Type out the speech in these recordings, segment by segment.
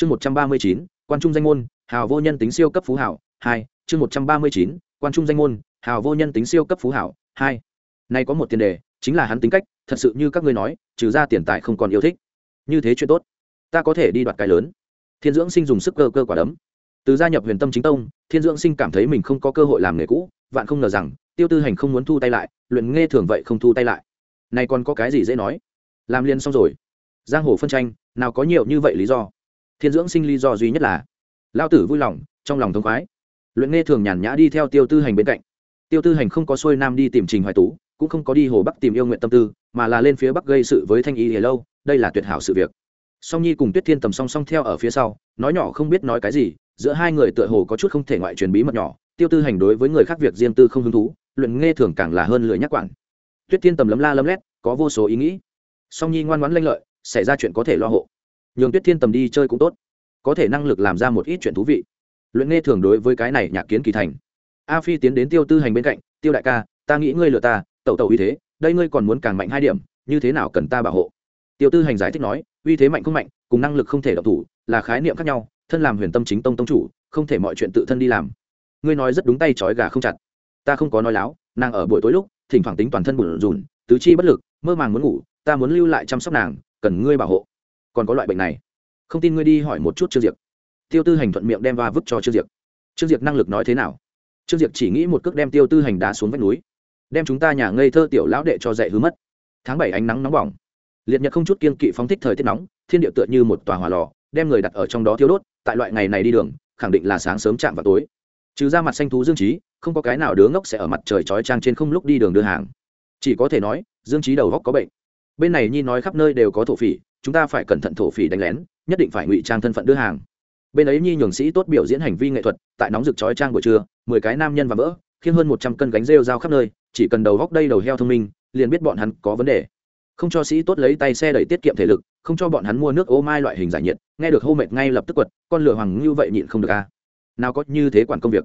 chương một trăm ba mươi chín, quan trung danh môn, hào vô nhân tính siêu cấp phú hảo, hai. Chương một trăm ba mươi chín, quan trung danh môn, hào vô nhân tính siêu cấp phú hảo, hai. Nay có một tiền đề, chính là hắn tính cách, thật sự như các ngươi nói, trừ ra tiền tài không còn yêu thích. Như thế chuyện tốt, ta có thể đi đoạt cái lớn. Thiên dưỡng sinh dùng sức cơ cơ quả đấm. Từ gia nhập huyền tâm chính tông, thiên dưỡng sinh cảm thấy mình không có cơ hội làm nghề cũ, vạn không ngờ rằng, tiêu tư hành không muốn thu tay lại, luyện nghe thường vậy không thu tay lại. Nay còn có cái gì dễ nói? Làm liền xong rồi. Giang hồ phân tranh, nào có nhiều như vậy lý do thiên dưỡng sinh lý do duy nhất là lao tử vui lòng, trong lòng thông khoái. Luyện nghe thường nhàn nhã đi theo tiêu tư hành bên cạnh. Tiêu tư hành không có xuôi nam đi tìm trình hoài tú, cũng không có đi hồ bắc tìm yêu nguyện tâm tư, mà là lên phía bắc gây sự với thanh y hề lâu, đây là tuyệt hảo sự việc. Song nhi cùng tuyết thiên tầm song song theo ở phía sau, nói nhỏ không biết nói cái gì, giữa hai người tựa hồ có chút không thể ngoại truyền bí mật nhỏ, tiêu tư hành đối với người khác việc riêng tư không hứng thú, luyện nghe thường càng là hơn lười nhắc quản. Tuyết thiên tầm lấm la lấm lét, có vô số ý nghĩ. Song nhi ngoan ngoãn lanh lợi, xảy ra chuyện có thể lo hộ nhường tuyết thiên tầm đi chơi cũng tốt. Có thể năng lực làm ra một ít chuyện thú vị. Luyện nghe thường đối với cái này nhạc kiến kỳ thành. A phi tiến đến tiêu tư hành bên cạnh, tiêu đại ca, ta nghĩ ngươi lừa ta, tẩu tẩu uy thế, đây ngươi còn muốn càng mạnh hai điểm, như thế nào cần ta bảo hộ? Tiêu tư hành giải thích nói, uy thế mạnh không mạnh, cùng năng lực không thể đọc thủ, là khái niệm khác nhau, thân làm huyền tâm chính tông tông chủ, không thể mọi chuyện tự thân đi làm. Ngươi nói rất đúng tay trói gà không chặt. Ta không có nói láo, nàng ở buổi tối lúc, thỉnh thoảng tính toàn thân bùn rùn, tứ chi bất lực, mơ màng muốn ngủ, ta muốn lưu lại chăm sóc nàng, cần ngươi bảo hộ còn có loại bệnh này. Không tin ngươi đi hỏi một chút trương diệp tiêu tư hành thuận miệng đem va vứt cho trương diệp trương diệp năng lực nói thế nào? Trương diệp chỉ nghĩ một cước đem tiêu tư hành đá xuống vách núi. Đem chúng ta nhà ngây thơ tiểu lão đệ cho dạy hứa mất. Tháng bảy ánh nắng nóng bỏng. Liệt nhật không chút kiên kỵ phóng thích thời tiết nóng, thiên địa tựa như một tòa hỏa lò, đem người đặt ở trong đó thiếu đốt, tại loại ngày này đi đường, khẳng định là sáng sớm chạm vào tối. Trừ ra mặt xanh thú dương trí không có cái nào đứa ngốc sẽ ở mặt trời chói trang trên không lúc đi đường đưa hàng. Chỉ có thể nói, dương trí đầu góc có bệnh. Bên này nhi nói khắp nơi đều có thổ phỉ chúng ta phải cẩn thận thổ phỉ đánh lén, nhất định phải ngụy trang thân phận đưa hàng bên ấy nhi nhường sĩ tốt biểu diễn hành vi nghệ thuật, tại nóng rực chói trang buổi trưa, mười cái nam nhân và vỡ khiến hơn một trăm cân gánh rêu rao khắp nơi, chỉ cần đầu góc đây đầu heo thông minh, liền biết bọn hắn có vấn đề không cho sĩ tốt lấy tay xe đẩy tiết kiệm thể lực, không cho bọn hắn mua nước ô mai loại hình giải nhiệt, nghe được hô mệt ngay lập tức quật, con lửa hoàng như vậy nhịn không được a à. nào có như thế quản công việc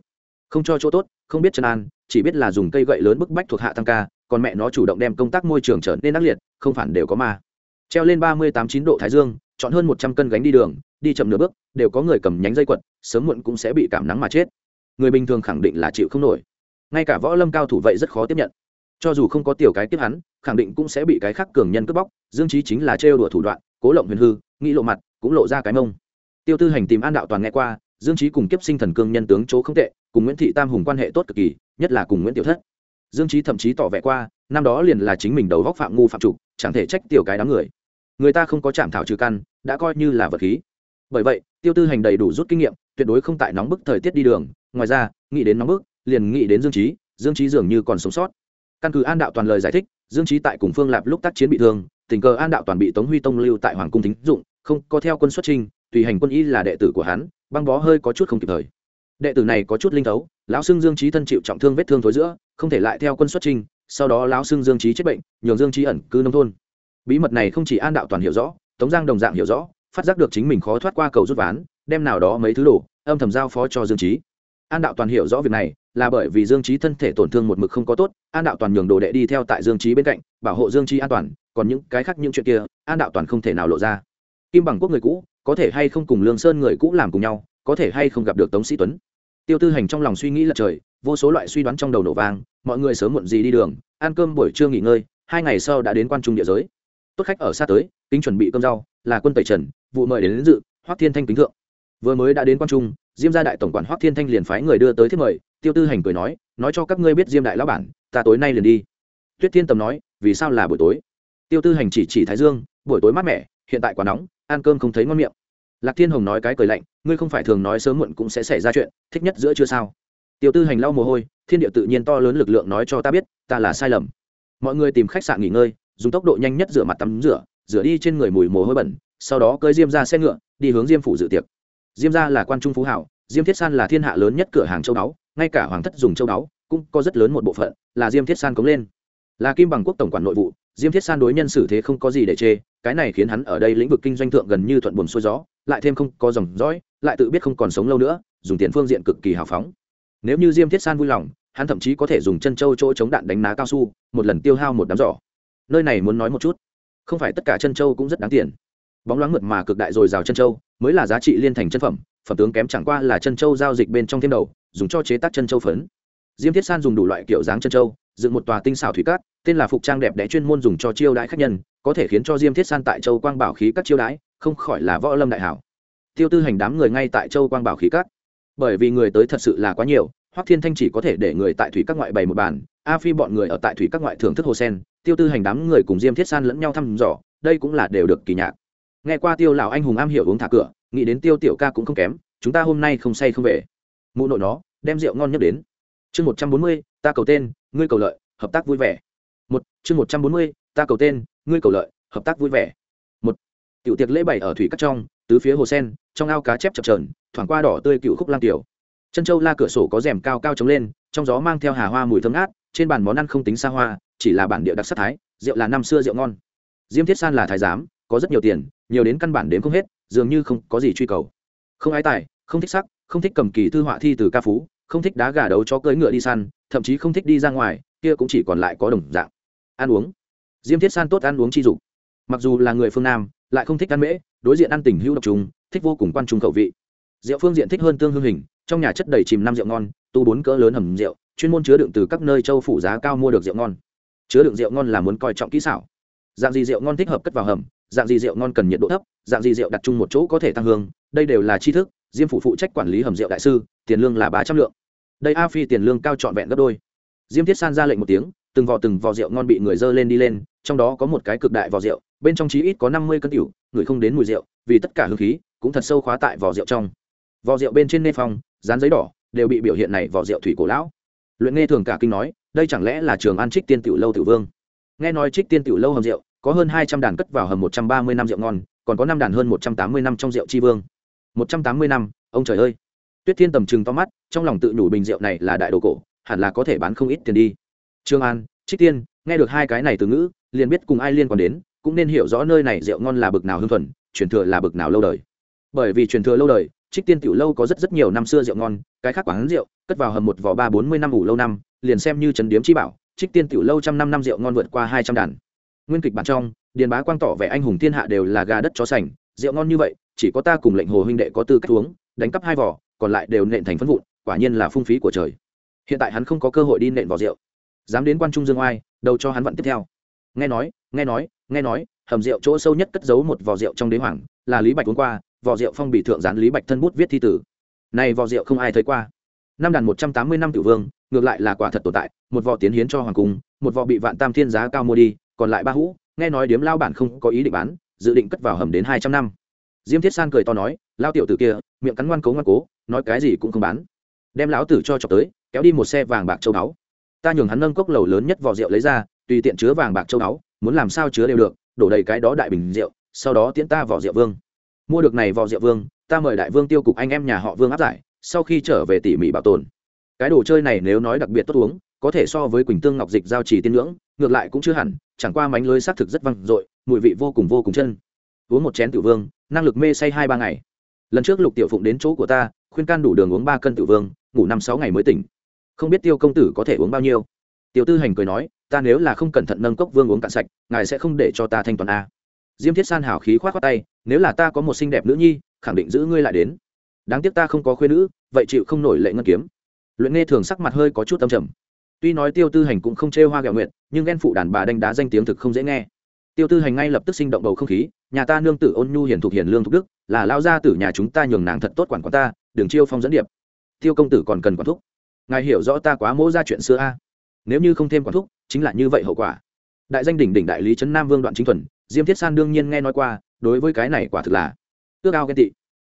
không cho chỗ tốt, không biết chân an, chỉ biết là dùng cây gậy lớn bức bách thuộc hạ tăng ca, còn mẹ nó chủ động đem công tác môi trường trở nên ác liệt, không phản đều có mà treo lên ba mươi tám chín độ thái dương, chọn hơn một trăm cân gánh đi đường, đi chậm nửa bước, đều có người cầm nhánh dây quật, sớm muộn cũng sẽ bị cảm nắng mà chết. Người bình thường khẳng định là chịu không nổi. Ngay cả võ lâm cao thủ vậy rất khó tiếp nhận. Cho dù không có tiểu cái tiếp hắn, khẳng định cũng sẽ bị cái khác cường nhân cướp bóc, dương trí chính là trêu đùa thủ đoạn, cố lộng huyền hư, nghĩ lộ mặt, cũng lộ ra cái mông. Tiêu tư hành tìm an đạo toàn nghe qua, dương trí cùng kiếp sinh thần cương nhân tướng chỗ không tệ, cùng nguyễn thị tam hùng quan hệ tốt cực kỳ, nhất là cùng nguyễn tiểu thất. Dương trí thậm chí tỏ vẻ qua, năm đó liền là chính mình đầu góc phạm ngu phạm trục chẳng thể trách tiểu cái đám người người ta không có chạm thảo trừ căn, đã coi như là vật khí. Bởi vậy, tiêu tư hành đầy đủ rút kinh nghiệm, tuyệt đối không tại nóng bức thời tiết đi đường. Ngoài ra, nghĩ đến nóng bức, liền nghĩ đến dương trí dương trí dường như còn sống sót. Căn cứ an đạo toàn lời giải thích, dương trí tại cùng phương lạp lúc tác chiến bị thương, tình cờ an đạo toàn bị tống huy tông lưu tại hoàng cung thính dụng, không có theo quân xuất trinh tùy hành quân y là đệ tử của hắn, băng bó hơi có chút không kịp thời. Đệ tử này có chút linh thấu, lão xưng dương trí thân chịu trọng thương vết thương thối giữa, không thể lại theo quân xuất trinh sau đó lão xưng dương trí chết bệnh, nhường dương trí ẩn cư nông thôn bí mật này không chỉ an đạo toàn hiểu rõ, tống giang đồng dạng hiểu rõ, phát giác được chính mình khó thoát qua cầu rút ván, đem nào đó mấy thứ đồ, âm thầm giao phó cho dương trí an đạo toàn hiểu rõ việc này, là bởi vì dương trí thân thể tổn thương một mực không có tốt, an đạo toàn nhường đồ đệ đi theo tại dương trí bên cạnh, bảo hộ dương trí an toàn, còn những cái khác những chuyện kia, an đạo toàn không thể nào lộ ra. Kim bằng quốc người cũ, có thể hay không cùng lương sơn người cũ làm cùng nhau, có thể hay không gặp được tống sĩ tuấn. Tiêu tư hành trong lòng suy nghĩ lật trời, vô số loại suy đoán trong đầu nổ vang, mọi người sớm muộn gì đi đường, ăn cơm buổi trưa nghỉ ngơi, hai ngày sau đã đến quan trung địa giới tốt khách ở xa tới kính chuẩn bị cơm rau là quân tẩy trần vụ mời đến, đến dự hoắc thiên thanh kính thượng. Vừa mới đã đến quan trung diêm gia đại tổng quản hoắc thiên thanh liền phái người đưa tới thiết mời tiêu tư hành cười nói nói cho các ngươi biết diêm đại lão bản ta tối nay liền đi. Tuyết thiên tầm nói vì sao là buổi tối? Tiêu tư hành chỉ chỉ thái dương buổi tối mát mẻ hiện tại quá nóng ăn cơm không thấy ngon miệng. Lạc thiên hồng nói cái cười lạnh ngươi không phải thường nói sớm muộn cũng sẽ xảy ra chuyện thích nhất giữa chưa sao? Tiêu tư hành lau mồ hôi thiên địa tự nhiên to lớn lực lượng nói cho ta biết ta là sai lầm. Mọi người tìm khách sạn nghỉ ngơi dùng tốc độ nhanh nhất rửa mặt tắm rửa rửa đi trên người mùi mồ hôi bẩn, sau đó cơi diêm ra xe ngựa, đi hướng diêm phủ dự tiệc. Diêm ra là quan trung phú hảo, diêm thiết san là thiên hạ lớn nhất cửa hàng châu đáo ngay cả hoàng thất dùng châu đáo cũng có rất lớn một bộ phận là diêm thiết san cống lên. Là kim bằng quốc tổng quản nội vụ, diêm thiết san đối nhân xử thế không có gì để chê, cái này khiến hắn ở đây lĩnh vực kinh doanh thượng gần như thuận buồm xuôi gió, lại thêm không có dòng dõi, lại tự biết không còn sống lâu nữa, dùng tiền phương diện cực kỳ hào phóng. Nếu như diêm thiết san vui lòng, hắn thậm chí có thể dùng chân châu chỗ chống đạn đánh ná cao su, một lần tiêu hao một đám giỏ nơi này muốn nói một chút. Không phải tất cả chân châu cũng rất đáng tiền. Bóng loáng mượt mà cực đại dồi dào chân châu, mới là giá trị liên thành chân phẩm phẩm tướng kém chẳng qua là chân châu giao dịch bên trong thêm đầu, dùng cho chế tác chân châu phấn. Diêm thiết san dùng đủ loại kiểu dáng chân châu, dựng một tòa tinh xảo thủy cát, tên là phục trang đẹp đẽ chuyên môn dùng cho chiêu đãi khách nhân, có thể khiến cho diêm thiết san tại châu quang bảo khí các chiêu đãi, không khỏi là võ lâm đại hảo. Tiêu tư hành đám người ngay tại châu quang bảo khí các bởi vì người tới thật sự là quá nhiều, hoắc thiên thanh chỉ có thể để người tại thủy các ngoại bày một bàn, a phi bọn người ở tại thủy các ngoại thưởng thức hồ sen tiêu tư hành đám người cùng diêm thiết san lẫn nhau thăm dò, đây cũng là đều được kỳ nhạc. Nghe qua tiêu lão anh hùng am hiểu uống thả cửa, nghĩ đến tiêu tiểu ca cũng không kém, chúng ta hôm nay không say không về. Mụ nội nó, đem rượu ngon nhất đến. Chương một trăm bốn mươi, ta cầu tên, ngươi cầu lợi, hợp tác vui vẻ. Một, chương một trăm bốn mươi, ta cầu tên, ngươi cầu lợi, hợp tác vui vẻ. Một, tiểu tiệc lễ bày ở thủy cắt trong, tứ phía hồ sen, trong ao cá chép chập trờn thoảng qua đỏ tươi cựu khúc lang tiểu. Chân châu la cửa sổ có rèm cao cao trống lên, trong gió mang theo hà hoa mùi thơm ngát, trên bàn món ăn không tính xa hoa chỉ là bản địa đặc sắc thái, rượu là năm xưa rượu ngon. Diêm thiết san là thái giám, có rất nhiều tiền, nhiều đến căn bản đến không hết, dường như không có gì truy cầu. Không ái tài, không thích sắc, không thích cầm kỳ thư họa thi từ ca phú, không thích đá gà đấu chó cưỡi ngựa đi săn, thậm chí không thích đi ra ngoài, kia cũng chỉ còn lại có đồng dạng. Ăn uống. Diêm thiết san tốt ăn uống chi dục. Mặc dù là người phương nam, lại không thích ăn mễ, đối diện ăn tình hữu độc trùng, thích vô cùng quan trung khẩu vị. Rượu phương diện thích hơn tương hương hình, trong nhà chất đầy chìm năm rượu ngon, tu bốn cỡ lớn hầm rượu, chuyên môn chứa đựng từ các nơi châu phủ giá cao mua được rượu ngon chứa đựng rượu ngon là muốn coi trọng kỹ xảo. Dạng gì rượu ngon thích hợp cất vào hầm, dạng gì rượu ngon cần nhiệt độ thấp, dạng gì rượu đặt chung một chỗ có thể tăng hương, đây đều là tri thức, diêm phủ phụ trách quản lý hầm rượu đại sư, tiền lương là ba trăm lượng. Đây a phi tiền lương cao trọn vẹn gấp đôi. Diêm thiết san ra lệnh một tiếng, từng vò từng vò rượu ngon bị người dơ lên đi lên, trong đó có một cái cực đại vò rượu, bên trong chí ít có năm mươi cân tiểu, người không đến mùi rượu, vì tất cả hương khí, cũng thật sâu khóa tại vò rượu trong. Vò rượu bên trên nê phong, dán giấy đỏ, đều bị biểu hiện này vò rượu thủy cổ lão. Luyện nghe thường cả kinh nói đây chẳng lẽ là trường an trích tiên tiểu lâu tiểu vương? Nghe nói trích tiên tiểu lâu hầm rượu, có hơn hai trăm đàn cất vào hầm một trăm ba mươi năm rượu ngon, còn có năm đàn hơn một trăm tám mươi năm trong rượu tri vương. Một trăm tám mươi năm, ông trời ơi! Tuyết thiên tầm trừng to mắt, trong lòng tự nhủ bình rượu này là đại đồ cổ, hẳn là có thể bán không ít tiền đi. Trương an, trích tiên, nghe được hai cái này từ ngữ, liền biết cùng ai liên quan đến, cũng nên hiểu rõ nơi này rượu ngon là bực nào hương thuần, truyền thừa là bực nào lâu đời. Bởi vì truyền thừa lâu đời, trích tiên tiểu lâu có rất rất nhiều năm xưa rượu ngon, cái khác quán rượu, cất vào hầm một vỏ ba bốn mươi năm ủ lâu năm liền xem như trần điếm chi bảo, trích tiên tiểu lâu trăm năm năm rượu ngon vượt qua hai trăm đàn. Nguyên kịch bản trong, điền bá quang tỏ vẻ anh hùng thiên hạ đều là gà đất chó sành, rượu ngon như vậy, chỉ có ta cùng lệnh hồ huynh đệ có tư cách uống, đánh cắp hai vỏ còn lại đều nện thành phân vụn, quả nhiên là phung phí của trời. Hiện tại hắn không có cơ hội đi nện vỏ rượu. Dám đến quan trung dương oai, đầu cho hắn vận tiếp theo. Nghe nói nghe nói nghe nói, hầm rượu chỗ sâu nhất cất giấu một vỏ rượu trong đế hoàng, là lý bạch uống qua vỏ rượu phong bị thượng gián lý bạch thân bút viết thi tử. Này vỏ rượu không ai thấy qua. Năm đàn một trăm tám mươi năm tiểu vương ngược lại là quả thật tồn tại, một vò tiến hiến cho hoàng cung, một vò bị vạn tam thiên giá cao mua đi, còn lại ba hũ, nghe nói điếm lao bản không có ý định bán, dự định cất vào hầm đến hai trăm năm. Diêm thiết san cười to nói, lao tiểu tử kia, miệng cắn ngoan cố ngoan cố, nói cái gì cũng không bán. Đem lão tử cho chọc tới, kéo đi một xe vàng bạc châu báu. Ta nhường hắn nâng cốc lầu lớn nhất vỏ rượu lấy ra, tùy tiện chứa vàng bạc châu báu, muốn làm sao chứa đều được, đổ đầy cái đó đại bình rượu, sau đó tiễn ta vỏ rượu vương. Mua được này vỏ rượu vương, ta mời đại vương tiêu cục anh em nhà họ vương áp giải, sau khi trở về tỉ mỉ bảo tồn cái đồ chơi này nếu nói đặc biệt tốt uống, có thể so với quỳnh tương ngọc dịch giao trì tiên ngưỡng, ngược lại cũng chưa hẳn, chẳng qua mánh lưới xác thực rất văng dội, mùi vị vô cùng vô cùng chân. Uống một chén tiểu vương, năng lực mê say hai ba ngày. Lần trước lục tiểu phụng đến chỗ của ta, khuyên can đủ đường uống ba cân tiểu vương, ngủ năm sáu ngày mới tỉnh. Không biết tiêu công tử có thể uống bao nhiêu. Tiểu tư hành cười nói, ta nếu là không cẩn thận nâng cốc vương uống cạn sạch, ngài sẽ không để cho ta thanh toàn a. Diêm thiết san hào khí k h o á t khoác tay, nếu là ta có một xinh đẹp nữ nhi, khẳng định giữ ngươi lại đến. Đáng tiếc ta không có khuyên nữ, vậy chịu không nổi lệ ngân kiếm luyện nghe thường sắc mặt hơi có chút tâm trầm. Tuy nói tiêu tư hành cũng không chê hoa gạo nguyện nhưng ghen phụ đàn bà đánh đá danh tiếng thực không dễ nghe. Tiêu tư hành ngay lập tức sinh động bầu không khí, nhà ta nương tử ôn nhu hiền thục hiền lương thục đức, là lao gia tử nhà chúng ta nhường nàng thật tốt quản quản ta, đừng chiêu phong dẫn điệp. Tiêu công tử còn cần quản thúc. Ngài hiểu rõ ta quá mỗ ra chuyện xưa a. Nếu như không thêm quản thúc, chính là như vậy hậu quả. Đại danh đỉnh đỉnh đại lý trấn nam vương đoạn chính thuần, diêm thiết san đương nhiên nghe nói qua, đối với cái này quả thực là ước ao ghen tị.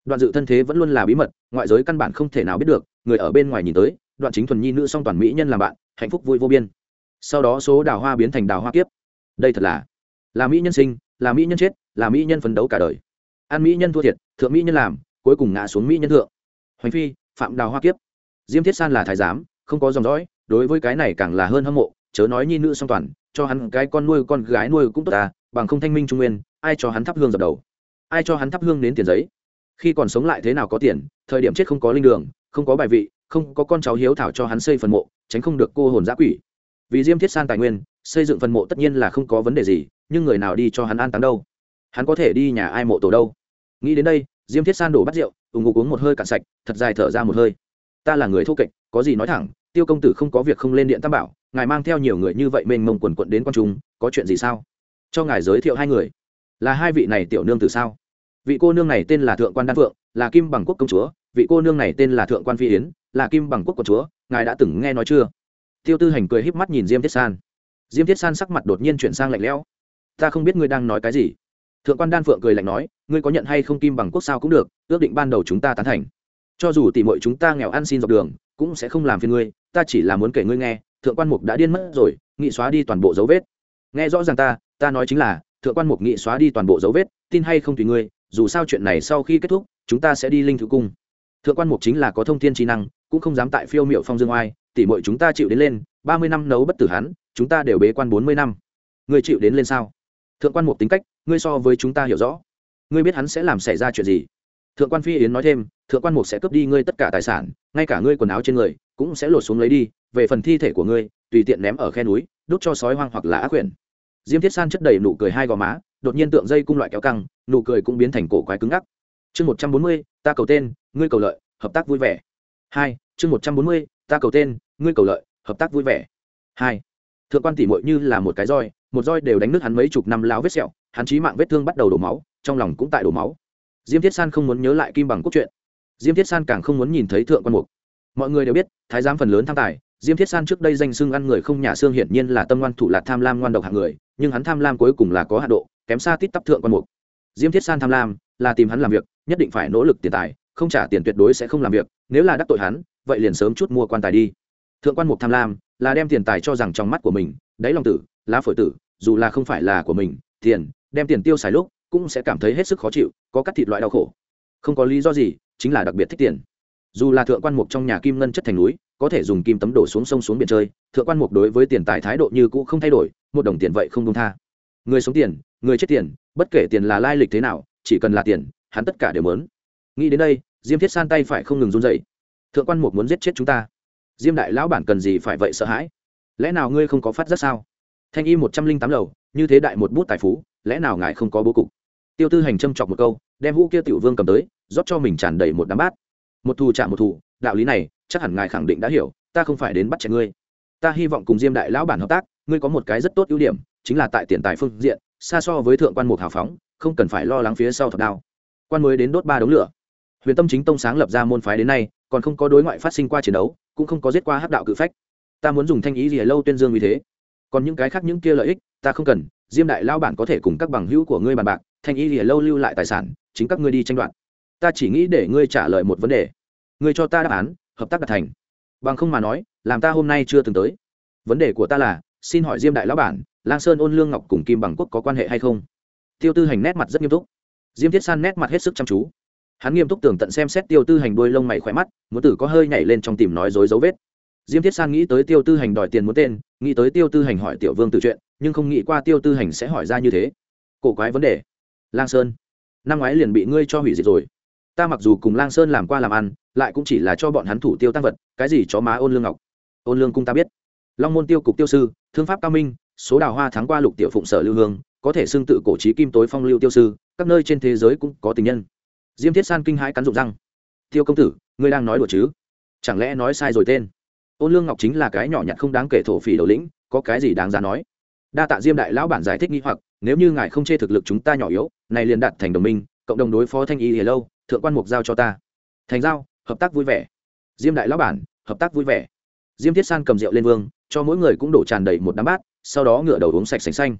Đoạn dự thân thế vẫn luôn là bí mật, ngoại giới căn bản không thể nào biết được người ở bên ngoài nhìn tới, đoạn chính thuần nhi nữ song toàn mỹ nhân làm bạn, hạnh phúc vui vô biên. Sau đó số đào hoa biến thành đào hoa kiếp. Đây thật là là mỹ nhân sinh, là mỹ nhân chết, là mỹ nhân phấn đấu cả đời. An mỹ nhân thua thiệt, thượng mỹ nhân làm, cuối cùng ngã xuống mỹ nhân thượng. Hoành phi, phạm đào hoa kiếp. Diêm thiết san là thái giám, không có dòng dõi, đối với cái này càng là hơn hâm mộ, chớ nói nhi nữ song toàn, cho hắn cái con nuôi con gái nuôi cũng tốt ta bằng không thanh minh trung nguyên, ai cho hắn thắp hương dập đầu? Ai cho hắn thắp hương đến tiền giấy? Khi còn sống lại thế nào có tiền, thời điểm chết không có linh đường không có bài vị, không có con cháu hiếu thảo cho hắn xây phần mộ, tránh không được cô hồn giã quỷ. Vì diêm thiết san tài nguyên, xây dựng phần mộ tất nhiên là không có vấn đề gì, nhưng người nào đi cho hắn an táng đâu? Hắn có thể đi nhà ai mộ tổ đâu? Nghĩ đến đây, diêm thiết san đổ bắt rượu ủng ngục uống một hơi cạn sạch, thật dài thở ra một hơi. Ta là người thô kệch, có gì nói thẳng, tiêu công tử không có việc không lên điện tam bảo, ngài mang theo nhiều người như vậy mênh mông quần quận đến q trung, có chuyện gì sao? Cho ngài giới thiệu hai người. Là hai vị này tiểu nương từ sao? Vị cô nương này tên là thượng quan đan phượng là kim bằng quốc công chúa, vị cô nương này tên là thượng quan phi yến, là kim bằng quốc công chúa, ngài đã từng nghe nói chưa? Tiêu tư hành cười híp mắt nhìn diêm thiết san. Diêm thiết san sắc mặt đột nhiên chuyển sang lạnh lẽo. Ta không biết ngươi đang nói cái gì. Thượng quan đan phượng cười lạnh nói, ngươi có nhận hay không kim bằng quốc sao cũng được, ước định ban đầu chúng ta tán thành. Cho dù tỉ mọi chúng ta nghèo ăn xin dọc đường, cũng sẽ không làm phiền ngươi, ta chỉ là muốn kể ngươi nghe, thượng quan mục đã điên mất rồi, nghị xóa đi toàn bộ dấu vết. Nghe rõ ràng ta ta nói chính là, thượng quan mục nghị xóa đi toàn bộ dấu vết, tin hay không tùy ngươi, dù sao chuyện này sau khi kết thúc chúng ta sẽ đi linh thứ cung. Thượng quan mục chính là có thông thiên trí năng, cũng không dám tại phiêu miệu phong dương oai, tỉ mọi chúng ta chịu đến lên, ba mươi năm nấu bất tử hắn, chúng ta đều bế quan bốn mươi năm. Ngươi chịu đến lên sao? Thượng quan mục tính cách, ngươi so với chúng ta hiểu rõ. Ngươi biết hắn sẽ làm xảy ra chuyện gì? Thượng quan phi yến nói thêm, thượng quan mục sẽ cướp đi ngươi tất cả tài sản, ngay cả ngươi quần áo trên người, cũng sẽ lột xuống lấy đi, về phần thi thể của ngươi, tùy tiện ném ở khe núi đút cho sói hoang hoặc là ác quyển. Diêm thiết san chất đầy nụ cười hai gò má, đột nhiên tượng dây cung loại kéo căng, nụ cười cũng biến thành cổ quái cứng ngắc chương một trăm bốn mươi, ta cầu tên, ngươi cầu lợi, hợp tác vui vẻ. Hai, chương một trăm bốn mươi, ta cầu tên, ngươi cầu lợi, hợp tác vui vẻ. Hai, thượng quan tỷ mội như là một cái roi, một roi đều đánh nước hắn mấy chục năm láo vết sẹo, hắn chí mạng vết thương bắt đầu đổ máu, trong lòng cũng tại đổ máu. Diêm thiết san không muốn nhớ lại kim bằng cốt truyện. Diêm thiết san càng không muốn nhìn thấy thượng quan mục. Mọi người đều biết, thái giám phần lớn tham tài, diêm thiết san trước đây danh xưng ăn người không nhà xương hiển nhiên là tâm ngoan thủ lạc tham lam ngoan độc hạng người, nhưng hắn tham lam cuối cùng là có hạ độ, kém xa tít tắp thượng quan mục. Diêm thiết san tham lam, là tìm hắn làm việc nhất định phải nỗ lực tiền tài, không trả tiền tuyệt đối sẽ không làm việc, nếu là đắc tội hắn, vậy liền sớm chút mua quan tài đi. Thượng quan mục tham lam là đem tiền tài cho rằng trong mắt của mình, đáy lòng tử, lá phổi tử, dù là không phải là của mình, tiền, đem tiền tiêu xài lúc, cũng sẽ cảm thấy hết sức khó chịu, có cắt thịt loại đau khổ. Không có lý do gì, chính là đặc biệt thích tiền. Dù là thượng quan mục trong nhà kim ngân chất thành núi, có thể dùng kim tấm đổ xuống sông xuống biển chơi, thượng quan mục đối với tiền tài thái độ như cũ không thay đổi, một đồng tiền vậy không công tha. Người sống tiền, người chết tiền, bất kể tiền là lai lịch thế nào, chỉ cần là tiền hắn tất cả đều mớn nghĩ đến đây, diêm thiết san tay phải không ngừng run dậy thượng quan mục muốn giết chết chúng ta. Diêm đại lão bản cần gì phải vậy sợ hãi? Lẽ nào ngươi không có phát rất sao? Thanh y một trăm linh tám lầu, như thế đại một bút tài phú, lẽ nào ngài không có bố cục? Tiêu tư hành châm chọc một câu, đem vũ kia tiểu vương cầm tới, rót cho mình tràn đầy một đám bát. Một thù chạm một thù, đạo lý này, chắc hẳn ngài khẳng định đã hiểu, ta không phải đến bắt chẹt ngươi. Ta hy vọng cùng diêm đại lão bản hợp tác, ngươi có một cái rất tốt ưu điểm, chính là tại tiền tài phương diện, xa so với thượng quan mục hào phóng, không cần phải lo lắng phía sau thật đao quan mới đến đốt ba đống lửa. Huyền tâm chính tông sáng lập ra môn phái đến nay, còn không có đối ngoại phát sinh qua chiến đấu, cũng không có giết qua hắc đạo cự phách. Ta muốn dùng thanh ý gì lâu tuyên dương như thế. Còn những cái khác những kia lợi ích, ta không cần, diêm đại lao bản có thể cùng các bằng hữu của ngươi bàn bạc, thanh ý gì lâu lưu lại tài sản, chính các ngươi đi tranh đoạt. Ta chỉ nghĩ để ngươi trả lời một vấn đề. Ngươi cho ta đáp án, hợp tác đạt thành. Bằng không mà nói, làm ta hôm nay chưa từng tới. Vấn đề của ta là, xin hỏi diêm đại lão bản, lang sơn ôn lương ngọc cùng kim bằng quốc có quan hệ hay không? Tiêu tư hành nét mặt rất nghiêm túc diêm thiết san nét mặt hết sức chăm chú. Hắn nghiêm túc tường tận xem xét tiêu tư hành đuôi lông mày khỏe mắt, muốn tử có hơi nhảy lên trong tìm nói dối dấu vết. Diêm thiết san nghĩ tới tiêu tư hành đòi tiền muốn tên, nghĩ tới tiêu tư hành hỏi tiểu vương tự chuyện, nhưng không nghĩ qua tiêu tư hành sẽ hỏi ra như thế. Cổ quái vấn đề. Lang sơn. Năm ngoái liền bị ngươi cho hủy diệt rồi. Ta mặc dù cùng lang sơn làm qua làm ăn, lại cũng chỉ là cho bọn hắn thủ tiêu tăng vật, cái gì chó má ôn lương ngọc. Ôn lương cung ta biết. Long môn tiêu cục tiêu sư, thương pháp cao minh, số đào hoa thắng qua lục tiểu phụng sở lưu hương, có thể xưng tự cổ trí kim tối phong lưu tiêu sư các nơi trên thế giới cũng có tình nhân. Diêm thiết san kinh hãi cắn rụng răng. Tiêu công tử, ngươi đang nói đùa chứ? Chẳng lẽ nói sai rồi tên? Ôn lương ngọc chính là cái nhỏ nhặt không đáng kể thổ phỉ đầu lĩnh, có cái gì đáng giá nói? Đa tạ diêm đại lão bản giải thích nghi hoặc, nếu như ngài không chê thực lực chúng ta nhỏ yếu, này liền đạt thành đồng minh, cộng đồng đối phó thanh y hề lâu, thượng quan mục giao cho ta. Thành giao, hợp tác vui vẻ. Diêm đại lão bản, hợp tác vui vẻ. Diêm thiết san cầm rượu lên vương, cho mỗi người cũng đổ tràn đầy một đám bát, sau đó ngửa đầu uống sạch sành xanh.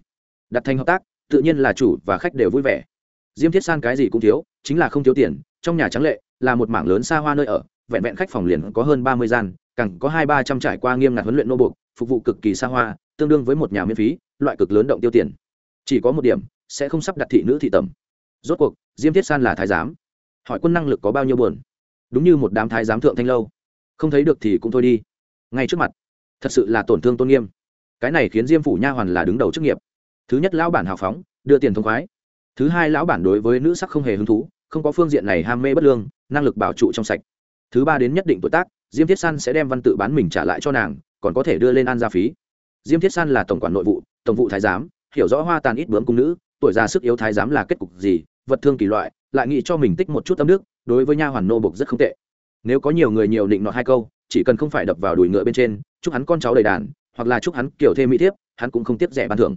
Đặt thành hợp tác, tự nhiên là chủ và khách đều vui vẻ diêm thiết san cái gì cũng thiếu, chính là không thiếu tiền, trong nhà trắng lệ, là một mảng lớn xa hoa nơi ở, vẹn vẹn khách phòng liền có hơn ba mươi gian, càng có hai ba trăm trải qua nghiêm ngặt huấn luyện nô buộc, phục vụ cực kỳ xa hoa, tương đương với một nhà miễn phí, loại cực lớn động tiêu tiền. Chỉ có một điểm, sẽ không sắp đặt thị nữ thị tẩm. Rốt cuộc, diêm thiết san là thái giám. Hỏi quân năng lực có bao nhiêu buồn? Đúng như một đám thái giám thượng thanh lâu. Không thấy được thì cũng thôi đi. Ngay trước mặt, thật sự là tổn thương tôn nghiêm. Cái này khiến diêm phủ nha hoàn là đứng đầu chức nghiệp. Thứ nhất, lão bản hào phóng, đưa tiền thông khoái thứ hai, lão bản đối với nữ sắc không hề hứng thú, không có phương diện này ham mê bất lương, năng lực bảo trụ trong sạch. Thứ ba đến nhất định tuổi tác, diêm thiết san sẽ đem văn tự bán mình trả lại cho nàng, còn có thể đưa lên an gia phí. Diêm thiết san là tổng quản nội vụ, tổng vụ thái giám, hiểu rõ hoa tàn ít bướm cung nữ, tuổi già sức yếu thái giám là kết cục gì, vật thương kỳ loại, lại nghĩ cho mình tích một chút tâm đức, đối với nha hoàn nô bộc rất không tệ. Nếu có nhiều người nhiều định nọ hai câu, chỉ cần không phải đập vào đùi ngựa bên trên, chúc hắn con cháu đầy đàn, hoặc là chúc hắn kiểu thêm mỹ thiếp, hắn cũng không tiếp rẻ ban thưởng.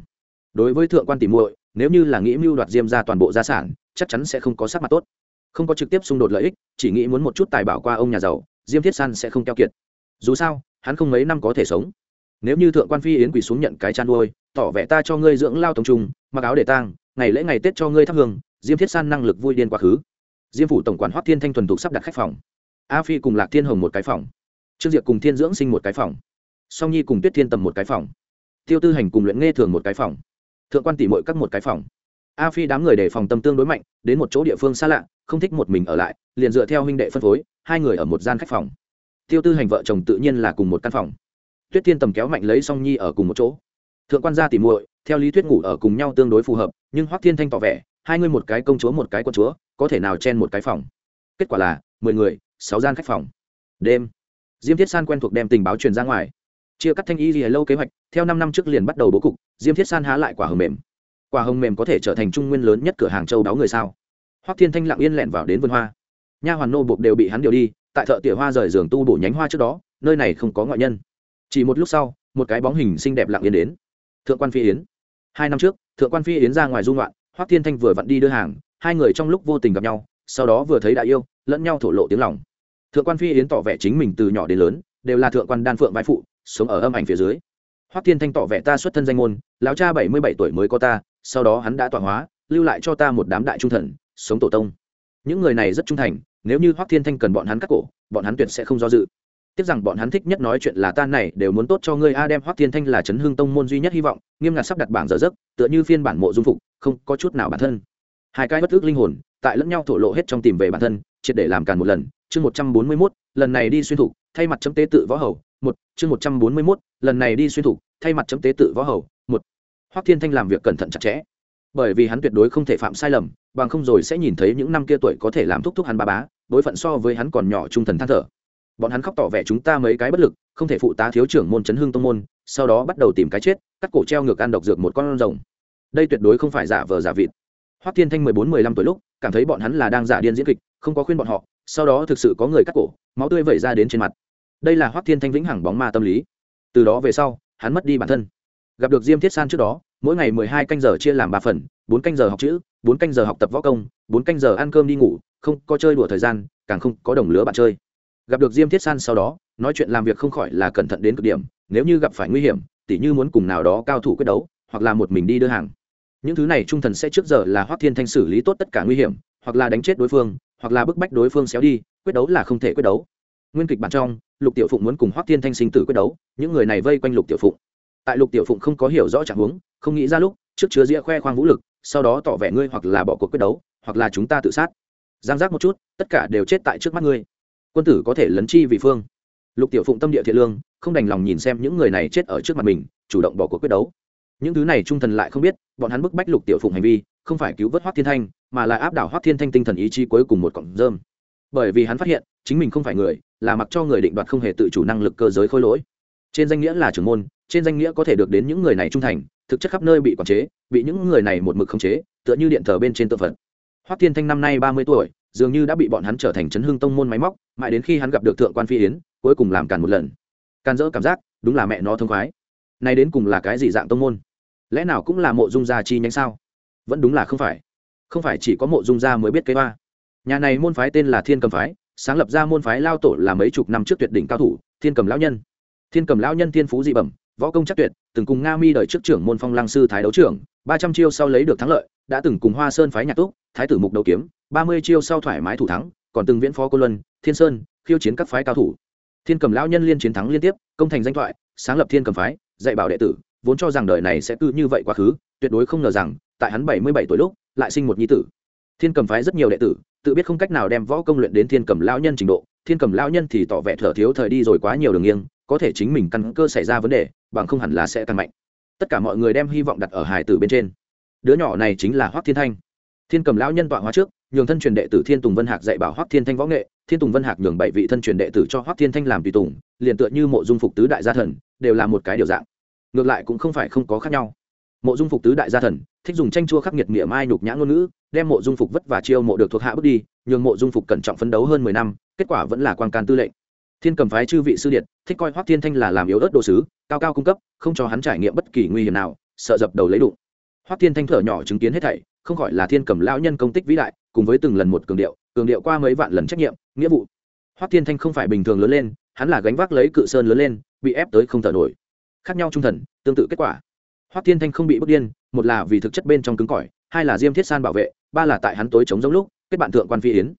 Đối với thượng quan tỷ muội nếu như là nghĩ mưu đoạt diêm ra toàn bộ gia sản, chắc chắn sẽ không có sắc mặt tốt. Không có trực tiếp xung đột lợi ích, chỉ nghĩ muốn một chút tài bảo qua ông nhà giàu, diêm thiết san sẽ không keo kiệt. Dù sao, hắn không mấy năm có thể sống. Nếu như thượng quan phi yến quỳ xuống nhận cái chăn nuôi, tỏ vẻ ta cho ngươi dưỡng lao tổng trung, mặc áo để tang, ngày lễ ngày tết cho ngươi thắp hương, diêm thiết san năng lực vui điên quá khứ. Diêm phủ tổng quản hoắc thiên thanh thuần thục sắp đặt khách phòng. A phi cùng lạc thiên hồng một cái phòng. Trương diệp cùng thiên dưỡng sinh một cái phòng. Song nhi cùng tuyết thiên tầm một cái phòng. Tiêu tư hành cùng luyện nghe thường một cái phòng thượng quan tỷ mội các một cái phòng. A phi đám người đề phòng tâm tương đối mạnh, đến một chỗ địa phương xa lạ, không thích một mình ở lại, liền dựa theo huynh đệ phân phối, hai người ở một gian khách phòng. Tiêu tư hành vợ chồng tự nhiên là cùng một căn phòng. Tuyết thiên tầm kéo mạnh lấy song nhi ở cùng một chỗ. Thượng quan gia tỉ muội, theo lý thuyết ngủ ở cùng nhau tương đối phù hợp, nhưng hoắc thiên thanh tỏ vẻ, hai người một cái công chúa một cái quân chúa, có thể nào chen một cái phòng? Kết quả là, mười người, sáu gian khách phòng. Đêm, diêm thiết san quen thuộc đem tình báo truyền ra ngoài chia cắt thanh y gì lâu kế hoạch, theo năm năm trước liền bắt đầu bố cục, diêm thiết san há lại quả hồng mềm. Quả hồng mềm có thể trở thành trung nguyên lớn nhất cửa hàng châu đáo người sao? Hoắc thiên thanh lặng yên lẹn vào đến vườn hoa. Nha hoàn nô buộc đều bị hắn điều đi, tại thợ tỉa hoa rời giường tu bổ nhánh hoa trước đó, nơi này không có ngoại nhân. Chỉ một lúc sau, một cái bóng hình xinh đẹp lặng yên đến. Thượng quan phi yến. Hai năm trước, thượng quan phi yến ra ngoài du loạn hoắc thiên thanh vừa vặn đi đưa hàng, hai người trong lúc vô tình gặp nhau, sau đó vừa thấy đại yêu, lẫn nhau thổ lộ tiếng lòng. Thượng quan phi yến tỏ vẻ chính mình từ nhỏ đến lớn, đều là thượng quan đan phượng vai phụ sống ở âm ảnh phía dưới. Hoắc thiên thanh tỏ vẻ ta xuất thân danh môn, lão cha bảy mươi bảy tuổi mới có ta, sau đó hắn đã tọa hóa, lưu lại cho ta một đám đại trung thần, sống tổ tông. Những người này rất trung thành, nếu như hoắc thiên thanh cần bọn hắn cắt cổ, bọn hắn tuyệt sẽ không do dự. Tiếc rằng bọn hắn thích nhất nói chuyện là ta này, đều muốn tốt cho ngươi a, đem hoắc thiên thanh là chấn hương tông môn duy nhất hy vọng, nghiêm ngặt sắp đặt bảng giờ giấc, tựa như phiên bản mộ dung phục, không có chút nào bản thân. Hai cái bất ước linh hồn, tại lẫn nhau thổ lộ hết trong tìm về bản thân, triệt để làm càn một lần. Chương một trăm bốn mươi mốt, lần này đi xuyên thủ thay mặt chấm tế tự võ hầu, một, chương một trăm bốn mươi mốt, lần này đi xuyên thủ, thay mặt chấm tế tự võ hầu, một. Hoắc thiên thanh làm việc cẩn thận chặt chẽ. Bởi vì hắn tuyệt đối không thể phạm sai lầm, bằng không rồi sẽ nhìn thấy những năm kia tuổi có thể làm thúc thúc hắn ba bá, đối phận so với hắn còn nhỏ trung thần than thở. Bọn hắn khóc tỏ vẻ chúng ta mấy cái bất lực, không thể phụ tá thiếu trưởng môn chấn hương tông môn, sau đó bắt đầu tìm cái chết, cắt cổ treo ngược ăn độc dược một con rồng. Đây tuyệt đối không phải giả vờ giả vịt. Hoắc thiên thanh mười bốn mười lăm tuổi lúc, cảm thấy bọn hắn là đang giả điên diễn kịch, không có khuyên bọn họ, sau đó thực sự có người cắt cổ, máu tươi vẩy ra đến trên mặt đây là hoắc thiên thanh vĩnh hằng bóng ma tâm lý. Từ đó về sau, hắn mất đi bản thân. Gặp được diêm thiết san trước đó, mỗi ngày mười hai canh giờ chia làm ba phần, bốn canh giờ học chữ, bốn canh giờ học tập võ công, bốn canh giờ ăn cơm đi ngủ, không có chơi đùa thời gian, càng không có đồng lứa bạn chơi. Gặp được diêm thiết san sau đó, nói chuyện làm việc không khỏi là cẩn thận đến cực điểm, nếu như gặp phải nguy hiểm, tỉ như muốn cùng nào đó cao thủ quyết đấu, hoặc là một mình đi đưa hàng. Những thứ này trung thần sẽ trước giờ là hoác thiên thanh xử lý tốt tất cả nguy hiểm, hoặc là đánh chết đối phương, hoặc là bức bách đối phương xéo đi, quyết đấu là không thể quyết đấu nguyên kịch bản trong, lục tiểu phụng muốn cùng hoác thiên thanh sinh tử quyết đấu, những người này vây quanh lục tiểu phụng. Tại lục tiểu phụng không có hiểu rõ trạng huống, không nghĩ ra lúc, trước chứa ria khoe khoang vũ lực, sau đó tỏ vẻ ngươi hoặc là bỏ cuộc quyết đấu, hoặc là chúng ta tự sát. Giang giác một chút, tất cả đều chết tại trước mắt ngươi. Quân tử có thể lấn chi vì phương. Lục tiểu phụng tâm địa thiện lương, không đành lòng nhìn xem những người này chết ở trước mặt mình, chủ động bỏ cuộc quyết đấu. Những thứ này trung thần lại không biết, bọn hắn bức bách lục tiểu phụng hành vi, không phải cứu vớt hoác thiên thanh, mà là áp đảo hoác thiên thanh tinh thần ý chí cuối cùng một cọng rơm. Bởi vì hắn phát hiện, chính mình không phải người là mặc cho người định đoạt không hề tự chủ năng lực cơ giới khôi lỗi. Trên danh nghĩa là trưởng môn, trên danh nghĩa có thể được đến những người này trung thành, thực chất khắp nơi bị quản chế, bị những người này một mực khống chế, tựa như điện thờ bên trên tự phật. Hoắc thiên thanh năm nay ba mươi tuổi, dường như đã bị bọn hắn trở thành chấn hương tông môn máy móc, mãi đến khi hắn gặp được thượng quan phi yến, cuối cùng làm càn một lần. Càn dỡ cảm giác, đúng là mẹ nó thông khoái. Nay đến cùng là cái gì dạng tông môn? Lẽ nào cũng là mộ dung gia chi nhánh sao? Vẫn đúng là không phải. Không phải chỉ có mộ dung gia mới biết cái hoa nhà này môn phái tên là thiên cầm phái sáng lập ra môn phái lao tổ là mấy chục năm trước tuyệt đỉnh cao thủ, thiên cầm lão nhân. Thiên cầm lão nhân thiên phú dị bẩm, võ công chắc tuyệt, từng cùng nga mi đời trước trưởng môn phong lăng sư thái đấu trưởng, ba trăm chiêu sau lấy được thắng lợi, đã từng cùng hoa sơn phái nhạc túc, thái tử mục đầu kiếm, ba mươi chiêu sau thoải mái thủ thắng, còn từng viễn phó cô luân, thiên sơn, khiêu chiến các phái cao thủ. Thiên cầm lão nhân liên chiến thắng liên tiếp, công thành danh thoại, sáng lập thiên cầm phái, dạy bảo đệ tử, vốn cho rằng đời này sẽ cứ như vậy quá khứ, tuyệt đối không ngờ rằng, tại hắn bảy mươi bảy tuổi lúc, lại sinh một nhi tử thiên cầm phái rất nhiều đệ tử, tự biết không cách nào đem võ công luyện đến thiên cầm lão nhân trình độ. Thiên cầm lão nhân thì tỏ vẻ thở thiếu thời đi rồi quá nhiều đường nghiêng, có thể chính mình căn cơ xảy ra vấn đề, bằng không hẳn là sẽ tăng mạnh. Tất cả mọi người đem hy vọng đặt ở hải tử bên trên. Đứa nhỏ này chính là hoắc thiên thanh. Thiên cầm lão nhân tọa hóa trước, nhường thân truyền đệ tử thiên tùng vân hạc dạy bảo hoắc thiên thanh võ nghệ. Thiên tùng vân hạc nhường bảy vị thân truyền đệ tử cho hoắc thiên thanh làm tùy tùng, liền tựa như mộ dung phục tứ đại gia thần, đều là một cái điều dạng. Ngược lại cũng không phải không có khác nhau mộ dung phục tứ đại gia thần, thích dùng tranh chua khắc nghiệt miệng mai nhục nhã ngôn ngữ, đem mộ dung phục vất và chiêu mộ được thuộc hạ bước đi, nhường mộ dung phục cẩn trọng phấn đấu hơn mười năm, kết quả vẫn là quan can tư lệnh. Thiên cầm phái chư vị sư điện thích coi hoác thiên thanh là làm yếu ớt đồ sứ, cao cao cung cấp, không cho hắn trải nghiệm bất kỳ nguy hiểm nào, sợ dập đầu lấy đụng. Hoác thiên thanh thở nhỏ chứng kiến hết thảy, không gọi là thiên cầm lão nhân công tích vĩ đại, cùng với từng lần một cường điệu cường điệu qua mấy vạn lần trách nhiệm, nghĩa vụ. Hoác thiên thanh không phải bình thường lớn lên, hắn là gánh vác lấy cự sơn lớn lên, bị ép tới không thở nổi. Khác nhau trung thần, tương tự kết quả. Hoắc thiên thanh không bị bức điên, một là vì thực chất bên trong cứng cỏi, hai là diêm thiết san bảo vệ, ba là tại hắn tối chống giống lúc, kết bạn thượng quan phi yến.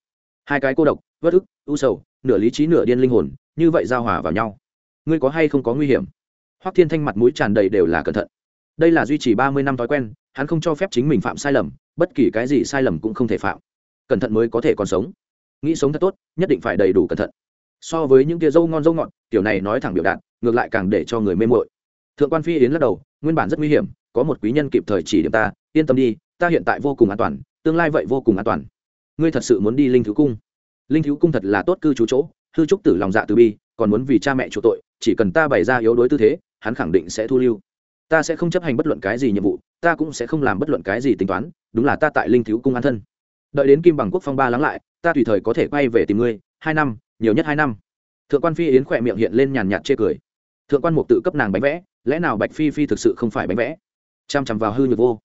Hai cái cô độc vất ức, u sầu, nửa lý trí nửa điên linh hồn, như vậy giao hòa vào nhau. Ngươi có hay không có nguy hiểm? Hoắc thiên thanh mặt mũi tràn đầy đều là cẩn thận. Đây là duy trì ba mươi năm thói quen, hắn không cho phép chính mình phạm sai lầm, bất kỳ cái gì sai lầm cũng không thể phạm. Cẩn thận mới có thể còn sống. Nghĩ sống thật tốt, nhất định phải đầy đủ cẩn thận. So với những tia dâu ngon dâu ngọt, kiểu này nói thẳng biểu đạt, ngược lại càng để cho người mê mội thượng quan phi yến lắc đầu, nguyên bản rất nguy hiểm, có một quý nhân kịp thời chỉ điểm ta, yên tâm đi, ta hiện tại vô cùng an toàn, tương lai vậy vô cùng an toàn. Ngươi thật sự muốn đi linh thứ cung? Linh thiếu cung thật là tốt cư trú chỗ, hư trúc tử lòng dạ từ bi, còn muốn vì cha mẹ chủ tội, chỉ cần ta bày ra yếu đối tư thế, hắn khẳng định sẽ thu lưu. Ta sẽ không chấp hành bất luận cái gì nhiệm vụ, ta cũng sẽ không làm bất luận cái gì tính toán, đúng là ta tại linh thiếu cung an thân. Đợi đến kim bằng quốc phong ba lắng lại, ta tùy thời có thể quay về tìm ngươi, hai năm, nhiều nhất hai năm. Thượng quan phi yến khỏe miệng hiện lên nhàn nhạt chê cười. Thượng quan mục tự cấp nàng bánh vẽ lẽ nào bạch phi phi thực sự không phải bánh vẽ? Chăm chằm vào hư nhược vô.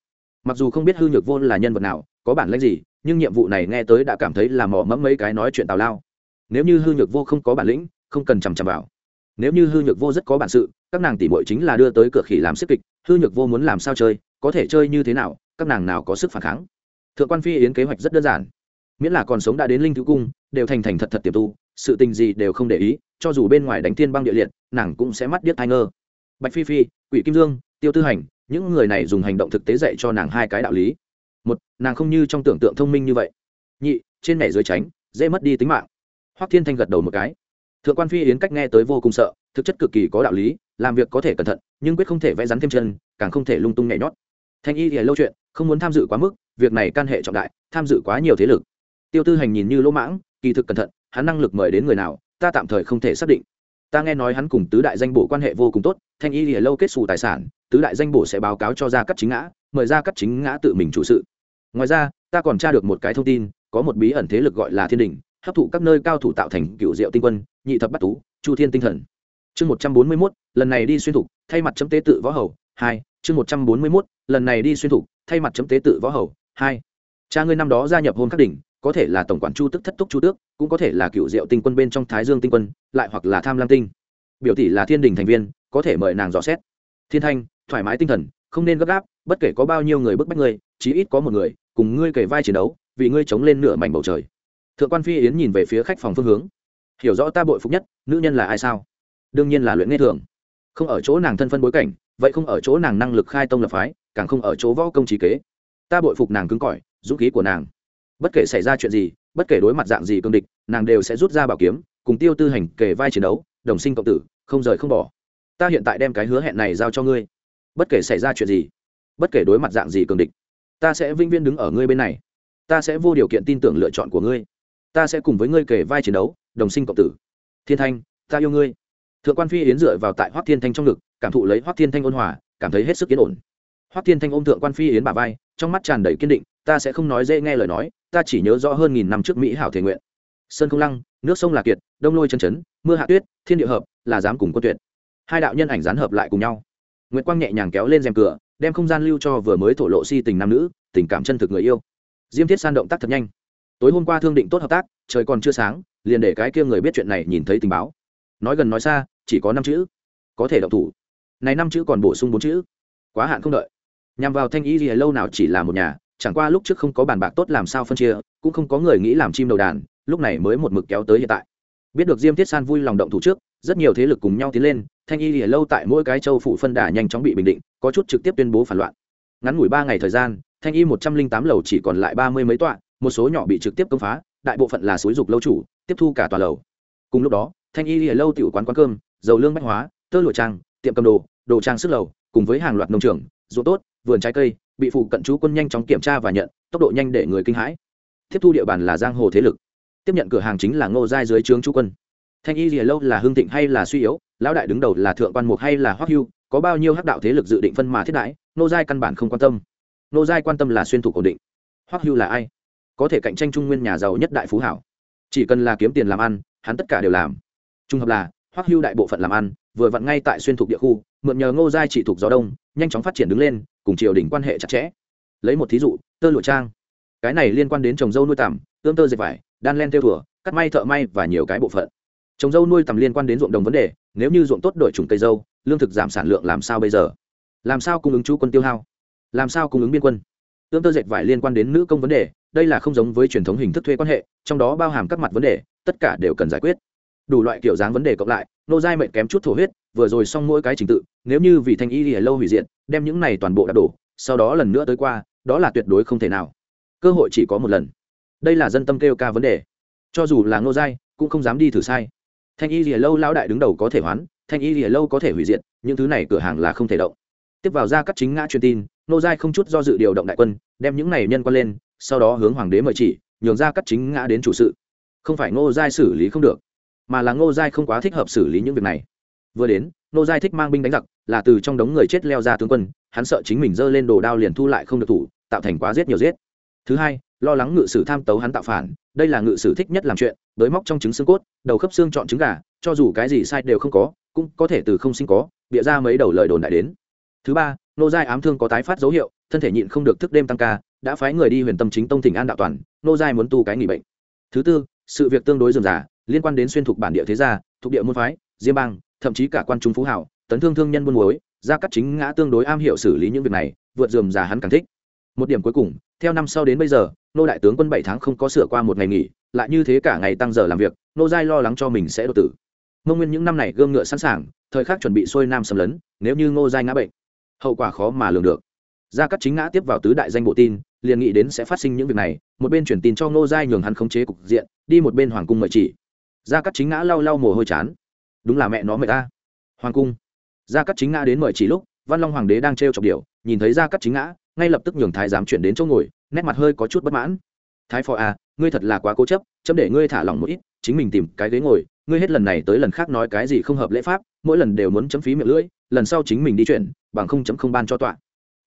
Mặc dù không biết hư nhược vô là nhân vật nào, có bản lãnh gì, nhưng nhiệm vụ này nghe tới đã cảm thấy là mỏ mẫm mấy cái nói chuyện tào lao. Nếu như hư nhược vô không có bản lĩnh, không cần chằm chằm vào. Nếu như hư nhược vô rất có bản sự, các nàng tỉ mội chính là đưa tới cửa khỉ làm xếp kịch, hư nhược vô muốn làm sao chơi, có thể chơi như thế nào, các nàng nào có sức phản kháng. Thượng quan phi yến kế hoạch rất đơn giản. Miễn là còn sống đã đến linh thứ cung, đều thành thành thật thật tiềm tu, sự tình gì đều không để ý, cho dù bên ngoài đánh Thiên băng địa liệt, nàng cũng sẽ mắt điếc thai ngơ bạch phi phi, quỷ kim dương, tiêu tư hành, những người này dùng hành động thực tế dạy cho nàng hai cái đạo lý. Một, nàng không như trong tưởng tượng thông minh như vậy. Nhị, trên mẻ dưới tránh, dễ mất đi tính mạng. Hoắc thiên thanh gật đầu một cái. Thượng quan phi yến cách nghe tới vô cùng sợ, thực chất cực kỳ có đạo lý, làm việc có thể cẩn thận, nhưng quyết không thể vẽ rắn thêm chân, càng không thể lung tung nhảy nhót. Thanh y thì lâu chuyện, không muốn tham dự quá mức, việc này can hệ trọng đại, tham dự quá nhiều thế lực. Tiêu tư hành nhìn như lỗ mãng, kỳ thực cẩn thận, hắn năng lực mời đến người nào, ta tạm thời không thể xác định ta nghe nói hắn cùng tứ đại danh bổ quan hệ vô cùng tốt, thanh y thì lâu kết xù tài sản, tứ đại danh bổ sẽ báo cáo cho ra cắt chính ngã, mời ra cắt chính ngã tự mình chủ sự. Ngoài ra, ta còn tra được một cái thông tin, có một bí ẩn thế lực gọi là thiên đình, hấp thụ các nơi cao thủ tạo thành cựu diệu tinh quân, nhị thập bắt tú, chu thiên tinh thần. Chương một trăm bốn mươi mốt, lần này đi xuyên thục, thay mặt chấm tế tự võ hầu, hai, chương một trăm bốn mươi mốt, lần này đi xuyên thục, thay mặt chấm tế tự võ hầu, hai. Cha ngươi năm đó gia nhập hôn các đỉnh có thể là tổng quản chu tức thất túc chu tước, cũng có thể là cựu diệu tinh quân bên trong thái dương tinh quân, lại hoặc là tham lam tinh. Biểu tỷ là thiên đình thành viên, có thể mời nàng dò xét. Thiên thanh, thoải mái tinh thần, không nên gấp gáp, bất kể có bao nhiêu người bức bách ngươi, chí ít có một người, cùng ngươi kể vai chiến đấu, vì ngươi chống lên nửa mảnh bầu trời. Thượng quan phi yến nhìn về phía khách phòng phương hướng. Hiểu rõ ta bội phục nhất, nữ nhân là ai sao? Đương nhiên là luyện nghe thường. Không ở chỗ nàng thân phân bối cảnh, vậy không ở chỗ nàng năng lực khai tông lập phái, càng không ở chỗ võ công trí kế. Ta bội phục nàng cứng cỏi, dũng khí của nàng bất kể xảy ra chuyện gì, bất kể đối mặt dạng gì cương địch, nàng đều sẽ rút ra bảo kiếm, cùng tiêu tư hành kề vai chiến đấu, đồng sinh cộng tử, không rời không bỏ. Ta hiện tại đem cái hứa hẹn này giao cho ngươi. Bất kể xảy ra chuyện gì, bất kể đối mặt dạng gì cường địch, ta sẽ vinh viên đứng ở ngươi bên này. Ta sẽ vô điều kiện tin tưởng lựa chọn của ngươi. Ta sẽ cùng với ngươi kể vai chiến đấu, đồng sinh cộng tử. Thiên thanh, ta yêu ngươi. Thượng quan phi yến dựa vào tại hoác thiên thanh trong ngực, cảm thụ lấy hoác thiên thanh ôn hòa, cảm thấy hết sức yên ổn. Hoác thiên thanh ôm thượng quan phi yến bà vai, trong mắt tràn đầy kiên định ta sẽ không nói dễ nghe lời nói, ta chỉ nhớ rõ hơn nghìn năm trước mỹ hảo thể nguyện. Sơn không lăng, nước sông là kiệt, đông lôi chân chấn, mưa hạ tuyết, thiên địa hợp, là dám cùng quân tuyệt. Hai đạo nhân ảnh dán hợp lại cùng nhau. Nguyễn quang nhẹ nhàng kéo lên rèm cửa, đem không gian lưu cho vừa mới thổ lộ si tình nam nữ, tình cảm chân thực người yêu. Diêm thiết san động tác thật nhanh. Tối hôm qua thương định tốt hợp tác, trời còn chưa sáng, liền để cái kia người biết chuyện này nhìn thấy tình báo. Nói gần nói xa, chỉ có năm chữ. Có thể động thủ. Này năm chữ còn bổ sung bốn chữ. Quá hạn không đợi. Nhằm vào thanh ý gì lâu nào chỉ là một nhà chẳng qua lúc trước không có bàn bạc tốt làm sao phân chia, cũng không có người nghĩ làm chim đầu đàn, lúc này mới một mực kéo tới hiện tại. Biết được diêm thiết san vui lòng động thủ trước, rất nhiều thế lực cùng nhau tiến lên, thanh y lìa lâu tại mỗi cái châu phủ phân đà nhanh chóng bị bình định, có chút trực tiếp tuyên bố phản loạn. Ngắn ngủi ba ngày thời gian, thanh y một trăm linh tám lầu chỉ còn lại ba mươi mấy tọa, một số nhỏ bị trực tiếp công phá, đại bộ phận là xúi dục lâu chủ, tiếp thu cả tòa lầu. Cùng lúc đó, thanh y lìa lâu tiểu quán quán cơm, dầu lương bách hóa, tơ lụa trang, tiệm cầm đồ đồ trang sức lầu, cùng với hàng loạt nông trường, ruộng tốt, vườn trái cây bị phụ cận chú quân nhanh chóng kiểm tra và nhận, tốc độ nhanh để người kinh hãi. Tiếp thu địa bàn là giang hồ thế lực. Tiếp nhận cửa hàng chính là ngô giai dưới trướng chú quân. Thanh y lìa lâu là hương thịnh hay là suy yếu, lão đại đứng đầu là thượng quan mục hay là hoắc hưu, có bao nhiêu hắc đạo thế lực dự định phân mà thiết đãi, Ngô giai căn bản không quan tâm. Ngô giai quan tâm là xuyên thục ổn định. Hoắc hưu là ai? Có thể cạnh tranh trung nguyên nhà giàu nhất đại phú hảo. Chỉ cần là kiếm tiền làm ăn, hắn tất cả đều làm. Trung hợp là, hoắc hưu đại bộ phận làm ăn, vừa vặn ngay tại xuyên thục địa khu, mượn nhờ ngô giai chỉ thuộc gió đông, nhanh chóng phát triển đứng lên cùng triều đình quan hệ chặt chẽ. Lấy một thí dụ, tơ lụa trang. Cái này liên quan đến trồng dâu nuôi tằm ươm tơ dệt vải, đan len theo thùa cắt may thợ may và nhiều cái bộ phận. Trồng dâu nuôi tằm liên quan đến ruộng đồng vấn đề, nếu như ruộng tốt đổi trùng cây dâu, lương thực giảm sản lượng làm sao bây giờ? Làm sao cung ứng chú quân tiêu hao? Làm sao cung ứng biên quân? Ươm tơ dệt vải liên quan đến nữ công vấn đề, đây là không giống với truyền thống hình thức thuê quan hệ, trong đó bao hàm các mặt vấn đề, tất cả đều cần giải quyết. Đủ loại kiểu dáng vấn đề cộng lại nô giai mệnh kém chút thổ huyết, vừa rồi xong mỗi cái trình tự, nếu như vì thanh y lìa lâu hủy diện đem những này toàn bộ đã đổ, sau đó lần nữa tới qua, đó là tuyệt đối không thể nào. Cơ hội chỉ có một lần. Đây là dân tâm kêu ca vấn đề. Cho dù là nô giai, cũng không dám đi thử sai. Thanh y lìa lâu lao đại đứng đầu có thể hoán, thanh y lìa lâu có thể hủy diện những thứ này cửa hàng là không thể động. Tiếp vào ra các chính ngã truyền tin, nô giai không chút do dự điều động đại quân, đem những này nhân quân lên, sau đó hướng hoàng đế mời chỉ, nhường ra các chính ngã đến chủ sự. Không phải ngô giai xử lý không được mà là ngô giai không quá thích hợp xử lý những việc này. Vừa đến, ngô giai thích mang binh đánh giặc, là từ trong đống người chết leo ra tướng quân, hắn sợ chính mình giơ lên đồ đao liền thu lại không được thủ, tạo thành quá giết nhiều giết. Thứ hai, lo lắng ngự sử tham tấu hắn tạo phản, đây là ngự sử thích nhất làm chuyện đới móc trong trứng xương cốt, đầu khớp xương chọn trứng gà, cho dù cái gì sai đều không có, cũng có thể từ không sinh có, bịa ra mấy đầu lời đồn đại đến. Thứ ba nô giai ám thương có tái phát dấu hiệu, thân thể nhịn không được thức đêm tăng ca, đã phái người đi huyền tâm chính tông thỉnh an đạo toàn nô giai muốn tu cái nghỉ bệnh. Thứ tư, sự việc tương đối dườm giả liên quan đến xuyên thuộc bản địa thế gia, thuộc địa môn phái, diêm bang, thậm chí cả quan trung phú hảo, tấn thương thương nhân buôn muối, gia cắt chính ngã tương đối am hiểu xử lý những việc này, vượt dườm già hắn càng thích. Một điểm cuối cùng, theo năm sau đến bây giờ, nô đại tướng quân bảy tháng không có sửa qua một ngày nghỉ, lại như thế cả ngày tăng giờ làm việc, nô giai lo lắng cho mình sẽ đột tử. Mông nguyên những năm này gươm ngựa sẵn sàng, thời khắc chuẩn bị xuôi nam xâm lấn, nếu như ngô giai ngã bệnh, hậu quả khó mà lường được. Gia cắt chính ngã tiếp vào tứ đại danh bộ tin, liền nghĩ đến sẽ phát sinh những việc này, một bên chuyển tin cho ngô giai nhường hắn khống chế cục diện, đi một bên hoàng cung mời chỉ gia cắt chính ngã lau lau mồ hôi chán. Đúng là mẹ nó mẹ ta. Hoàng cung. Gia cắt chính ngã đến mời chỉ lúc, văn long hoàng đế đang t r e o chọc điệu nhìn thấy gia cắt chính ngã, ngay lập tức nhường thái giám chuyển đến chỗ ngồi, nét mặt hơi có chút bất mãn. Thái phò à ngươi thật là quá cố chấp, chấm để ngươi thả lòng một ít, chính mình tìm cái ghế ngồi, ngươi hết lần này tới lần khác nói cái gì không hợp lễ pháp, mỗi lần đều muốn chấm phí miệng lưỡi, lần sau chính mình đi chuyển, bằng không chấm không ban cho tọa.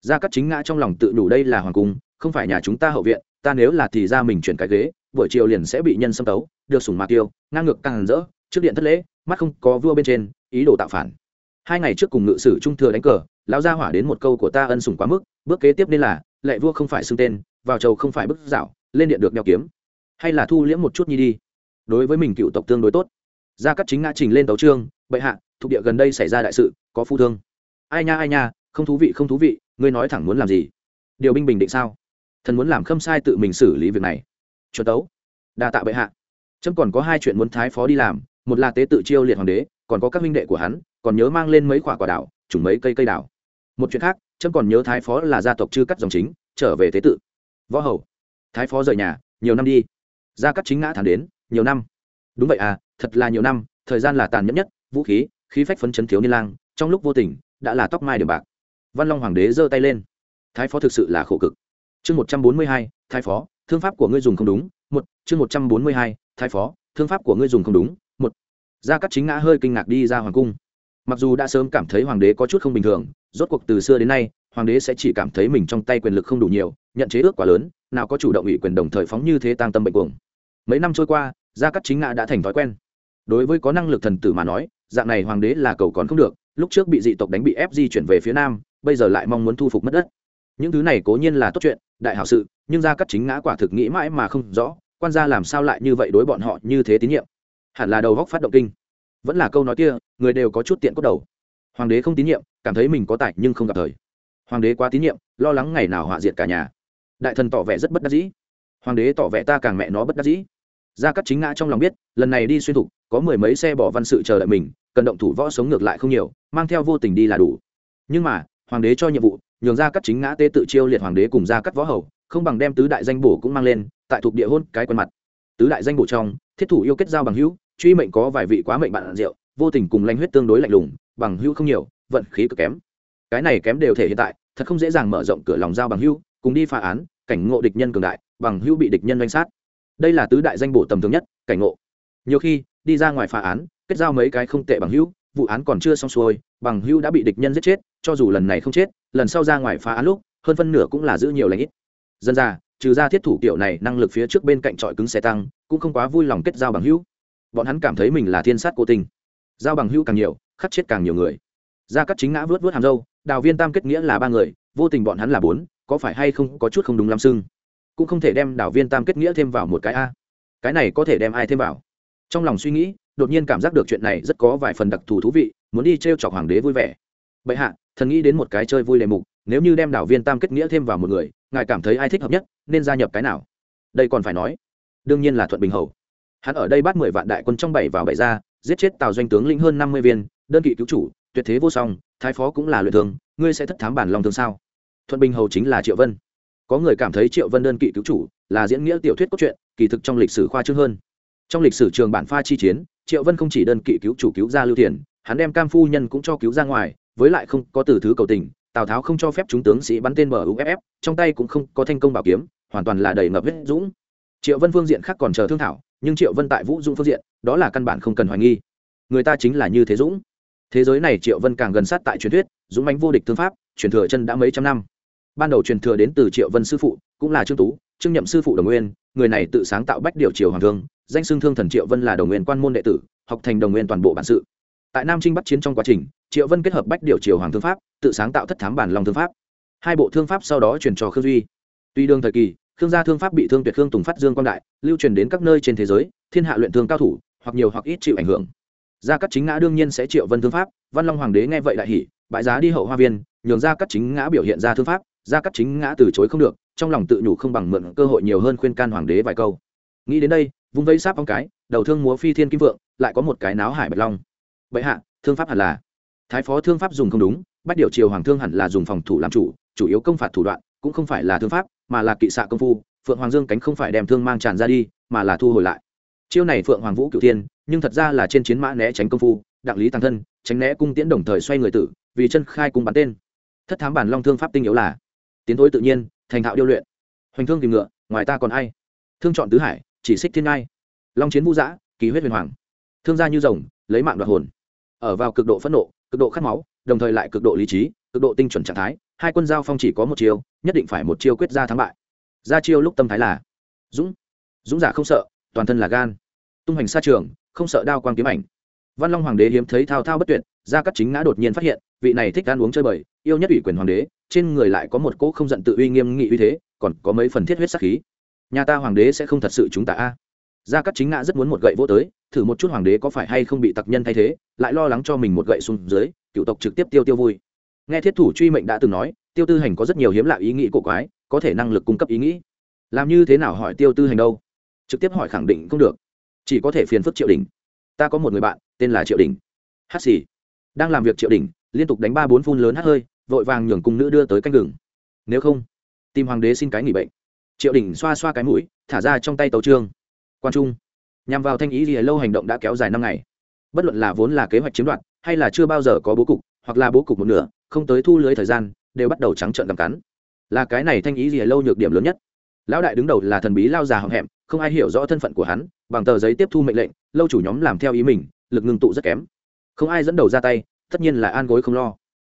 Gia cắt chính ngã trong lòng tự đủ đây là hoàng cung, không phải nhà chúng ta hậu viện, ta nếu là thì ra mình chuyển cái ghế buổi chiều liền sẽ bị nhân xâm tấu, được sủng mạc tiêu ngang ngược càng rỡ, trước điện thất lễ, mắt không có vua bên trên, ý đồ tạo phản. Hai ngày trước cùng ngự sử trung thừa đánh cờ, lão gia hỏa đến một câu của ta ân sủng quá mức, bước kế tiếp nên là, lệ vua không phải xưng tên, vào chầu không phải bức dạo, lên điện được đeo kiếm. Hay là thu liễm một chút nhi đi. Đối với mình cựu tộc tương đối tốt. Gia cắt chính ngã trình lên tấu trương bệ hạ, thuộc địa gần đây xảy ra đại sự, có phu thương. Ai nha ai nha, không thú vị, không thú vị, ngươi nói thẳng muốn làm gì? Điều binh bình định sao? Thần muốn làm khâm sai tự mình xử lý việc này chuẩn tấu. Đa tạ bệ hạ. Trâm còn có hai chuyện muốn thái phó đi làm, một là tế tự chiêu liệt hoàng đế, còn có các minh đệ của hắn, còn nhớ mang lên mấy quả quả đảo trùng mấy cây cây đảo. Một chuyện khác trâm còn nhớ thái phó là gia tộc chư cắt dòng chính, trở về tế tự. Võ hầu, thái phó rời nhà, nhiều năm đi. Gia cắt chính ngã thẳng đến, nhiều năm. Đúng vậy à thật là nhiều năm, thời gian là tàn nhẫn nhất, vũ khí khí phách phấn chấn thiếu niên lang, trong lúc vô tình, đã là tóc mai điểm bạc. Văn long hoàng đế giơ tay lên. Thái phó thực sự là khổ cực. Chương một trăm bốn mươi hai, thái phó thương pháp của ngươi dùng không đúng, một, chương một trăm bốn mươi hai, thái phó, thương pháp của ngươi dùng không đúng, một. Gia cắt chính ngã hơi kinh ngạc đi ra hoàng cung. Mặc dù đã sớm cảm thấy hoàng đế có chút không bình thường, rốt cuộc từ xưa đến nay, hoàng đế sẽ chỉ cảm thấy mình trong tay quyền lực không đủ nhiều, nhận chế ước quá lớn, nào có chủ động ủy quyền đồng thời phóng như thế tăng tâm bệnh cuồng. Mấy năm trôi qua, gia cắt chính ngã đã thành thói quen. Đối với có năng lực thần tử mà nói, dạng này hoàng đế là cầu còn không được, lúc trước bị dị tộc đánh bị ép di chuyển về phía nam, bây giờ lại mong muốn thu phục mất đất những thứ này cố nhiên là tốt chuyện, đại hảo sự, nhưng gia cắt chính ngã quả thực nghĩ mãi mà không rõ, quan gia làm sao lại như vậy đối bọn họ như thế tín nhiệm. Hẳn là đầu góc phát động kinh. Vẫn là câu nói kia, người đều có chút tiện cốt đầu. Hoàng đế không tín nhiệm, cảm thấy mình có tài nhưng không gặp thời. Hoàng đế quá tín nhiệm, lo lắng ngày nào họa diệt cả nhà. Đại thần tỏ vẻ rất bất đắc dĩ. Hoàng đế tỏ vẻ ta càng mẹ nó bất đắc dĩ. Gia cắt chính ngã trong lòng biết, lần này đi xuyên thục, có mười mấy xe bỏ văn sự chờ đợi mình, cần động thủ võ sống ngược lại không nhiều, mang theo vô tình đi là đủ. Nhưng mà, hoàng đế cho nhiệm vụ nhường ra cắt chính ngã tê tự chiêu liệt hoàng đế cùng ra cắt võ hầu, không bằng đem tứ đại danh bổ cũng mang lên, tại thuộc địa hôn cái quen mặt. Tứ đại danh bổ trong, thiết thủ yêu kết giao bằng hữu, truy mệnh có vài vị quá mệnh bạn rượu, vô tình cùng lanh huyết tương đối lạnh lùng, bằng hữu không nhiều, vận khí cực kém. Cái này kém đều thể hiện tại, thật không dễ dàng mở rộng cửa lòng giao bằng hữu, cùng đi phá án, cảnh ngộ địch nhân cường đại, bằng hữu bị địch nhân danh sát. Đây là tứ đại danh bổ tầm thường nhất, cảnh ngộ. Nhiều khi, đi ra ngoài phá án, kết giao mấy cái không tệ bằng hữu, vụ án còn chưa xong xuôi, bằng hữu đã bị địch nhân giết chết, cho dù lần này không chết lần sau ra ngoài phá án lúc, hơn phân nửa cũng là giữ nhiều lãnh ít. Dân ra, trừ ra thiết thủ kiểu này, năng lực phía trước bên cạnh trọi cứng xe tăng, cũng không quá vui lòng kết giao bằng hữu. Bọn hắn cảm thấy mình là thiên sát cố tình giao bằng hữu càng nhiều, khắc chết càng nhiều người. Ra cắt chính ngã vớt vớt hàm dâu đào viên tam kết nghĩa là ba người, vô tình bọn hắn là bốn, có phải hay không có chút không đúng lắm sưng cũng không thể đem đào viên tam kết nghĩa thêm vào một cái a. Cái này có thể đem ai thêm vào? Trong lòng suy nghĩ, đột nhiên cảm giác được chuyện này rất có vài phần đặc thù thú vị, muốn đi t r e o chọc hoàng đế vui vẻ. Bệ hạ thần nghĩ đến một cái chơi vui đề mục, nếu như đem đảo viên tam kết nghĩa thêm vào một người, ngài cảm thấy ai thích hợp nhất, nên gia nhập cái nào? Đây còn phải nói. Đương nhiên là thuận bình hầu. Hắn ở đây bắt mười vạn đại quân trong bảy vào bảy ra, giết chết tào doanh tướng lĩnh hơn năm mươi viên, đơn kỵ cứu chủ, tuyệt thế vô song, thái phó cũng là luyện thương ngươi sẽ thất thám bản lòng thương sao? Thuận bình hầu chính là triệu vân. Có người cảm thấy triệu vân đơn kỵ cứu chủ là diễn nghĩa tiểu thuyết cốt truyện, kỳ thực trong lịch sử khoa trương hơn. Trong lịch sử trường bản pha chi chiến, triệu vân không chỉ đơn kỵ cứu chủ cứu ra lưu tiền, hắn đem cam phu nhân cũng cho cứu ra ngoài với lại không có từ thứ cầu tình, tào tháo không cho phép chúng tướng sĩ bắn tên mở uff trong tay cũng không có thanh công bảo kiếm, hoàn toàn là đầy ngập huyết dũng. Triệu vân phương diện khác còn chờ thương thảo, nhưng triệu vân tại vũ dũng phương diện, đó là căn bản không cần hoài nghi. Người ta chính là như thế dũng. Thế giới này triệu vân càng gần sát tại truyền thuyết, dũng mánh vô địch thương pháp, truyền thừa chân đã mấy trăm năm. Ban đầu truyền thừa đến từ triệu vân sư phụ, cũng là trương tú, trương nhậm sư phụ đồng nguyên, người này tự sáng tạo bách điều triều hoàng thương, danh xưng thương thần triệu vân là đồng nguyên quan môn đệ tử, học thành đồng nguyên toàn bộ bản sự. Tại nam trinh bắc chiến trong quá trình triệu vân kết hợp bách điều triều hoàng thương pháp, tự sáng tạo thất thám bản long thương pháp. Hai bộ thương pháp sau đó truyền cho khương duy. Tuy đương thời kỳ, khương gia thương pháp bị thương tuyệt khương tùng phát dương quang đại, lưu truyền đến các nơi trên thế giới, thiên hạ luyện thương cao thủ, hoặc nhiều hoặc ít chịu ảnh hưởng. Gia cắt chính ngã đương nhiên sẽ triệu vân thương pháp, văn long hoàng đế nghe vậy đại hỉ bại giá đi hậu hoa viên, nhường gia cắt chính ngã biểu hiện ra thương pháp, gia cắt chính ngã từ chối không được, trong lòng tự nhủ không bằng mượn cơ hội nhiều hơn khuyên can hoàng đế vài câu. Nghĩ đến đây, vung vây sáp ông cái, đầu thương múa phi thiên kim vượng, lại có một cái náo hải bạch long. Vậy hạ, thương pháp hẳn là thái phó thương pháp dùng không đúng bắt điều triều hoàng thương hẳn là dùng phòng thủ làm chủ chủ yếu công phạt thủ đoạn, cũng không phải là thương pháp, mà là kỵ xạ công phu, phượng hoàng dương cánh không phải đem thương mang tràn ra đi, mà là thu hồi lại. Chiêu này phượng hoàng vũ cựu thiên, nhưng thật ra là trên chiến mã né tránh công phu, đặng lý tăng thân, tránh né cung tiễn đồng thời xoay người tử, vì chân khai cung bắn tên. Thất thám bản long thương pháp tinh yếu là tiến thối tự nhiên, thành thạo điêu luyện. Hoành thương tìm ngựa, ngoài ta còn ai? Thương chọn tứ hải, chỉ xích thiên ngai. Long chiến vũ giã, kỳ huyết huyền hoàng. Thương gia như rồng, lấy mạng đoạt hồn. Ở vào cực độ phẫn nộ cực độ khát máu, đồng thời lại cực độ lý trí, cực độ tinh chuẩn trạng thái. Hai quân giao phong chỉ có một chiêu, nhất định phải một chiêu quyết ra thắng bại. Ra chiêu lúc tâm thái là dũng. Dũng giả không sợ, toàn thân là gan. Tung hành xa trường, không sợ đao quang kiếm ảnh. Văn long hoàng đế hiếm thấy thao thao bất tuyệt, gia cắt chính ngã đột nhiên phát hiện, vị này thích ăn uống chơi bời, yêu nhất ủy quyền hoàng đế, trên người lại có một cỗ không giận tự uy nghiêm nghị uy thế, còn có mấy phần thiết huyết sắc khí. Nhà ta hoàng đế sẽ không thật sự chúng ta a gia cắt chính ngã rất muốn một gậy vô tới, thử một chút hoàng đế có phải hay không bị tặc nhân thay thế, lại lo lắng cho mình một gậy xuống dưới, cựu tộc trực tiếp tiêu tiêu vui. Nghe thiết thủ truy mệnh đã từng nói, tiêu tư hành có rất nhiều hiếm lạ ý nghĩ cổ quái, có thể năng lực cung cấp ý nghĩ. Làm như thế nào hỏi tiêu tư hành đâu? Trực tiếp hỏi khẳng định không được. Chỉ có thể phiền phức triệu đình. Ta có một người bạn, tên là triệu đình. Hát xì. Đang làm việc triệu đình, liên tục đánh ba bốn phun lớn hát hơi, vội vàng nhường cung nữ đưa tới canh gừng. Nếu không, tìm hoàng đế xin cái nghỉ bệnh. Triệu đình xoa xoa cái mũi, thả ra trong tay tàu trương quan trung nhằm vào thanh ý gì lâu hành động đã kéo dài năm ngày. Bất luận là vốn là kế hoạch chiếm đoạt, hay là chưa bao giờ có bố cục, hoặc là bố cục một nửa, không tới thu lưới thời gian, đều bắt đầu trắng trợn cầm cắn. Là cái này thanh ý gì lâu nhược điểm lớn nhất. Lão đại đứng đầu là thần bí lao già hậm hẹm, không ai hiểu rõ thân phận của hắn, bằng tờ giấy tiếp thu mệnh lệnh, lâu chủ nhóm làm theo ý mình, lực ngưng tụ rất kém. Không ai dẫn đầu ra tay, tất nhiên là an gối không lo.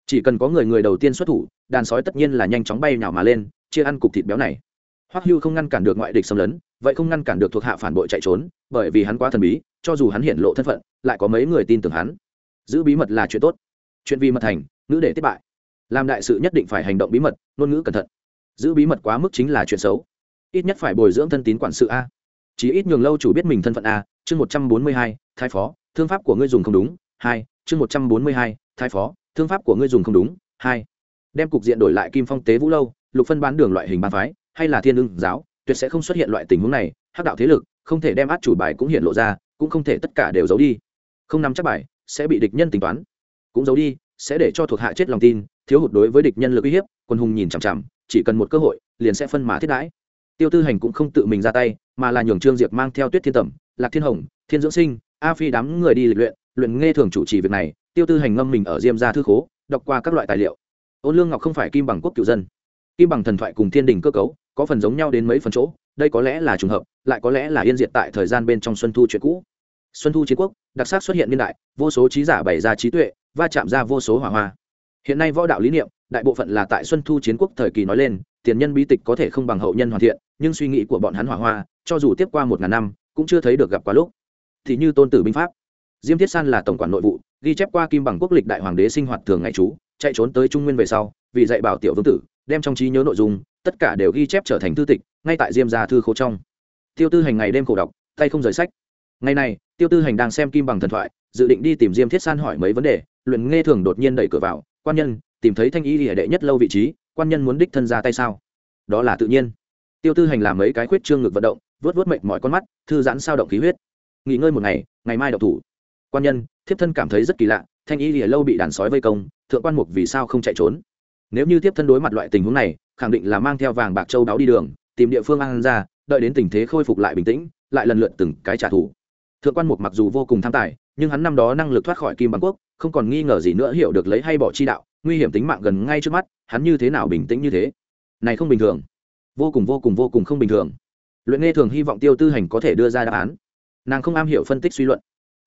Chỉ cần có người người đầu tiên xuất thủ, đàn sói tất nhiên là nhanh chóng bay nhào mà lên, chia ăn cục thịt béo này. Hoắc hưu không ngăn cản được ngoại địch xâm lấn vậy không ngăn cản được thuộc hạ phản bội chạy trốn, bởi vì hắn quá thần bí, cho dù hắn hiện lộ thân phận, lại có mấy người tin tưởng hắn. Giữ bí mật là chuyện tốt. Chuyện vì mật thành ngữ để tiếp bại. Làm đại sự nhất định phải hành động bí mật, ngôn ngữ cẩn thận. Giữ bí mật quá mức chính là chuyện xấu. Ít nhất phải bồi dưỡng thân tín quản sự a. Chỉ ít nhường lâu chủ biết mình thân phận a, chương một trăm bốn mươi hai, thái phó, thương pháp của ngươi dùng không đúng. Hai, chương một trăm bốn mươi hai, thái phó, thương pháp của ngươi dùng không đúng. Hai, đem cục diện đổi lại kim phong tế vũ lâu, lục phân bán đường loại hình ba phái, hay là thiên ưng giáo tuyệt sẽ không xuất hiện loại tình huống này, hắc đạo thế lực, không thể đem át chủ bài cũng hiện lộ ra, cũng không thể tất cả đều giấu đi. Không nắm chắc bài, sẽ bị địch nhân tính toán. Cũng giấu đi, sẽ để cho thuộc hạ chết lòng tin, thiếu hụt đối với địch nhân lực uy hiếp, quân hùng nhìn chằm chằm, chỉ cần một cơ hội, liền sẽ phân mã thiết đãi. Tiêu tư hành cũng không tự mình ra tay, mà là nhường trương diệp mang theo tuyết thiên tẩm, lạc thiên hồng, thiên dưỡng sinh, a phi đám người đi lịch luyện luyện nghe thường chủ trì việc này, tiêu tư hành ngâm mình ở diêm gia thư khố, đọc qua các loại tài liệu. Ôn lương ngọc không phải kim bằng quốc cựu dân. Kim bằng thần thoại cùng thiên đình cơ cấu có phần giống nhau đến mấy phần chỗ, đây có lẽ là trùng hợp, lại có lẽ là yên diệt tại thời gian bên trong xuân thu chuyện cũ. Xuân thu chiến quốc, đặc sắc xuất hiện niên đại, vô số trí giả bày ra trí tuệ, va chạm ra vô số hỏa hoa. Hiện nay võ đạo lý niệm, đại bộ phận là tại xuân thu chiến quốc thời kỳ nói lên, tiền nhân bí tịch có thể không bằng hậu nhân hoàn thiện, nhưng suy nghĩ của bọn hắn hỏa hoa, cho dù tiếp qua một ngàn năm, cũng chưa thấy được gặp quá lúc. Thì như tôn tử binh pháp, diêm thiết san là tổng quản nội vụ, ghi chép qua kim bằng quốc lịch đại hoàng đế sinh hoạt thường ngày chú chạy trốn tới trung nguyên về sau, vì dạy bảo tiểu vương tử, đem trong trí nhớ nội dung, tất cả đều ghi chép trở thành thư tịch, ngay tại diêm gia thư khố trong. Tiêu tư hành ngày đêm khổ đọc, tay không rời sách. Ngày này, tiêu tư hành đang xem kim bằng thần thoại, dự định đi tìm diêm thiết san hỏi mấy vấn đề, luyện nghe thường đột nhiên đẩy cửa vào, quan nhân, tìm thấy thanh y hệ đệ nhất lâu vị trí, quan nhân muốn đích thân ra tay sao? Đó là tự nhiên. Tiêu tư hành làm mấy cái khuyết trương ngực vận động vớt vớt mệt mỏi con mắt, thư giãn sao động khí huyết. Nghỉ ngơi một ngày ngày mai đậu thủ. Quan nhân, thiếp thân cảm thấy rất kỳ lạ thanh y lìa lâu bị đàn sói vây công, thượng quan mục vì sao không chạy trốn? Nếu như tiếp thân đối mặt loại tình huống này, khẳng định là mang theo vàng bạc châu đáo đi đường, tìm địa phương ăn ra, đợi đến tình thế khôi phục lại bình tĩnh, lại lần lượt từng cái trả thù. Thượng quan mục mặc dù vô cùng tham tài, nhưng hắn năm đó năng lực thoát khỏi kim bằng quốc, không còn nghi ngờ gì nữa hiểu được lấy hay bỏ chi đạo, nguy hiểm tính mạng gần ngay trước mắt, hắn như thế nào bình tĩnh như thế? Này không bình thường. Vô cùng vô cùng vô cùng không bình thường. Luyện nghe thường hy vọng tiêu tư hành có thể đưa ra đáp án. Nàng không am hiểu phân tích suy luận.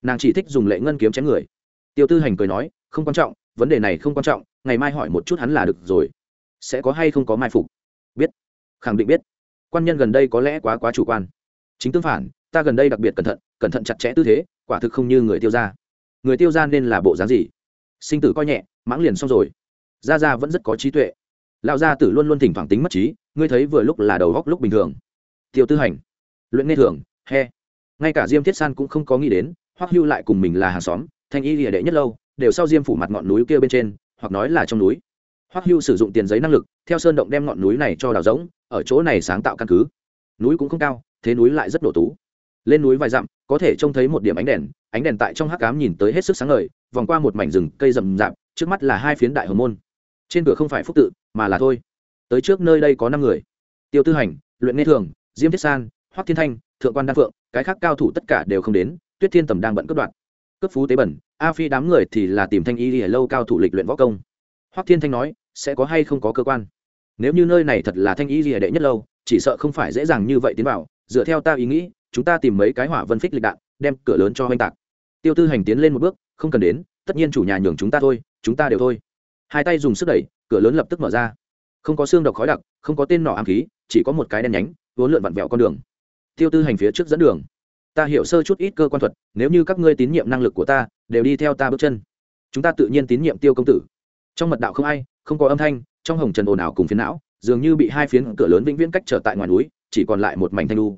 Nàng chỉ thích dùng lệ ngân kiếm chém người tiêu tư hành cười nói, không quan trọng, vấn đề này không quan trọng, ngày mai hỏi một chút hắn là được rồi. Sẽ có hay không có mai phục? Biết. Khẳng định biết. Quan nhân gần đây có lẽ quá quá chủ quan. Chính tương phản, ta gần đây đặc biệt cẩn thận cẩn thận chặt chẽ tư thế, quả thực không như người tiêu gia. người tiêu ra nên là bộ dáng gì? Sinh tử coi nhẹ, mãng liền xong rồi. Gia gia vẫn rất có trí tuệ. Lão gia tử luôn luôn thỉnh thoảng tính mất trí, ngươi thấy vừa lúc là đầu góc lúc bình thường. Tiêu tư hành. Luyện nghe thường he. Ngay cả diêm thiết san cũng không có nghĩ đến, Hoắc hưu lại cùng mình là hàng xóm thanh y lìa đệ nhất lâu, đều sau diêm phủ mặt ngọn núi kia bên trên, hoặc nói là trong núi. Hoắc hưu sử dụng tiền giấy năng lực, theo sơn động đem ngọn núi này cho đào rỗng, ở chỗ này sáng tạo căn cứ. Núi cũng không cao, thế núi lại rất đổ tú. Lên núi vài dặm, có thể trông thấy một điểm ánh đèn ánh đèn tại trong hắc cám nhìn tới hết sức sáng ngời, vòng qua một mảnh rừng, cây rậm rạp, trước mắt là hai phiến đại hồng môn. Trên cửa không phải phúc tự, mà là thôi. Tới trước nơi đây có năm người. Tiêu tư hành, luyện nghe thường, diêm thiết san, hoắc thiên thanh, thượng quan đan phượng, cái khác cao thủ tất cả đều không đến, tuyết thiên tầm đang bận cướp đoạt cấp phú tế bẩn, a phi đám người thì là tìm thanh y ở lâu cao thủ lịch luyện võ công. Hoắc thiên thanh nói, sẽ có hay không có cơ quan? Nếu như nơi này thật là thanh y lìa đệ nhất lâu, chỉ sợ không phải dễ dàng như vậy tiến vào. Dựa theo ta ý nghĩ, chúng ta tìm mấy cái hỏa vân phích lịch đạn, đem cửa lớn cho oanh tạc. Tiêu tư hành tiến lên một bước, không cần đến, tất nhiên chủ nhà nhường chúng ta thôi, chúng ta đều thôi. Hai tay dùng sức đẩy, cửa lớn lập tức mở ra. Không có xương độc khói đặc, không có tên nỏ ám khí, chỉ có một cái đen nhánh, vốn lượn vặn vẹo con đường. Tiêu tư hành phía trước dẫn đường ta hiểu sơ chút ít cơ quan thuật, nếu như các ngươi tín nhiệm năng lực của ta, đều đi theo ta bước chân. Chúng ta tự nhiên tín nhiệm tiêu công tử. Trong mật đạo không ai, không có âm thanh, trong hồng trần ồn ào cùng phiến não, dường như bị hai phiến cửa lớn vĩnh viễn cách trở tại ngoài núi, chỉ còn lại một mảnh thanh lu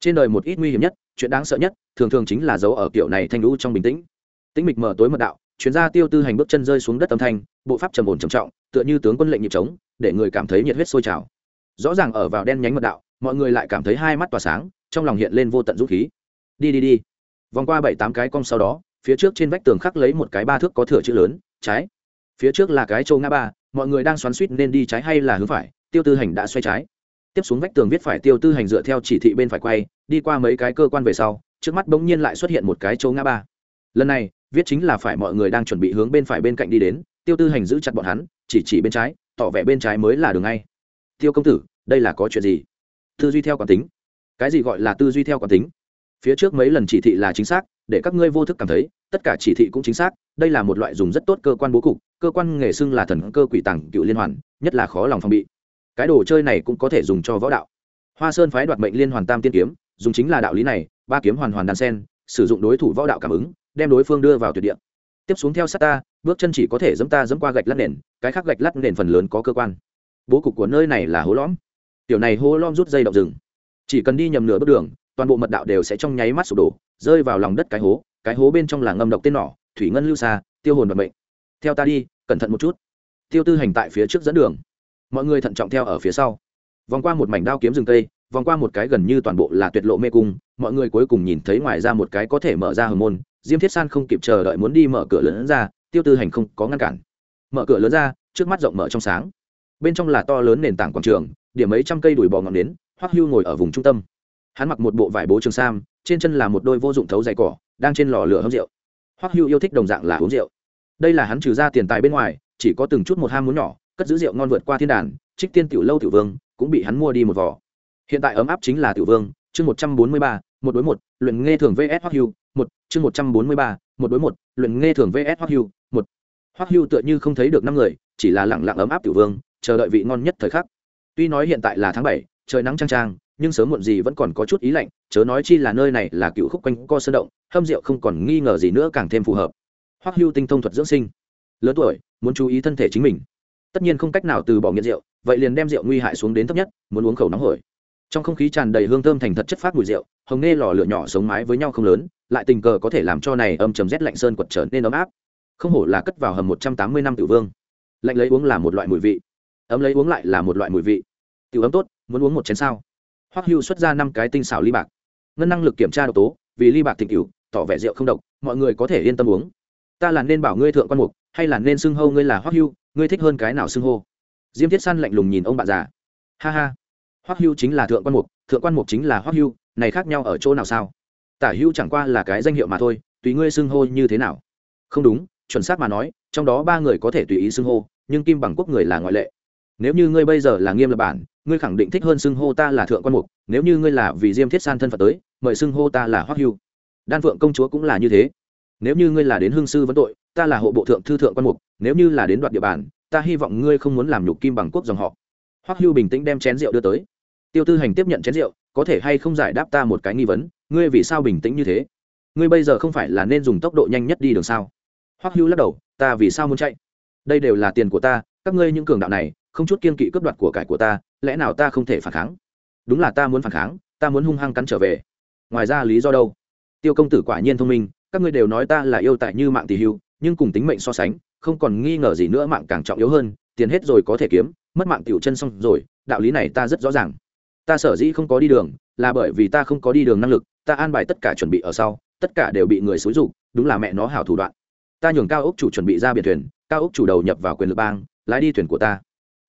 trên đời một ít nguy hiểm nhất, chuyện đáng sợ nhất, thường thường chính là dấu ở kiểu này thanh lu trong bình tĩnh. Tĩnh mịch mở tối mật đạo chuyến ra tiêu tư hành bước chân rơi xuống đất âm thanh, bộ pháp trầm ổn trầm trọng, tựa như tướng quân lệnh nhịp trống, để người cảm thấy nhiệt huyết sôi trào. Rõ ràng ở vào đen nhánh mật đạo, mọi người lại cảm thấy hai mắt tỏa sáng, trong lòng hiện lên vô tận dũng khí đi đi đi. Vòng qua bảy, tám cái cong sau đó, phía trước trên vách tường khắc lấy một cái ba thước có thửa chữ lớn, trái. Phía trước là cái châu ngã ba, mọi người đang xoắn suýt nên đi trái hay là hướng phải, tiêu tư hành đã xoay trái. Tiếp xuống vách tường viết phải tiêu tư hành dựa theo chỉ thị bên phải quay, đi qua mấy cái cơ quan về sau, trước mắt bỗng nhiên lại xuất hiện một cái châu ngã ba. Lần này, viết chính là phải mọi người đang chuẩn bị hướng bên phải bên cạnh đi đến, tiêu tư hành giữ chặt bọn hắn, chỉ chỉ bên trái, tỏ vẻ bên trái mới là đường ngay. Tiêu công tử, đây là có chuyện gì? Tư duy theo quán tính. Cái gì gọi là tư duy theo quán tính? Phía trước mấy lần chỉ thị là chính xác, để các ngươi vô thức cảm thấy, tất cả chỉ thị cũng chính xác, đây là một loại dùng rất tốt cơ quan bố cục, cơ quan nghề xưng là thần cơ quỷ tàng cựu liên hoàn, nhất là khó lòng phòng bị. Cái đồ chơi này cũng có thể dùng cho võ đạo. Hoa sơn phái đoạt mệnh liên hoàn tam tiên kiếm, dùng chính là đạo lý này, ba kiếm hoàn hoàn đan sen, sử dụng đối thủ võ đạo cảm ứng, đem đối phương đưa vào tuyệt địa. Tiếp xuống theo sát ta, bước chân chỉ có thể dẫm ta dẫm qua gạch lát nền, cái khác gạch lát nền phần lớn có cơ quan. Bố cục của nơi này là hố lõm. Tiểu này hố lõm rút dây động rừng. Chỉ cần đi nhầm nửa bước đường toàn bộ mật đạo đều sẽ trong nháy mắt sụp đổ, rơi vào lòng đất cái hố cái hố bên trong là ngâm độc tên nỏ, thủy ngân lưu xa, tiêu hồn vận mệnh. Theo ta đi, cẩn thận một chút. Tiêu tư hành tại phía trước dẫn đường. Mọi người thận trọng theo ở phía sau. Vòng qua một mảnh đao kiếm rừng tây vòng qua một cái gần như toàn bộ là tuyệt lộ mê cung, mọi người cuối cùng nhìn thấy ngoài ra một cái có thể mở ra hầm môn, diêm thiết san không kịp chờ đợi muốn đi mở cửa lớn ra, tiêu tư hành không có ngăn cản. Mở cửa lớn ra, trước mắt rộng mở trong sáng. Bên trong là to lớn nền tảng quảng trường, điểm mấy trăm cây đùi bò ngọn nến, hoắc hưu ngồi ở vùng trung tâm hắn mặc một bộ vải bố trường sam, trên chân là một đôi vô dụng thấu dày cỏ, đang trên lò lửa hâm rượu. Hoắc hưu yêu thích đồng dạng là uống rượu. Đây là hắn trừ ra tiền tài bên ngoài, chỉ có từng chút một ham muốn nhỏ, cất giữ rượu ngon vượt qua thiên đàn, trích tiên tiểu lâu tiểu vương cũng bị hắn mua đi một vỏ hiện tại ấm áp chính là tiểu vương, chương một trăm bốn mươi ba, một đối một, luyện nghe thường vs hoắc hưu, một, chương một trăm bốn mươi ba, một đối một, luyện nghe thường vs hoắc hưu, một. Hoắc hưu tựa như không thấy được năm người, chỉ là lẳng lặng ấm áp tiểu vương, chờ đợi vị ngon nhất thời khắc. Tuy nói hiện tại là tháng bảy, trời nắng trang trang nhưng sớm muộn gì vẫn còn có chút ý lạnh, chớ nói chi là nơi này là cựu khúc quanh co sơn động, hâm rượu không còn nghi ngờ gì nữa càng thêm phù hợp. Hoắc hưu tinh thông thuật dưỡng sinh. Lớn tuổi, muốn chú ý thân thể chính mình. Tất nhiên không cách nào từ bỏ nghiện rượu, vậy liền đem rượu nguy hại xuống đến thấp nhất, muốn uống khẩu nóng hổi. Trong không khí tràn đầy hương thơm thành thật chất phát mùi rượu, hồng nghe lò lửa nhỏ sống mái với nhau không lớn, lại tình cờ có thể làm cho này âm trầm rét lạnh sơn quật trở nên ấm áp. Không hổ là cất vào hầm một trăm tám mươi năm tiểu vương. Lạnh lấy uống là một loại mùi vị. Ấm lấy uống lại là một loại mùi vị. Tiểu ấm tốt, muốn uống một chén sao? Hoắc hưu xuất ra năm cái tinh xảo ly bạc. Ngân năng lực kiểm tra độc tố, vì ly bạc thịnh cửu, tỏ vẻ rượu không độc, mọi người có thể yên tâm uống. Ta là nên bảo ngươi thượng quan mục, hay là nên xưng hô ngươi là hoắc hưu, ngươi thích hơn cái nào xưng hô? Diêm thiết san lạnh lùng nhìn ông bạn già. Ha ha, hoắc hưu chính là thượng quan mục, thượng quan mục chính là hoắc hưu, này khác nhau ở chỗ nào sao? Tả hưu chẳng qua là cái danh hiệu mà thôi, tùy ngươi xưng hô như thế nào. Không đúng, chuẩn xác mà nói, trong đó ba người có thể tùy ý xưng hô, nhưng kim bằng quốc người là ngoại lệ. Nếu như ngươi bây giờ là nghiêm lập bản ngươi khẳng định thích hơn xưng hô ta là thượng quan mục, nếu như ngươi là vì diêm thiết san thân phận tới, mời xưng hô ta là hoắc hưu. Đan phượng công chúa cũng là như thế. Nếu như ngươi là đến hương sư vấn tội, ta là hộ bộ thượng thư thượng quan mục, nếu như là đến đoạt địa bàn, ta hy vọng ngươi không muốn làm nhục kim bằng quốc dòng họ. Hoắc hưu bình tĩnh đem chén rượu đưa tới. Tiêu tư hành tiếp nhận chén rượu, có thể hay không giải đáp ta một cái nghi vấn, ngươi vì sao bình tĩnh như thế? Ngươi bây giờ không phải là nên dùng tốc độ nhanh nhất đi đường sao? Hoắc hưu lắc đầu, ta vì sao muốn chạy? Đây đều là tiền của ta, các ngươi những cường đạo này, không chút kiên kỵ cướp đoạt của cải của ta lẽ nào ta không thể phản kháng? Đúng là ta muốn phản kháng, ta muốn hung hăng cắn trở về. Ngoài ra lý do đâu? Tiêu công tử quả nhiên thông minh, các ngươi đều nói ta là yêu tại như mạng tỷ hưu, nhưng cùng tính mệnh so sánh, không còn nghi ngờ gì nữa mạng càng trọng yếu hơn, tiền hết rồi có thể kiếm, mất mạng tiểu chân xong rồi, đạo lý này ta rất rõ ràng. Ta sở dĩ không có đi đường, là bởi vì ta không có đi đường năng lực, ta an bài tất cả chuẩn bị ở sau, tất cả đều bị người xúi dục, đúng là mẹ nó hảo thủ đoạn. Ta nhường cao ốc chủ chuẩn bị ra biển thuyền, cao ốc chủ đầu nhập vào quyền lực bang, lái đi thuyền của ta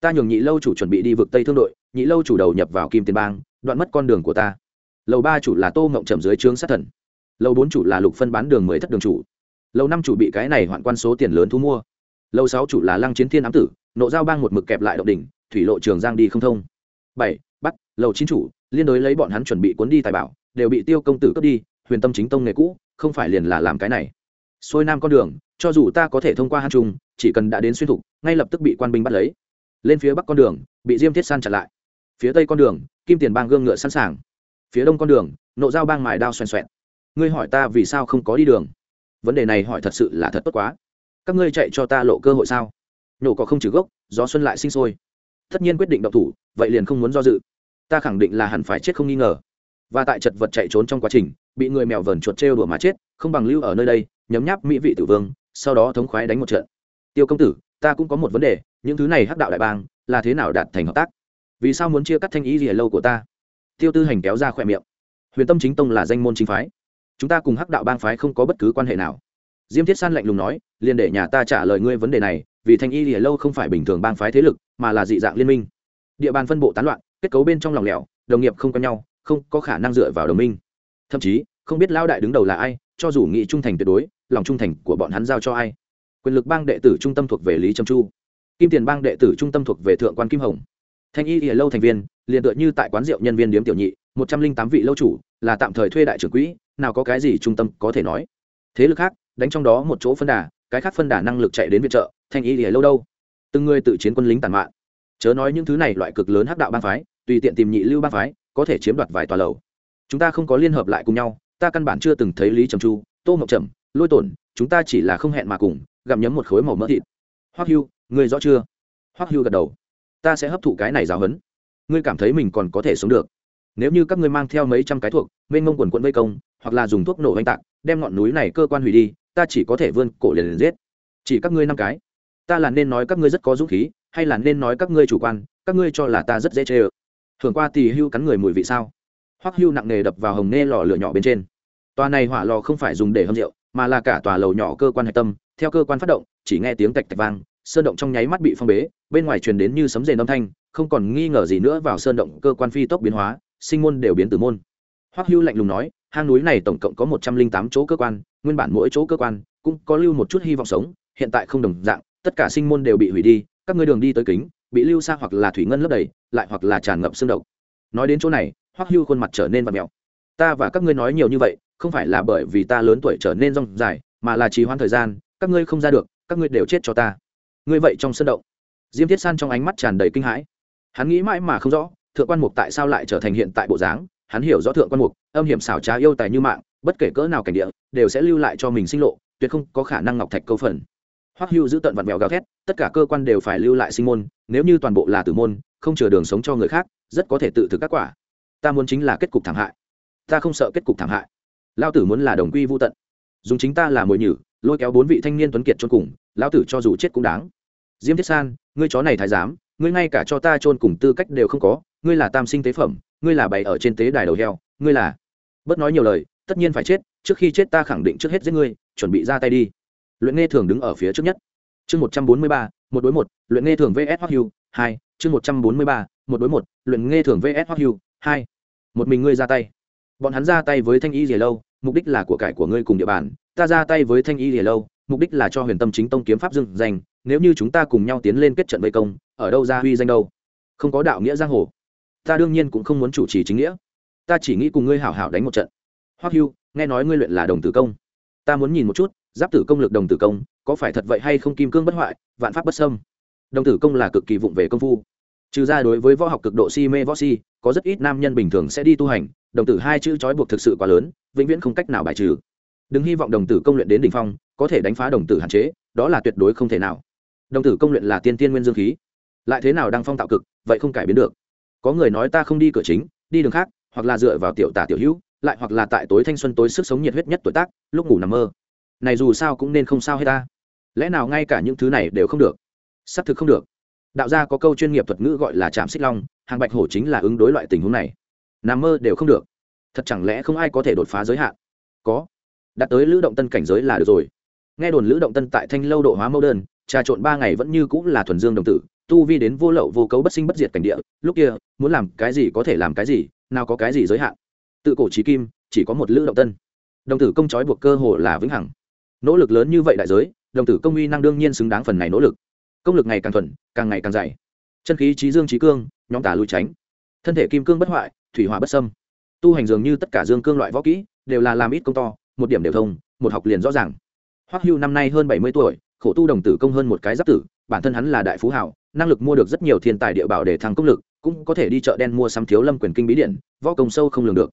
ta nhường nhị lâu chủ chuẩn bị đi vực tây thương đội, nhị lâu chủ đầu nhập vào kim tiền bang, đoạn mất con đường của ta. Lầu ba chủ là tô ngộng trầm dưới trướng sát thần. Lầu bốn chủ là lục phân bán đường mới thất đường chủ. Lầu năm chủ bị cái này hoạn quan số tiền lớn thu mua. Lầu sáu chủ là lăng chiến thiên ám tử, nộ giao bang một mực kẹp lại động đỉnh, thủy lộ trường giang đi không thông. Bảy, bắt, lầu chín chủ, liên đối lấy bọn hắn chuẩn bị cuốn đi tài bảo, đều bị tiêu công tử cướp đi, huyền tâm chính tông nghề cũ, không phải liền là làm cái này. Xuôi nam con đường, cho dù ta có thể thông qua hát trung chỉ cần đã đến xuyên thục, ngay lập tức bị quan binh bắt lấy lên phía bắc con đường, bị diêm thiết san chặn lại. Phía tây con đường, kim tiền bang gương ngựa sẵn sàng. Phía đông con đường, nộ giao bang mài đao xoèn xoẹn ngươi hỏi ta vì sao không có đi đường? Vấn đề này hỏi thật sự là thật tốt quá. Các ngươi chạy cho ta lộ cơ hội sao? Nổ có không trừ gốc, gió xuân lại sinh sôi. Tất nhiên quyết định độc thủ, vậy liền không muốn do dự. Ta khẳng định là hẳn phải chết không nghi ngờ. Và tại chật vật chạy trốn trong quá trình, bị người mèo vờn chuột trêu đùa mà chết, không bằng lưu ở nơi đây, nhấm nháp mỹ vị tử vương, sau đó thống khoái đánh một trận. Tiêu công tử, ta cũng có một vấn đề những thứ này hắc đạo đại bang là thế nào đạt thành hợp tác? Vì sao muốn chia cắt thanh ý gì lâu của ta? Tiêu tư hành kéo ra khỏe miệng. Huyền tâm chính tông là danh môn chính phái. Chúng ta cùng hắc đạo bang phái không có bất cứ quan hệ nào. Diêm thiết san lạnh lùng nói, liền để nhà ta trả lời ngươi vấn đề này, vì thanh y lìa lâu không phải bình thường bang phái thế lực, mà là dị dạng liên minh. Địa bàn phân bộ tán loạn, kết cấu bên trong lòng lẻo, đồng nghiệp không có nhau, không có khả năng dựa vào đồng minh. Thậm chí, không biết lao đại đứng đầu là ai, cho dù nghị trung thành tuyệt đối, lòng trung thành của bọn hắn giao cho ai. Quyền lực bang đệ tử trung tâm thuộc về lý trầm chu kim tiền bang đệ tử trung tâm thuộc về thượng quan kim hồng. Thanh y ỉa lâu thành viên, liền tựa như tại quán rượu nhân viên điếm tiểu nhị, một trăm linh tám vị lâu chủ, là tạm thời thuê đại trưởng quỹ, nào có cái gì trung tâm có thể nói. Thế lực khác, đánh trong đó một chỗ phân đà, cái khác phân đà năng lực chạy đến viện trợ, thanh y ỉa lâu đâu? Từng người tự chiến quân lính tàn mạng. chớ nói những thứ này loại cực lớn hắc đạo bang phái, tùy tiện tìm nhị lưu bang phái, có thể chiếm đoạt vài tòa lầu. Chúng ta không có liên hợp lại cùng nhau, ta căn bản chưa từng thấy lý trầm chu, tô mộng trầm, lôi tổn, chúng ta chỉ là không hẹn mà cùng, gặm nhấm một khối màu mỡ thịt. Hoắc hưu ngươi rõ chưa? Hoắc hưu gật đầu. Ta sẽ hấp thụ cái này giáo hấn ngươi cảm thấy mình còn có thể sống được. Nếu như các ngươi mang theo mấy trăm cái thuộc, mênh mông quần quận vây công, hoặc là dùng thuốc nổ oanh tạc, đem ngọn núi này cơ quan hủy đi, ta chỉ có thể vươn cổ liền liền giết. Chỉ các ngươi năm cái. Ta là nên nói các ngươi rất có dũng khí, hay là nên nói các ngươi chủ quan, các ngươi cho là ta rất dễ chê ơ? Thường qua tì hưu cắn người mùi vị sao? Hoắc hưu nặng nề đập vào hồng nê lò lửa nhỏ bên trên. Tòa này hỏa lò không phải dùng để hâm rượu, mà là cả tòa lầu nhỏ cơ quan hạch tâm, theo cơ quan phát động, chỉ nghe tiếng tạch tạch vang sơn động trong nháy mắt bị phong bế, bên ngoài truyền đến như sấm rền âm thanh, không còn nghi ngờ gì nữa vào sơn động cơ quan phi tốc biến hóa, sinh môn đều biến từ môn. Hoắc hưu lạnh lùng nói, hang núi này tổng cộng có một trăm linh tám chỗ cơ quan, nguyên bản mỗi chỗ cơ quan cũng có lưu một chút hy vọng sống, hiện tại không đồng dạng, tất cả sinh môn đều bị hủy đi, các ngươi đường đi tới kính, bị lưu xa hoặc là thủy ngân lấp đầy, lại hoặc là tràn ngập xương độc. Nói đến chỗ này, hoắc hưu khuôn mặt trở nên vặt mẹo ta và các ngươi nói nhiều như vậy, không phải là bởi vì ta lớn tuổi trở nên rong dài, mà là trì hoãn thời gian, các ngươi không ra được, các ngươi đều chết cho ta ngươi vậy trong sân động. Diêm thiết san trong ánh mắt tràn đầy kinh hãi. Hắn nghĩ mãi mà không rõ, thượng quan mục tại sao lại trở thành hiện tại bộ dáng. Hắn hiểu rõ thượng quan mục, âm hiểm xảo trá yêu tài như mạng, bất kể cỡ nào cảnh địa, đều sẽ lưu lại cho mình sinh lộ, tuyệt không có khả năng ngọc thạch câu phần. Hoắc hưu giữ tận vặn vẹo gào thét, tất cả cơ quan đều phải lưu lại sinh môn, nếu như toàn bộ là tử môn, không chừa đường sống cho người khác, rất có thể tự thực các quả. Ta muốn chính là kết cục thảm hại. Ta không sợ kết cục thảm hại. Lao tử muốn là đồng quy vô tận. Dùng chính ta là mồi nhử, lôi kéo bốn vị thanh niên tuấn kiệt cho cùng, lão tử cho dù chết cũng đáng diêm thiết san, ngươi chó này thái giám, ngươi ngay cả cho ta chôn cùng tư cách đều không có, ngươi là tam sinh tế phẩm, ngươi là bày ở trên tế đài đầu heo, ngươi là bớt nói nhiều lời, tất nhiên phải chết, trước khi chết ta khẳng định trước hết giết ngươi, chuẩn bị ra tay đi. Luyện nghe thường đứng ở phía trước nhất. Chương một trăm bốn mươi ba, một đối một, luyện nghe thường vs hoặc hưu hai. Chương một trăm bốn mươi ba, một đối một, luyện nghe thường vs hoặc hưu hai. Một mình ngươi ra tay. Bọn hắn ra tay với thanh y rìa lâu, mục đích là của cải của ngươi cùng địa bàn, ta ra tay với thanh y rìa lâu mục đích là cho huyền tâm chính tông kiếm pháp dưng danh, nếu như chúng ta cùng nhau tiến lên kết trận vây công, ở đâu ra huy danh đâu? Không có đạo nghĩa giang hồ. Ta đương nhiên cũng không muốn chủ trì chính nghĩa. Ta chỉ nghĩ cùng ngươi hảo hảo đánh một trận. Hoắc hưu, nghe nói ngươi luyện là đồng tử công. Ta muốn nhìn một chút, giáp tử công lực đồng tử công, có phải thật vậy hay không kim cương bất hoại, vạn pháp bất sâm đồng tử công là cực kỳ vụng về công phu. Trừ ra đối với võ học cực độ si mê võ si, có rất ít nam nhân bình thường sẽ đi tu hành, đồng tử hai chữ trói buộc thực sự quá lớn, vĩnh viễn không cách nào bài trừ đừng hy vọng đồng tử công luyện đến đ ỉ n h phong, có thể đánh phá đồng tử hạn chế, đó là tuyệt đối không thể nào. Đồng tử công luyện là tiên tiên nguyên dương khí. Lại thế nào đang phong tạo cực, vậy không cải biến được. Có người nói ta không đi cửa chính, đi đường khác, hoặc là dựa vào tiểu tả tiểu hữu, lại hoặc là tại tối thanh xuân tối sức sống nhiệt huyết nhất tuổi tác, lúc ngủ nằm mơ. Này dù sao cũng nên không sao hết ta. Lẽ nào ngay cả những thứ này đều không được? Xác thực không được. Đạo gia có câu chuyên nghiệp thuật ngữ gọi là chạm xích long, hàng bạch hổ chính là ứng đối loại tình huống này. Nằm mơ đều không được. Thật chẳng lẽ không ai có thể đột phá giới hạn? Có đạt tới lữ động tân cảnh giới là được rồi. Nghe đồn lữ động tân tại thanh lâu độ hóa mẫu đơn, trà trộn ba ngày vẫn như cũng là thuần dương đồng tử, tu vi đến vô lậu vô cấu bất sinh bất diệt cảnh địa, lúc kia, muốn làm cái gì có thể làm cái gì, nào có cái gì giới hạn. Tự cổ trí kim, chỉ có một lữ động tân. Đồng tử công trói buộc cơ hồ là vĩnh hằng. Nỗ lực lớn như vậy đại giới, đồng tử công uy năng đương nhiên xứng đáng phần này nỗ lực. Công lực ngày càng thuần, càng ngày càng dày. Chân khí trí dương trí cương, nhóm tả lui tránh. Thân thể kim cương bất hoại, thủy hỏa bất sâm tu hành dường như tất cả dương cương loại võ kỹ, đều là làm ít công to một điểm đều thông một học liền rõ ràng. Hoắc hưu năm nay hơn bảy mươi tuổi, khổ tu đồng tử công hơn một cái giáp tử, bản thân hắn là đại phú hảo, năng lực mua được rất nhiều thiên tài địa bảo để thăng công lực, cũng có thể đi chợ đen mua sắm thiếu lâm quyền kinh bí điện võ công sâu không lường được.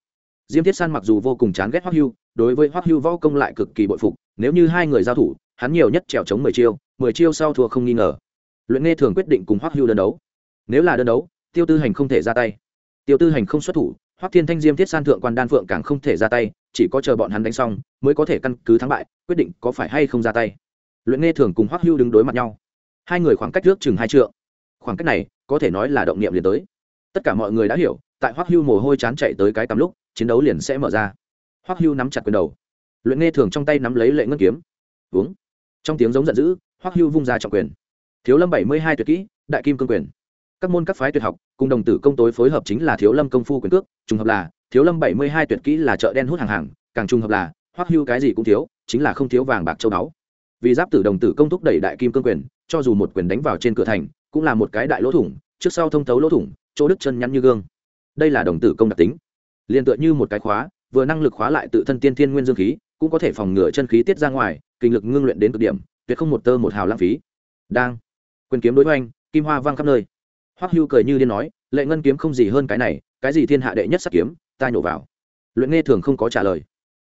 Diêm thiết san mặc dù vô cùng chán ghét hoắc hưu, đối với hoắc hưu võ công lại cực kỳ bội phục, nếu như hai người giao thủ, hắn nhiều nhất trèo chống mười chiêu mười chiêu sau thua không nghi ngờ. Luyện nghe thường quyết định cùng hoắc hưu đơn đấu. Nếu là đơn đấu, tiêu tư hành không thể ra tay. Tiêu tư hành không xuất thủ hoắc thiên thanh diêm thiết san thượng quan đan phượng càng không thể ra tay, chỉ có chờ bọn hắn đánh xong mới có thể căn cứ thắng bại, quyết định có phải hay không ra tay. Luyện nghe thường cùng hoắc hưu đứng đối mặt nhau. Hai người khoảng cách trước chừng hai trượng. Khoảng cách này có thể nói là động niệm liền tới. Tất cả mọi người đã hiểu, tại hoắc hưu mồ hôi chán chạy tới cái tắm lúc, chiến đấu liền sẽ mở ra. Hoắc hưu nắm chặt quyền đầu. Luyện nghe thường trong tay nắm lấy lệ ngân kiếm. Uống. Trong tiếng giống giận dữ, hoắc hưu vung ra trọng quyền. Thiếu lâm bảy mươi hai tuyệt kỹ, đại kim cương quyền các môn các phái tuyệt học, cùng đồng tử công tối phối hợp chính là thiếu lâm công phu quyền cước, trùng hợp là, thiếu lâm bảy mươi hai tuyệt kỹ là chợ đen hút hàng hàng, càng trùng hợp là, hoắc hưu cái gì cũng thiếu, chính là không thiếu vàng bạc châu báu. Vì giáp tử đồng tử công thúc đẩy đại kim cương quyền, cho dù một quyền đánh vào trên cửa thành, cũng là một cái đại lỗ thủng, trước sau thông thấu lỗ thủng, chỗ đứt chân nhắn như gương. Đây là đồng tử công đặc tính. Liền tựa như một cái khóa, vừa năng lực khóa lại tự thân tiên thiên nguyên dương khí, cũng có thể phòng ngừa chân khí tiết ra ngoài, kinh lực ngưng luyện đến cực điểm, tuyệt không một tơ một hào lãng phí. Đang. Quyền kiếm đối hoành, kim hoa vang khắp nơi hoắc hưu cười như điên nói, lệ ngân kiếm không gì hơn cái này, cái gì thiên hạ đệ nhất sắc kiếm, ta nhổ vào. Luyện nghe thường không có trả lời.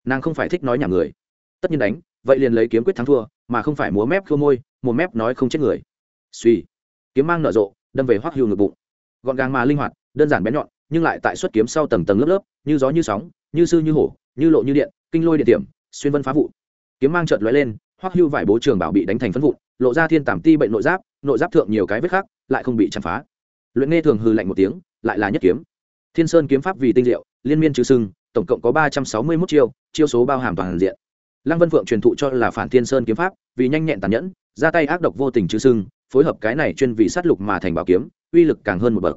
Nàng không phải thích nói nhà người. Tất nhiên đánh, vậy liền lấy kiếm quyết thắng thua, mà không phải múa mép khua môi một mép nói không chết người. Suy kiếm mang nở rộ, đâm về hoắc hưu ngực bụng. Gọn gàng mà linh hoạt, đơn giản bén nhọn, nhưng lại tại xuất kiếm sau tầng tầng lớp lớp, như gió như sóng, như sư như hổ, như lộ như điện, kinh lôi địa điểm xuyên vân phá vụ. Kiếm mang trợn lóe lên, hoắc hưu vải bố trường bảo bị đánh thành phân vụn, lộ ra thiên tảm ti bệnh nội giáp nội giáp thượng nhiều cái vết khác lại không bị chạm phá luyện nghe thường hư lạnh một tiếng, lại là nhất kiếm. Thiên sơn kiếm pháp vì tinh diệu, liên miên chữ sưng tổng cộng có ba trăm sáu mươi mốt chiêu chiêu số bao hàm toàn diện. Lăng vân phượng truyền thụ cho là phản thiên sơn kiếm pháp, vì nhanh nhẹn tàn nhẫn, ra tay ác độc vô tình chữ sưng phối hợp cái này chuyên vì sát lục mà thành bảo kiếm, uy lực càng hơn một bậc.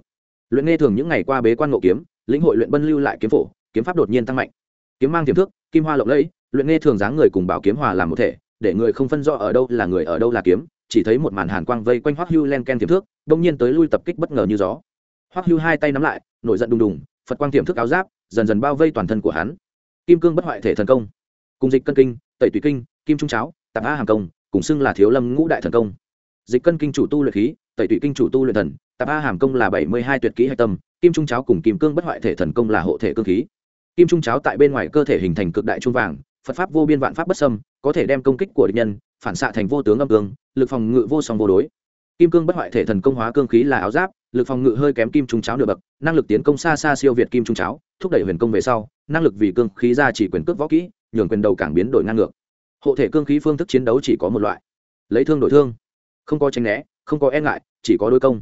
Luyện nghe thường những ngày qua bế quan ngộ kiếm, lĩnh hội luyện bân lưu lại kiếm phổ, kiếm pháp đột nhiên tăng mạnh. Kiếm mang tiềm thước kim hoa lộng lẫy, luyện nghe thường dáng người cùng bảo kiếm hòa làm một thể, để người không phân rõ ở đâu là người ở đâu là kiếm chỉ thấy một màn hàn quang vây quanh hoắc hưu len ken tiềm thước đông nhiên tới lui tập kích bất ngờ như gió. Hoắc hưu hai tay nắm lại, nổi giận đùng đùng, phật quang tiềm thước áo giáp, dần dần bao vây toàn thân của hắn. Kim cương bất hoại thể thần công, cùng dịch cân kinh, tẩy tùy kinh, kim trung cháo, tạp a hàng công, cùng xưng là thiếu lâm ngũ đại thần công. Dịch cân kinh chủ tu luyện khí, tẩy tụy kinh chủ tu luyện thần, tạp a hàm công là bảy mươi hai tuyệt kỹ hạch tâm, kim trung cháo cùng kim cương bất hoại thể thần công là hộ thể cương khí. Kim trung cháo tại bên ngoài cơ thể hình thành cực đại trung vàng phật pháp vô biên vạn pháp bất sâm có thể đem công kích của địch nhân, phản xạ thành vô tướng âm cương, lực phòng ngự vô song vô đối. Kim cương bất hoại thể thần công hóa cương khí là áo giáp, lực phòng ngự hơi kém kim trung cháo nửa bậc, năng lực tiến công xa xa siêu việt kim trung cháo, thúc đẩy huyền công về sau, năng lực vì cương khí ra chỉ quyền cước võ kỹ, nhường quyền đầu cảng biến đổi ngang ngược. Hộ thể cương khí phương thức chiến đấu chỉ có một loại, lấy thương đổi thương. Không có tránh né, không có e ngại, chỉ có đối công.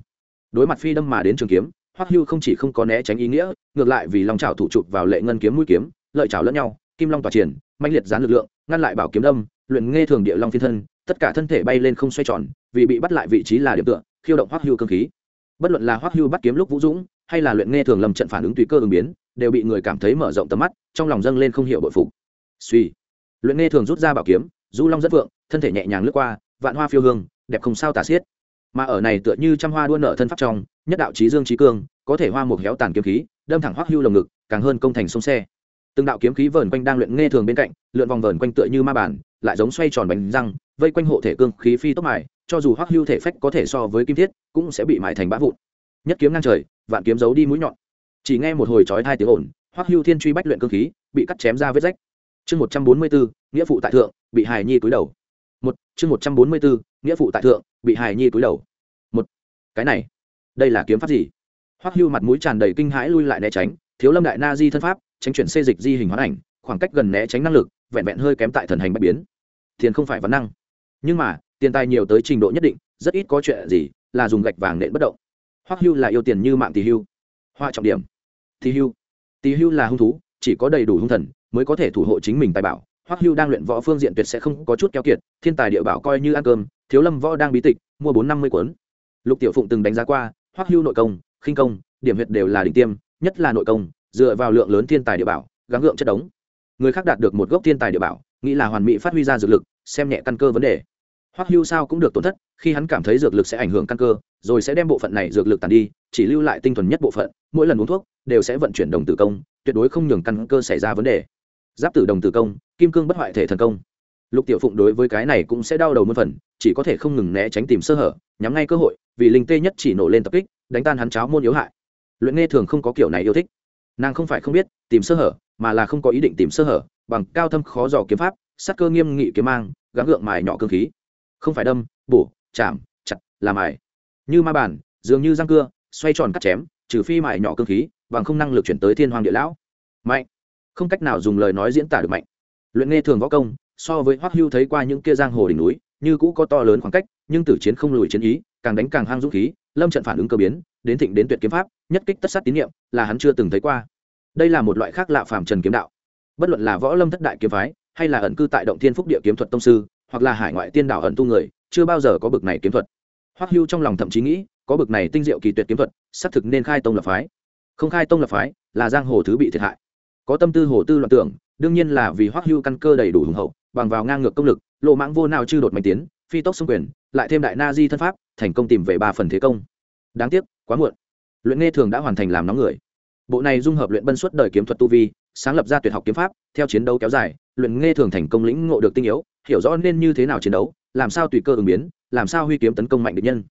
Đối mặt phi đâm mà đến trường kiếm, hoắc hưu không chỉ không có né tránh ý nghĩa, ngược lại vì lòng trào thủ chụp vào lệ ngân kiếm mũi kiếm, lợi trào lẫn nhau, kim long tỏa triển mạnh liệt gián lực lượng, ngăn lại bảo kiếm đâm, luyện nghe thường địa long phiên thân, tất cả thân thể bay lên không xoay tròn, vì bị bắt lại vị trí là điểm tựa, khiêu động hoắc hưu cương khí. Bất luận là hoắc hưu bắt kiếm lúc vũ dũng, hay là luyện nghe thường lầm trận phản ứng tùy cơ ứng biến, đều bị người cảm thấy mở rộng tầm mắt, trong lòng dâng lên không hiểu bội phục. Suy, luyện nghe thường rút ra bảo kiếm, du long rất vượng, thân thể nhẹ nhàng lướt qua, vạn hoa phiêu hương, đẹp không sao tả xiết. Mà ở này tựa như trăm hoa đua nở thân pháp trong, nhất đạo trí dương trí cương, có thể hoa một héo tàn kiếm khí, đâm thẳng hoắc hưu lồng ngực, càng hơn công thành sông xe từng đạo kiếm khí vờn quanh đang luyện nghe thường bên cạnh, lượn vòng vờn quanh tựa như ma bản lại giống xoay tròn bánh răng, vây quanh hộ thể cương khí phi tốc mài, cho dù hoắc hưu thể phách có thể so với kim thiết, cũng sẽ bị mài thành bã vụn. Nhất kiếm ngang trời, vạn kiếm giấu đi mũi nhọn. Chỉ nghe một hồi chói hai tiếng ồn, hoắc hưu thiên truy bách luyện cương khí, bị cắt chém ra vết rách. Chương một trăm bốn mươi bốn, nghĩa phụ tại thượng, bị hài nhi túi đầu. Một, chương một trăm bốn mươi bốn, nghĩa phụ tại thượng, bị hài nhi túi đầu. Một, cái này, đây là kiếm pháp gì? Hoắc hưu mặt mũi tràn đầy kinh hãi lui lại né tránh, thiếu lâm đại na di thân pháp tránh chuyển xê dịch di hình hóa ảnh, khoảng cách gần né tránh năng lực, vẹn vẹn hơi kém tại thần hành bạch biến. Tiền không phải vấn năng. Nhưng mà, tiền tài nhiều tới trình độ nhất định, rất ít có chuyện gì là dùng gạch vàng nện bất động. Hoắc hưu là yêu tiền như mạng tỷ hưu. Hoa trọng điểm. Tỷ hưu. Tỷ hưu là hung thú, chỉ có đầy đủ hung thần mới có thể thủ hộ chính mình tài bảo. Hoắc hưu đang luyện võ phương diện tuyệt sẽ không có chút keo kiệt, thiên tài địa bảo coi như ăn cơm, thiếu lâm võ đang bí tịch, mua bốn năm mươi cuốn. Lục tiểu phụng từng đánh giá qua, hoắc hưu nội công, khinh công, điểm huyệt đều là đỉnh tiêm, nhất là nội công dựa vào lượng lớn thiên tài địa bảo, gắng gượng chất đống. Người khác đạt được một gốc thiên tài địa bảo, nghĩ là hoàn mỹ phát huy ra dược lực, xem nhẹ căn cơ vấn đề. Hoắc hưu sao cũng được tổn thất, khi hắn cảm thấy dược lực sẽ ảnh hưởng căn cơ, rồi sẽ đem bộ phận này dược lực tàn đi, chỉ lưu lại tinh thuần nhất bộ phận, mỗi lần uống thuốc, đều sẽ vận chuyển đồng tử công, tuyệt đối không nhường căn cơ xảy ra vấn đề. Giáp tử đồng tử công, kim cương bất hoại thể thần công. Lục tiểu phụng đối với cái này cũng sẽ đau đầu một phần, chỉ có thể không ngừng né tránh tìm sơ hở, nhắm ngay cơ hội, vì linh tê nhất chỉ nổ lên tập kích, đánh tan hắn cháo môn yếu hại. Luyện nghe thường không có kiểu này yêu thích nàng không phải không biết, tìm sơ hở, mà là không có ý định tìm sơ hở, bằng cao thâm khó dò kiếm pháp sắc cơ nghiêm nghị kiếm mang, gắng gượng mài nhỏ cơ khí. Không phải đâm, bổ, chạm, chặt làm mài. Như ma bản dường như răng cưa, xoay tròn cắt chém, trừ phi mài nhỏ cơ khí, bằng không năng lực chuyển tới thiên hoàng địa lão. Mạnh. Không cách nào dùng lời nói diễn tả được mạnh. Luyện nghe thường võ công, so với hoắc hưu thấy qua những kia giang hồ đỉnh núi, như cũ có to lớn khoảng cách, nhưng tử chiến không lùi chiến ý, càng đánh càng hang dũng khí, lâm trận phản ứng cơ biến đến thịnh đến tuyệt kiếm pháp, nhất kích tất sát tín nhiệm là hắn chưa từng thấy qua. Đây là một loại khác lạ phàm trần kiếm đạo. Bất luận là võ lâm thất đại kiếm phái, hay là ẩn cư tại động thiên phúc địa kiếm thuật tông sư, hoặc là hải ngoại tiên đảo ẩn tu người, chưa bao giờ có bực này kiếm thuật. Hoắc hưu trong lòng thậm chí nghĩ, có bực này tinh diệu kỳ tuyệt kiếm thuật, xác thực nên khai tông lập phái. Không khai tông lập phái, là giang hồ thứ bị thiệt hại. Có tâm tư hồ tư loạn tưởng, đương nhiên là vì hoắc hưu căn cơ đầy đủ hùng hậu, bằng vào ngang ngược công lực lộ mãng vô nào chư đột mạnh tiến, phi tốc xung quyền, lại thêm đại na di thân pháp, thành công tìm về ba phần thế công. Đáng tiếc quá muộn. Luyện nghe thường đã hoàn thành làm nóng người. Bộ này dung hợp luyện bân suốt đời kiếm thuật tu vi, sáng lập ra tuyệt học kiếm pháp, theo chiến đấu kéo dài, luyện nghe thường thành công lĩnh ngộ được tinh yếu, hiểu rõ nên như thế nào chiến đấu, làm sao tùy cơ ứng biến, làm sao huy kiếm tấn công mạnh địch nhân.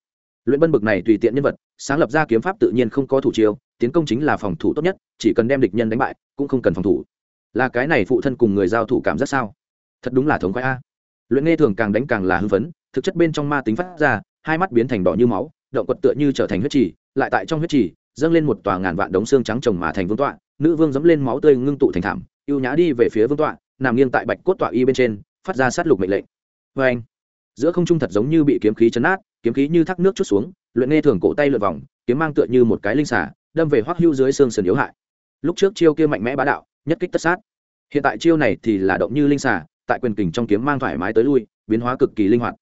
Luyện bân bực này tùy tiện nhân vật, sáng lập ra kiếm pháp tự nhiên không có thủ chiêu, tiến công chính là phòng thủ tốt nhất, chỉ cần đem địch nhân đánh bại, cũng không cần phòng thủ. Là cái này phụ thân cùng người giao thủ cảm rất sao? Thật đúng là thống khoái a. Luyện nghe thường càng đánh càng là hưng phấn, thực chất bên trong ma tính phát ra, hai mắt biến thành đỏ như máu động quật tựa như trở thành huyết trì, lại tại trong huyết trì, dâng lên một tòa ngàn vạn đống xương trắng trồng mà thành vương tọa, nữ vương dẫm lên máu tươi ngưng tụ thành thảm, ưu nhã đi về phía vương tọa, nằm nghiêng tại bạch cốt tọa y bên trên, phát ra sát lục mệnh lệnh. Vê anh, giữa không trung thật giống như bị kiếm khí chấn át kiếm khí như thác nước chút xuống, luyện nghe thường cổ tay lượt vòng, kiếm mang tựa như một cái linh xả đâm về hoắc hưu dưới xương sườn yếu hại. Lúc trước chiêu kia mạnh mẽ bá đạo, nhất kích tất sát. Hiện tại chiêu này thì là động như linh xả tại quyền kình trong kiếm mang thoải mái tới lui, biến hóa cực kỳ linh hoạt.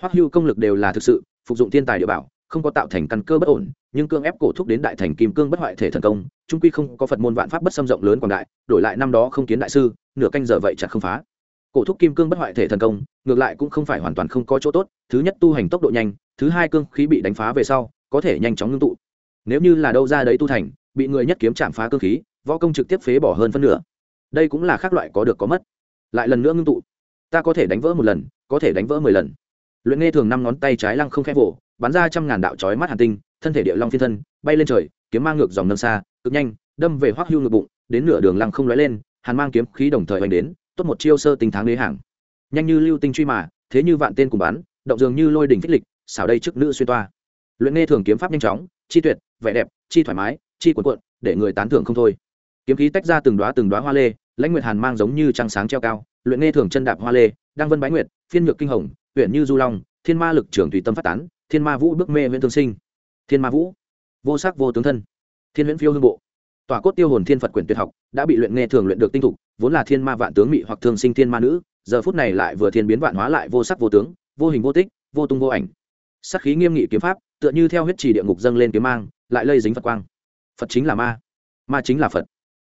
Hoắc hưu công lực đều là thực sự, phục dụng thiên tài địa bảo không có tạo thành căn cơ bất ổn, nhưng cương ép cổ thúc đến đại thành kim cương bất hoại thể thần công, trung quy không có phật môn vạn pháp bất xâm rộng lớn quảng đại, đổi lại năm đó không kiến đại sư, nửa canh giờ vậy chặt không phá. Cổ thúc kim cương bất hoại thể thần công, ngược lại cũng không phải hoàn toàn không có chỗ tốt, thứ nhất tu hành tốc độ nhanh, thứ hai cương khí bị đánh phá về sau, có thể nhanh chóng ngưng tụ. Nếu như là đâu ra đấy tu thành, bị người nhất kiếm chạm phá cương khí, võ công trực tiếp phế bỏ hơn phân nửa. Đây cũng là khác loại có được có mất. Lại lần nữa ngưng tụ. Ta có thể đánh vỡ một lần, có thể đánh vỡ mười lần. Luyện nghe thường năm ngón tay trái lăng không khép vỗ bắn ra trăm ngàn đạo chói mắt hàn tinh, thân thể địa long phiên thân, bay lên trời, kiếm mang ngược dòng nâng xa, cực nhanh, đâm về hoắc hưu ngực bụng, đến nửa đường lăng không lóe lên, hàn mang kiếm khí đồng thời hoành đến, tốt một chiêu sơ tình tháng đế hàng nhanh như lưu tinh truy mà, thế như vạn tên cùng bắn, động dường như lôi đỉnh phích lịch, xảo đây trước nữ xuyên toa. Luyện nghe thường kiếm pháp nhanh chóng, chi tuyệt, vẻ đẹp, chi thoải mái, chi cuộn cuộn, để người tán thưởng không thôi. Kiếm khí tách ra từng đóa từng đóa hoa lê, lãnh nguyệt hàn mang giống như trăng sáng treo cao, luyện nghe thường chân đạp hoa lê, đăng vân bái nguyệt, phiên nhược kinh hồng huyện như du long, thiên ma lực trưởng tùy tâm phát tán thiên ma vũ bước mê huyện thương sinh. Thiên ma vũ, vô sắc vô tướng thân. Thiên huyễn phiêu hương bộ. Tòa cốt tiêu hồn thiên phật quyển tuyệt học đã bị luyện nghe thường luyện được tinh thục, vốn là thiên ma vạn tướng mị hoặc thương sinh thiên ma nữ, giờ phút này lại vừa thiên biến vạn hóa lại vô sắc vô tướng, vô hình vô tích, vô tung vô ảnh. Sắc khí nghiêm nghị kiếm pháp, tựa như theo huyết trì địa ngục dâng lên kiếm mang, lại lây dính phật quang. Phật chính là ma. Ma chính là phật.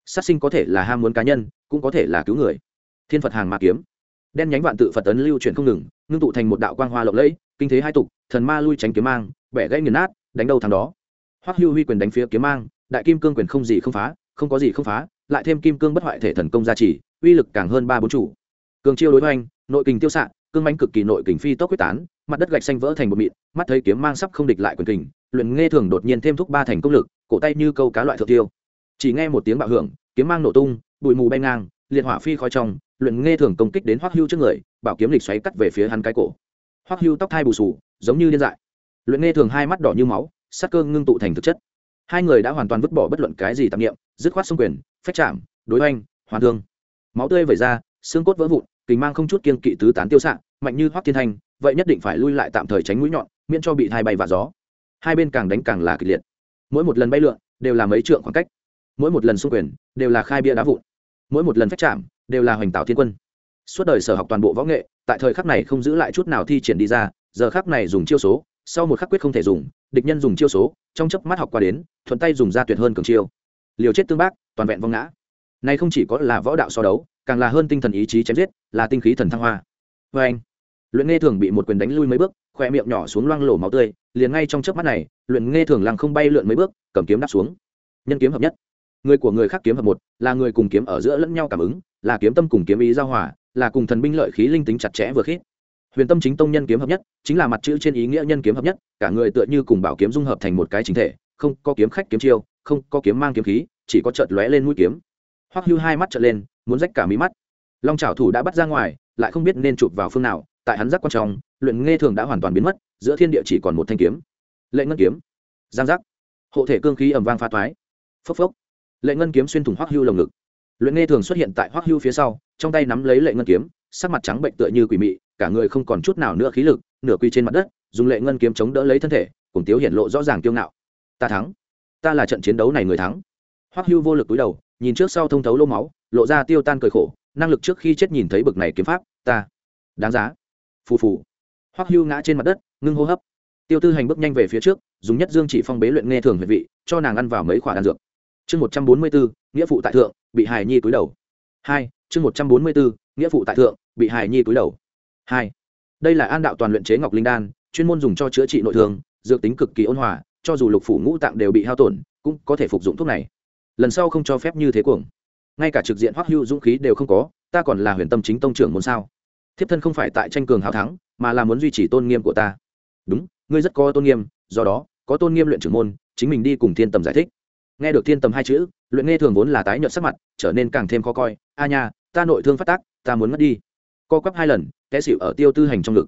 Sát sinh có thể là ham muốn cá nhân, cũng có thể là cứu người. Thiên phật hàng ma kiếm. Đen nhánh vạn tự phật tấn lưu chuyển không ngừng ngưng tụ thành một đạo quang hoa lộng lẫy, kinh thế hai tục, thần ma lui tránh kiếm mang, bẻ gãy nghiền nát, đánh đầu thằng đó. Hoắc hưu huy quyền đánh phía kiếm mang, đại kim cương quyền không gì không phá, không có gì không phá, lại thêm kim cương bất hoại thể thần công gia trì, uy lực càng hơn ba bốn chủ. Cường chiêu đối hoành, nội kình tiêu xạ, cương mãnh cực kỳ nội kình phi tốc quyết tán, mặt đất gạch xanh vỡ thành một mịn, mắt thấy kiếm mang sắp không địch lại quyền kình, luyện nghe thường đột nhiên thêm thúc ba thành công lực, cổ tay như câu cá loại thượng tiêu. Chỉ nghe một tiếng bạo hưởng, kiếm mang nổ tung, bụi mù bay ngang liệt hỏa phi khói trong, luyện nghe thường công kích đến hoắc hưu trước người, bảo kiếm lịch xoáy cắt về phía hắn cái cổ. Hoắc hưu tóc thai bù sù giống như điên dại. Luyện nghe thường hai mắt đỏ như máu, sắc cơ ngưng tụ thành thực chất. Hai người đã hoàn toàn vứt bỏ bất luận cái gì tạp nghiệm dứt khoát xung quyền, phách chạm, đối oanh, hoàn thương. Máu tươi vẩy ra, xương cốt vỡ vụn, kình mang không chút kiên kỵ tứ tán tiêu xạ, mạnh như hoắc thiên thanh, vậy nhất định phải lui lại tạm thời tránh mũi nhọn, miễn cho bị thai bay và gió. Hai bên càng đánh càng là kịch liệt. Mỗi một lần bay lượn, đều là mấy trượng khoảng cách. Mỗi một lần xung quyền, đều là khai bia đá vụn mỗi một lần phách chạm đều là hoành tạo thiên quân. Suốt đời sở học toàn bộ võ nghệ, tại thời khắc này không giữ lại chút nào thi triển đi ra, giờ khắc này dùng chiêu số, sau một khắc quyết không thể dùng, địch nhân dùng chiêu số, trong chớp mắt học qua đến, thuận tay dùng ra tuyệt hơn cường chiêu. Liều chết tương bác, toàn vẹn vong ngã. Này không chỉ có là võ đạo so đấu, càng là hơn tinh thần ý chí chém giết, là tinh khí thần thăng hoa. Vê anh, luyện nghe thường bị một quyền đánh lui mấy bước, khoe miệng nhỏ xuống loang lổ máu tươi, liền ngay trong chớp mắt này, luyện nghe thường lăng không bay lượn mấy bước, cầm kiếm đáp xuống. Nhân kiếm hợp nhất người của người khác kiếm hợp một, là người cùng kiếm ở giữa lẫn nhau cảm ứng, là kiếm tâm cùng kiếm ý giao hòa, là cùng thần binh lợi khí linh tính chặt chẽ vừa khít. Huyền tâm chính tông nhân kiếm hợp nhất, chính là mặt chữ trên ý nghĩa nhân kiếm hợp nhất, cả người tựa như cùng bảo kiếm dung hợp thành một cái chính thể, không có kiếm khách kiếm chiêu, không có kiếm mang kiếm khí, chỉ có chợt lóe lên mũi kiếm. Hoắc hưu hai mắt trợn lên, muốn rách cả mí mắt. Long trảo thủ đã bắt ra ngoài, lại không biết nên chụp vào phương nào, tại hắn giác quan trọng luyện nghe thường đã hoàn toàn biến mất, giữa thiên địa chỉ còn một thanh kiếm. Lệ ngân kiếm. Giang giác. Hộ thể cương khí ẩm vang pha toái. Phốc phốc lệ ngân kiếm xuyên thủng hoắc hưu lồng ngực. Luyện nghe thường xuất hiện tại hoắc hưu phía sau, trong tay nắm lấy lệ ngân kiếm, sắc mặt trắng bệnh tựa như quỷ mị, cả người không còn chút nào nữa khí lực, nửa quy trên mặt đất, dùng lệ ngân kiếm chống đỡ lấy thân thể, cùng tiếu hiển lộ rõ ràng kiêu ngạo. Ta thắng. Ta là trận chiến đấu này người thắng. Hoắc hưu vô lực túi đầu, nhìn trước sau thông thấu lô máu, lộ ra tiêu tan cười khổ, năng lực trước khi chết nhìn thấy bực này kiếm pháp, ta. Đáng giá. Phù phù. Hoắc hưu ngã trên mặt đất, ngưng hô hấp. Tiêu tư hành bước nhanh về phía trước, dùng nhất dương chỉ phong bế luyện nghe thường huyệt vị, cho nàng ăn vào mấy khoả đan dược chương một trăm bốn mươi bốn nghĩa phụ tại thượng, bị hài nhi túi đầu. Hai, chương một trăm bốn mươi bốn nghĩa phụ tại thượng, bị hài nhi túi đầu. Hai, đây là an đạo toàn luyện chế ngọc linh đan, chuyên môn dùng cho chữa trị nội thương, dược tính cực kỳ ôn hòa, cho dù lục phủ ngũ tạng đều bị hao tổn, cũng có thể phục dụng thuốc này. Lần sau không cho phép như thế cuồng. Ngay cả trực diện hoắc hưu dũng khí đều không có, ta còn là huyền tâm chính tông trưởng muốn sao? Thiếp thân không phải tại tranh cường hào thắng, mà là muốn duy trì tôn nghiêm của ta. Đúng, ngươi rất có tôn nghiêm, do đó, có tôn nghiêm luyện trưởng môn, chính mình đi cùng thiên tầm giải thích nghe được thiên tầm hai chữ, luyện nghe thường vốn là tái nhợt sắc mặt, trở nên càng thêm khó coi. A nha, ta nội thương phát tác, ta muốn mất đi. Co quắp hai lần, té xịu ở tiêu tư hành trong ngực.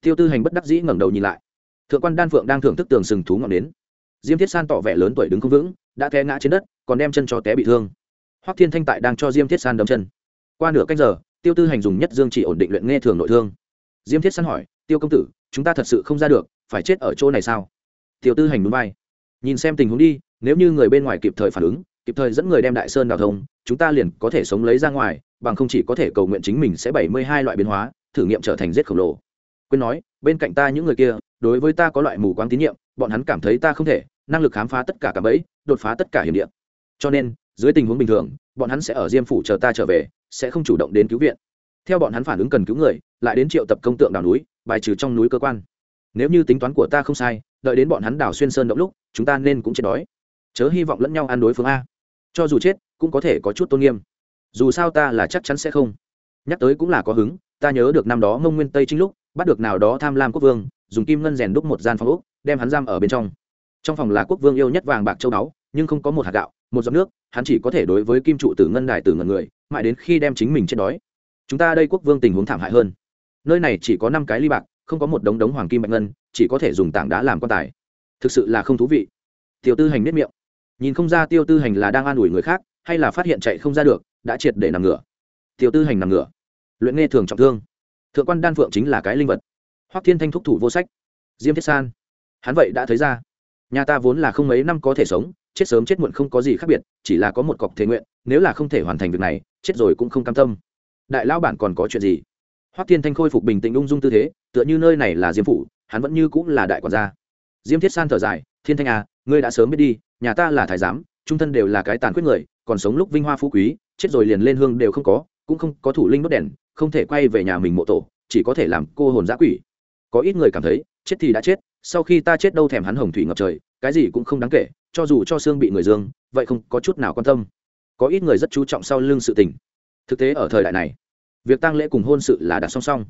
Tiêu tư hành bất đắc dĩ ngẩng đầu nhìn lại. Thượng quan đan phượng đang thưởng thức tường sừng thú ngọn đến diêm thiết san tỏ vẻ lớn tuổi đứng không vững, đã té ngã trên đất, còn đem chân cho té bị thương. Hoắc thiên thanh tại đang cho diêm thiết san đâm chân. Qua nửa cách giờ, tiêu tư hành dùng nhất dương chỉ ổn định luyện nghe thường nội thương. Diêm thiết san hỏi, tiêu công tử, chúng ta thật sự không ra được, phải chết ở chỗ này sao? Tiêu tư hành núi vai nhìn xem tình huống đi, nếu như người bên ngoài kịp thời phản ứng, kịp thời dẫn người đem đại sơn đào thông, chúng ta liền có thể sống lấy ra ngoài, bằng không chỉ có thể cầu nguyện chính mình sẽ bảy mươi hai loại biến hóa, thử nghiệm trở thành giết khổng lồ. Quên nói, bên cạnh ta những người kia, đối với ta có loại mù quáng tín nhiệm, bọn hắn cảm thấy ta không thể, năng lực khám phá tất cả cả bẫy, đột phá tất cả hiểm địa. Cho nên, dưới tình huống bình thường, bọn hắn sẽ ở diêm phủ chờ ta trở về, sẽ không chủ động đến cứu viện. Theo bọn hắn phản ứng cần cứu người, lại đến triệu tập công tượng đào núi, bài trừ trong núi cơ quan. Nếu như tính toán của ta không sai, đợi đến bọn hắn đào xuyên sơn động lúc chúng ta nên cũng chết đói. Chớ hy vọng lẫn nhau ăn đối phương a. Cho dù chết, cũng có thể có chút tôn nghiêm. Dù sao ta là chắc chắn sẽ không. Nhắc tới cũng là có hứng, ta nhớ được năm đó mông nguyên tây chính lúc, bắt được nào đó tham lam quốc vương, dùng kim ngân rèn đúc một gian phòng úc đem hắn giam ở bên trong. Trong phòng là quốc vương yêu nhất vàng bạc châu báu, nhưng không có một hạt gạo, một giọt nước, hắn chỉ có thể đối với kim trụ tử ngân đài tử ngần người, mãi đến khi đem chính mình chết đói. Chúng ta đây quốc vương tình huống thảm hại hơn. Nơi này chỉ có năm cái ly bạc, không có một đống đống hoàng kim bạch ngân, chỉ có thể dùng tảng đá làm quan tài thực sự là không thú vị. Tiêu tư hành nếp miệng. Nhìn không ra tiêu tư hành là đang an ủi người khác, hay là phát hiện chạy không ra được, đã triệt để nằm ngửa. Tiêu tư hành nằm ngửa. Luyện nghe thường trọng thương. Thượng quan đan phượng chính là cái linh vật. Hoắc thiên thanh thúc thủ vô sách. Diêm thiết san. Hắn vậy đã thấy ra. Nhà ta vốn là không mấy năm có thể sống, chết sớm chết muộn không có gì khác biệt, chỉ là có một cọc thể nguyện, nếu là không thể hoàn thành việc này, chết rồi cũng không cam tâm. Đại lão bản còn có chuyện gì? Hoắc thiên thanh khôi phục bình tĩnh ung dung tư thế, tựa như nơi này là diêm phủ, hắn vẫn như cũng là đại quản gia diêm thiết san thở dài, thiên thanh à ngươi đã sớm biết đi, nhà ta là thái giám, trung thân đều là cái tàn khuyết người, còn sống lúc vinh hoa phú quý, chết rồi liền lên hương đều không có, cũng không có thủ linh đốt đèn, không thể quay về nhà mình mộ tổ, chỉ có thể làm cô hồn giã quỷ. Có ít người cảm thấy, chết thì đã chết, sau khi ta chết đâu thèm hắn hồng thủy ngập trời, cái gì cũng không đáng kể, cho dù cho xương bị người dương, vậy không có chút nào quan tâm. Có ít người rất chú trọng sau lưng sự tình. Thực tế ở thời đại này, việc tăng lễ cùng hôn sự là đặt song song.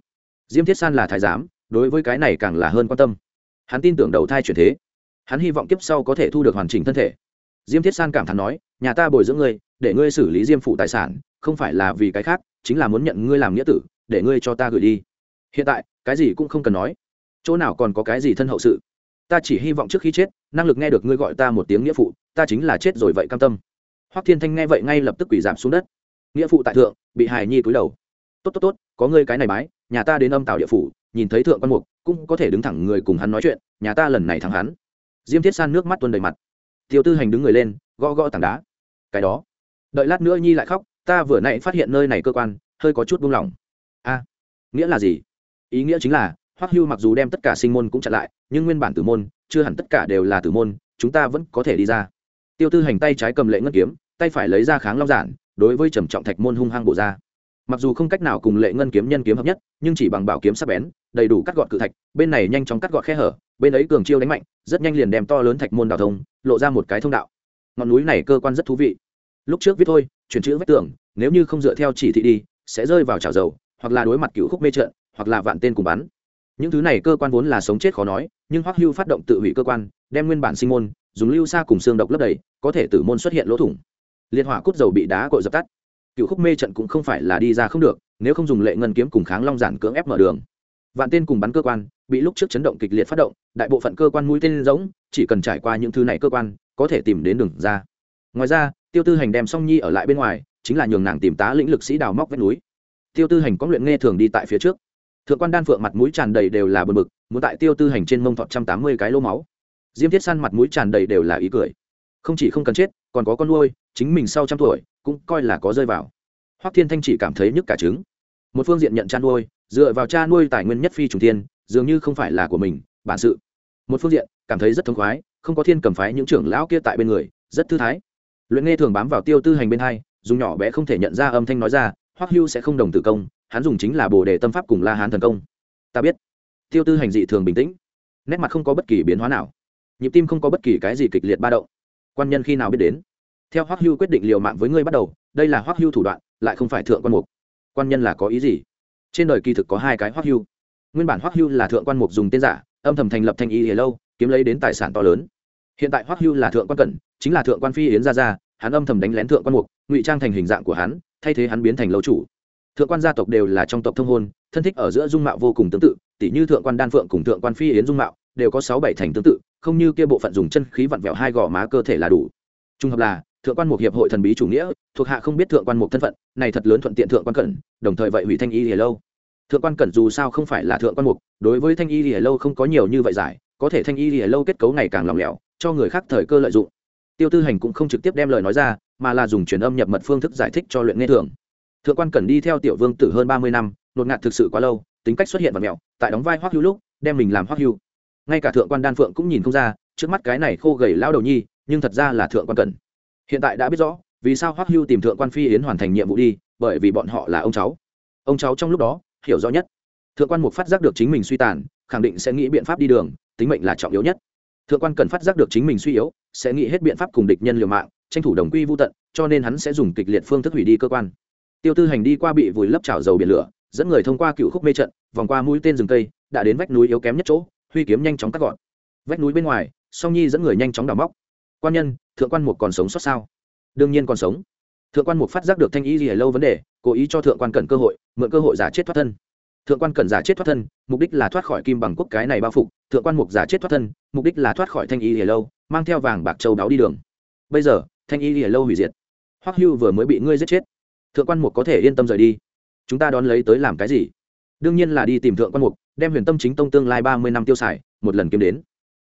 Diêm thiết san là thái giám, đối với cái này càng là hơn quan tâm hắn tin tưởng đầu thai chuyển thế. Hắn hy vọng kiếp sau có thể thu được hoàn chỉnh thân thể. Diêm thiết san cảm thán nói, nhà ta bồi dưỡng ngươi, để ngươi xử lý diêm phụ tài sản, không phải là vì cái khác, chính là muốn nhận ngươi làm nghĩa tử, để ngươi cho ta gửi đi. Hiện tại, cái gì cũng không cần nói. Chỗ nào còn có cái gì thân hậu sự? Ta chỉ hy vọng trước khi chết, năng lực nghe được ngươi gọi ta một tiếng nghĩa phụ, ta chính là chết rồi vậy cam tâm. Hoắc thiên thanh nghe vậy ngay lập tức quỷ giảm xuống đất. Nghĩa phụ tại thượng, bị hài nhi cúi đầu. Tốt tốt tốt, có ngươi cái này mái nhà ta đến âm tào địa phủ nhìn thấy thượng quan mục, cũng có thể đứng thẳng người cùng hắn nói chuyện, nhà ta lần này thắng hắn. Diêm thiết san nước mắt tuôn đầy mặt. Tiêu tư hành đứng người lên, gõ gõ tảng đá. Cái đó. Đợi lát nữa nhi lại khóc, ta vừa nãy phát hiện nơi này cơ quan, hơi có chút buông lỏng. A, nghĩa là gì? Ý nghĩa chính là, hoắc hưu mặc dù đem tất cả sinh môn cũng chặn lại, nhưng nguyên bản tử môn, chưa hẳn tất cả đều là tử môn, chúng ta vẫn có thể đi ra. Tiêu tư hành tay trái cầm lệ ngân kiếm, tay phải lấy ra kháng long giản, đối với trầm trọng thạch môn hung hăng bổ ra mặc dù không cách nào cùng lệ ngân kiếm nhân kiếm hợp nhất, nhưng chỉ bằng bảo kiếm sắc bén, đầy đủ cắt gọt cự thạch, bên này nhanh chóng cắt gọt khe hở, bên ấy cường chiêu đánh mạnh, rất nhanh liền đem to lớn thạch môn đào thông, lộ ra một cái thông đạo. Ngọn núi này cơ quan rất thú vị. Lúc trước viết thôi, chuyển chữ vách tường, nếu như không dựa theo chỉ thị đi, sẽ rơi vào chảo dầu, hoặc là đối mặt cựu khúc mê trợn hoặc là vạn tên cùng bắn. Những thứ này cơ quan vốn là sống chết khó nói, nhưng hoắc hưu phát động tự hủy cơ quan, đem nguyên bản sinh môn, dùng lưu xa cùng xương độc lấp đầy, có thể tử môn xuất hiện lỗ thủng. Liên hỏa cút dầu bị đá cội dập tắt cựu khúc mê trận cũng không phải là đi ra không được, nếu không dùng lệ ngân kiếm cùng kháng long giản cưỡng ép mở đường. Vạn tên cùng bắn cơ quan, bị lúc trước chấn động kịch liệt phát động, đại bộ phận cơ quan mũi tên giống chỉ cần trải qua những thứ này cơ quan, có thể tìm đến đường ra. Ngoài ra, tiêu tư hành đem song nhi ở lại bên ngoài, chính là nhường nàng tìm tá lĩnh lực sĩ đào móc vách núi. Tiêu tư hành có luyện nghe thường đi tại phía trước. Thượng quan đan phượng mặt mũi tràn đầy đều là bờ bực, muốn tại tiêu tư hành trên mông thọt trăm tám mươi cái lô máu. Diêm thiết săn mặt mũi tràn đầy đều là ý cười. Không chỉ không cần chết, còn có con nuôi, chính mình sau trăm tuổi cũng coi là có rơi vào. Hoắc thiên thanh chỉ cảm thấy nhức cả trứng. Một phương diện nhận chăn nuôi, dựa vào cha nuôi tài nguyên nhất phi trùng thiên, dường như không phải là của mình, bản sự. Một phương diện, cảm thấy rất thống khoái, không có thiên cầm phái những trưởng lão kia tại bên người, rất thư thái. Luyện nghe thường bám vào tiêu tư hành bên hai, dùng nhỏ bé không thể nhận ra âm thanh nói ra, hoắc hưu sẽ không đồng tử công, hắn dùng chính là bồ đề tâm pháp cùng la hán thần công. Ta biết. Tiêu tư hành dị thường bình tĩnh. Nét mặt không có bất kỳ biến hóa nào. Nhịp tim không có bất kỳ cái gì kịch liệt ba động. Quan nhân khi nào biết đến? Theo hoắc hưu quyết định liều mạng với ngươi bắt đầu, đây là hoắc hưu thủ đoạn, lại không phải thượng quan mục. Quan nhân là có ý gì? Trên đời kỳ thực có hai cái hoắc hưu. Nguyên bản hoắc hưu là thượng quan mục dùng tên giả, âm thầm thành lập thành y hề lâu, kiếm lấy đến tài sản to lớn. Hiện tại hoắc hưu là thượng quan cẩn chính là thượng quan phi yến gia gia, hắn âm thầm đánh lén thượng quan mục, ngụy trang thành hình dạng của hắn, thay thế hắn biến thành lâu chủ. Thượng quan gia tộc đều là trong tộc thông hôn, thân thích ở giữa dung mạo vô cùng tương tự tỷ như thượng quan đan phượng cùng thượng quan phi yến dung mạo, đều có sáu bảy thành tương tự, không như kia bộ phận dùng chân khí vặn vẹo hai gò má cơ thể là đủ. Trung hợp là thượng quan mục hiệp hội thần bí chủ nghĩa, thuộc hạ không biết thượng quan mục thân phận, này thật lớn thuận tiện thượng quan cẩn, đồng thời vậy hủy thanh y lìa lâu. Thượng quan cẩn dù sao không phải là thượng quan mục, đối với thanh y lìa lâu không có nhiều như vậy giải, có thể thanh y lìa lâu kết cấu ngày càng lỏng lẻo, cho người khác thời cơ lợi dụng. Tiêu tư hành cũng không trực tiếp đem lời nói ra, mà là dùng truyền âm nhập mật phương thức giải thích cho luyện nghe thường. Thượng quan cẩn đi theo tiểu vương tử hơn ba mươi năm, nột ngạt thực sự quá lâu, tính cách xuất hiện và mẹo, tại đóng vai hoắc hưu lúc, đem mình làm hoắc hưu. Ngay cả thượng quan đan phượng cũng nhìn không ra, trước mắt cái này khô gầy lao đầu nhi, nhưng thật ra là thượng quan cẩn hiện tại đã biết rõ, vì sao hoắc hưu tìm thượng quan phi yến hoàn thành nhiệm vụ đi, bởi vì bọn họ là ông cháu. Ông cháu trong lúc đó, hiểu rõ nhất. Thượng quan mục phát giác được chính mình suy tàn, khẳng định sẽ nghĩ biện pháp đi đường, tính mệnh là trọng yếu nhất. Thượng quan cần phát giác được chính mình suy yếu, sẽ nghĩ hết biện pháp cùng địch nhân liều mạng, tranh thủ đồng quy vô tận, cho nên hắn sẽ dùng kịch liệt phương thức hủy đi cơ quan. Tiêu tư hành đi qua bị vùi lấp trào dầu biển lửa, dẫn người thông qua cựu khúc mê trận, vòng qua mũi tên rừng cây, đã đến vách núi yếu kém nhất chỗ, huy kiếm nhanh chóng cắt gọn. Vách núi bên ngoài, song nhi dẫn người nhanh chóng đào móc quan nhân, thượng quan mục còn sống xót sao? Đương nhiên còn sống. Thượng quan mục phát giác được thanh y gì lâu vấn đề, cố ý cho thượng quan cẩn cơ hội, mượn cơ hội giả chết thoát thân. Thượng quan cẩn giả chết thoát thân, mục đích là thoát khỏi kim bằng quốc cái này bao phục. Thượng quan mục giả chết thoát thân, mục đích là thoát khỏi thanh y gì lâu, mang theo vàng bạc châu đáo đi đường. Bây giờ, thanh y gì lâu hủy diệt. Hoắc hưu vừa mới bị ngươi giết chết. Thượng quan mục có thể yên tâm rời đi. Chúng ta đón lấy tới làm cái gì? Đương nhiên là đi tìm thượng quan mục, đem huyền tâm chính tông tương lai ba mươi năm tiêu xài, một lần kiếm đến.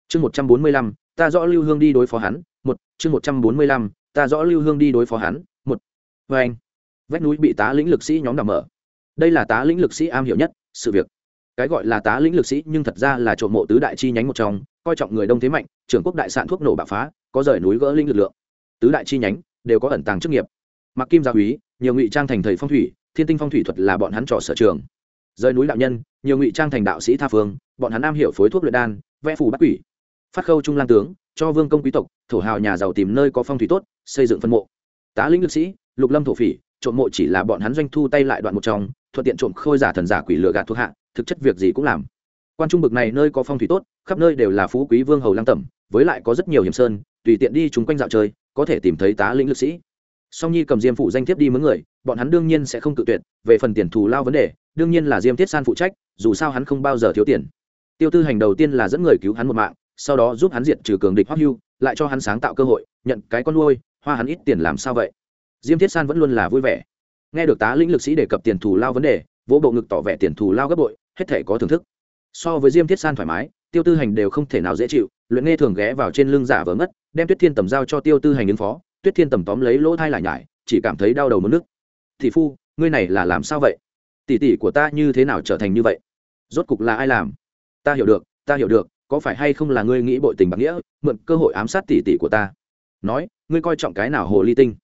Chương một trăm bốn mươi lăm ta rõ lưu hương đi đối phó hắn, một, chương một trăm bốn mươi lăm, ta rõ lưu hương đi đối phó hắn, một. Vê anh, vách núi bị tá lĩnh lực sĩ nhóm đào mở. Đây là tá lĩnh lực sĩ am hiểu nhất, sự việc. Cái gọi là tá lĩnh lực sĩ nhưng thật ra là trộm mộ tứ đại chi nhánh một trong, coi trọng người đông thế mạnh, trưởng quốc đại sản thuốc nổ bạo phá, có rời núi gỡ linh lực lượng. Tứ đại chi nhánh đều có ẩn tàng chức nghiệp. Mặc kim gia úy, nhiều ngụy trang thành thầy phong thủy, thiên tinh phong thủy thuật là bọn hắn trò sở trường. Rời núi đạo nhân, nhiều ngụy trang thành đạo sĩ tha phương, bọn hắn am hiểu phối thuốc luyện đan, vẽ phù bắt quỷ phát khâu trung lang tướng, cho vương công quý tộc, thổ hào nhà giàu tìm nơi có phong thủy tốt, xây dựng phân mộ. Tá lĩnh lực sĩ, lục lâm thổ phỉ, trộm mộ chỉ là bọn hắn doanh thu tay lại đoạn một trong, thuận tiện trộm khôi giả thần giả quỷ lừa gạt thuộc hạ, thực chất việc gì cũng làm. Quan trung bực này nơi có phong thủy tốt, khắp nơi đều là phú quý vương hầu lang tẩm, với lại có rất nhiều hiểm sơn, tùy tiện đi chúng quanh dạo chơi, có thể tìm thấy tá lĩnh lực sĩ. Song nhi cầm diêm phụ danh thiếp đi mướn người, bọn hắn đương nhiên sẽ không tự tuyệt, về phần tiền thù lao vấn đề, đương nhiên là diêm thiết san phụ trách, dù sao hắn không bao giờ thiếu tiền. Tiêu tư hành đầu tiên là dẫn người cứu hắn một mạng sau đó giúp hắn diệt trừ cường địch hoắc hưu, lại cho hắn sáng tạo cơ hội, nhận cái con nuôi, hoa hắn ít tiền làm sao vậy? Diêm thiết san vẫn luôn là vui vẻ. Nghe được tá lĩnh lực sĩ đề cập tiền thù lao vấn đề, vỗ bộ ngực tỏ vẻ tiền thù lao gấp bội, hết thể có thưởng thức. So với diêm thiết san thoải mái, tiêu tư hành đều không thể nào dễ chịu, luyện nghe thường ghé vào trên lưng giả vờ ngất, đem tuyết thiên tầm giao cho tiêu tư hành ứng phó, tuyết thiên tầm tóm lấy lỗ thai lại nhải, chỉ cảm thấy đau đầu mất nước. Thị phu, ngươi này là làm sao vậy? Tỷ tỷ của ta như thế nào trở thành như vậy? Rốt cục là ai làm? Ta hiểu được, ta hiểu được có phải hay không là ngươi nghĩ bội tình bạc nghĩa, mượn cơ hội ám sát tỷ tỷ của ta? Nói, ngươi coi trọng cái nào hồ ly tinh?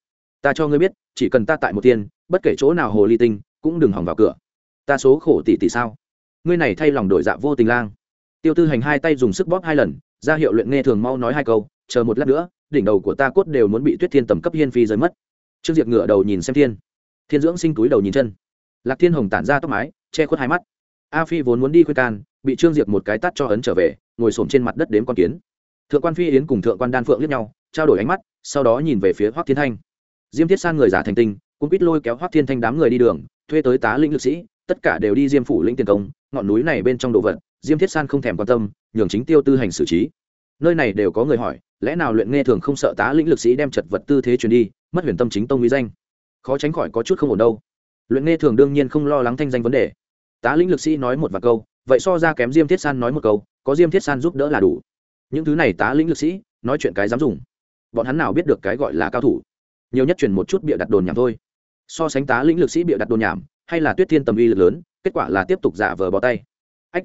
Ta cho ngươi biết, chỉ cần ta tại một tiên bất kể chỗ nào hồ ly tinh, cũng đừng hỏng vào cửa. Ta số khổ tỷ tỷ sao? Ngươi này thay lòng đổi dạ vô tình lang. Tiêu tư hành hai tay dùng sức bóp hai lần, ra hiệu luyện nghe thường mau nói hai câu, chờ một lát nữa, đỉnh đầu của ta cốt đều muốn bị tuyết thiên tầm cấp hiên phi rơi mất. Trương diệp ngửa đầu nhìn xem thiên. Thiên dưỡng sinh túi đầu nhìn chân. Lạc thiên hồng tản ra tóc mái, che khuất hai mắt. A phi vốn muốn đi khuyên can, bị trương diệp một cái tắt cho ấn trở về ngồi xổm trên mặt đất đếm con kiến. Thượng quan phi yến cùng thượng quan đan phượng liếc nhau, trao đổi ánh mắt, sau đó nhìn về phía hoắc thiên thanh. Diêm thiết san người giả thành tinh cũng biết lôi kéo hoắc thiên thanh đám người đi đường, thuê tới tá lĩnh lực sĩ, tất cả đều đi diêm phủ lĩnh tiền công, ngọn núi này bên trong đồ vật, diêm thiết san không thèm quan tâm, nhường chính tiêu tư hành xử trí. Nơi này đều có người hỏi, lẽ nào luyện nghe thường không sợ tá lĩnh lực sĩ đem chật vật tư thế truyền đi, mất huyền tâm chính tông mỹ danh? Khó tránh khỏi có chút không ổn đâu. Luyện nghe thường đương nhiên không lo lắng thanh danh vấn đề. Tá lĩnh lực sĩ nói một vài câu vậy so ra kém diêm thiết san nói một câu, có diêm thiết san giúp đỡ là đủ. Những thứ này tá lĩnh lực sĩ, nói chuyện cái dám dùng. Bọn hắn nào biết được cái gọi là cao thủ. Nhiều nhất truyền một chút bịa đặt đồn nhảm thôi. So sánh tá lĩnh lực sĩ bịa đặt đồn nhảm, hay là tuyết thiên tầm uy lực lớn, kết quả là tiếp tục giả vờ bó tay. Ách,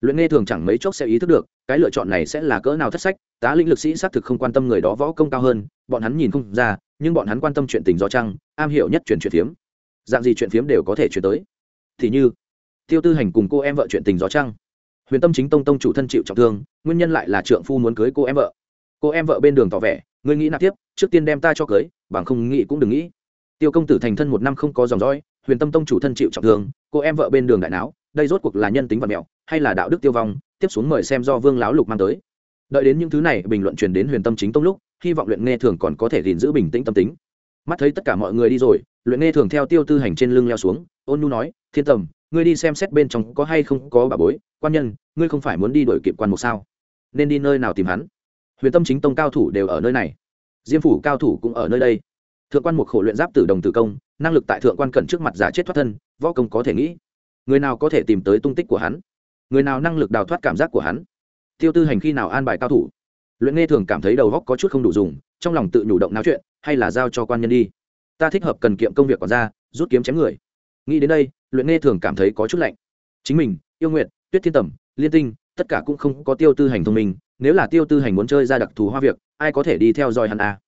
luyện nghe thường chẳng mấy chốc sẽ ý thức được, cái lựa chọn này sẽ là cỡ nào thất sách, tá lĩnh lực sĩ xác thực không quan tâm người đó võ công cao hơn, bọn hắn nhìn không ra, nhưng bọn hắn quan tâm chuyện tình do trăng, am hiểu nhất chuyển chuyện phiếm. Dạng gì chuyện phiếm đều có thể chuyển tới. Thì như tiêu tư hành cùng cô em vợ chuyện tình gió trăng. Huyền tâm chính tông tông chủ thân chịu trọng thương, nguyên nhân lại là trượng phu muốn cưới cô em vợ. Cô em vợ bên đường tỏ vẻ, ngươi nghĩ nạp tiếp, trước tiên đem ta cho cưới, bằng không nghĩ cũng đừng nghĩ. Tiêu công tử thành thân một năm không có dòng dõi, huyền tâm tông chủ thân chịu trọng thương, cô em vợ bên đường đại não đây rốt cuộc là nhân tính vật mẹo, hay là đạo đức tiêu vong, tiếp xuống mời xem do vương láo lục mang tới. Đợi đến những thứ này bình luận truyền đến huyền tâm chính tông lúc, hy vọng luyện nghe thường còn có thể gìn giữ bình tĩnh tâm tính. Mắt thấy tất cả mọi người đi rồi, luyện nghe thường theo tiêu tư hành trên lưng leo xuống, ôn nhu nói, thiên tầm ngươi đi xem xét bên trong có hay không có bà bối, quan nhân, ngươi không phải muốn đi đổi kịp quan mục sao? Nên đi nơi nào tìm hắn? Huyền tâm chính tông cao thủ đều ở nơi này. Diêm phủ cao thủ cũng ở nơi đây. Thượng quan mục khổ luyện giáp tử đồng tử công, năng lực tại thượng quan cẩn trước mặt giả chết thoát thân, võ công có thể nghĩ. Người nào có thể tìm tới tung tích của hắn? Người nào năng lực đào thoát cảm giác của hắn? Tiêu tư hành khi nào an bài cao thủ? Luyện nghe thường cảm thấy đầu góc có chút không đủ dùng, trong lòng tự nhủ động náo chuyện, hay là giao cho quan nhân đi. Ta thích hợp cần kiệm công việc còn ra, rút kiếm chém người. Nghĩ đến đây luyện nghe thường cảm thấy có chút lạnh. Chính mình, yêu nguyện tuyết thiên tẩm liên tinh, tất cả cũng không có tiêu tư hành thông minh, nếu là tiêu tư hành muốn chơi ra đặc thù hoa việc, ai có thể đi theo dõi hắn à?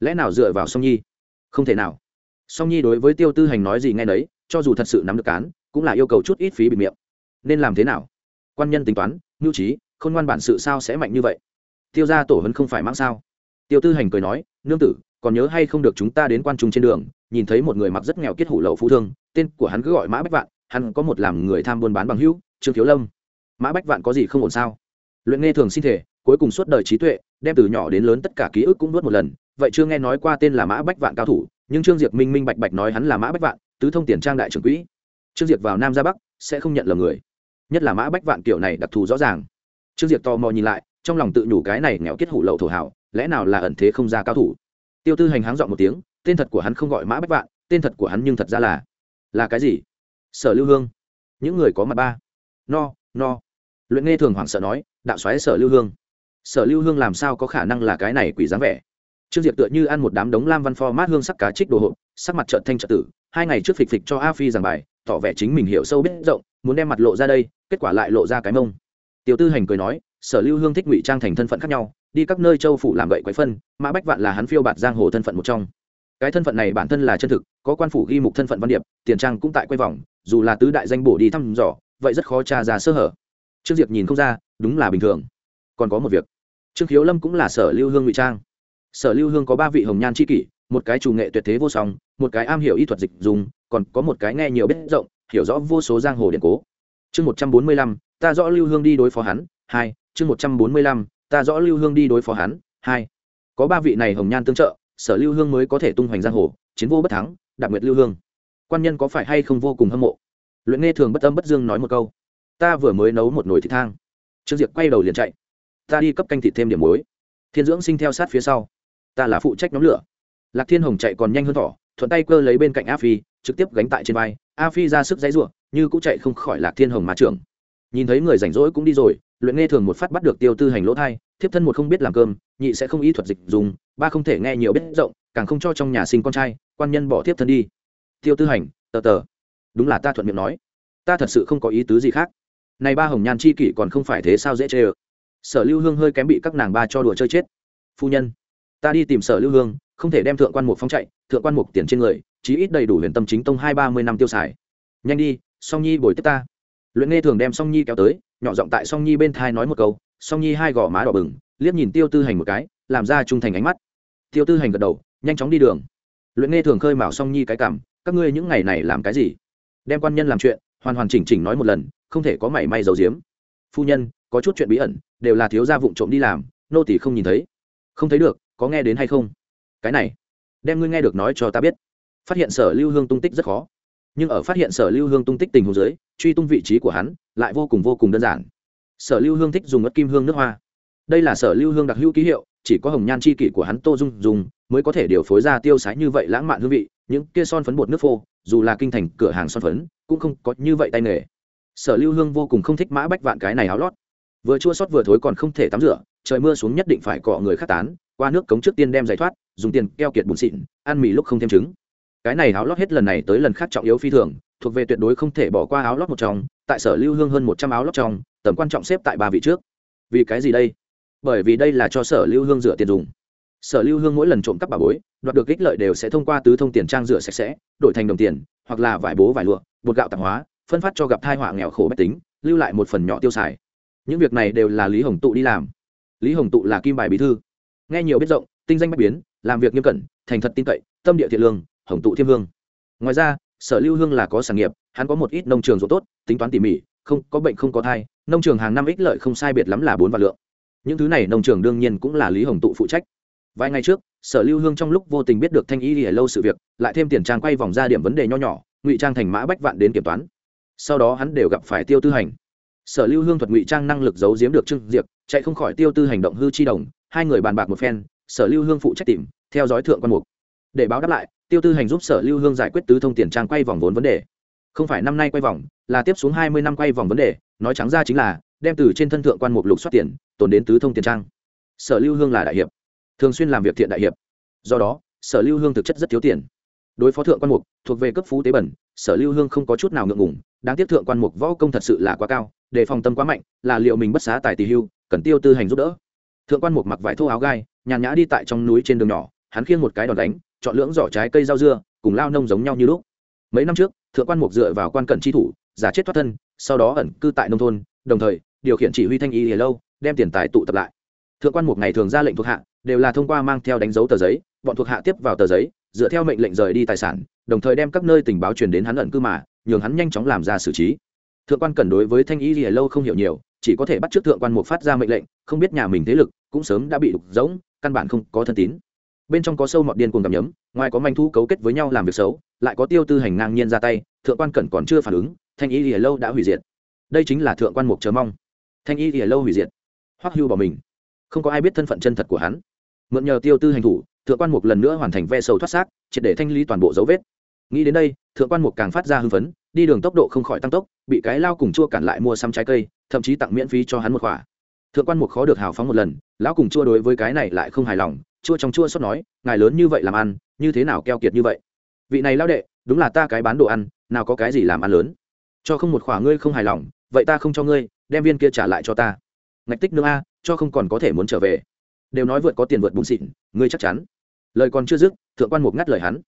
lẽ nào dựa vào song nhi? Không thể nào. Song nhi đối với tiêu tư hành nói gì nghe nấy, cho dù thật sự nắm được cán cũng là yêu cầu chút ít phí bị miệng. Nên làm thế nào? Quan nhân tính toán mưu trí không ngoan bản sự sao sẽ mạnh như vậy? Tiêu ra tổ hấn không phải mang sao? Tiêu tư hành cười nói, nương tử, còn nhớ hay không được chúng ta đến quan trung trên đường, nhìn thấy một người mặc rất nghèo kết hủ lậu phú thương tên của hắn cứ gọi mã bách vạn, hắn có một làm người tham buôn bán bằng hữu, trương thiếu lâm. Mã bách vạn có gì không ổn sao? Luyện nghe thường xin thể, cuối cùng suốt đời trí tuệ, đem từ nhỏ đến lớn tất cả ký ức cũng nuốt một lần. Vậy chưa nghe nói qua tên là mã bách vạn cao thủ, nhưng trương diệp minh minh bạch bạch nói hắn là mã bách vạn, tứ thông tiền trang đại trưởng quỹ. Trương diệp vào nam ra bắc, sẽ không nhận lầm người. Nhất là mã bách vạn kiểu này đặc thù rõ ràng. Trương diệp tò mò nhìn lại, trong lòng tự nhủ cái này nghèo kết hủ lậu thổ hảo lẽ nào là ẩn thế không ra cao thủ? Tiêu tư hành háng dọn một tiếng, tên thật của hắn không gọi mã bách vạn, tên thật của hắn nhưng thật ra là là cái gì? Sở lưu hương. Những người có mặt ba. No no. Luyện nghe thường hoảng sợ nói, đạo xoáy sở lưu hương. Sở lưu hương làm sao có khả năng là cái này quỷ dáng vẻ? Trương diệp tựa như ăn một đám đống lam văn pho mát hương sắc cá trích đồ hộp, sắc mặt trợn thanh trợn tử, hai ngày trước phịch phịch cho a phi giảng bài, tỏ vẻ chính mình hiểu sâu biết rộng, muốn đem mặt lộ ra đây, kết quả lại lộ ra cái mông. Tiểu tư hành cười nói, sở lưu hương thích ngụy trang thành thân phận khác nhau, đi các nơi châu phủ làm gậy quấy phân, mã bách vạn là hắn phiêu bạt giang hồ thân phận một trong cái thân phận này bản thân là chân thực, có quan phủ ghi mục thân phận văn điệp, tiền trang cũng tại quay vòng, dù là tứ đại danh bổ đi thăm dò, vậy rất khó tra ra sơ hở. Trương diệp nhìn không ra, đúng là bình thường. Còn có một việc. Trương khiếu lâm cũng là sở lưu hương ngụy trang. Sở lưu hương có ba vị hồng nhan c kỷ, một cái chủ nghệ tuyệt thế vô song, một cái am hiểu y thuật dịch dùng, còn có một cái nghe nhiều biết rộng, hiểu rõ vô số giang hồ điện cố. Chương một trăm bốn mươi lăm, ta rõ lưu hương đi đối phó hắn, hai, chương một trăm bốn mươi lăm, ta rõ lưu hương đi đối phó hắn, hai. Có ba vị này hồng nhan tương trợ sở lưu hương mới có thể tung hoành giang hồ, chiến vô bất thắng, đạp nguyệt lưu hương. Quan nhân có phải hay không vô cùng hâm mộ? Luyện nghe thường bất âm bất dương nói một câu. Ta vừa mới nấu một nồi thịt thang. Trương diệp quay đầu liền chạy. Ta đi cấp canh thịt thêm điểm muối. Thiên dưỡng sinh theo sát phía sau. Ta là phụ trách nhóm lửa. Lạc thiên hồng chạy còn nhanh hơn thỏ, thuận tay cơ lấy bên cạnh a phi, trực tiếp gánh tại trên vai. A phi ra sức dãy ruộng như cũng chạy không khỏi lạc thiên hồng mà trưởng. Nhìn thấy người rảnh rỗi cũng đi rồi luyện nghe thường một phát bắt được tiêu tư hành lỗ thai, thiếp thân một không biết làm cơm, nhị sẽ không ý thuật dịch dùng, ba không thể nghe nhiều biết rộng, càng không cho trong nhà sinh con trai, quan nhân bỏ thiếp thân đi. Tiêu tư hành, tờ tờ. Đúng là ta thuận miệng nói. Ta thật sự không có ý tứ gì khác. Này ba hồng nhan chi kỷ còn không phải thế sao dễ chê ờ sở lưu hương hơi kém bị các nàng ba cho đùa chơi chết. Phu nhân, ta đi tìm sở lưu hương, không thể đem thượng quan mục phong chạy, thượng quan mục tiền trên người, chí ít đầy đủ huyền tâm chính tông hai ba mươi năm tiêu xài. Nhanh đi, song nhi bồi tiếp ta. Luyện nghe thường đem song nhi kéo tới nhỏ giọng tại song nhi bên thai nói một câu, song nhi hai gò má đỏ bừng, liếc nhìn tiêu tư hành một cái, làm ra trung thành ánh mắt. Tiêu tư hành gật đầu, nhanh chóng đi đường. Luyện nghe thường khơi mào song nhi cái cảm, các ngươi những ngày này làm cái gì? Đem quan nhân làm chuyện, hoàn hoàn chỉnh chỉnh nói một lần, không thể có mảy may dầu diếm phu nhân, có chút chuyện bí ẩn, đều là thiếu gia vụng trộm đi làm, nô tỷ không nhìn thấy. Không thấy được, có nghe đến hay không? Cái này, đem ngươi nghe được nói cho ta biết. Phát hiện sở lưu hương tung tích rất khó nhưng ở phát hiện sở lưu hương tung tích tình hồ dưới, truy tung vị trí của hắn lại vô cùng vô cùng đơn giản. Sở lưu hương thích dùng ất kim hương nước hoa. Đây là sở lưu hương đặc hữu ký hiệu, chỉ có hồng nhan c h i kỷ của hắn tô dung dùng mới có thể điều phối ra tiêu sái như vậy lãng mạn hương vị, những kia son phấn bột nước phô, dù là kinh thành cửa hàng son phấn, cũng không có như vậy tay nghề. Sở lưu hương vô cùng không thích mã bách vạn cái này áo lót. Vừa chua sót vừa thối còn không thể tắm rửa, trời mưa xuống nhất định phải cọ người khát tán, qua nước cống trước tiên đem giải thoát, dùng tiền keo kiệt bùn xịn, ăn mì lúc không thêm trứng cái này áo lót hết lần này tới lần khác trọng yếu phi thường, thuộc về tuyệt đối không thể bỏ qua áo lót một trong, tại sở lưu hương hơn một trăm áo lót trong, tầm quan trọng xếp tại ba vị trước. Vì cái gì đây? Bởi vì đây là cho sở lưu hương rửa tiền dùng. Sở lưu hương mỗi lần trộm cắp bà bối, đoạt được ích lợi đều sẽ thông qua tứ thông tiền trang rửa sạch sẽ, đổi thành đồng tiền, hoặc là vải bố vải lụa, bột gạo tạp hóa, phân phát cho gặp thai họa nghèo khổ bách tính, lưu lại một phần nhỏ tiêu xài. Những việc này đều là lý hồng tụ đi làm. Lý hồng tụ là kim bài bí thư. Nghe nhiều biết rộng, tinh danh bách biến, làm việc nghiêm cẩn, thành thật tin cậy, tâm địa thiện lương hồng tụ thiêm hương. Ngoài ra, sở lưu hương là có sản nghiệp, hắn có một ít nông trường ruộng tốt, tính toán tỉ mỉ, không, có bệnh không có thai, nông trường hàng năm ích lợi không sai biệt lắm là bốn vạn lượng. Những thứ này nông trường đương nhiên cũng là lý hồng tụ phụ trách. Vài ngày trước, sở lưu hương trong lúc vô tình biết được thanh y lìa lâu sự việc, lại thêm tiền trang quay vòng ra điểm vấn đề nho nhỏ, ngụy trang thành mã bách vạn đến kiểm toán. Sau đó hắn đều gặp phải tiêu tư hành. Sở lưu hương thuật ngụy trang năng lực giấu giếm được trương diệp, chạy không khỏi tiêu tư hành động hư chi đồng, hai người bàn bạc một phen, sở lưu hương phụ trách tìm, theo dõi thượng quan mục để báo đáp lại, tiêu tư hành giúp sở lưu hương giải quyết tứ thông tiền trang quay vòng vốn vấn đề. Không phải năm nay quay vòng, là tiếp xuống hai mươi năm quay vòng vấn đề, nói trắng ra chính là, đem từ trên thân thượng quan mục lục xuất tiền, tồn đến tứ thông tiền trang. Sở lưu hương là đại hiệp, thường xuyên làm việc thiện đại hiệp. Do đó, sở lưu hương thực chất rất thiếu tiền. Đối phó thượng quan mục, thuộc về cấp phú tế bẩn, sở lưu hương không có chút nào ngượng ngùng, đáng tiếc thượng quan mục võ công thật sự là quá cao, đề phòng tâm quá mạnh, là liệu mình bất xá tài tỷ hưu, cần tiêu tư hành giúp đỡ. Thượng quan mục mặc vải thô áo gai, nhàn nhã đi tại trong núi trên đường nhỏ, hắn khiêng một cái đòn đánh chọn lưỡng giỏ trái cây rau dưa, cùng lao nông giống nhau như lúc. Mấy năm trước, thượng quan mục dựa vào quan cận tri thủ, giả chết thoát thân, sau đó ẩn cư tại nông thôn, đồng thời, điều khiển chỉ huy thanh y lìa lâu, đem tiền tài tụ tập lại. Thượng quan mục ngày thường ra lệnh thuộc hạ, đều là thông qua mang theo đánh dấu tờ giấy, bọn thuộc hạ tiếp vào tờ giấy, dựa theo mệnh lệnh rời đi tài sản, đồng thời đem các nơi tình báo truyền đến hắn ẩn cư mà, nhường hắn nhanh chóng làm ra xử trí. Thượng quan cần đối với thanh y lìa lâu không hiểu nhiều, chỉ có thể bắt trước thượng quan mục phát ra mệnh lệnh, không biết nhà mình thế lực cũng sớm đã bị đục rỗng, căn bản không có thân tín bên trong có sâu mọt điên cuồng gặm nhấm, ngoài có manh thu cấu kết với nhau làm việc xấu, lại có tiêu tư hành ngang nhiên ra tay, thượng quan cẩn còn chưa phản ứng, thanh y lìa lâu đã hủy diệt. Đây chính là thượng quan mục chờ mong. Thanh y lìa lâu hủy diệt. Hoắc hưu bỏ mình. Không có ai biết thân phận chân thật của hắn. Mượn nhờ tiêu tư hành thủ, thượng quan mục lần nữa hoàn thành ve sầu thoát xác, triệt để thanh lý toàn bộ dấu vết. Nghĩ đến đây, thượng quan mục càng phát ra hưng phấn, đi đường tốc độ không khỏi tăng tốc, bị cái lao cùng chua cản lại mua xăm trái cây, thậm chí tặng miễn phí cho hắn một quả thượng quan mục khó được hào phóng một lần, lão cùng chua đối với cái này lại không hài lòng chua trong chua xót nói, ngài lớn như vậy làm ăn, như thế nào keo kiệt như vậy? Vị này lao đệ, đúng là ta cái bán đồ ăn, nào có cái gì làm ăn lớn? Cho không một khỏa ngươi không hài lòng, vậy ta không cho ngươi, đem viên kia trả lại cho ta. Ngạch tích nương a, cho không còn có thể muốn trở về. Đều nói vượt có tiền vượt bung xịn, ngươi chắc chắn. Lời còn chưa dứt, thượng quan mục ngắt lời hắn.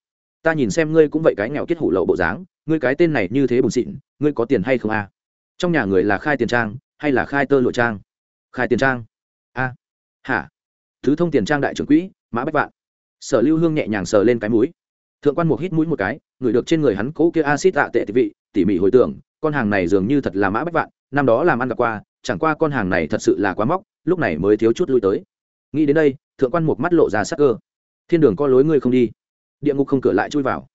Ta nhìn xem ngươi cũng vậy cái nghèo kết hủ lậu bộ dáng, ngươi cái tên này như thế bùn xịn, ngươi có tiền hay không a? Trong nhà người là khai tiền trang, hay là khai tơ lụa trang? Khai tiền trang? A. Hả? Thứ thông tiền trang đại trưởng quỹ, mã bách vạn. Sở lưu hương nhẹ nhàng sờ lên cái mũi. Thượng quan mục hít mũi một cái ngửi được trên người hắn cỗ kia acid tạ tệ vị, tỉ mỉ hồi tưởng, con hàng này dường như thật là mã bách vạn, năm đó làm ăn gặp qua, chẳng qua con hàng này thật sự là quá móc, lúc này mới thiếu chút lui tới. Nghĩ đến đây, thượng quan mục mắt lộ ra sắc cơ. Thiên đường có lối ngươi không đi. Địa ngục không cửa lại chui vào.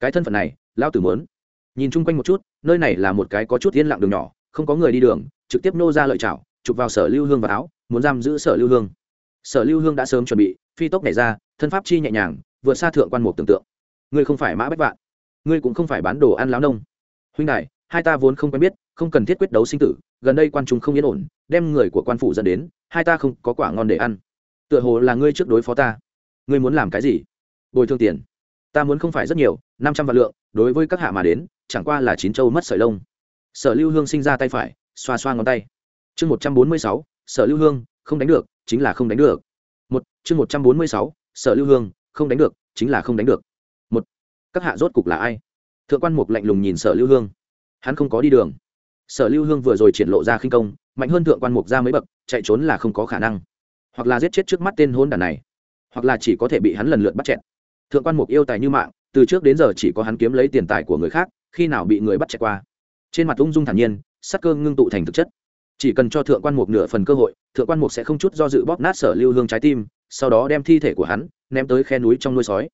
Cái thân phận này lao tử mớn nhìn chung quanh một chút, nơi này là một cái có chút yên lặng đường nhỏ, không có người đi đường, trực tiếp nô ra lợi chảo, chụp vào sở lưu hương và áo, muốn giam giữ sở lưu hương sở lưu hương đã sớm chuẩn bị, phi tốc nảy ra, thân pháp chi nhẹ nhàng, vượt xa thượng quan mục tưởng tượng. Ngươi không phải mã bách vạn, ngươi cũng không phải bán đồ ăn láo nông. Huynh đại hai ta vốn không quen biết, không cần thiết quyết đấu sinh tử, gần đây quan trung không yên ổn, đem người của quan phủ dẫn đến, hai ta không có quả ngon để ăn. Tựa hồ là ngươi trước đối phó ta. Ngươi muốn làm cái gì? Bồi thương tiền. Ta muốn không phải rất nhiều, năm trăm vạn lượng, đối với các hạ mà đến, chẳng qua là chín châu mất sợi lông. Sở lưu hương sinh ra tay phải, xoa xoa ngón tay. Chương một trăm bốn mươi sáu, sở lưu hương, không đánh được chính là không đánh được. Một, chương một trăm bốn mươi sáu, sở lưu hương, không đánh được, chính là không đánh được. Một, các hạ rốt cục là ai? Thượng quan mục lạnh lùng nhìn sở lưu hương. Hắn không có đi đường. Sở lưu hương vừa rồi triển lộ ra khinh công, mạnh hơn thượng quan mục ra mấy bậc, chạy trốn là không có khả năng. Hoặc là giết chết trước mắt tên hôn đàn này, hoặc là chỉ có thể bị hắn lần lượt bắt chẹt. Thượng quan mục yêu tài như mạng, từ trước đến giờ chỉ có hắn kiếm lấy tiền tài của người khác, khi nào bị người bắt chẹt qua. Trên mặt ung dung thản nhiên sắc cơ ngưng tụ thành thực chất chỉ cần cho thượng quan mục nửa phần cơ hội, thượng quan mục sẽ không chút do dự bóp nát sở lưu hương trái tim, sau đó đem thi thể của hắn ném tới khe núi trong nuôi sói.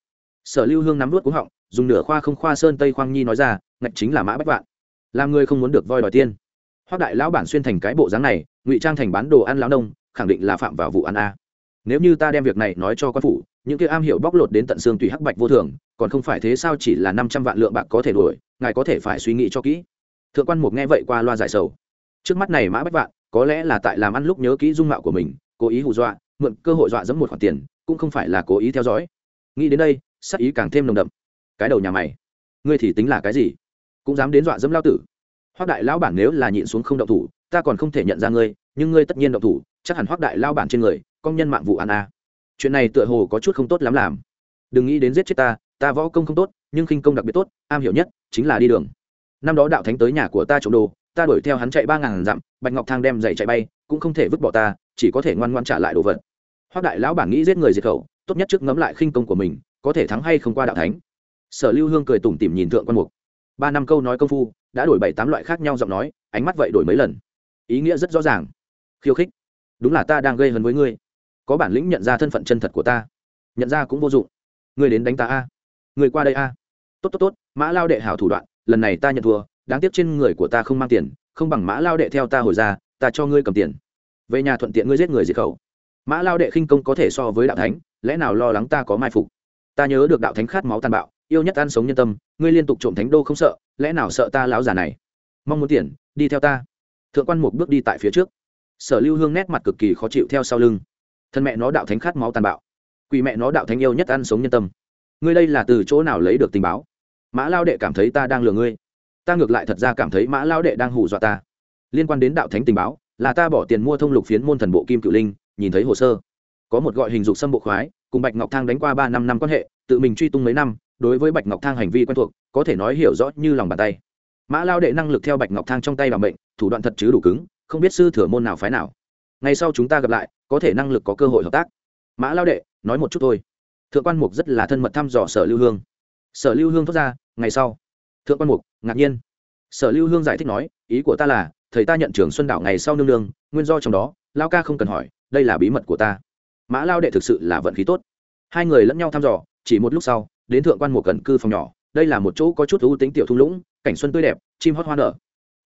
Sở lưu hương nắm vút cúng họng, dùng nửa khoa không khoa sơn tây khoang nhi nói ra, ngạch chính là mã bách vạn. Làm người không muốn được voi đòi tiên. Hoác đại lão bản xuyên thành cái bộ dáng này, ngụy trang thành bán đồ ăn lão nông, khẳng định là phạm vào vụ ăn a. Nếu như ta đem việc này nói cho quan phủ, những kia am hiểu bóc lột đến tận xương tùy hắc bạch vô thường, còn không phải thế sao chỉ là năm trăm vạn lượng bạc có thể đuổi, ngài có thể phải suy nghĩ cho kỹ. Thượng quan mục nghe vậy qua loa giải sầu trước mắt này mã bách vạn, có lẽ là tại làm ăn lúc nhớ kỹ dung mạo của mình, cố ý hù dọa, mượn cơ hội dọa dẫm một khoản tiền, cũng không phải là cố ý theo dõi. Nghĩ đến đây sắc ý càng thêm nồng đậm. Cái đầu nhà mày, ngươi thì tính là cái gì? Cũng dám đến dọa dẫm lao tử. Hoác đại lão bản nếu là nhịn xuống không động thủ, ta còn không thể nhận ra ngươi, nhưng ngươi tất nhiên động thủ, chắc hẳn hoác đại lao bản trên người công nhân mạng vụ án a. Chuyện này tựa hồ có chút không tốt lắm làm. Đừng nghĩ đến giết chết ta ta võ công không tốt, nhưng khinh công đặc biệt tốt, am hiểu nhất chính là đi đường. Năm đó đạo thánh tới nhà của ta trộm đồ ta đuổi theo hắn chạy ba ngàn dặm, bạch ngọc thang đem giày chạy bay, cũng không thể vứt bỏ ta, chỉ có thể ngoan ngoan trả lại đồ vật. Hoác đại lão bản nghĩ giết người diệt khẩu, tốt nhất trước ngẫm lại khinh công của mình, có thể thắng hay không qua đạo thánh. Sở lưu hương cười tủm tỉm nhìn thượng quan mục. Ba năm câu nói công phu, đã đổi bảy tám loại khác nhau giọng nói, ánh mắt vậy đổi mấy lần. Ý nghĩa rất rõ ràng. Khiêu khích. Đúng là ta đang gây hấn với ngươi. Có bản lĩnh nhận ra thân phận chân thật của ta. Nhận ra cũng vô dụng. Ngươi đến đánh ta a. Ngươi qua đây a. Tốt tốt tốt, mã lao đệ hảo thủ đoạn, lần này ta nhận thua đáng tiếc trên người của ta không mang tiền, không bằng mã lao đệ theo ta hồi ra, ta cho ngươi cầm tiền. Về nhà thuận tiện ngươi giết người diệt khẩu. Mã lao đệ khinh công có thể so với đạo thánh, lẽ nào lo lắng ta có mai phục? Ta nhớ được đạo thánh khát máu tàn bạo, yêu nhất ăn sống nhân tâm, ngươi liên tục trộm thánh đô không sợ, lẽ nào sợ ta láo già này? Mong muốn tiền, đi theo ta. Thượng quan một bước đi tại phía trước. Sở lưu hương nét mặt cực kỳ khó chịu theo sau lưng. Thân mẹ nó đạo thánh khát máu tàn bạo. Quỷ mẹ nó đạo thánh yêu nhất ăn sống nhân tâm. Ngươi đây là từ chỗ nào lấy được tình báo? Mã lao đệ cảm thấy ta đang lừa ngươi ta ngược lại thật ra cảm thấy mã lao đệ đang hù dọa ta. Liên quan đến đạo thánh tình báo, là ta bỏ tiền mua thông lục phiến môn thần bộ kim cựu linh, nhìn thấy hồ sơ. Có một gọi hình dục xâm bộ khoái, cùng bạch ngọc thang đánh qua ba năm năm quan hệ, tự mình truy tung mấy năm, đối với bạch ngọc thang hành vi quen thuộc, có thể nói hiểu rõ như lòng bàn tay. Mã lao đệ năng lực theo bạch ngọc thang trong tay bằng bệnh thủ đoạn thật chứ đủ cứng, không biết sư thừa môn nào phái nào. Ngày sau chúng ta gặp lại, có thể năng lực có cơ hội hợp tác. Mã lao đệ, nói một chút thôi. Thượng quan mục rất là thân mật thăm dò sở lưu hương. Sở lưu hương thoát ra, ngày sau thượng quan mục, ngạc nhiên. Sở lưu hương giải thích nói, ý của ta là, thầy ta nhận trường xuân đảo ngày sau nương nương, nguyên do trong đó, lao ca không cần hỏi, đây là bí mật của ta. Mã lao đệ thực sự là vận khí tốt. Hai người lẫn nhau thăm dò, chỉ một lúc sau, đến thượng quan mục cần cư phòng nhỏ, đây là một chỗ có chút ưu tính tiểu thung lũng, cảnh xuân tươi đẹp, chim hót hoa nở.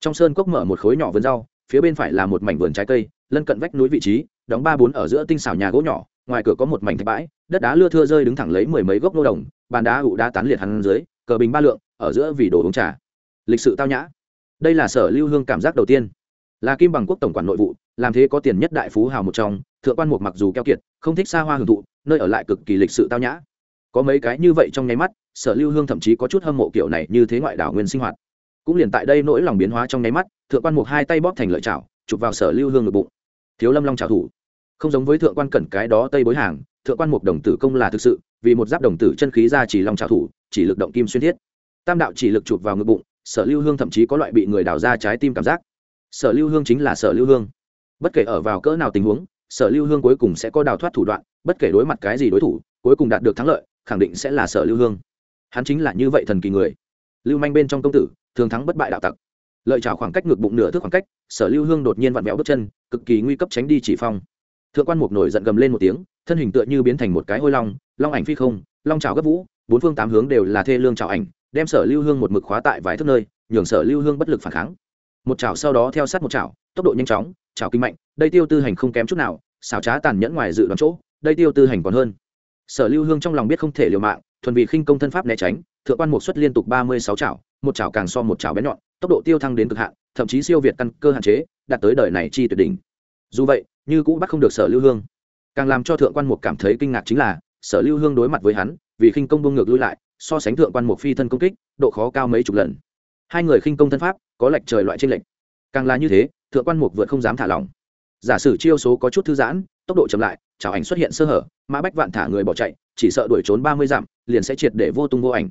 Trong sơn cốc mở một khối nhỏ vườn rau, phía bên phải là một mảnh vườn trái cây, lân cận vách núi vị trí, đóng ba bốn ở giữa tinh xảo nhà gỗ nhỏ, ngoài cửa có một mảnh thạch bãi, đất đá lưa thưa rơi đứng thẳng lấy mười mấy gốc nô đồng, bàn đá ụ đá tán liệt hắn dưới, cờ bình ba lượng ở giữa vì đồ uống trà. Lịch sự tao nhã. Đây là sở lưu hương cảm giác đầu tiên. Là kim bằng quốc tổng quản nội vụ, làm thế có tiền nhất đại phú hào một trong, thượng quan mục mặc dù keo kiệt, không thích xa hoa hưởng thụ, nơi ở lại cực kỳ lịch sự tao nhã. Có mấy cái như vậy trong nháy mắt, sở lưu hương thậm chí có chút hâm mộ kiểu này như thế ngoại đảo nguyên sinh hoạt. Cũng liền tại đây nỗi lòng biến hóa trong nháy mắt, thượng quan mục hai tay bóp thành lợi chảo, chụp vào sở lưu hương ngực bụng. Thiếu lâm long trào thủ. Không giống với thượng quan cẩn cái đó tây bối hàng, thượng quan mục đồng tử công là thực sự, vì một giáp đồng tử chân khí ra chỉ long trào thủ, chỉ lực động kim xuyên thiết tam đạo chỉ lực chụp vào ngực bụng, sở lưu hương thậm chí có loại bị người đào ra trái tim cảm giác. Sở lưu hương chính là sở lưu hương. Bất kể ở vào cỡ nào tình huống, sở lưu hương cuối cùng sẽ có đào thoát thủ đoạn, bất kể đối mặt cái gì đối thủ, cuối cùng đạt được thắng lợi, khẳng định sẽ là sở lưu hương. Hắn chính là như vậy thần kỳ người. Lưu manh bên trong công tử, thường thắng bất bại đạo tặc. Lợi trào khoảng cách ngược bụng nửa thước khoảng cách, sở lưu hương đột nhiên vặn vẹo bước chân, cực kỳ nguy cấp tránh đi chỉ phong. Thượng quan mục nổi giận gầm lên một tiếng, thân hình tựa như biến thành một cái hôi long long ảnh phi không, long trào gấp vũ, bốn phương tám hướng đều là thê lương trào ảnh đem sở lưu hương một mực khóa tại vài thước nơi, nhường sở lưu hương bất lực phản kháng. Một chảo sau đó theo sát một chảo, tốc độ nhanh chóng, chảo kinh mạnh, đây tiêu tư hành không kém chút nào, xảo trá tàn nhẫn ngoài dự đoán chỗ, đây tiêu tư hành còn hơn. Sở lưu hương trong lòng biết không thể liều mạng, thuần vì khinh công thân pháp né tránh, thượng quan một suất liên tục ba mươi sáu chảo, một chảo càng so một chảo bén nhọn, tốc độ tiêu thăng đến cực hạn, thậm chí siêu việt căn cơ hạn chế, đạt tới đời này chi tuyệt đỉnh. Dù vậy, như cũ bắt không được sở lưu hương. Càng làm cho thượng quan một cảm thấy kinh ngạc chính là, sở lưu hương đối mặt với hắn, vì khinh công bông ngược lui lại so sánh thượng quan một phi thân công kích, độ khó cao mấy chục lần. Hai người khinh công thân pháp, có lệch trời loại trên lệch. Càng là như thế, thượng quan mục vượt không dám thả lỏng. Giả sử chiêu số có chút thư giãn, tốc độ chậm lại, chảo ảnh xuất hiện sơ hở, mã bách vạn thả người bỏ chạy, chỉ sợ đuổi trốn ba mươi dặm, liền sẽ triệt để vô tung vô ảnh.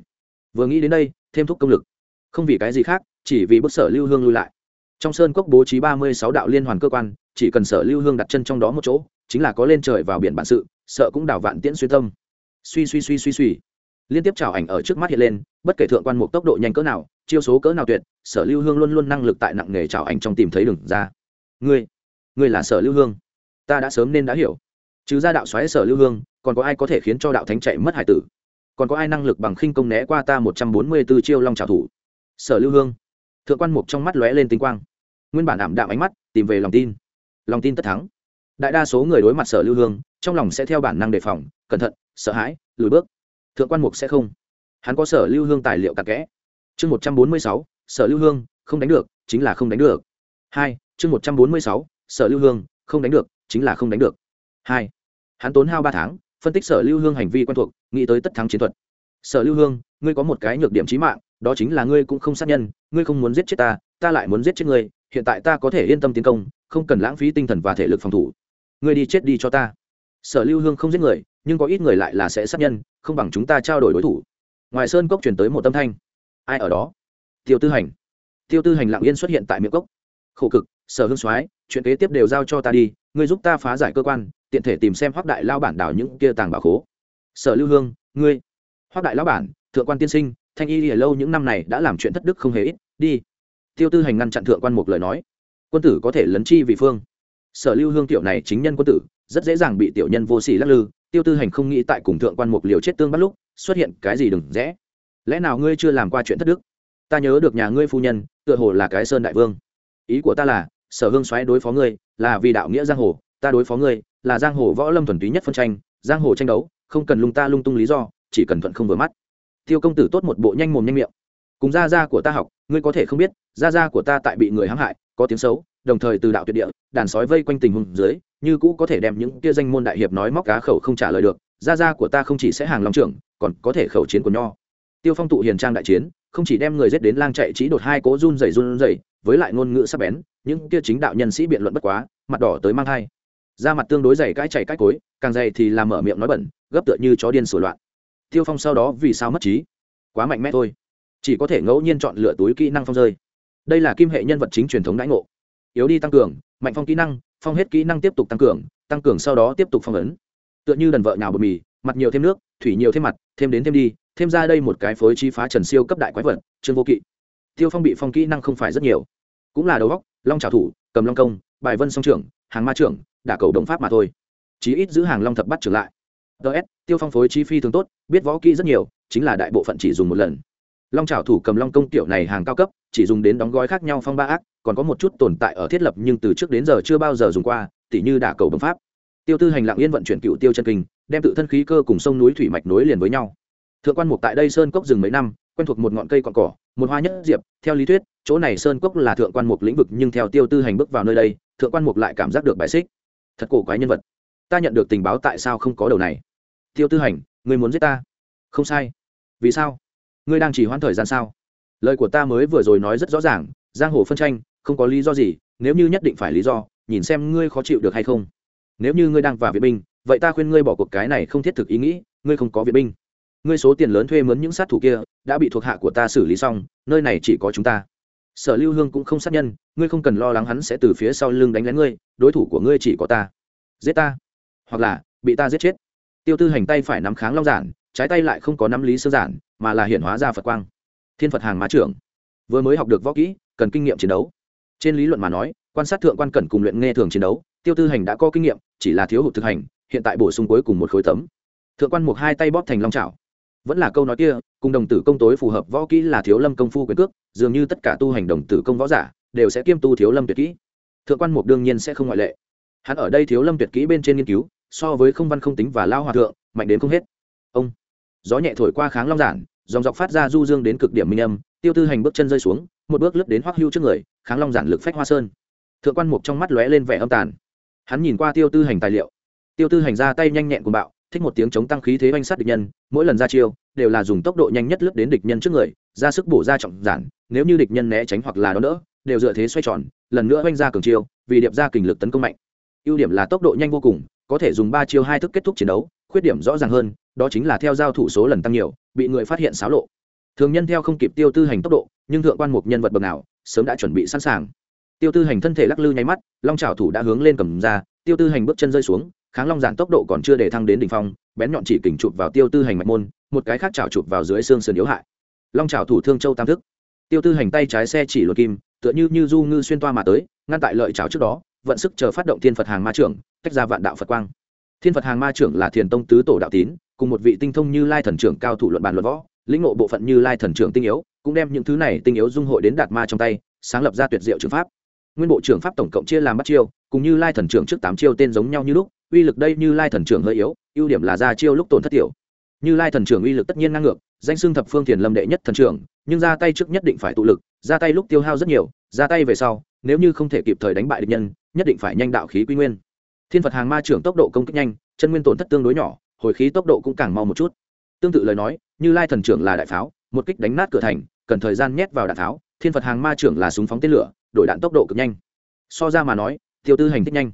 Vừa nghĩ đến đây, thêm thúc công lực. Không vì cái gì khác, chỉ vì bức sở lưu hương lui lại. Trong sơn cốc bố trí ba mươi sáu đạo liên hoàn cơ quan, chỉ cần sở lưu hương đặt chân trong đó một chỗ, chính là có lên trời vào biển bản sự, sợ cũng đảo vạn tiễn xuyên tâm. Suy suy suy suy suy liên tiếp trào ảnh ở trước mắt hiện lên, bất kể thượng quan mục tốc độ nhanh cỡ nào, chiêu số cỡ nào tuyệt, sở lưu hương luôn luôn năng lực tại nặng nghề trào ảnh trong tìm thấy đường ra. Ngươi ngươi là sở lưu hương? Ta đã sớm nên đã hiểu. Chứ ra đạo xoáy sở lưu hương, còn có ai có thể khiến cho đạo thánh chạy mất hải tử? Còn có ai năng lực bằng khinh công né qua ta một trăm bốn mươi b ố chiêu long trào thủ? Sở lưu hương. Thượng quan mục trong mắt lóe lên tinh quang. Nguyên bản ảm đạm ánh mắt, tìm về lòng tin. Lòng tin tất thắng. Đại đa số người đối mặt sở lưu hương, trong lòng sẽ theo bản năng đề phòng, cẩn thận, sợ hãi, lùi bước thượng quan mục sẽ không. Hắn có sở lưu hương tài liệu cặn kẽ. Chương một trăm bốn mươi sáu, sở lưu hương, không đánh được, chính là không đánh được. Hai, chương một trăm bốn mươi sáu, sở lưu hương, không đánh được, chính là không đánh được. Hai, hắn tốn hao ba tháng, phân tích sở lưu hương hành vi quen thuộc, nghĩ tới tất thắng chiến thuật. Sở lưu hương, ngươi có một cái nhược điểm trí mạng, đó chính là ngươi cũng không sát nhân, ngươi không muốn giết chết ta ta lại muốn giết chết ngươi, hiện tại ta có thể yên tâm tiến công, không cần lãng phí tinh thần và thể lực phòng thủ. Ngươi đi chết đi cho ta sở lưu hương không giết người, nhưng có ít người lại là sẽ sát nhân, không bằng chúng ta trao đổi đối thủ. Ngoài sơn cốc chuyển tới một tâm thanh. Ai ở đó? Tiêu tư hành. Tiêu tư hành lặng yên xuất hiện tại miệng cốc. Khổ cực, sở hương soái, chuyện kế tiếp đều giao cho ta đi, ngươi giúp ta phá giải cơ quan, tiện thể tìm xem hoác đại lao bản đảo những kia tàng bảo khố. Sở lưu hương, ngươi. Hoác đại lao bản, thượng quan tiên sinh, thanh y ở lâu những năm này đã làm chuyện thất đức không hề ít, đi. Tiêu tư hành ngăn chặn thượng quan một lời nói. Quân tử có thể lấn chi vì phương. Sở lưu hương tiểu này chính nhân quân tử rất dễ dàng bị tiểu nhân vô sỉ lắc lư, tiêu tư hành không nghĩ tại cùng thượng quan mục liều chết tương bắt lúc, xuất hiện cái gì đừng rẽ. Lẽ nào ngươi chưa làm qua chuyện thất đức? Ta nhớ được nhà ngươi phu nhân, tựa hồ là cái sơn đại vương. Ý của ta là, sở hương xoáy đối phó ngươi, là vì đạo nghĩa giang hồ, ta đối phó ngươi, là giang hồ võ lâm thuần túy nhất phân tranh, giang hồ tranh đấu, không cần lung ta lung tung lý do, chỉ cần thuận không vừa mắt. Tiêu công tử tốt một bộ nhanh mồm nhanh miệng. Cùng gia gia của ta học, ngươi có thể không biết, gia gia của ta tại bị người hãm hại, có tiếng xấu, đồng thời từ đạo tuyệt địa, đàn sói vây quanh tình huống dưới như cũ có thể đem những kia danh môn đại hiệp nói móc cá khẩu không trả lời được, gia gia của ta không chỉ sẽ hàng long trưởng, còn có thể khẩu chiến của nho. Tiêu phong tụ hiền trang đại chiến, không chỉ đem người giết đến lang chạy chỉ đột hai cố run rẩy run rẩy, với lại ngôn ngữ sắc bén, những kia chính đạo nhân sĩ biện luận bất quá, mặt đỏ tới mang hai da mặt tương đối dày cãi chảy cãi cối, càng dày thì làm mở miệng nói bẩn, gấp tựa như chó điên sửa loạn. Tiêu phong sau đó vì sao mất trí? Quá mạnh mẽ thôi. Chỉ có thể ngẫu nhiên chọn lựa túi kỹ năng phong rơi. Đây là kim hệ nhân vật chính truyền thống đãi ngộ. Yếu đi tăng cường, mạnh phong kỹ năng phong hết kỹ năng tiếp tục tăng cường tăng cường sau đó tiếp tục phong ấn. Tựa như đần vợ nhào bột mì, mặt nhiều thêm nước, thủy nhiều thêm mặt, thêm đến thêm đi, thêm ra đây một cái phối chi phá trần siêu cấp đại quái vật, trương vô kỵ. Tiêu phong bị phong kỹ năng không phải rất nhiều. Cũng là đầu góc long trào thủ, cầm long công, bài vân song trưởng, hàng ma trưởng, đả cầu đồng pháp mà thôi. Chí ít giữ hàng long thập bắt trưởng lại. Ts tiêu phong phối chi phi thường tốt, biết võ kỹ rất nhiều, chính là đại bộ phận chỉ dùng một lần. Long trào thủ cầm long công tiểu này hàng cao cấp, chỉ dùng đến đóng gói khác nhau phong ba ác còn có một chút tồn tại ở thiết lập nhưng từ trước đến giờ chưa bao giờ dùng qua, tỉ như đả cầu bấm pháp. Tiêu tư hành lặng yên vận chuyển cựu tiêu chân kinh, đem tự thân khí cơ cùng sông núi thủy mạch nối liền với nhau. Thượng quan mục tại đây sơn cốc rừng mấy năm, quen thuộc một ngọn cây cọn cỏ, một hoa nhất diệp, theo lý thuyết, chỗ này sơn cốc là thượng quan mục lĩnh vực nhưng theo tiêu tư hành bước vào nơi đây, thượng quan mục lại cảm giác được bài xích. Thật cổ quái nhân vật. Ta nhận được tình báo tại sao không có đầu này? Tiêu tư hành người muốn giết ta? Không sai. Vì sao? Ngươi đang chỉ hoãn thời gian sao? Lời của ta mới vừa rồi nói rất rõ ràng, giang hồ phân tranh không có lý do gì, nếu như nhất định phải lý do, nhìn xem ngươi khó chịu được hay không. Nếu như ngươi đang vào viện binh, vậy ta khuyên ngươi bỏ cuộc cái này không thiết thực ý nghĩ, ngươi không có viện binh. Ngươi số tiền lớn thuê mướn những sát thủ kia, đã bị thuộc hạ của ta xử lý xong, nơi này chỉ có chúng ta. Sở lưu hương cũng không sát nhân, ngươi không cần lo lắng hắn sẽ từ phía sau lưng đánh lén ngươi, đối thủ của ngươi chỉ có ta. Giết ta. Hoặc là, bị ta giết chết. Tiêu tư hành tay phải nắm kháng long giản, trái tay lại không có nắm lý sơ giản, mà là hiển hóa ra phật quang. Thiên phật hàng má trưởng. Vừa mới học được võ kỹ, cần kinh nghiệm chiến đấu trên lý luận mà nói, quan sát thượng quan cẩn cùng luyện nghe thường chiến đấu, tiêu tư hành đã có kinh nghiệm, chỉ là thiếu hụt thực hành, hiện tại bổ sung cuối cùng một khối tấm. Thượng quan một hai tay bóp thành long trào vẫn là câu nói kia, cùng đồng tử công tối phù hợp võ kỹ là thiếu lâm công phu quyền cước, dường như tất cả tu hành đồng tử công võ giả, đều sẽ kiêm tu thiếu lâm tuyệt kỹ. Thượng quan mục đương nhiên sẽ không ngoại lệ. Hắn ở đây thiếu lâm tuyệt kỹ bên trên nghiên cứu, so với không văn không tính và lao hòa thượng, mạnh đến không hết. Ông, gió nhẹ thổi qua kháng long giản, dòng dọc phát ra du dương đến cực điểm minh âm, tiêu tư hành bước chân rơi xuống một bước lướt đến hoắc hưu trước người, kháng long giản lực phách hoa sơn. Thượng quan mục trong mắt lóe lên vẻ âm tàn. Hắn nhìn qua tiêu tư hành tài liệu. Tiêu tư hành ra tay nhanh nhẹn cùng bạo, thích một tiếng chống tăng khí thế oanh sát địch nhân, mỗi lần ra chiêu, đều là dùng tốc độ nhanh nhất lướt đến địch nhân trước người, ra sức bổ ra trọng giản, nếu như địch nhân né tránh hoặc là đón đỡ, đều dựa thế xoay tròn, lần nữa oanh ra cường chiêu, vì điệp ra kình lực tấn công mạnh. Ưu điểm là tốc độ nhanh vô cùng, có thể dùng ba chiêu hai thức kết thúc chiến đấu, khuyết điểm rõ ràng hơn, đó chính là theo giao thủ số lần tăng nhiều, bị người phát hiện xáo lộ. Thường nhân theo không kịp tiêu tư hành tốc độ nhưng thượng quan một nhân vật bậc nào, sớm đã chuẩn bị sẵn sàng. Tiêu tư hành thân thể lắc lư nháy mắt, long trào thủ đã hướng lên cầm ra, tiêu tư hành bước chân rơi xuống, kháng long giản tốc độ còn chưa để thăng đến đỉnh phong, bén nhọn chỉ kình chụp vào tiêu tư hành mạch môn, một cái khác chảo chụp vào dưới xương sườn yếu hại. Long trào thủ thương châu tam thức. Tiêu tư hành tay trái xe chỉ luật kim, tựa như như du ngư xuyên toa mà tới, ngăn tại lợi chảo trước đó, vận sức chờ phát động thiên phật hàng ma trưởng, tách ra vạn đạo phật quang. Thiên phật hàng ma trưởng là thiền tông tứ tổ đạo tín, cùng một vị tinh thông như lai thần trưởng cao thủ luận bàn luận võ, lĩnh ngộ bộ phận như lai thần trưởng tinh yếu cũng đem những thứ này tinh yếu dung hội đến đạt ma trong tay, sáng lập ra tuyệt diệu trường pháp. Nguyên bộ trưởng pháp tổng cộng chia làm bắt chiêu, cùng như lai thần trưởng trước tám chiêu tên giống nhau như lúc, uy lực đây như lai thần trưởng hơi yếu, ưu điểm là ra chiêu lúc tổn thất tiểu. Như lai thần trưởng uy lực tất nhiên ngang ngược, danh xưng thập phương thiền lâm đệ nhất thần trưởng, nhưng ra tay trước nhất định phải tụ lực, ra tay lúc tiêu hao rất nhiều, ra tay về sau, nếu như không thể kịp thời đánh bại địch nhân, nhất định phải nhanh đạo khí quy nguyên. Thiên phật hàng ma trưởng tốc độ công kích nhanh, chân nguyên tổn thất tương đối nhỏ, hồi khí tốc độ cũng càng mau một chút. Tương tự lời nói, như lai thần trưởng là đại pháo một kích đánh nát cửa thành cần thời gian nhét vào đạn tháo, thiên phật hàng ma trưởng là súng phóng tên lửa đổi đạn tốc độ cực nhanh. So ra mà nói tiêu tư hành thích nhanh.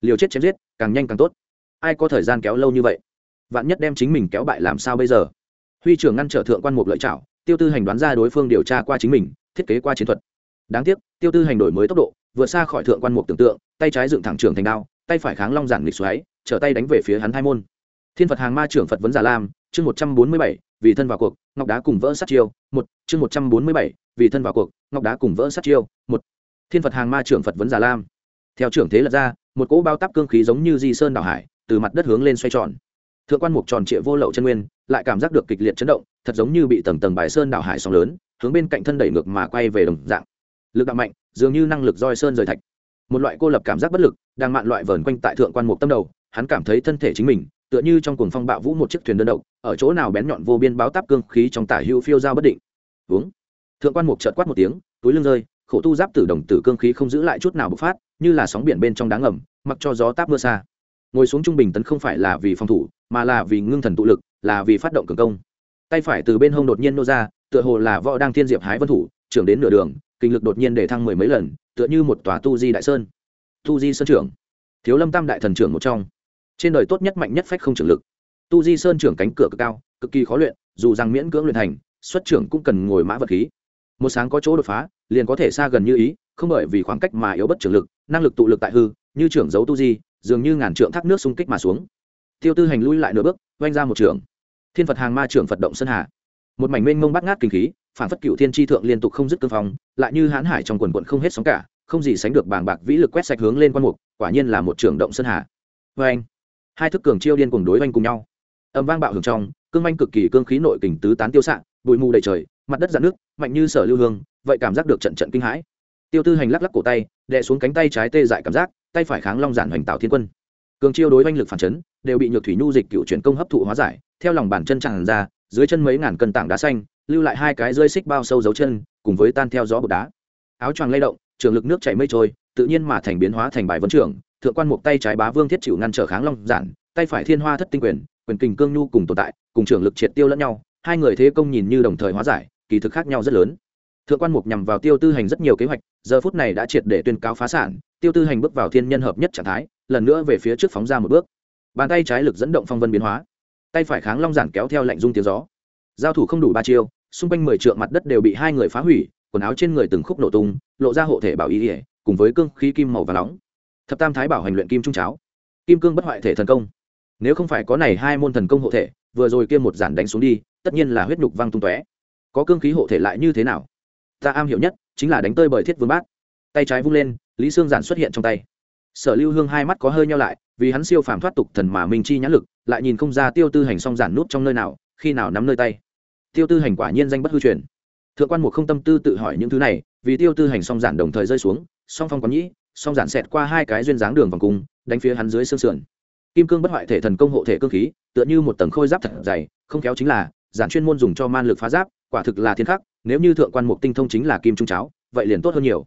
Liều chết chém giết càng nhanh càng tốt. Ai có thời gian kéo lâu như vậy? Vạn nhất đem chính mình kéo bại làm sao bây giờ? Huy trưởng ngăn trở thượng quan mục lợi trảo tiêu tư hành đoán ra đối phương điều tra qua chính mình thiết kế qua chiến thuật. Đáng tiếc tiêu tư hành đổi mới tốc độ vượt xa khỏi thượng quan mục tưởng tượng tay trái dựng thẳng trưởng thành đao tay phải kháng long giản nghịch xoáy trở tay đánh về phía hắn hai môn. Thiên phật hàng ma trưởng phật vấn giả lam chương một trăm bốn mươi bảy vì thân vào cuộc, ngọc đá cùng vỡ sát chiêu, một, chương một trăm bốn mươi bảy, vì thân vào cuộc, ngọc đá cùng vỡ sát chiêu, một. Thiên phật hàng ma trưởng phật vấn giả lam. Theo trưởng thế lật ra, một cỗ bao tắp cương khí giống như di sơn đảo hải, từ mặt đất hướng lên xoay tròn. Thượng quan mục tròn trịa vô lậu chân nguyên, lại cảm giác được kịch liệt chấn động, thật giống như bị tầng tầng bài sơn đảo hải sóng lớn, hướng bên cạnh thân đẩy ngược mà quay về đồng dạng. Lực đạo mạnh, dường như năng lực roi sơn rời thạch. Một loại cô lập cảm giác bất lực, đang mạn loại vờn quanh tại thượng quan mục tâm đầu, hắn cảm thấy thân thể chính mình tựa như trong cuồng phong bạo vũ một chiếc thuyền đơn độc, ở chỗ nào bén nhọn vô biên báo táp cương khí trong tả hữu phiêu giao bất định. Uống thượng quan mục chợt quát một tiếng, túi lưng rơi, khổ tu giáp tử đồng tử cương khí không giữ lại chút nào bộc phát, như là sóng biển bên trong đá ngầm, mặc cho gió táp mưa xa. Ngồi xuống trung bình tấn không phải là vì phòng thủ, mà là vì ngưng thần tụ lực, là vì phát động cường công. Tay phải từ bên hông đột nhiên nô ra, tựa hồ là võ đang thiên diệp hái vân thủ, trưởng đến nửa đường, kinh lực đột nhiên để thăng mười mấy lần, tựa như một tòa tu di đại sơn. Tu di sơn trưởng. Thiếu lâm tam đại thần trưởng một trong trên đời tốt nhất mạnh nhất phách không trưởng lực. Tu di sơn trưởng cánh cửa cực cao, cực kỳ khó luyện, dù rằng miễn cưỡng luyện thành, xuất trưởng cũng cần ngồi mã vật khí. Một sáng có chỗ đột phá, liền có thể xa gần như ý, không bởi vì khoảng cách mà yếu bất trưởng lực, năng lực tụ lực tại hư, như trưởng giấu tu di, dường như ngàn trượng thác nước xung kích mà xuống. Tiêu tư hành lui lại nửa bước, oanh ra một trưởng. Thiên phật hàng ma trưởng phật động sơn hà. Một mảnh mênh mông bắt ngát kinh khí phản phất cựu thiên tri thượng liên tục không dứt cương phong, lại như hãn hải trong quần quận không hết sóng cả, không gì sánh được bàng bạc vĩ lực quét sạch hướng lên quan mục, quả nhiên là một trường động sơn hà. Vê anh hai thức cường chiêu điên cùng đối oanh cùng nhau. Âm vang bạo hưởng trong, cương manh cực kỳ cương khí nội kình tứ tán tiêu xạ, bụi mù đầy trời, mặt đất dạn nước, mạnh như sở lưu hương, vậy cảm giác được trận trận kinh hãi. Tiêu tư hành lắc lắc cổ tay, đè xuống cánh tay trái tê dại cảm giác, tay phải kháng long giản hoành tạo thiên quân. Cường chiêu đối oanh lực phản chấn, đều bị nhược thủy nhu dịch cựu chuyển công hấp thụ hóa giải, theo lòng bàn chân tràn ra, dưới chân mấy ngàn cân tảng đá xanh, lưu lại hai cái rơi xích bao sâu dấu chân, cùng với tan theo gió bột đá. Áo choàng lay động, trường lực nước chảy mây trôi, tự nhiên mà thành biến hóa thành bài vấn trưởng thượng quan một tay trái bá vương thiết chịu ngăn trở kháng long giản, tay phải thiên hoa thất tinh quyền quyền kình cương nhu cùng tồn tại, cùng trưởng lực triệt tiêu lẫn nhau, hai người thế công nhìn như đồng thời hóa giải, kỳ thực khác nhau rất lớn. Thượng quan mục nhằm vào tiêu tư hành rất nhiều kế hoạch, giờ phút này đã triệt để tuyên cáo phá sản, tiêu tư hành bước vào thiên nhân hợp nhất trạng thái, lần nữa về phía trước phóng ra một bước. Bàn tay trái lực dẫn động phong vân biến hóa. Tay phải kháng long giản kéo theo lạnh dung tiếng gió. Giao thủ không đủ ba chiêu, xung quanh mười trượng mặt đất đều bị hai người phá hủy, quần áo trên người từng khúc nổ tung, lộ ra hộ thể bảo ý ỉa cùng với cương khí kim màu và nóng thập tam thái bảo hành luyện kim trung cháo. Kim cương bất hoại thể thần công. Nếu không phải có này hai môn thần công hộ thể, vừa rồi kia một giản đánh xuống đi, tất nhiên là huyết nhục văng tung tóe. Có cương khí hộ thể lại như thế nào? Ta am hiểu nhất chính là đánh tơi bởi thiết vương bát. Tay trái vung lên, lý sương giản xuất hiện trong tay. Sở lưu hương hai mắt có hơi nhau lại, vì hắn siêu phàm thoát tục thần mà minh chi nhãn lực, lại nhìn không ra tiêu tư hành song giản nút trong nơi nào, khi nào nắm nơi tay. Tiêu tư hành quả nhiên danh bất hư truyền. Thượng quan một không tâm tư tự hỏi những thứ này, vì tiêu tư hành song giản đồng thời rơi xuống, song phong quán nhĩ song giản xẹt qua hai cái duyên dáng đường vòng cung, đánh phía hắn dưới xương sườn. Kim cương bất hoại thể thần công hộ thể cơ khí, tựa như một tầng khôi giáp thật dày, không kéo chính là, giản chuyên môn dùng cho man lực phá giáp, quả thực là thiên khắc, nếu như thượng quan mục tinh thông chính là kim trung cháo, vậy liền tốt hơn nhiều.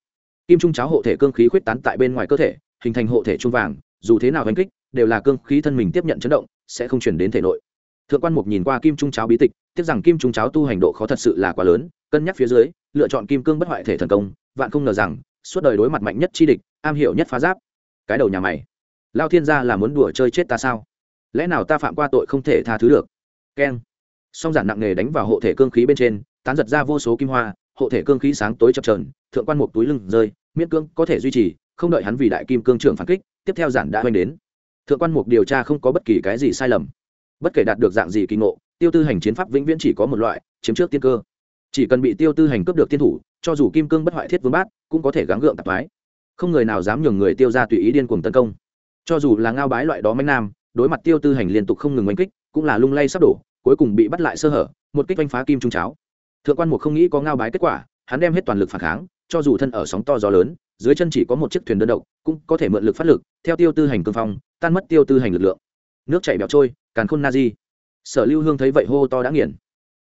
Kim trung cháo hộ thể cương khí khuyết tán tại bên ngoài cơ thể, hình thành hộ thể trung vàng, dù thế nào đánh kích, đều là cương khí thân mình tiếp nhận chấn động, sẽ không chuyển đến thể nội. Thượng quan mục nhìn qua kim trung cháo bí tịch, tiếc rằng kim trung cháo tu hành độ khó thật sự là quá lớn, cân nhắc phía dưới, lựa chọn kim cương bất hoại thể thần công, vạn không ngờ rằng, suốt đời đối mặt mạnh nhất chi địch am hiểu nhất phá giáp. Cái đầu nhà mày. Lao thiên gia là muốn đùa chơi chết ta sao? Lẽ nào ta phạm qua tội không thể tha thứ được? Keng. Song giản nặng nề đánh vào hộ thể cương khí bên trên, tán giật ra vô số kim hoa, hộ thể cương khí sáng tối chập trờn thượng quan một túi lưng rơi, miễn cương có thể duy trì, không đợi hắn vì đại kim cương trưởng phản kích, tiếp theo giản đã oanh đến. Thượng quan mục điều tra không có bất kỳ cái gì sai lầm. Bất kể đạt được dạng gì kỳ ngộ, tiêu tư hành chiến pháp vĩnh viễn chỉ có một loại, chiếm trước tiên cơ. Chỉ cần bị tiêu tư hành cướp được tiên thủ, cho dù kim cương bất hoại thiết vương bát, cũng có thể gắng gượng tạp mái không người nào dám nhường người tiêu ra tùy ý điên cuồng tấn công. Cho dù là ngao bái loại đó mạnh nam, đối mặt tiêu tư hành liên tục không ngừng oanh kích, cũng là lung lay sắp đổ, cuối cùng bị bắt lại sơ hở, một kích oanh phá kim trung cháo. Thượng quan mục không nghĩ có ngao bái kết quả, hắn đem hết toàn lực phản kháng, cho dù thân ở sóng to gió lớn, dưới chân chỉ có một chiếc thuyền đơn độc, cũng có thể mượn lực phát lực, theo tiêu tư hành cương phong, tan mất tiêu tư hành lực lượng. Nước chảy bẹo trôi, càn khôn na di. Sở lưu hương thấy vậy hô to đã nghiền.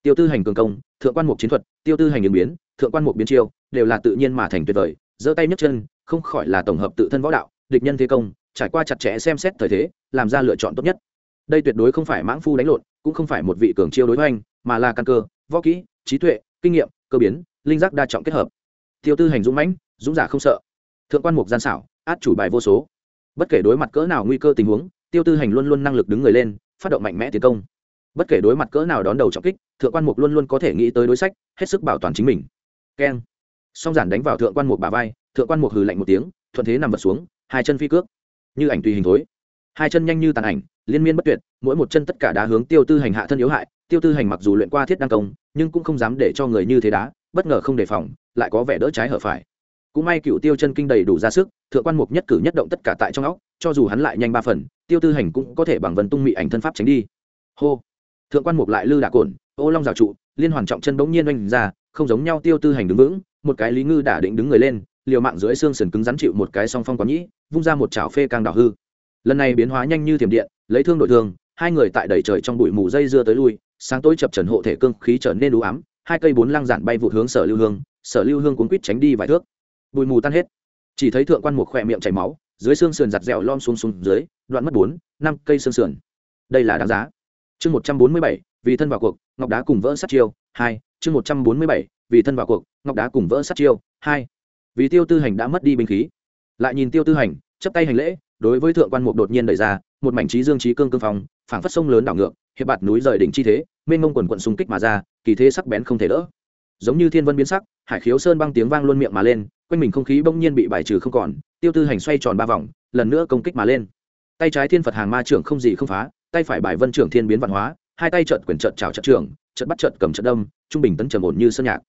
Tiêu tư hành cường công, thượng quan mục chiến thuật, tiêu tư hành ứng biến, thượng quan mục biến chiêu, đều là tự nhiên mà thành tuyệt vời, giơ tay nhấc chân không khỏi là tổng hợp tự thân võ đạo, địch nhân thế công, trải qua chặt chẽ xem xét thời thế, làm ra lựa chọn tốt nhất. Đây tuyệt đối không phải mãng phu đánh lộn, cũng không phải một vị cường chiêu đối hoành, mà là căn cơ, võ kỹ, trí tuệ, kinh nghiệm, cơ biến, linh giác đa trọng kết hợp. Tiêu tư hành dũng mãnh, dũng giả không sợ. Thượng quan mục gian xảo, át chủ bài vô số. Bất kể đối mặt cỡ nào nguy cơ tình huống, tiêu tư hành luôn luôn năng lực đứng người lên, phát động mạnh mẽ tiến công. Bất kể đối mặt cỡ nào đón đầu trọng kích, thượng quan mục luôn luôn có thể nghĩ tới đối sách, hết sức bảo toàn chính mình. Keng. Song giản đánh vào thượng quan mục bà vai thượng quan mục hừ lạnh một tiếng, thuận thế nằm vật xuống, hai chân phi cước. Như ảnh tùy hình thối. Hai chân nhanh như tàn ảnh, liên miên bất tuyệt, mỗi một chân tất cả đá hướng tiêu tư hành hạ thân yếu hại. Tiêu tư hành mặc dù luyện qua thiết đăng công, nhưng cũng không dám để cho người như thế đá, bất ngờ không đề phòng, lại có vẻ đỡ trái hở phải. Cũng may cựu tiêu chân kinh đầy đủ ra sức, thượng quan mục nhất cử nhất động tất cả tại trong óc, cho dù hắn lại nhanh ba phần, tiêu tư hành cũng có thể bằng vần tung mị ảnh thân pháp tránh đi. Hô. Thượng quan mục lại lư đà cồn ô long rào trụ, liên hoàn trọng chân bỗng nhiên oanh ra, không giống nhau tiêu tư hành đứng vững, một cái lý ngư đả định đứng người lên liều mạng dưới xương sườn cứng rắn chịu một cái song phong quán nhĩ, vung ra một chảo phê càng đảo hư. Lần này biến hóa nhanh như thiểm điện, lấy thương đội thương, hai người tại đầy trời trong bụi mù dây dưa tới lui, sáng tối chập trần hộ thể cương khí trở nên đủ ám, hai cây bốn lăng giản bay vụt hướng sở lưu hương, sở lưu hương cuốn quýt tránh đi vài thước. Bụi mù tan hết. Chỉ thấy thượng quan một khỏe miệng chảy máu, dưới xương sườn giặt dẻo lom xuống xuống dưới, đoạn mất bốn, năm cây xương sườn. Đây là đáng giá. Chương một trăm bốn mươi bảy, vì thân vào cuộc, ngọc đá cùng vỡ sát chiêu, hai. Chương một trăm bốn mươi bảy, vì thân vào cuộc, ngọc đá cùng vỡ sát chiêu, hai vì tiêu tư hành đã mất đi binh khí. Lại nhìn tiêu tư hành, chấp tay hành lễ, đối với thượng quan mục đột nhiên đẩy ra, một mảnh trí dương trí cương cương phong, phảng phất sông lớn đảo ngược, hiệp bạt núi rời đỉnh chi thế, mênh mông quần quận xung kích mà ra, kỳ thế sắc bén không thể đỡ. Giống như thiên vân biến sắc, hải khiếu sơn băng tiếng vang luôn miệng mà lên, quanh mình không khí bỗng nhiên bị bài trừ không còn, tiêu tư hành xoay tròn ba vòng, lần nữa công kích mà lên. Tay trái thiên phật hàng ma trưởng không gì không phá, tay phải bài vân trưởng thiên biến văn hóa, hai tay trợt quyền trợt trào trợt trưởng trợt bắt trợt cầm trợt đâm, trung bình tấn trầm ổn như sơn nhạc.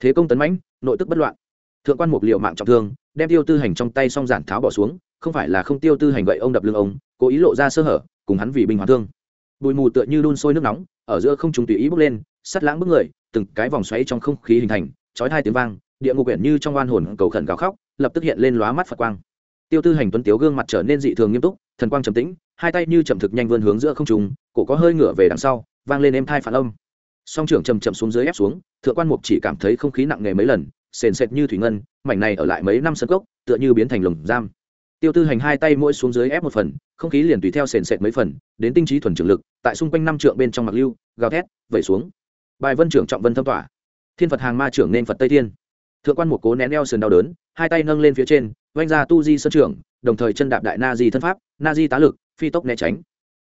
Thế công tấn mãnh, nội tức bất loạn thượng quan mục liệu mạng trọng thương, đem tiêu tư hành trong tay song giản tháo bỏ xuống, không phải là không tiêu tư hành vậy ông đập lưng ông, cố ý lộ ra sơ hở, cùng hắn vì bình hoàn thương. Bụi mù tựa như đun sôi nước nóng, ở giữa không chúng tùy ý bước lên, sắt lãng bước người, từng cái vòng xoáy trong không khí hình thành, chói hai tiếng vang, địa ngục quyển như trong oan hồn cầu khẩn gào khóc, lập tức hiện lên lóa mắt phật quang. Tiêu tư hành tuấn tiếu gương mặt trở nên dị thường nghiêm túc, thần quang trầm tĩnh, hai tay như chậm thực nhanh vươn hướng giữa không trùng cổ có hơi ngửa về đằng sau, vang lên êm thai phản âm. Song trưởng chầm chậm xuống dưới ép xuống, thượng quan mục chỉ cảm thấy không khí nặng nề mấy lần sền sệt như thủy ngân, mảnh này ở lại mấy năm sân cốc, tựa như biến thành lồng giam. Tiêu tư hành hai tay mỗi xuống dưới ép một phần, không khí liền tùy theo sền sệt mấy phần, đến tinh trí thuần trường lực, tại xung quanh năm trượng bên trong mặc lưu, gào thét, vẩy xuống. Bài vân trưởng trọng vân thâm tỏa. Thiên phật hàng ma trưởng nên phật tây thiên. Thượng quan một cố nén eo sườn đau đớn, hai tay nâng lên phía trên oanh ra tu di sân trưởng, đồng thời chân đạp đại na di thân pháp, na di tá lực, phi tốc né tránh.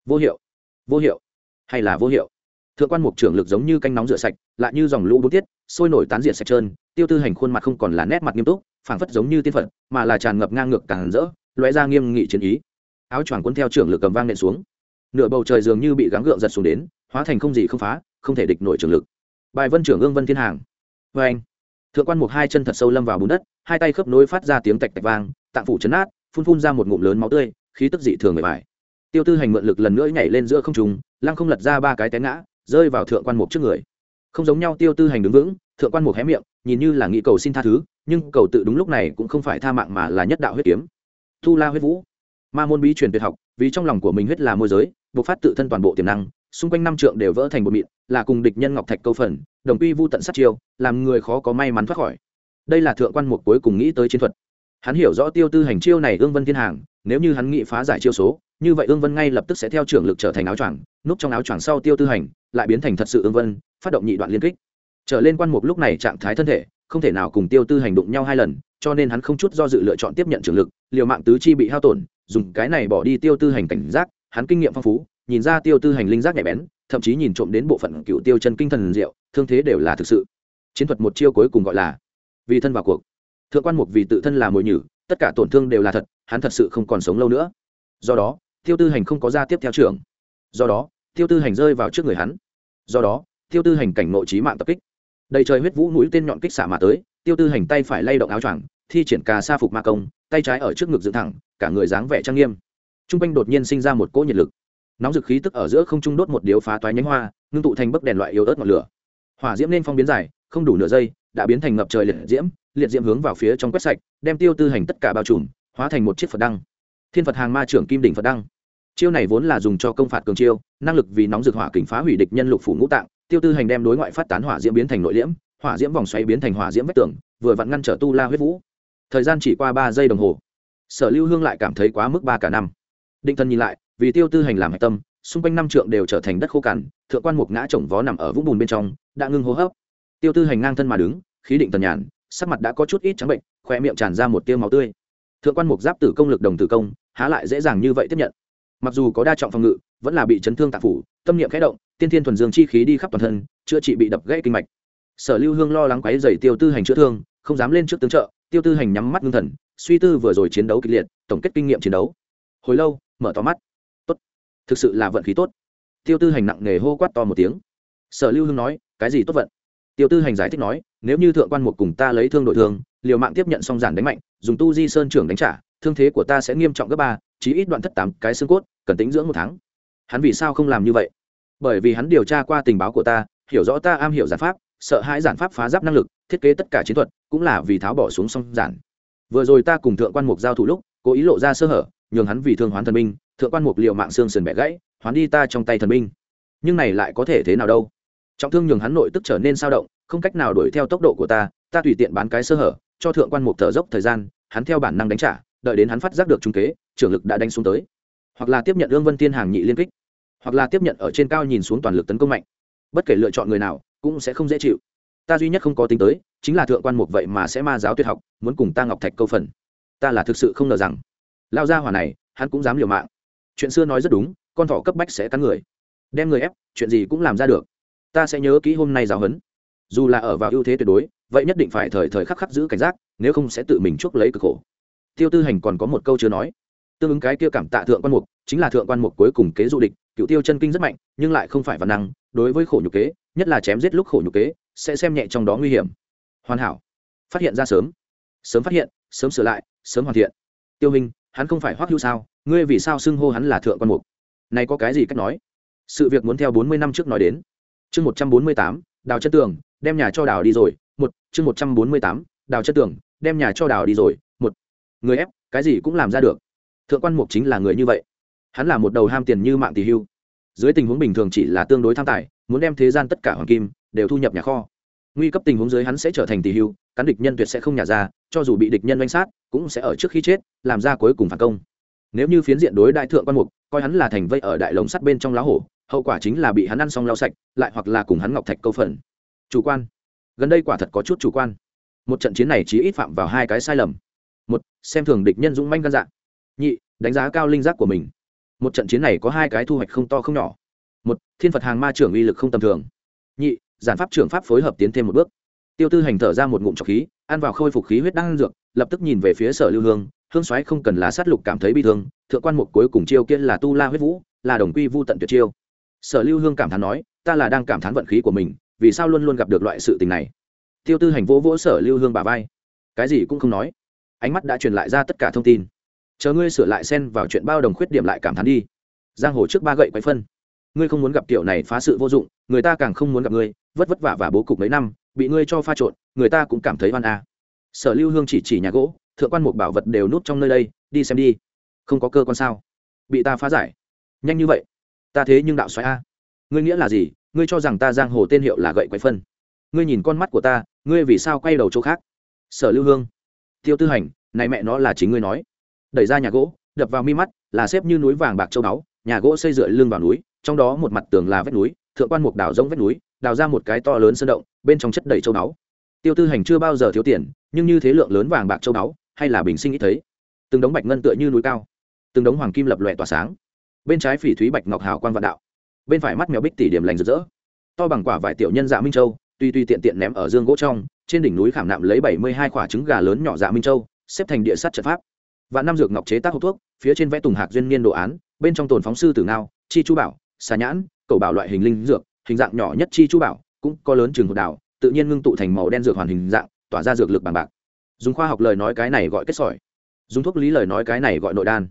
Vô hiệu. Vô hiệu. Hay là vô hiệu. Thượng quan mục trưởng lực giống như canh nóng rửa sạch, lại như dòng lũ bút tiết sôi nổi tán diệt sạch trơn, tiêu tư hành khuôn mặt không còn là nét mặt nghiêm túc, phảng phất giống như tiên phật, mà là tràn ngập ngang ngược càng rỡ, lóe ra nghiêm nghị chiến ý. Áo choàng quân theo trưởng lực cầm vang nện xuống. Nửa bầu trời dường như bị gắng gượng giật xuống đến, hóa thành không gì không phá, không thể địch nổi trường lực. Bài vân trưởng ương vân thiên hàng. Vê anh, thượng quan mục hai chân thật sâu lâm vào bùn đất, hai tay khớp nối phát ra tiếng tạch tạch vang, tạng phủ chấn át phun phun ra một ngụm lớn máu tươi, khí tức dị thường mệt bài. tiêu tư hành mượn lực lần nữa nhảy lên giữa không trùng lăng không lật ra ba cái té ngã, rơi vào thượng quan mục trước người không giống nhau tiêu tư hành đứng vững, thượng quan mục hé miệng, nhìn như là nghĩ cầu xin tha thứ, nhưng cầu tự đúng lúc này cũng không phải tha mạng mà là nhất đạo huyết kiếm. Thu la huyết vũ. Ma môn bí truyền tuyệt học, vì trong lòng của mình huyết là môi giới, bộc phát tự thân toàn bộ tiềm năng, xung quanh năm trượng đều vỡ thành bột mịn, là cùng địch nhân ngọc thạch câu phần, đồng quy vu tận sát chiêu, làm người khó có may mắn thoát khỏi. Đây là thượng quan mục cuối cùng nghĩ tới chiến thuật. Hắn hiểu rõ tiêu tư hành chiêu này ương vân thiên hàng nếu như hắn nghĩ phá giải chiêu số, như vậy ương vân ngay lập tức sẽ theo trưởng lực trở thành áo choàng, núp trong áo choàng sau tiêu tư hành, lại biến thành thật sự ương vân, phát động nhị đoạn liên kích. Trở lên quan mục lúc này trạng thái thân thể, không thể nào cùng tiêu tư hành đụng nhau hai lần, cho nên hắn không chút do dự lựa chọn tiếp nhận trường lực, liều mạng tứ chi bị hao tổn, dùng cái này bỏ đi tiêu tư hành cảnh giác, hắn kinh nghiệm phong phú, nhìn ra tiêu tư hành linh giác nhạy bén, thậm chí nhìn trộm đến bộ phận cựu tiêu chân kinh thần diệu, thương thế đều là thực sự. Chiến thuật một chiêu cuối cùng gọi là vì thân vào cuộc. Thượng quan mục vì tự thân là mồi nhử tất cả tổn thương đều là thật, hắn thật sự không còn sống lâu nữa. Do đó, tiêu tư hành không có ra tiếp theo trưởng. Do đó, tiêu tư hành rơi vào trước người hắn. Do đó, tiêu tư hành cảnh nội trí mạng tập kích. Đầy trời huyết vũ mũi tên nhọn kích xả mà tới, tiêu tư hành tay phải lay động áo choàng, thi triển cà sa phục ma công, tay trái ở trước ngực dựng thẳng, cả người dáng vẻ trang nghiêm. T r u n g quanh đột nhiên sinh ra một cỗ nhiệt lực. Nóng dực khí tức ở giữa không trung đốt một điếu phá toái nhánh hoa, ngưng tụ thành bấc đèn loại yếu ớt ngọn lửa. Hỏa diễm nên phong biến dài không đủ nửa giây, đã biến thành ngập trời liệt diễm liệt diễm hướng vào phía trong quét sạch, đem tiêu tư hành tất cả bao trùm, hóa thành một chiếc phật đăng. Thiên phật hàng ma trưởng kim đỉnh phật đăng. Chiêu này vốn là dùng cho công phạt cường chiêu, năng lực vì nóng dược hỏa kình phá hủy địch nhân lục phủ ngũ tạng, tiêu tư hành đem đối ngoại phát tán hỏa diễm biến thành nội liễm, hỏa diễm vòng xoay biến thành hỏa diễm vách tường, vừa vặn ngăn trở tu la huyết vũ. Thời gian chỉ qua ba giây đồng hồ. Sở lưu hương lại cảm thấy quá mức ba cả năm. Định thân nhìn lại, vì tiêu tư hành làm hạch tâm, xung quanh năm trượng đều trở thành đất khô cằn, thượng quan mục ngã chồng vó nằm ở vũng bùn bên trong, đã ngưng hô hấp tiêu tư hành ngang thân mà đứng, khí định tần nhàn, sắc mặt đã có chút ít trắng bệnh khoe miệng tràn ra một tiêu máu tươi. Thượng quan mục giáp tử công lực đồng tử công, há lại dễ dàng như vậy tiếp nhận. Mặc dù có đa trọng phòng ngự, vẫn là bị chấn thương tạp phủ, tâm niệm khẽ động, tiên thiên thuần dương chi khí đi khắp toàn thân, chữa trị bị đập gãy kinh mạch. Sở lưu hương lo lắng quấy dày tiêu tư hành chữa thương, không dám lên trước tướng trợ, tiêu tư hành nhắm mắt ngưng thần, suy tư vừa rồi chiến đấu kịch liệt, tổng kết kinh nghiệm chiến đấu. Hồi lâu, mở to mắt. Tốt. Thực sự là vận khí tốt. Tiêu tư hành nặng nề hô quát to một tiếng. Sở lưu hương nói, cái gì tốt vận? Tiêu tư hành giải thích nói, nếu như thượng quan một cùng ta lấy thương đội thương liều mạng tiếp nhận song giản đánh mạnh, dùng tu di sơn trưởng đánh trả, thương thế của ta sẽ nghiêm trọng gấp ba, chí ít đoạn thất tám cái xương cốt, cần tính dưỡng một tháng. Hắn vì sao không làm như vậy? Bởi vì hắn điều tra qua tình báo của ta, hiểu rõ ta am hiểu giản pháp, sợ hãi giản pháp phá giáp năng lực, thiết kế tất cả chiến thuật, cũng là vì tháo bỏ xuống song giản. Vừa rồi ta cùng thượng quan mục giao thủ lúc, cố ý lộ ra sơ hở, nhường hắn vì thương hoán thần binh, thượng quan mục liệu mạng xương sườn bẻ gãy, hoán đi ta trong tay thần binh. Nhưng này lại có thể thế nào đâu? Trọng thương nhường hắn nội tức trở nên sao động, không cách nào đuổi theo tốc độ của ta ta tùy tiện bán cái sơ hở, cho thượng quan mục thở dốc thời gian, hắn theo bản năng đánh trả, đợi đến hắn phát giác được trung kế, trưởng lực đã đánh xuống tới. Hoặc là tiếp nhận ương vân tiên hàng nhị liên kích, hoặc là tiếp nhận ở trên cao nhìn xuống toàn lực tấn công mạnh. Bất kể lựa chọn người nào, cũng sẽ không dễ chịu. Ta duy nhất không có tính tới, chính là thượng quan mục vậy mà sẽ ma giáo tuyệt học, muốn cùng ta ngọc thạch câu phần. Ta là thực sự không ngờ rằng, lao ra hỏa này, hắn cũng dám liều mạng. Chuyện xưa nói rất đúng, con thỏ cấp bách sẽ cắn người. Đem người ép, chuyện gì cũng làm ra được ta sẽ nhớ kỹ hôm nay giáo huấn. Dù là ở vào ưu thế tuyệt đối, vậy nhất định phải thời thời khắc khắc giữ cảnh giác, nếu không sẽ tự mình chuốc lấy cực khổ. Tiêu tư hành còn có một câu chưa nói. Tương ứng cái kia cảm tạ thượng quan mục, chính là thượng quan mục cuối cùng kế du địch, cựu tiêu chân kinh rất mạnh, nhưng lại không phải văn năng, đối với khổ nhục kế, nhất là chém giết lúc khổ nhục kế, sẽ xem nhẹ trong đó nguy hiểm. Hoàn hảo. Phát hiện ra sớm. Sớm phát hiện, sớm sửa lại, sớm hoàn thiện. Tiêu hình, hắn không phải hoắc hữu sao? Ngươi vì sao xưng hô hắn là thượng quan mục? Này có cái gì cách nói? Sự việc muốn theo bốn mươi năm trước nói đến chương một trăm bốn mươi tám, đào chân tường, đem nhà cho đào đi rồi, một, chương một trăm bốn mươi tám, đào chân tường, đem nhà cho đào đi rồi, một. Người ép, cái gì cũng làm ra được. Thượng quan mục chính là người như vậy. Hắn là một đầu ham tiền như mạng tỷ hưu. Dưới tình huống bình thường chỉ là tương đối tham tài, muốn đem thế gian tất cả hoàng kim đều thu nhập nhà kho. Nguy cấp tình huống dưới hắn sẽ trở thành tỷ hưu cắn địch nhân tuyệt sẽ không nhả ra, cho dù bị địch nhân oanh sát, cũng sẽ ở trước khi chết, làm ra cuối cùng phản công. Nếu như phiến diện đối đại thượng quan mục, coi hắn là thành vây ở đại lồng sắt bên trong lá hổ hậu quả chính là bị hắn ăn xong lau sạch, lại hoặc là cùng hắn ngọc thạch câu phần. Chủ quan. Gần đây quả thật có chút chủ quan. Một trận chiến này chỉ ít phạm vào hai cái sai lầm. Một, xem thường địch nhân dũng manh gan dạ. Nhị, đánh giá cao linh giác của mình. Một trận chiến này có hai cái thu hoạch không to không nhỏ. Một, thiên phật hàng ma trưởng uy lực không tầm thường. Nhị, giản pháp trưởng pháp phối hợp tiến thêm một bước. Tiêu tư hành thở ra một ngụm trọc khí, ăn vào khôi phục khí huyết đang dược, lập tức nhìn về phía sở lưu hương hương soái không cần là sát lục cảm thấy bi thương, thượng quan một cuối cùng chiêu kia là tu la huyết vũ, là đồng quy vu tận tuyệt chiêu sở lưu hương cảm thán nói, ta là đang cảm thán vận khí của mình, vì sao luôn luôn gặp được loại sự tình này? Tiêu tư hành vỗ vỗ sở lưu hương bà vai. Cái gì cũng không nói. Ánh mắt đã truyền lại ra tất cả thông tin. Chờ ngươi sửa lại xen vào chuyện bao đồng khuyết điểm lại cảm thán đi. Giang hồ trước ba gậy quay phân. Ngươi không muốn gặp kiểu này phá sự vô dụng, người ta càng không muốn gặp ngươi, vất vất vả và bố cục mấy năm, bị ngươi cho pha trộn, người ta cũng cảm thấy oan a. Sở lưu hương chỉ chỉ nhà gỗ, thượng quan một bảo vật đều nút trong nơi đây, đi xem đi. Không có cơ quan sao? Bị ta phá giải. Nhanh như vậy ta thế nhưng đạo xoáy a. Ngươi nghĩa là gì? Ngươi cho rằng ta giang hồ tên hiệu là gậy quậy phân. Ngươi nhìn con mắt của ta, ngươi vì sao quay đầu chỗ khác? Sở lưu hương. Tiêu tư hành, này mẹ nó là chính ngươi nói. Đẩy ra nhà gỗ, đập vào mi mắt, là xếp như núi vàng bạc châu báu, nhà gỗ xây dựa lưng vào núi, trong đó một mặt tường là vách núi, thượng quan mục đào rỗng vách núi, đào ra một cái to lớn sơn động, bên trong chất đầy châu báu. Tiêu tư hành chưa bao giờ thiếu tiền, nhưng như thế lượng lớn vàng bạc châu báu, hay là bình sinh ít thấy. Từng đống bạch ngân tựa như núi cao. Từng đống hoàng kim lập lòe tỏa sáng bên trái phỉ thúy bạch ngọc hào quan vạn đạo, bên phải mắt mèo bích tỷ điểm lành rực rỡ. To bằng quả vải tiểu nhân dạ minh châu, tuy tuy tiện tiện ném ở dương gỗ trong, trên đỉnh núi khảm nạm lấy bảy mươi hai quả trứng gà lớn nhỏ dạ minh châu, xếp thành địa sắt trận pháp. Và năm dược ngọc chế tác hộp thuốc, phía trên vẽ tùng hạc duyên niên đồ án, bên trong tồn phóng sư tử ngao, chi chu bảo, xà nhãn, cầu bảo loại hình linh dược, hình dạng nhỏ nhất chi chu bảo, cũng có lớn trường hộp đảo tự nhiên ngưng tụ thành màu đen dược hoàn hình dạng, tỏa ra dược lực bằng bạc. Dùng khoa học lời nói cái này gọi kết sỏi. Dùng thuốc lý lời nói cái này gọi nội đan.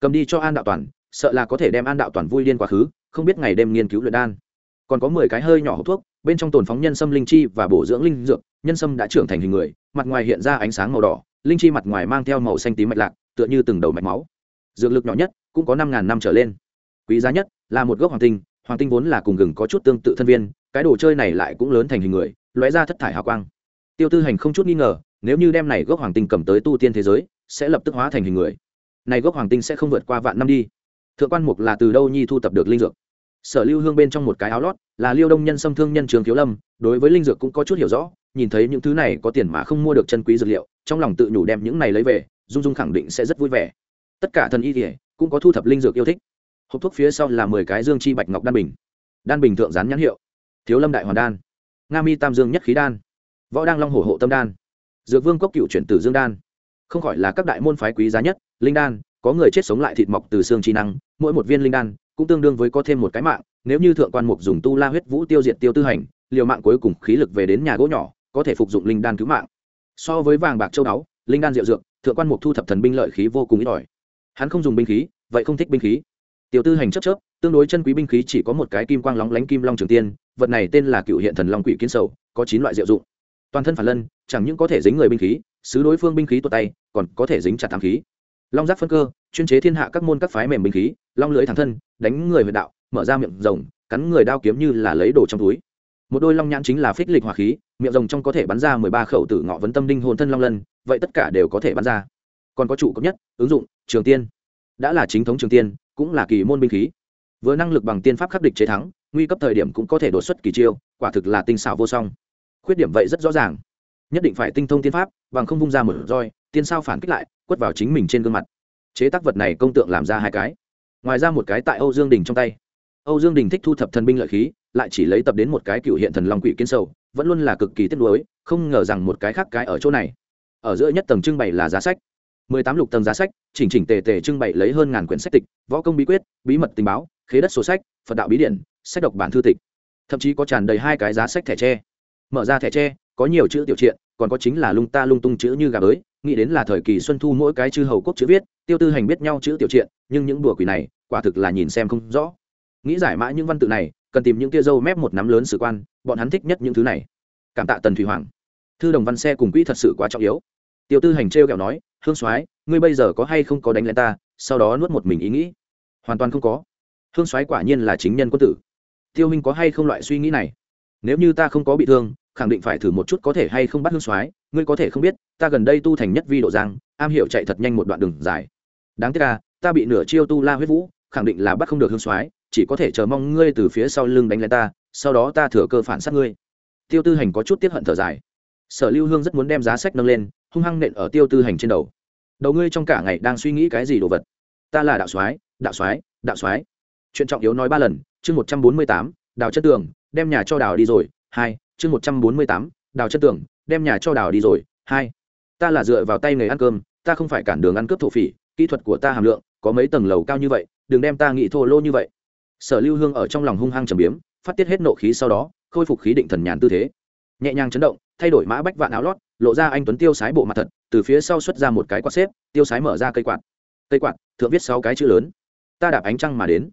Cầm đi cho an đạo toàn sợ là có thể đem an đạo toàn vui điên quá khứ, không biết ngày đêm nghiên cứu luyện đan. Còn có mười cái hơi nhỏ hộp thuốc, bên trong tồn phóng nhân sâm linh chi và bổ dưỡng linh dược, nhân sâm đã trưởng thành hình người, mặt ngoài hiện ra ánh sáng màu đỏ, linh chi mặt ngoài mang theo màu xanh tím mạch lạc, tựa như từng đầu mạch máu. Dược lực nhỏ nhất cũng có năm ngàn năm trở lên. Quý giá nhất là một gốc hoàng tinh hoàng tinh vốn là cùng gừng có chút tương tự thân viên, cái đồ chơi này lại cũng lớn thành hình người, lóe ra thất thải hào quang. Tiêu tư hành không chút nghi ngờ, nếu như đem này gốc hoàng tinh cầm tới tu tiên thế giới, sẽ lập tức hóa thành hình người. Này gốc hoàng tinh sẽ không vượt qua vạn năm đi thượng quan mục là từ đâu nhi thu tập được linh dược? Sở lưu hương bên trong một cái áo lót, là liêu đông nhân xâm thương nhân trường thiếu lâm, đối với linh dược cũng có chút hiểu rõ, nhìn thấy những thứ này có tiền mà không mua được chân quý dược liệu, trong lòng tự nhủ đem những này lấy về, dung dung khẳng định sẽ rất vui vẻ. Tất cả thần y thì cũng có thu thập linh dược yêu thích. Hộp thuốc phía sau là mười cái dương chi bạch ngọc đan bình. Đan bình thượng dán nhãn hiệu. Thiếu lâm đại hoàn đan. Nga mi tam dương nhất khí đan. Võ đăng long hổ hộ tâm đan. Dược vương cốc cựu chuyển tử dương đan. Không khỏi là các đại môn phái quý giá nhất, linh đan có người chết sống lại thịt mọc từ xương chi năng, mỗi một viên linh đan cũng tương đương với có thêm một cái mạng, nếu như thượng quan mục dùng tu la huyết vũ tiêu diệt tiêu tư hành, liều mạng cuối cùng khí lực về đến nhà gỗ nhỏ, có thể phục dụng linh đan cứu mạng. So với vàng bạc châu đáo linh đan diệu dược, thượng quan mục thu thập thần binh lợi khí vô cùng ít ỏi. Hắn không dùng binh khí, vậy không thích binh khí. Tiểu tư hành chấp chớp, tương đối chân quý binh khí chỉ có một cái kim quang lóng lánh kim long trường tiên, vật này tên là cựu hiện thần long quỷ kiến sầu, có chín loại diệu dụng. Toàn thân phản lân, chẳng những có thể dính người binh khí, xứ đối phương binh khí tuột tay, còn có thể dính chặt thám khí long giác phân cơ, chuyên chế thiên hạ các môn các phái mềm binh khí, long lưới thẳng thân, đánh người huyệt đạo, mở ra miệng rồng, cắn người đao kiếm như là lấy đồ trong túi. Một đôi long nhãn chính là phích lịch hỏa khí, miệng rồng trong có thể bắn ra mười ba khẩu tử ngọ vấn tâm đinh hồn thân long lân, vậy tất cả đều có thể bắn ra. Còn có trụ cấp nhất, ứng dụng, trường tiên. Đã là chính thống trường tiên, cũng là kỳ môn binh khí. Vừa năng lực bằng tiên pháp khắc địch chế thắng, nguy cấp thời điểm cũng có thể đột xuất kỳ chiêu, quả thực là tinh xảo vô song. Khuyết điểm vậy rất rõ ràng. Nhất định phải tinh thông tiên pháp, bằng không vung ra một roi tiên sao phản kích lại, quất vào chính mình trên gương mặt. Chế tác vật này công tượng làm ra hai cái. Ngoài ra một cái tại âu dương đình trong tay. Âu dương đình thích thu thập thần binh lợi khí, lại chỉ lấy tập đến một cái cựu hiện thần long quỷ kiến sầu, vẫn luôn là cực kỳ tiếc nuối, không ngờ rằng một cái khác cái ở chỗ này. Ở giữa nhất tầng trưng bày là giá sách. Mười tám lục tầng giá sách, chỉnh chỉnh tề tề trưng bày lấy hơn ngàn quyển sách tịch, võ công bí quyết, bí mật tình báo, khế đất sổ sách, phật đạo bí điển, sách độc bản thư tịch. Thậm chí có tràn đầy hai cái giá sách thẻ tre. Mở ra thẻ tre có nhiều chữ tiểu triện, còn có chính là lung ta lung tung chữ như gà bới, nghĩ đến là thời kỳ xuân thu mỗi cái chư hầu quốc chữ viết, tiêu tư hành biết nhau chữ tiểu triện, nhưng những đùa quỷ này, quả thực là nhìn xem không rõ. Nghĩ giải mã những văn tự này, cần tìm những tia dâu mép một nắm lớn sử quan, bọn hắn thích nhất những thứ này. Cảm tạ tần thủy hoàng. Thư đồng văn xe cùng quỹ thật sự quá trọng yếu. Tiêu tư hành trêu kẹo nói, hương soái, ngươi bây giờ có hay không có đánh lên ta, sau đó nuốt một mình ý nghĩ? Hoàn toàn không có. Hương soái quả nhiên là chính nhân quân tử. Tiêu huynh có hay không loại suy nghĩ này? Nếu như ta không có bị thương khẳng định phải thử một chút có thể hay không bắt hương soái, ngươi có thể không biết, ta gần đây tu thành nhất vi độ giang, am hiểu chạy thật nhanh một đoạn đường dài. Đáng tiếc là ta bị nửa chiêu tu la huyết vũ, khẳng định là bắt không được hương soái, chỉ có thể chờ mong ngươi từ phía sau lưng đánh lên ta, sau đó ta thừa cơ phản sát ngươi. Tiêu tư hành có chút tiếp hận thở dài. Sở lưu hương rất muốn đem giá sách nâng lên, hung hăng nện ở tiêu tư hành trên đầu. Đầu ngươi trong cả ngày đang suy nghĩ cái gì đồ vật? Ta là đạo soái đạo soái đạo soái. Chuyện trọng yếu nói ba lần, chương một trăm bốn mươi tám, đào chất tường, đem nhà cho đào đi rồi, hai chương một trăm bốn mươi tám, đào chất tường, đem nhà cho đào đi rồi, hai. Ta là dựa vào tay nghề ăn cơm, ta không phải cản đường ăn cướp thổ phỉ, kỹ thuật của ta hàm lượng, có mấy tầng lầu cao như vậy, đừng đem ta nghĩ thô lô như vậy. Sở lưu hương ở trong lòng hung hăng trầm biếm, phát tiết hết nộ khí sau đó, khôi phục khí định thần nhàn tư thế. Nhẹ nhàng chấn động, thay đổi mã bách vạn áo lót, lộ ra anh tuấn tiêu sái bộ mặt thật, từ phía sau xuất ra một cái quạt xếp, tiêu sái mở ra cây quạt. Cây quạt, thượng viết sáu cái chữ lớn. Ta đạp ánh trăng mà đến.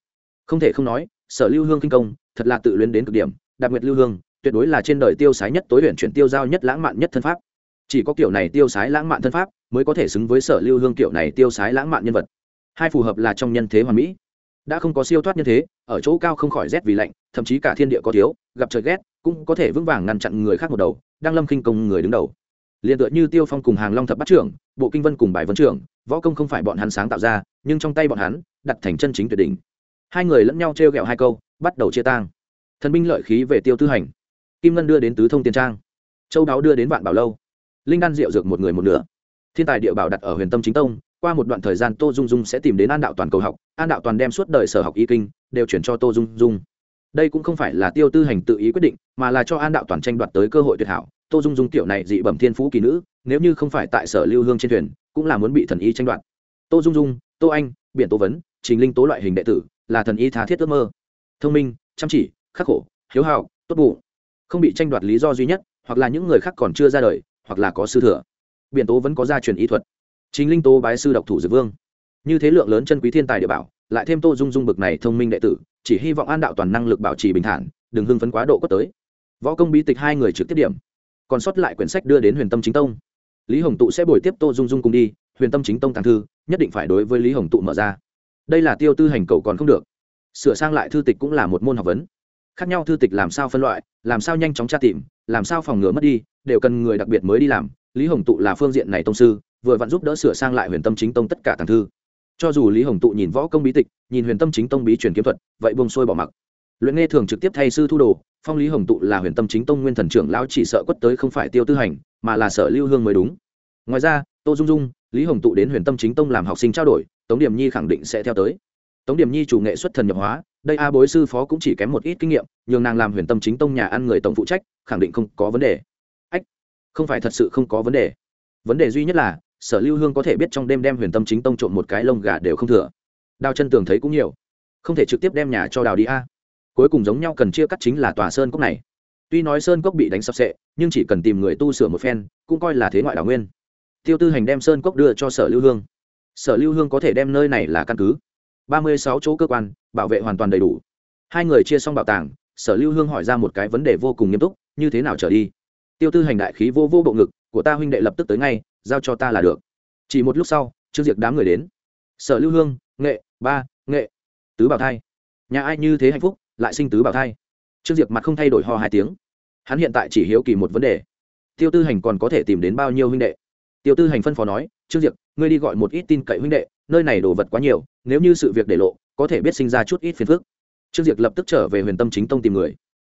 Không thể không nói, sở lưu hương kinh công, thật là tự luyến đến cực điểm, đạp nguyệt lưu hương tuyệt đối là trên đời tiêu sái nhất tối huyền chuyển tiêu giao nhất lãng mạn nhất thân pháp. Chỉ có kiểu này tiêu sái lãng mạn thân pháp mới có thể xứng với sở lưu hương kiểu này tiêu sái lãng mạn nhân vật. Hai phù hợp là trong nhân thế hoàn mỹ. Đã không có siêu thoát nhân thế, ở chỗ cao không khỏi rét vì lạnh, thậm chí cả thiên địa có thiếu, gặp trời ghét, cũng có thể vững vàng ngăn chặn người khác một đầu, đang lâm khinh công người đứng đầu. Liền tựa như tiêu phong cùng hàng long thập bắt trưởng, bộ kinh vân cùng bài vấn trưởng, võ công không phải bọn hắn sáng tạo ra, nhưng trong tay bọn hắn, đặt thành chân chính tuyệt đỉnh. Hai người lẫn nhau t r hai câu, bắt đầu chia tang. Thần binh lợi khí về tiêu tư hành kim ngân đưa đến tứ thông tiền trang. Châu đáo đưa đến vạn bảo lâu. Linh đan rượu dược một người một nửa. Thiên tài địa bảo đặt ở huyền tâm chính tông, qua một đoạn thời gian tô dung dung sẽ tìm đến an đạo toàn cầu học. An đạo toàn đem suốt đời sở học y kinh đều chuyển cho tô dung dung. Đây cũng không phải là tiêu tư hành tự ý quyết định, mà là cho an đạo toàn tranh đoạt tới cơ hội tuyệt hảo. Tô dung dung tiểu này dị bẩm thiên phú kỳ nữ, nếu như không phải tại sở lưu hương trên thuyền, cũng là muốn bị thần y tranh đoạt. Tô dung dung, tô anh, Biển tô vấn, trình linh tố loại hình đệ tử, là thần y tha thiết ước mơ. Thông minh, chăm chỉ, khắc khổ, hiếu hảo, tốt bụng không bị tranh đoạt lý do duy nhất, hoặc là những người khác còn chưa ra đời, hoặc là có sư thừa. Biển tố vẫn có gia truyền y thuật. Chính linh tố bái sư độc thủ dược vương. Như thế lượng lớn chân quý thiên tài địa bảo, lại thêm tô dung dung bực này thông minh đệ tử, chỉ hy vọng an đạo toàn năng lực bảo trì bình thản, đừng hưng phấn quá độ có tới. Võ công bí tịch hai người trực tiếp điểm. Còn sót lại quyển sách đưa đến huyền tâm chính tông. Lý hồng tụ sẽ bồi tiếp tô dung dung cùng đi, huyền tâm chính tông thằng thư, nhất định phải đối với lý hồng tụ mở ra. Đây là tiêu tư hành cầu còn không được. Sửa sang lại thư tịch cũng là một môn học vấn khác nhau thư tịch làm sao phân loại, làm sao nhanh chóng tra tìm, làm sao phòng ngừa mất đi, đều cần người đặc biệt mới đi làm. Lý hồng tụ là phương diện này tông sư, vừa vặn giúp đỡ sửa sang lại huyền tâm chính tông tất cả thằng thư. Cho dù lý hồng tụ nhìn võ công bí tịch, nhìn huyền tâm chính tông bí truyền kiếm thuật, vậy buông sôi bỏ mặc. Luyện nghe thường trực tiếp thay sư thu đồ, phong lý hồng tụ là huyền tâm chính tông nguyên thần trưởng lão chỉ sợ quất tới không phải tiêu tư hành, mà là sở lưu hương mới đúng. Ngoài ra, tô dung dung, lý hồng tụ đến huyền tâm chính tông làm học sinh trao đổi, tống điểm nhi khẳng định sẽ theo tới. Tống điểm nhi chủ nghệ xuất thần nhập hóa đây a bối sư phó cũng chỉ kém một ít kinh nghiệm, nhường nàng làm huyền tâm chính tông nhà ăn người tổng phụ trách, khẳng định không có vấn đề. Ách, không phải thật sự không có vấn đề. Vấn đề duy nhất là, sở lưu hương có thể biết trong đêm đem huyền tâm chính tông trộm một cái lông gà đều không thừa. Đào chân tường thấy cũng nhiều. Không thể trực tiếp đem nhà cho đào đi a. Cuối cùng giống nhau cần chia cắt chính là tòa sơn cốc này. Tuy nói sơn cốc bị đánh sập sệ, nhưng chỉ cần tìm người tu sửa một phen, cũng coi là thế ngoại đảo nguyên. Tiêu tư hành đem sơn cốc đưa cho sở lưu hương. Sở lưu hương có thể đem nơi này là căn cứ ba mươi sáu chỗ cơ quan, bảo vệ hoàn toàn đầy đủ. Hai người chia xong bảo tàng, sở lưu hương hỏi ra một cái vấn đề vô cùng nghiêm túc, như thế nào trở đi? Tiêu tư hành đại khí vô vô bộ ngực, của ta huynh đệ lập tức tới ngay, giao cho ta là được. Chỉ một lúc sau, trương diệt đám người đến. Sở lưu hương, nghệ, ba, nghệ, tứ bảo thai, nhà ai như thế hạnh phúc, lại sinh tứ bảo thai? Trương Diệt mặt không thay đổi ho hai tiếng. Hắn hiện tại chỉ hiếu kỳ một vấn đề. Tiêu tư hành còn có thể tìm đến bao nhiêu huynh đệ? Tiêu tư hành phân phó nói, trương diệp ngươi đi gọi một ít tin cậy huynh đệ nơi này đồ vật quá nhiều, nếu như sự việc để lộ, có thể biết sinh ra chút ít phiền phức. Trương diệp lập tức trở về huyền tâm chính tông tìm người.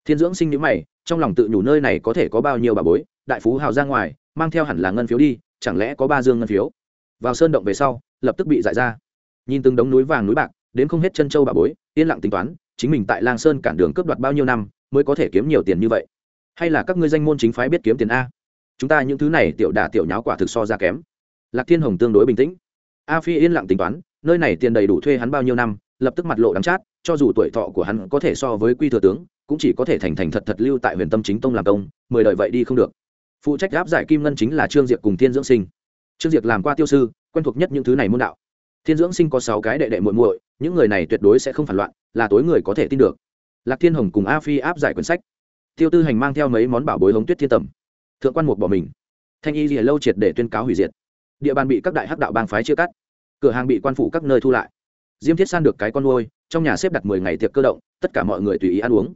Thiên dưỡng sinh nhữ mày, trong lòng tự nhủ nơi này có thể có bao nhiêu bà bối, đại phú hào ra ngoài, mang theo hẳn là ngân phiếu đi, chẳng lẽ có ba dương ngân phiếu? Vào sơn động về sau, lập tức bị giải ra. Nhìn từng đống núi vàng núi bạc, đến không hết chân châu bà bối, yên lặng tính toán, chính mình tại lang sơn cản đường cướp đoạt bao nhiêu năm, mới có thể kiếm nhiều tiền như vậy? Hay là các ngươi danh môn chính phái biết kiếm tiền a? Chúng ta những thứ này tiểu đà tiểu nháo quả thực so ra kém. Lạc thiên hồng tương đối bình tĩnh a phi yên lặng tính toán, nơi này tiền đầy đủ thuê hắn bao nhiêu năm, lập tức mặt lộ đắng chát, cho dù tuổi thọ của hắn có thể so với quy thừa tướng, cũng chỉ có thể thành thành thật thật lưu tại huyền tâm chính tông làm công, mười đời vậy đi không được. Phụ trách áp giải kim ngân chính là trương diệp cùng thiên dưỡng sinh. Trương diệp làm qua tiêu sư, quen thuộc nhất những thứ này môn đạo. Thiên dưỡng sinh có sáu cái đệ đệ muội muội, những người này tuyệt đối sẽ không phản loạn, là tối người có thể tin được. Lạc thiên hồng cùng a phi áp giải quyển sách. Tiêu tư hành mang theo mấy món bảo bối hống tuyết thiên tầm. Thượng quan mục bỏ mình. Thanh y rìa lâu triệt để tuyên cáo hủy diệt địa bàn bị các đại hắc đạo bang phái chia cắt. Cửa hàng bị quan phủ các nơi thu lại. Diêm thiết san được cái con nuôi, trong nhà xếp đặt mười ngày tiệc cơ động, tất cả mọi người tùy ý ăn uống.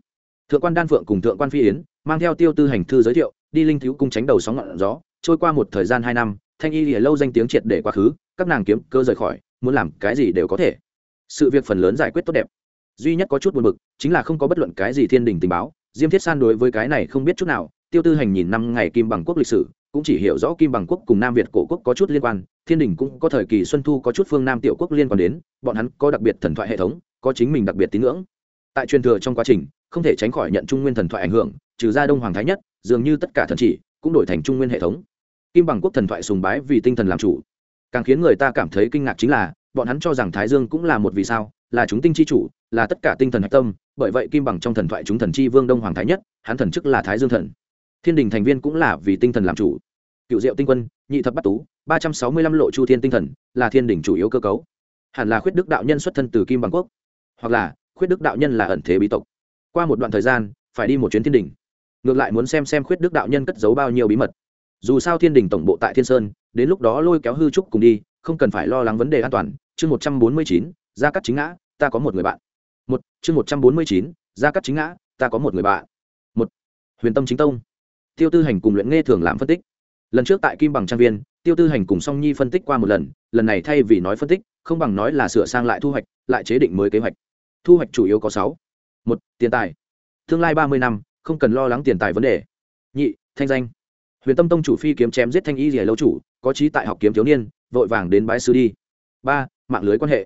Thượng quan đan phượng cùng thượng quan phi yến, mang theo tiêu tư hành thư giới thiệu, đi linh thiếu cung tránh đầu sóng ngọn gió, trôi qua một thời gian hai năm, thanh y lìa lâu danh tiếng triệt để quá khứ, các nàng kiếm cơ rời khỏi, muốn làm cái gì đều có thể. Sự việc phần lớn giải quyết tốt đẹp. Duy nhất có chút buồn bực, chính là không có bất luận cái gì thiên đình tình báo. Diêm thiết san đối với cái này không biết chút nào, tiêu tư hành nhìn năm ngày kim bằng quốc lịch sử cũng chỉ hiểu rõ kim bằng quốc cùng nam việt cổ quốc có chút liên quan, thiên đình cũng có thời kỳ xuân thu có chút phương nam tiểu quốc liên quan đến, bọn hắn có đặc biệt thần thoại hệ thống, có chính mình đặc biệt tín ngưỡng. Tại truyền thừa trong quá trình, không thể tránh khỏi nhận trung nguyên thần thoại ảnh hưởng, trừ ra đông hoàng thái nhất, dường như tất cả thần chỉ cũng đổi thành trung nguyên hệ thống. Kim bằng quốc thần thoại sùng bái vì tinh thần làm chủ. Càng khiến người ta cảm thấy kinh ngạc chính là, bọn hắn cho rằng thái dương cũng là một vì sao, là chúng tinh chi chủ, là tất cả tinh thần hạch tâm, bởi vậy kim bằng trong thần thoại chúng thần chi vương đông hoàng thái nhất, hắn thần chức là thái dương thần thiên đình thành viên cũng là vì tinh thần làm chủ. Cựu diệu tinh quân, nhị thập bắt tú, ba trăm sáu mươi lăm lộ chu thiên tinh thần, là thiên đình chủ yếu cơ cấu. Hẳn là khuyết đức đạo nhân xuất thân từ kim bằng quốc, hoặc là khuyết đức đạo nhân là ẩn thế bí tộc. Qua một đoạn thời gian, phải đi một chuyến thiên đình. Ngược lại muốn xem xem khuyết đức đạo nhân cất giấu bao nhiêu bí mật. Dù sao thiên đình tổng bộ tại thiên sơn, đến lúc đó lôi kéo hư trúc cùng đi, không cần phải lo lắng vấn đề an toàn. Chương một trăm bốn mươi chín, gia cắt chính ngã, ta có một người bạn. Một, chương một trăm bốn mươi chín, gia cắt chính ngã, ta có một người bạn. Một, huyền tâm chính tông tiêu tư hành cùng luyện nghe thường làm phân tích. Lần trước tại kim bằng trang viên, tiêu tư hành cùng song nhi phân tích qua một lần lần này thay vì nói phân tích, không bằng nói là sửa sang lại thu hoạch, lại chế định mới kế hoạch. Thu hoạch chủ yếu có sáu. Một, tiền tài. Tương lai ba mươi năm, không cần lo lắng tiền tài vấn đề. Nhị, thanh danh. Huyền tâm tông chủ phi kiếm chém giết thanh y rỉa lâu chủ, có trí tại học kiếm thiếu niên, vội vàng đến bái sư đi. Ba, mạng lưới quan hệ.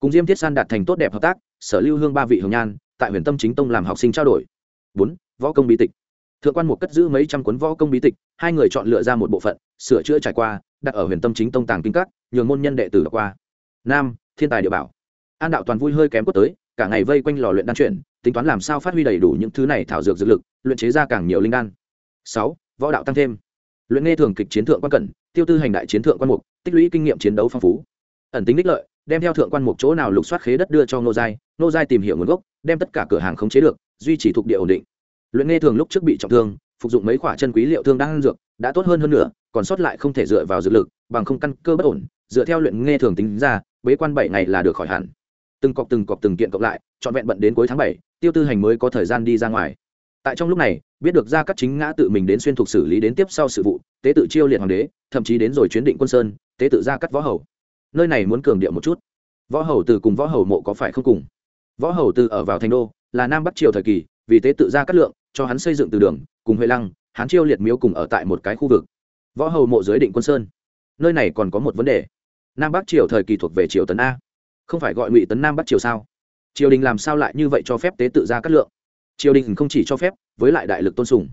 Cùng diêm thiết san đạt thành tốt đẹp hợp tác, sở lưu hương ba vị hồng nhan, tại huyền tâm chính tông làm học sinh trao đổi. Bốn, võ công bí tịch thượng quan một cất giữ mấy trăm cuốn võ công bí tịch, hai người chọn lựa ra một bộ phận, sửa chữa trải qua, đặt ở huyền tâm chính tông tàng kinh các, nhường môn nhân đệ tử đọc qua. Nam, thiên tài địa bảo. An đạo toàn vui hơi kém quất tới, cả ngày vây quanh lò luyện đan chuyển, tính toán làm sao phát huy đầy đủ những thứ này thảo dược dược lực, luyện chế ra càng nhiều linh đan. Sáu, võ đạo tăng thêm. Luyện nghe thường kịch chiến thượng quan cẩn tiêu tư hành đại chiến thượng quan mục, tích lũy kinh nghiệm chiến đấu phong phú. Ẩn tính đích lợi, đem theo thượng quan mục chỗ nào lục soát khế đất đưa cho nô giai nô giai tìm hiểu nguồn gốc, đem tất cả cửa hàng khống chế được, duy trì thuộc địa ổn định luyện nghe thường lúc trước bị trọng thương, phục dụng mấy khoả chân quý liệu thương đang ăn dược, đã tốt hơn hơn nữa, còn sót lại không thể dựa vào dược lực, bằng không căn cơ bất ổn, dựa theo luyện nghe thường tính ra, bế quan bảy ngày là được khỏi hẳn. Từng cọc từng cọc từng kiện cộng lại, trọn vẹn bận đến cuối tháng bảy, tiêu tư hành mới có thời gian đi ra ngoài. Tại trong lúc này, biết được ra các chính ngã tự mình đến xuyên thuộc xử lý đến tiếp sau sự vụ, tế tự chiêu liệt hoàng đế, thậm chí đến rồi chuyến định quân sơn, tế tự ra cắt võ hầu. Nơi này muốn cường điệu một chút. Võ hầu từ cùng võ hầu mộ có phải không cùng? Võ hầu từ ở vào thành đô, là nam bắc triều thời kỳ, vì tế tự ra cắt lượng cho hắn xây dựng từ đường, cùng huệ lăng hắn chiêu liệt miếu cùng ở tại một cái khu vực. Võ hầu mộ dưới định quân sơn. Nơi này còn có một vấn đề. Nam bắc triều thời kỳ thuộc về triều tấn a. Không phải gọi ngụy tấn nam bắc triều sao? Triều đình làm sao lại như vậy cho phép tế tự ra cắt lượng? Triều đình không chỉ cho phép, với lại đại lực tôn sùng.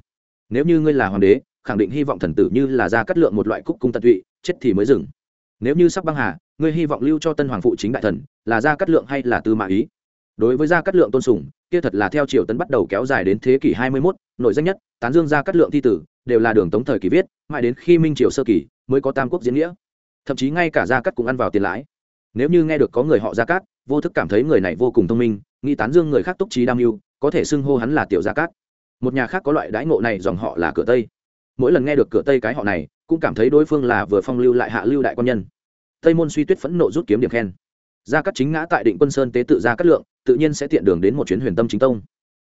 Nếu như ngươi là hoàng đế, khẳng định hy vọng thần tử như là ra cắt lượng một loại cúc cung tận tụy, chết thì mới dừng. Nếu như sắp băng hà, ngươi hy vọng lưu cho tân hoàng phụ chính đại thần, là ra cắt lượng hay là tư mã ý? Đối với gia cát lượng tôn sùng kia thật là theo triều tấn bắt đầu kéo dài đến thế kỷ hai mươi 21, nội danh nhất tán dương gia cát lượng thi tử đều là đường tống thời kỳ viết mãi đến khi minh triều sơ kỳ mới có tam quốc diễn nghĩa. Thậm chí ngay cả gia cát cũng ăn vào tiền lãi. Nếu như nghe được có người họ gia cát vô thức cảm thấy người này vô cùng thông minh nghĩ tán dương người khác túc trí đam mưu có thể xưng hô hắn là tiểu gia cát. Một nhà khác có loại đãi ngộ này dòng họ là cửa tây. Mỗi lần nghe được cửa tây cái họ này cũng cảm thấy đối phương là vừa phong lưu lại hạ lưu đại quan nhân. Tây môn suy tuyết phẫn nộ rút kiếm điểm khen. Gia cát chính ngã tại định quân sơn tế tự gia cát lượng tự nhiên sẽ tiện đường đến một chuyến huyền tâm chính tông.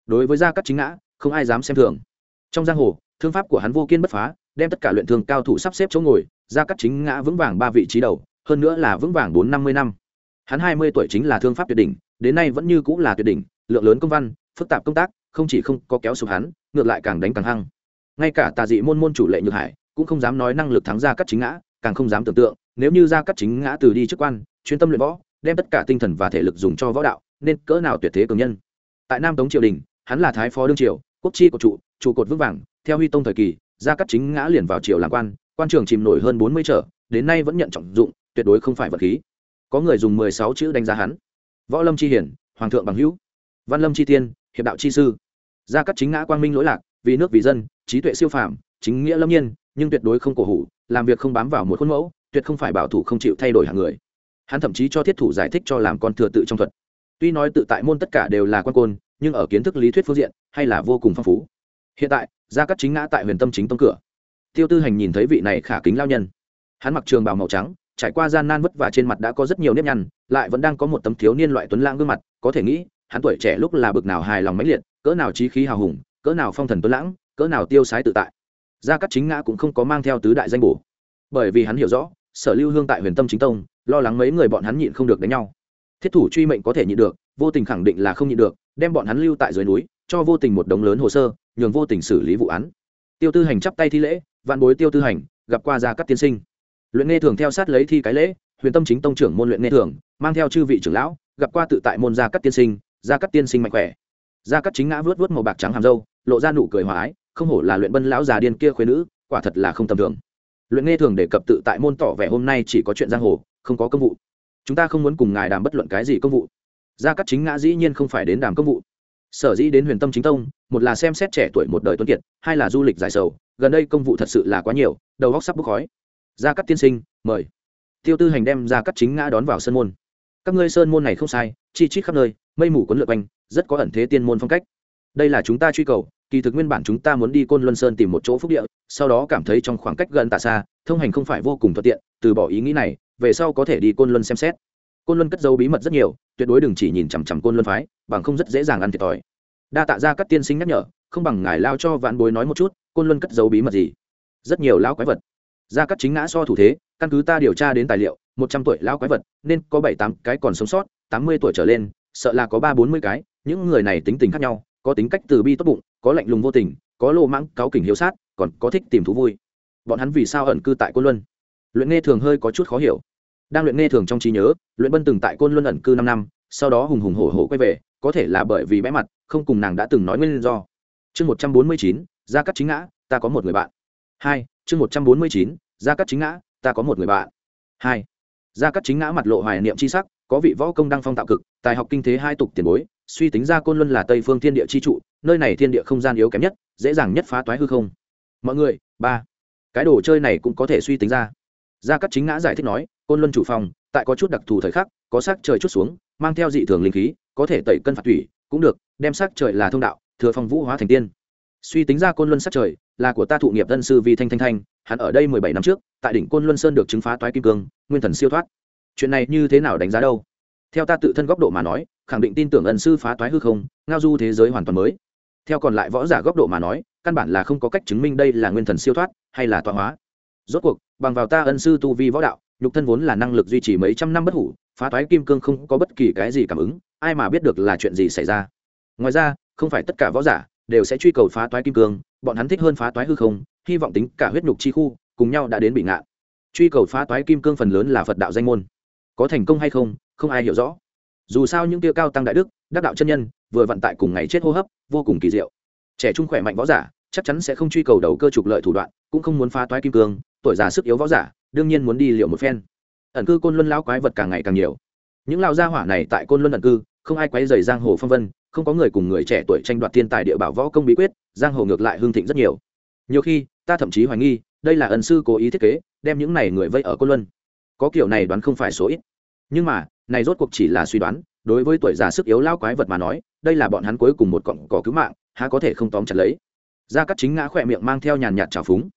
Đối với gia cát chính ngã, không ai dám xem thường. Trong giang hồ, thương pháp của hắn vô kiên bất phá, đem tất cả luyện thương cao thủ sắp xếp chỗ ngồi, gia cát chính ngã vững vàng ba vị trí đầu, hơn nữa là vững vàng bốn năm mươi năm. Hắn hai mươi tuổi chính là thương pháp tuyệt đỉnh, đến nay vẫn như cũng là tuyệt đỉnh, lượng lớn công văn, phức tạp công tác, không chỉ không có kéo sụp hắn, ngược lại càng đánh càng hăng. Ngay cả tà dị môn môn chủ lệ nhược hải cũng không dám nói năng lực thắng gia cát chính ngã, càng không dám tưởng tượng, nếu như gia cát chính ngã từ đi chức quan, chuyên tâm luyện võ, đem tất cả tinh thần và thể lực dùng cho võ đạo nên cỡ nào tuyệt thế cường nhân. Tại nam tống triều đình, hắn là thái phó đương triều, quốc chi của trụ trụ cột vững vàng, theo huy tông thời kỳ, gia cát chính ngã liền vào triều làm quan quan trường chìm nổi hơn bốn mươi trở, đến nay vẫn nhận trọng dụng, tuyệt đối không phải vật khí. Có người dùng mười sáu chữ đánh giá hắn. Võ lâm chi hiển, hoàng thượng bằng hữu. Văn lâm chi tiên, hiệp đạo chi sư. Gia cát chính ngã quang minh lỗi lạc, vì nước vì dân, trí tuệ siêu phàm, chính nghĩa lâm nhiên, nhưng tuyệt đối không cổ hủ, làm việc không bám vào một khuôn mẫu, tuyệt không phải bảo thủ không chịu thay đổi hàng người. Hắn thậm chí cho thiết thủ giải thích cho làm con thừa tự trong thuật tuy nói tự tại môn tất cả đều là quan côn, nhưng ở kiến thức lý thuyết phương diện, hay là vô cùng phong phú. Hiện tại, gia cắt chính ngã tại huyền tâm chính tông cửa. Tiêu tư hành nhìn thấy vị này khả kính lao nhân. Hắn mặc trường bào màu trắng, trải qua gian nan vất vả trên mặt đã có rất nhiều nếp nhăn, lại vẫn đang có một tấm thiếu niên loại tuấn lãng gương mặt, có thể nghĩ, hắn tuổi trẻ lúc là bực nào hài lòng mãnh liệt, cỡ nào trí khí hào hùng, cỡ nào phong thần tuấn lãng, cỡ nào tiêu sái tự tại. Gia cắt chính ngã cũng không có mang theo tứ đại danh bổ. Bởi vì hắn hiểu rõ, sở lưu hương tại huyền tâm chính tông, lo lắng mấy người bọn hắn nhịn không được đánh nhau thiết thủ truy mệnh có thể nhịn được, vô tình khẳng định là không nhịn được, đem bọn hắn lưu tại dưới núi, cho vô tình một đống lớn hồ sơ, nhường vô tình xử lý vụ án. Tiêu tư hành chắp tay thi lễ, vạn bối tiêu tư hành, gặp qua gia cắt tiên sinh. Luyện nghe thường theo sát lấy thi cái lễ, huyền tâm chính tông trưởng môn luyện nghe thường, mang theo chư vị trưởng lão, gặp qua tự tại môn gia cắt tiên sinh, gia cắt tiên sinh mạnh khỏe. Gia cắt chính ngã vớt vớt màu bạc trắng hàm râu, lộ ra nụ cười hòa ái, không hổ là luyện bân lão già điên kia khuyên nữ, quả thật là không tầm thường. Luyện nghe thường đề cập tự tại môn tỏ vẻ hôm nay chỉ có chuyện giang hồ, không có công vụ chúng ta không muốn cùng ngài đàm bất luận cái gì công vụ. Gia cắt chính ngã dĩ nhiên không phải đến đàm công vụ. Sở dĩ đến huyền tâm chính tông, một là xem xét trẻ tuổi một đời tuấn kiệt, hai là du lịch giải sầu, gần đây công vụ thật sự là quá nhiều, đầu góc sắp bốc khói. Gia cắt tiên sinh, mời. Tiêu tư hành đem gia cắt chính ngã đón vào sân môn. Các ngươi sơn môn này không sai, chi chít khắp nơi, mây mù quấn lượt quanh, rất có ẩn thế tiên môn phong cách. Đây là chúng ta truy cầu, kỳ thực nguyên bản chúng ta muốn đi côn luân sơn tìm một chỗ phúc địa, sau đó cảm thấy trong khoảng cách gần tạ xa, thông hành không phải vô cùng thuận tiện, từ bỏ ý nghĩ này về sau có thể đi côn luân xem xét. Côn luân cất dấu bí mật rất nhiều, tuyệt đối đừng chỉ nhìn chằm chằm côn luân phái, bằng không rất dễ dàng ăn thiệt thòi. Đa tạ ra các tiên sinh nhắc nhở, không bằng ngài lao cho vạn bối nói một chút, côn luân cất dấu bí mật gì? Rất nhiều lão quái vật. Gia các chính ngã so thủ thế, căn cứ ta điều tra đến tài liệu, một trăm tuổi lão quái vật, nên có bảy tám cái còn sống sót, tám mươi tuổi trở lên, sợ là có ba bốn mươi cái, những người này tính tình khác nhau, có tính cách từ bi tốt bụng, có lạnh lùng vô tình, có lô mãng cáo kỉnh hiếu sát, còn có thích tìm thú vui. Bọn hắn vì sao ẩn cư tại côn luân? Luyện nghe thường hơi có chút khó hiểu. Đang luyện nghe thường trong trí nhớ, luyện bân từng tại côn luân ẩn cư năm năm, sau đó hùng hùng hổ hổ quay về, có thể là bởi vì bẽ mặt, không cùng nàng đã từng nói nguyên do. Chương một trăm bốn mươi chín, gia cắt chính ngã, ta có một người bạn. Hai, chương một trăm bốn mươi chín, gia cắt chính ngã, ta có một người bạn. Hai, gia cắt chính ngã mặt lộ hoài niệm c h i sắc, có vị võ công đăng phong tạo cực, tài học kinh thế hai tục tiền bối, suy tính ra côn luân là tây phương thiên địa chi trụ, nơi này thiên địa không gian yếu kém nhất, dễ dàng nhất phá toái hư không. Mọi người, ba, cái đồ chơi này cũng có thể suy tính ra gia cắt chính ngã giải thích nói, côn luân chủ phòng, tại có chút đặc thù thời khắc, có sắc trời chút xuống, mang theo dị thường linh khí, có thể tẩy cân phạt thủy, cũng được, đem sắc trời là thông đạo, thừa phong vũ hóa thành tiên. Suy tính ra côn luân sắc trời, là của ta thụ nghiệp dân sư vi thanh thanh thanh, hắn ở đây mười bảy năm trước, tại đỉnh côn luân sơn được chứng phá toái kim cương, nguyên thần siêu thoát. Chuyện này như thế nào đánh giá đâu? Theo ta tự thân góc độ mà nói, khẳng định tin tưởng ẩn sư phá toái hư không, ngao du thế giới hoàn toàn mới. Theo còn lại võ giả góc độ mà nói, căn bản là không có cách chứng minh đây là nguyên thần siêu thoát, hay là tọa hóa rốt cuộc, bằng vào ta ân sư tu vi võ đạo, nhục thân vốn là năng lực duy trì mấy trăm năm bất hủ, phá toái kim cương không có bất kỳ cái gì cảm ứng, ai mà biết được là chuyện gì xảy ra. Ngoài ra, không phải tất cả võ giả đều sẽ truy cầu phá toái kim cương, bọn hắn thích hơn phá toái hư không, hy vọng tính cả huyết nhục chi khu, cùng nhau đã đến bị ngạn. Truy cầu phá toái kim cương phần lớn là phật đạo danh môn. Có thành công hay không không ai hiểu rõ. Dù sao những tiêu cao tăng đại đức, đắc đạo chân nhân, vừa vận tại cùng ngày chết hô hấp, vô cùng kỳ diệu. Trẻ trung khỏe mạnh võ giả chắc chắn sẽ không truy cầu đầu cơ trục lợi thủ đoạn, cũng không muốn phá toái kim cương, tuổi già sức yếu võ giả, đương nhiên muốn đi liệu một phen. Ẩn cư côn luân lão quái vật càng ngày càng nhiều. Những lao gia hỏa này tại côn luân ẩn cư, không ai quấy dày giang hồ phong vân, không có người cùng người trẻ tuổi tranh đoạt thiên tài địa bảo võ công bí quyết, giang hồ ngược lại hương thịnh rất nhiều. Nhiều khi, ta thậm chí hoài nghi, đây là ẩn sư cố ý thiết kế, đem những này người vây ở côn luân. Có kiểu này đoán không phải số ít. Nhưng mà, này rốt cuộc chỉ là suy đoán, đối với tuổi già sức yếu lao quái vật mà nói, đây là bọn hắn cuối cùng một cọng cỏ cứu mạng, há có thể không tóm chặt lấy gia cắt chính ngã khỏe miệng mang theo nhàn nhạt trào phúng.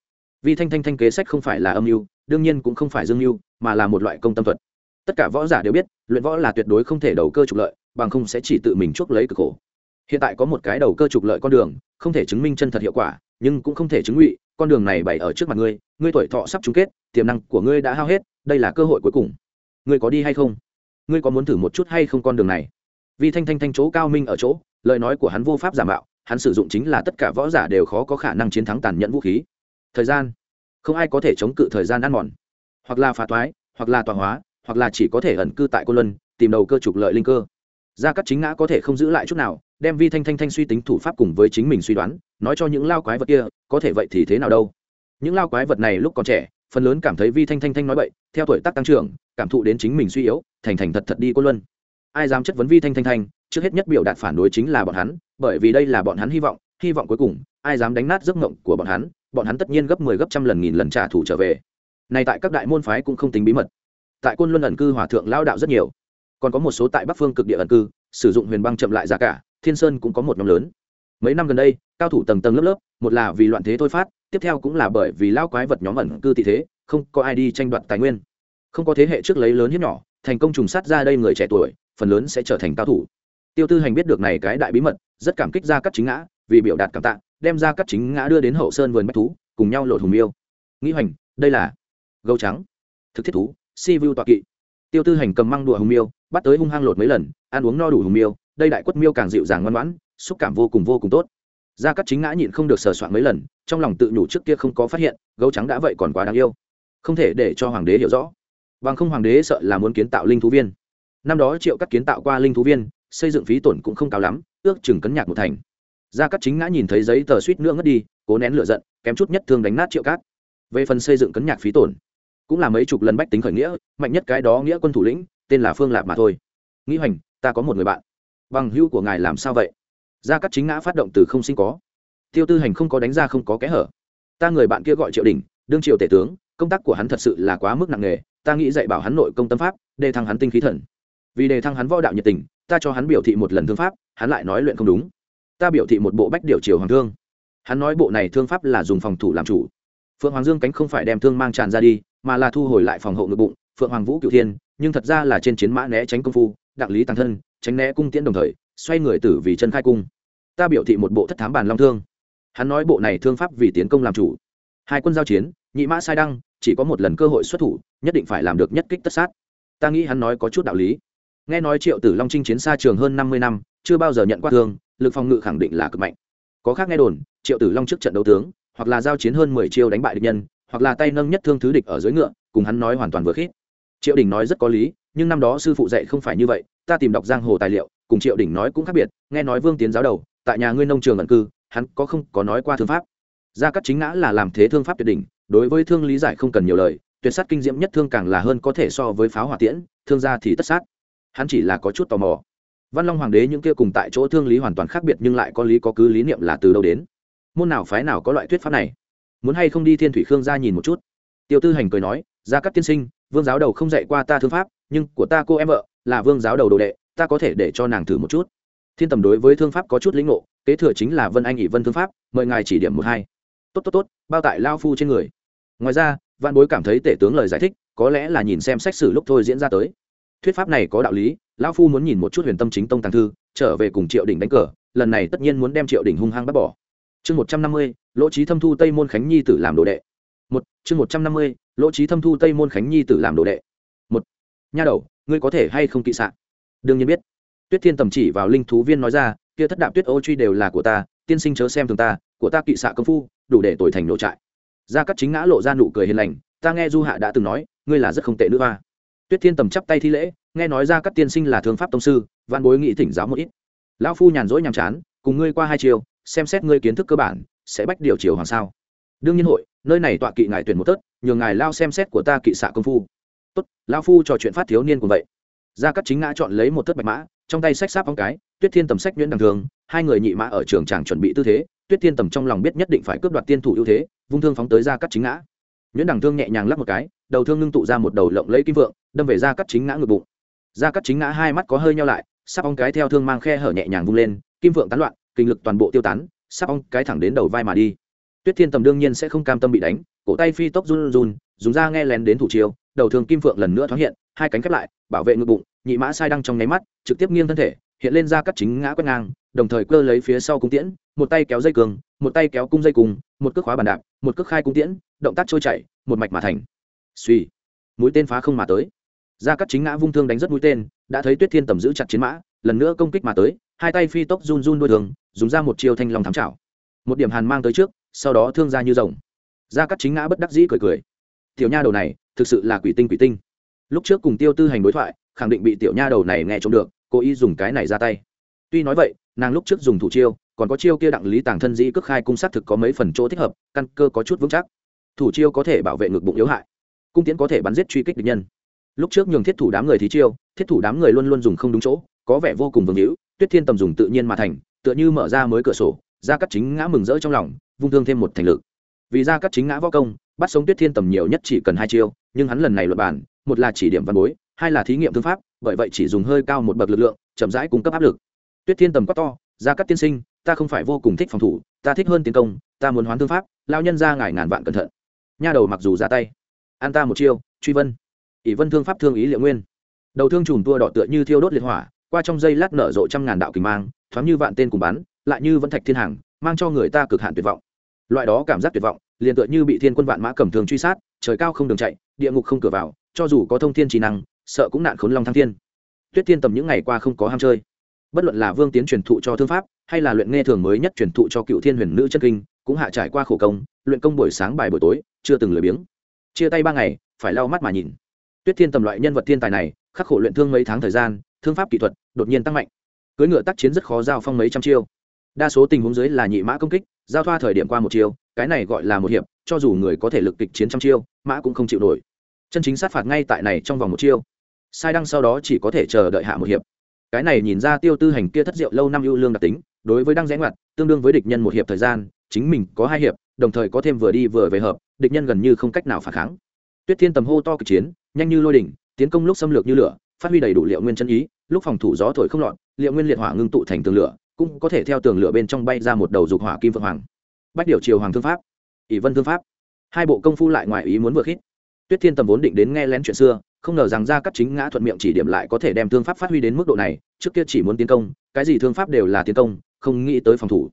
Vì thanh thanh thanh kế sách không phải là âm mưu, đương nhiên cũng không phải dương mưu, mà là một loại công tâm thuật. Tất cả võ giả đều biết, luyện võ là tuyệt đối không thể đầu cơ trục lợi, bằng không sẽ chỉ tự mình chuốc lấy cực khổ. Hiện tại có một cái đầu cơ trục lợi con đường, không thể chứng minh chân thật hiệu quả, nhưng cũng không thể chứng ngụy, con đường này bày ở trước mặt ngươi ngươi tuổi thọ sắp chung kết, tiềm năng của ngươi đã hao hết, đây là cơ hội cuối cùng. Ngươi có đi hay không? Ngươi có muốn thử một chút hay không con đường này? Vì thanh thanh thanh chỗ cao minh ở chỗ, lời nói của hắn vô pháp giả mạo hắn sử dụng chính là tất cả võ giả đều khó có khả năng chiến thắng tàn nhẫn vũ khí. Thời gian, không ai có thể chống cự thời gian ăn mòn. Hoặc là phá toái hoặc là tọa hóa, hoặc là chỉ có thể ẩn cư tại cô luân, tìm đầu cơ trục lợi linh cơ. Gia cắt chính ngã có thể không giữ lại chút nào, đem vi thanh thanh thanh suy tính thủ pháp cùng với chính mình suy đoán, nói cho những lao quái vật kia, có thể vậy thì thế nào đâu. Những lao quái vật này lúc còn trẻ, phần lớn cảm thấy vi thanh thanh thanh nói vậy theo tuổi tác tăng trưởng, cảm thụ đến chính mình suy yếu, thành thành thật thật đi cô luân. Ai dám chất vấn vi thanh thanh thanh trước hết nhất biểu đạt phản đối chính là bọn hắn, bởi vì đây là bọn hắn hy vọng hy vọng cuối cùng, ai dám đánh nát giấc mộng của bọn hắn bọn hắn tất nhiên gấp mười 10 gấp trăm lần nghìn lần trả thù trở về. Này tại các đại môn phái cũng không tính bí mật. Tại côn luân ẩn cư hòa thượng lao đạo rất nhiều. Còn có một số tại bắc phương cực địa ẩn cư, sử dụng huyền băng chậm lại giá cả, thiên sơn cũng có một nhóm lớn. Mấy năm gần đây, cao thủ tầng tầng lớp lớp, một là vì loạn thế thôi phát, tiếp theo cũng là bởi vì lao quái vật nhóm ẩn cư tị thế, không có ai đi tranh đoạt tài nguyên. Không có thế hệ trước lấy lớn hiếp nhỏ, thành công trùng sát ra đây người trẻ tuổi, phần lớn sẽ trở thành cao thủ tiêu tư hành biết được này cái đại bí mật, rất cảm kích ra cát chính ngã, vì biểu đạt cảm tạ, đem ra cát chính ngã đưa đến hậu sơn vườn bách thú, cùng nhau lột hùng miêu. Nghĩ hoành, đây là gấu trắng, thực thiết thú, si vu tọa kỵ. Tiêu tư hành cầm măng đùa hùng miêu, bắt tới hung hăng lột mấy lần, ăn uống no đủ hùng miêu, đây đại quất miêu càng dịu dàng ngoan ngoãn, xúc cảm vô cùng vô cùng tốt. Gia cắt chính ngã nhịn không được sờ soạn mấy lần, trong lòng tự nhủ trước kia không có phát hiện, gấu trắng đã vậy còn quá đáng yêu. Không thể để cho hoàng đế hiểu rõ. Bằng không hoàng đế sợ là muốn kiến tạo linh thú viên. Năm đó triệu cắt kiến tạo qua linh thú viên xây dựng phí tổn cũng không cao lắm, ước chừng cấn nhạc một thành. Gia cắt chính ngã nhìn thấy giấy tờ suýt nữa ngất đi, cố nén lửa giận, kém chút nhất thương đánh nát triệu cát. Về phần xây dựng cấn nhạc phí tổn, cũng là mấy chục lần bách tính khởi nghĩa, mạnh nhất cái đó nghĩa quân thủ lĩnh, tên là phương lạp mà thôi. Nghĩ hoành, ta có một người bạn. Bằng hữu của ngài làm sao vậy? Gia cắt chính ngã phát động từ không sinh có. Tiêu tư hành không có đánh ra không có kẽ hở. Ta người bạn kia gọi triệu đình, đương triệu tể tướng, công tác của hắn thật sự là quá mức nặng nề, ta nghĩ dạy bảo hắn nội công tâm pháp, đề thăng hắn tinh khí thần. Vì đề thăng hắn võ đạo nhiệt tình ta cho hắn biểu thị một lần thương pháp, hắn lại nói luyện không đúng. Ta biểu thị một bộ bách điều triều hoàng thương. Hắn nói bộ này thương pháp là dùng phòng thủ làm chủ. Phượng hoàng dương cánh không phải đem thương mang tràn ra đi, mà là thu hồi lại phòng hộ ngực bụng, phượng hoàng vũ cựu thiên, nhưng thật ra là trên chiến mã né tránh công phu, đặng lý tăng thân, tránh né cung tiễn đồng thời, xoay người tử vì chân khai cung. Ta biểu thị một bộ thất thám bàn long thương. Hắn nói bộ này thương pháp vì tiến công làm chủ. Hai quân giao chiến, nhị mã sai đăng, chỉ có một lần cơ hội xuất thủ, nhất định phải làm được nhất kích tất sát. Ta nghĩ hắn nói có chút đạo lý nghe nói triệu tử long chinh chiến xa trường hơn năm mươi năm, chưa bao giờ nhận qua thương, lực phòng ngự khẳng định là cực mạnh. Có khác nghe đồn, triệu tử long trước trận đấu tướng, hoặc là giao chiến hơn mười chiêu đánh bại địch nhân, hoặc là tay nâng nhất thương thứ địch ở dưới ngựa, cùng hắn nói hoàn toàn vừa khít. Triệu đình nói rất có lý, nhưng năm đó sư phụ dạy không phải như vậy, ta tìm đọc giang hồ tài liệu, cùng triệu đình nói cũng khác biệt, nghe nói vương tiến giáo đầu, tại nhà ngươi nông trường ẩn cư, hắn có không, có nói qua thương pháp. Gia cắt chính ngã là làm thế thương pháp tuyệt đỉnh, đối với thương lý giải không cần nhiều lời, tuyệt sát kinh diễm nhất thương càng là hơn có thể so với pháo hỏa tiễn, thương gia thì tất sát hắn chỉ là có chút tò mò. Văn long hoàng đế những kia cùng tại chỗ thương lý hoàn toàn khác biệt nhưng lại có lý có cứ lý niệm là từ đâu đến. Môn nào phái nào có loại thuyết pháp này? Muốn hay không đi thiên thủy khương ra nhìn một chút? Tiêu tư hành cười nói, gia các tiên sinh, vương giáo đầu không dạy qua ta thương pháp, nhưng của ta cô em vợ là vương giáo đầu đồ đệ, ta có thể để cho nàng thử một chút. Thiên tầm đối với thương pháp có chút lĩnh ngộ, kế thừa chính là vân anh ỷ vân thương pháp, mời ngài chỉ điểm một hai. Tốt tốt tốt, bao tại lao phu trên người. Ngoài ra văn bối cảm thấy tể tướng lời giải thích, có lẽ là nhìn xem sách sử lúc thôi diễn ra tới thuyết pháp này có đạo lý, lão phu muốn nhìn một chút huyền tâm chính tông tàng thư, trở về cùng triệu đỉnh đánh cờ, lần này tất nhiên muốn đem triệu đỉnh hung hăng bắt bỏ. Chương một trăm năm mươi, lỗ trí thâm thu tây môn khánh nhi tử làm đồ đệ. Một, chương một trăm năm mươi, lỗ trí thâm thu tây môn khánh nhi tử làm đồ đệ. Một, nha đầu, ngươi có thể hay không kỵ sạn đương nhiên biết. Tuyết thiên tầm chỉ vào linh thú viên nói ra, kia thất đạo tuyết ô truy đều là của ta, tiên sinh chớ xem thường ta, của ta kỵ xạ công phu, đủ để tuổi thành nổ trại. Gia cắt chính ngã lộ ra nụ cười hiền lành, ta nghe du hạ đã từng nói, ngươi là rất không tệ nữ hoa tuyết thiên tầm chắp tay thi lễ, nghe nói ra các tiên sinh là thương pháp tông sư văn bối nghị thỉnh giáo một ít. Lão phu nhàn rỗi nhàm chán, cùng ngươi qua hai chiều, xem xét ngươi kiến thức cơ bản, sẽ bách điều chiều hoàng sao. Đương nhiên hội, nơi này tọa kỵ ngài tuyển một tớt, nhường ngài lao xem xét của ta kỵ xạ công phu. Tốt, lão phu trò chuyện phát thiếu niên cùng vậy. Gia cắt chính ngã chọn lấy một tớt bạch mã, trong tay sách sáp bóng cái, tuyết thiên tầm sách nhuyễn đằng thường, hai người nhị mã ở trường tràng chuẩn bị tư thế, tuyết thiên tầm trong lòng biết nhất định phải cướp đoạt tiên thủ ưu thế, vung thương phóng tới gia cắt chính ngã. Nhuyễn đằng thương nhẹ nhàng lắp một cái, đầu thương ngưng tụ ra một đầu lộng lẫy kim vượng đâm về ra cắt chính ngã ngực bụng. Ra cắt chính ngã hai mắt có hơi nhau lại sắp ong cái theo thương mang khe hở nhẹ nhàng vung lên kim vượng tán loạn kinh lực toàn bộ tiêu tán sắp ong cái thẳng đến đầu vai mà đi. Tuyết thiên tầm đương nhiên sẽ không cam tâm bị đánh cổ tay phi tốc run run dùng da nghe lén đến thủ chiều, đầu thương kim phượng lần nữa thoáng hiện hai cánh khép lại bảo vệ ngực bụng nhị mã sai đăng trong nháy mắt trực tiếp nghiêng thân thể hiện lên ra cắt chính ngã quét ngang đồng thời cơ lấy phía sau cung tiễn một tay kéo dây cường một tay kéo cung dây cùng một cước khóa bàn đạp một cước khai cung tiễn động tác trôi chảy một mạch mà thành. Suy mũi tên phá không mà tới gia cắt chính ngã vung thương đánh rất mũi tên đã thấy tuyết thiên tầm giữ chặt chiến mã lần nữa công kích mà tới hai tay phi tốc run run đuôi thường dùng ra một chiêu thanh long thám chảo, một điểm hàn mang tới trước sau đó thương ra như rồng. Gia cắt chính ngã bất đắc dĩ cười cười. Tiểu nha đầu này thực sự là quỷ tinh quỷ tinh. Lúc trước cùng tiêu tư hành đối thoại khẳng định bị tiểu nha đầu này nghe trộm được cố ý dùng cái này ra tay. Tuy nói vậy nàng lúc trước dùng thủ chiêu còn có chiêu kia đặng lý tàng thân dĩ cước khai cung xác thực có mấy phần chỗ thích hợp căn cơ có chút vững chắc. Thủ chiêu có thể bảo vệ ngực bụng yếu hại. Cung tiễn có thể bắn giết truy kích địch nhân lúc trước nhường thiết thủ đám người thí chiêu, thiết thủ đám người luôn luôn dùng không đúng chỗ, có vẻ vô cùng vương hữu, tuyết thiên tầm dùng tự nhiên mà thành, tựa như mở ra mới cửa sổ ra cắt chính ngã mừng rỡ trong lòng, vung thương thêm một thành lực. Vì ra cắt chính ngã võ công, bắt sống tuyết thiên tầm nhiều nhất chỉ cần hai chiêu, nhưng hắn lần này luật bản một là chỉ điểm văn bối, hai là thí nghiệm thương pháp, bởi vậy chỉ dùng hơi cao một bậc lực lượng, chậm rãi cung cấp áp lực. Tuyết thiên tầm quá to ra cắt tiên sinh, ta không phải vô cùng thích phòng thủ, ta thích hơn tiến công, ta muốn hoán thương pháp lao nhân ra ngài ngàn vạn cẩn thận. Nha đầu mặc dù ra tay, an ta một chiêu, truy vân ỷ vân thương pháp thương ý liệu nguyên. Đầu thương chùm tua đỏ tựa như thiêu đốt liệt hỏa, qua trong dây lát nở rộ trăm ngàn đạo kỳ mang, thoáng như vạn tên cùng bắn, lại như vẫn thạch thiên hàng, mang cho người ta cực hạn tuyệt vọng. Loại đó cảm giác tuyệt vọng, liền tựa như bị thiên quân vạn mã cầm thường truy sát, trời cao không đường chạy, địa ngục không cửa vào, cho dù có thông thiên trí năng, sợ cũng nạn khốn long thăng thiên. Tuyết thiên tầm những ngày qua không có ham chơi. Bất luận là vương tiến truyền thụ cho thương pháp, hay là luyện nghe thường mới nhất truyền thụ cho cựu thiên huyền nữ chân kinh, cũng hạ trải qua khổ công, luyện công buổi sáng bài buổi tối, chưa từng lười biếng. Chia tay ba ngày, phải lau mắt mà nhìn tuyết thiên tầm loại nhân vật thiên tài này, khắc khổ luyện thương mấy tháng thời gian, thương pháp kỹ thuật đột nhiên tăng mạnh. Cưỡi ngựa tác chiến rất khó giao phong mấy trăm chiêu. Đa số tình huống dưới là nhị mã công kích, giao thoa thời điểm qua một chiêu, cái này gọi là một hiệp, cho dù người có thể lực kịch chiến trăm chiêu, mã cũng không chịu nổi. Chân chính sát phạt ngay tại này trong vòng một chiêu. Sai đăng sau đó chỉ có thể chờ đợi hạ một hiệp. Cái này nhìn ra tiêu tư hành kia thất diệu lâu năm ưu lương đặc tính, đối với đăng rẽ ngoặt, tương đương với địch nhân một hiệp thời gian, chính mình có hai hiệp, đồng thời có thêm vừa đi vừa về hợp, địch nhân gần như không cách nào phản kháng. Tuyết thiên tầm hô to kịch chiến nhanh như lôi đỉnh, tiến công lúc xâm lược như lửa, phát huy đầy đủ liệu nguyên chân ý, lúc phòng thủ gió thổi không lọt, liệu nguyên liệt hỏa ngưng tụ thành tường lửa, cũng có thể theo tường lửa bên trong bay ra một đầu dục hỏa kim vượng hoàng. Bách điều triều hoàng thương pháp, ỷ vân thương pháp. Hai bộ công phu lại ngoài ý muốn vừa khít. Tuyết thiên tầm vốn định đến nghe lén chuyện xưa, không ngờ rằng ra các chính ngã thuận miệng chỉ điểm lại có thể đem thương pháp phát huy đến mức độ này, trước kia chỉ muốn tiến công, cái gì thương pháp đều là tiến công, không nghĩ tới phòng thủ.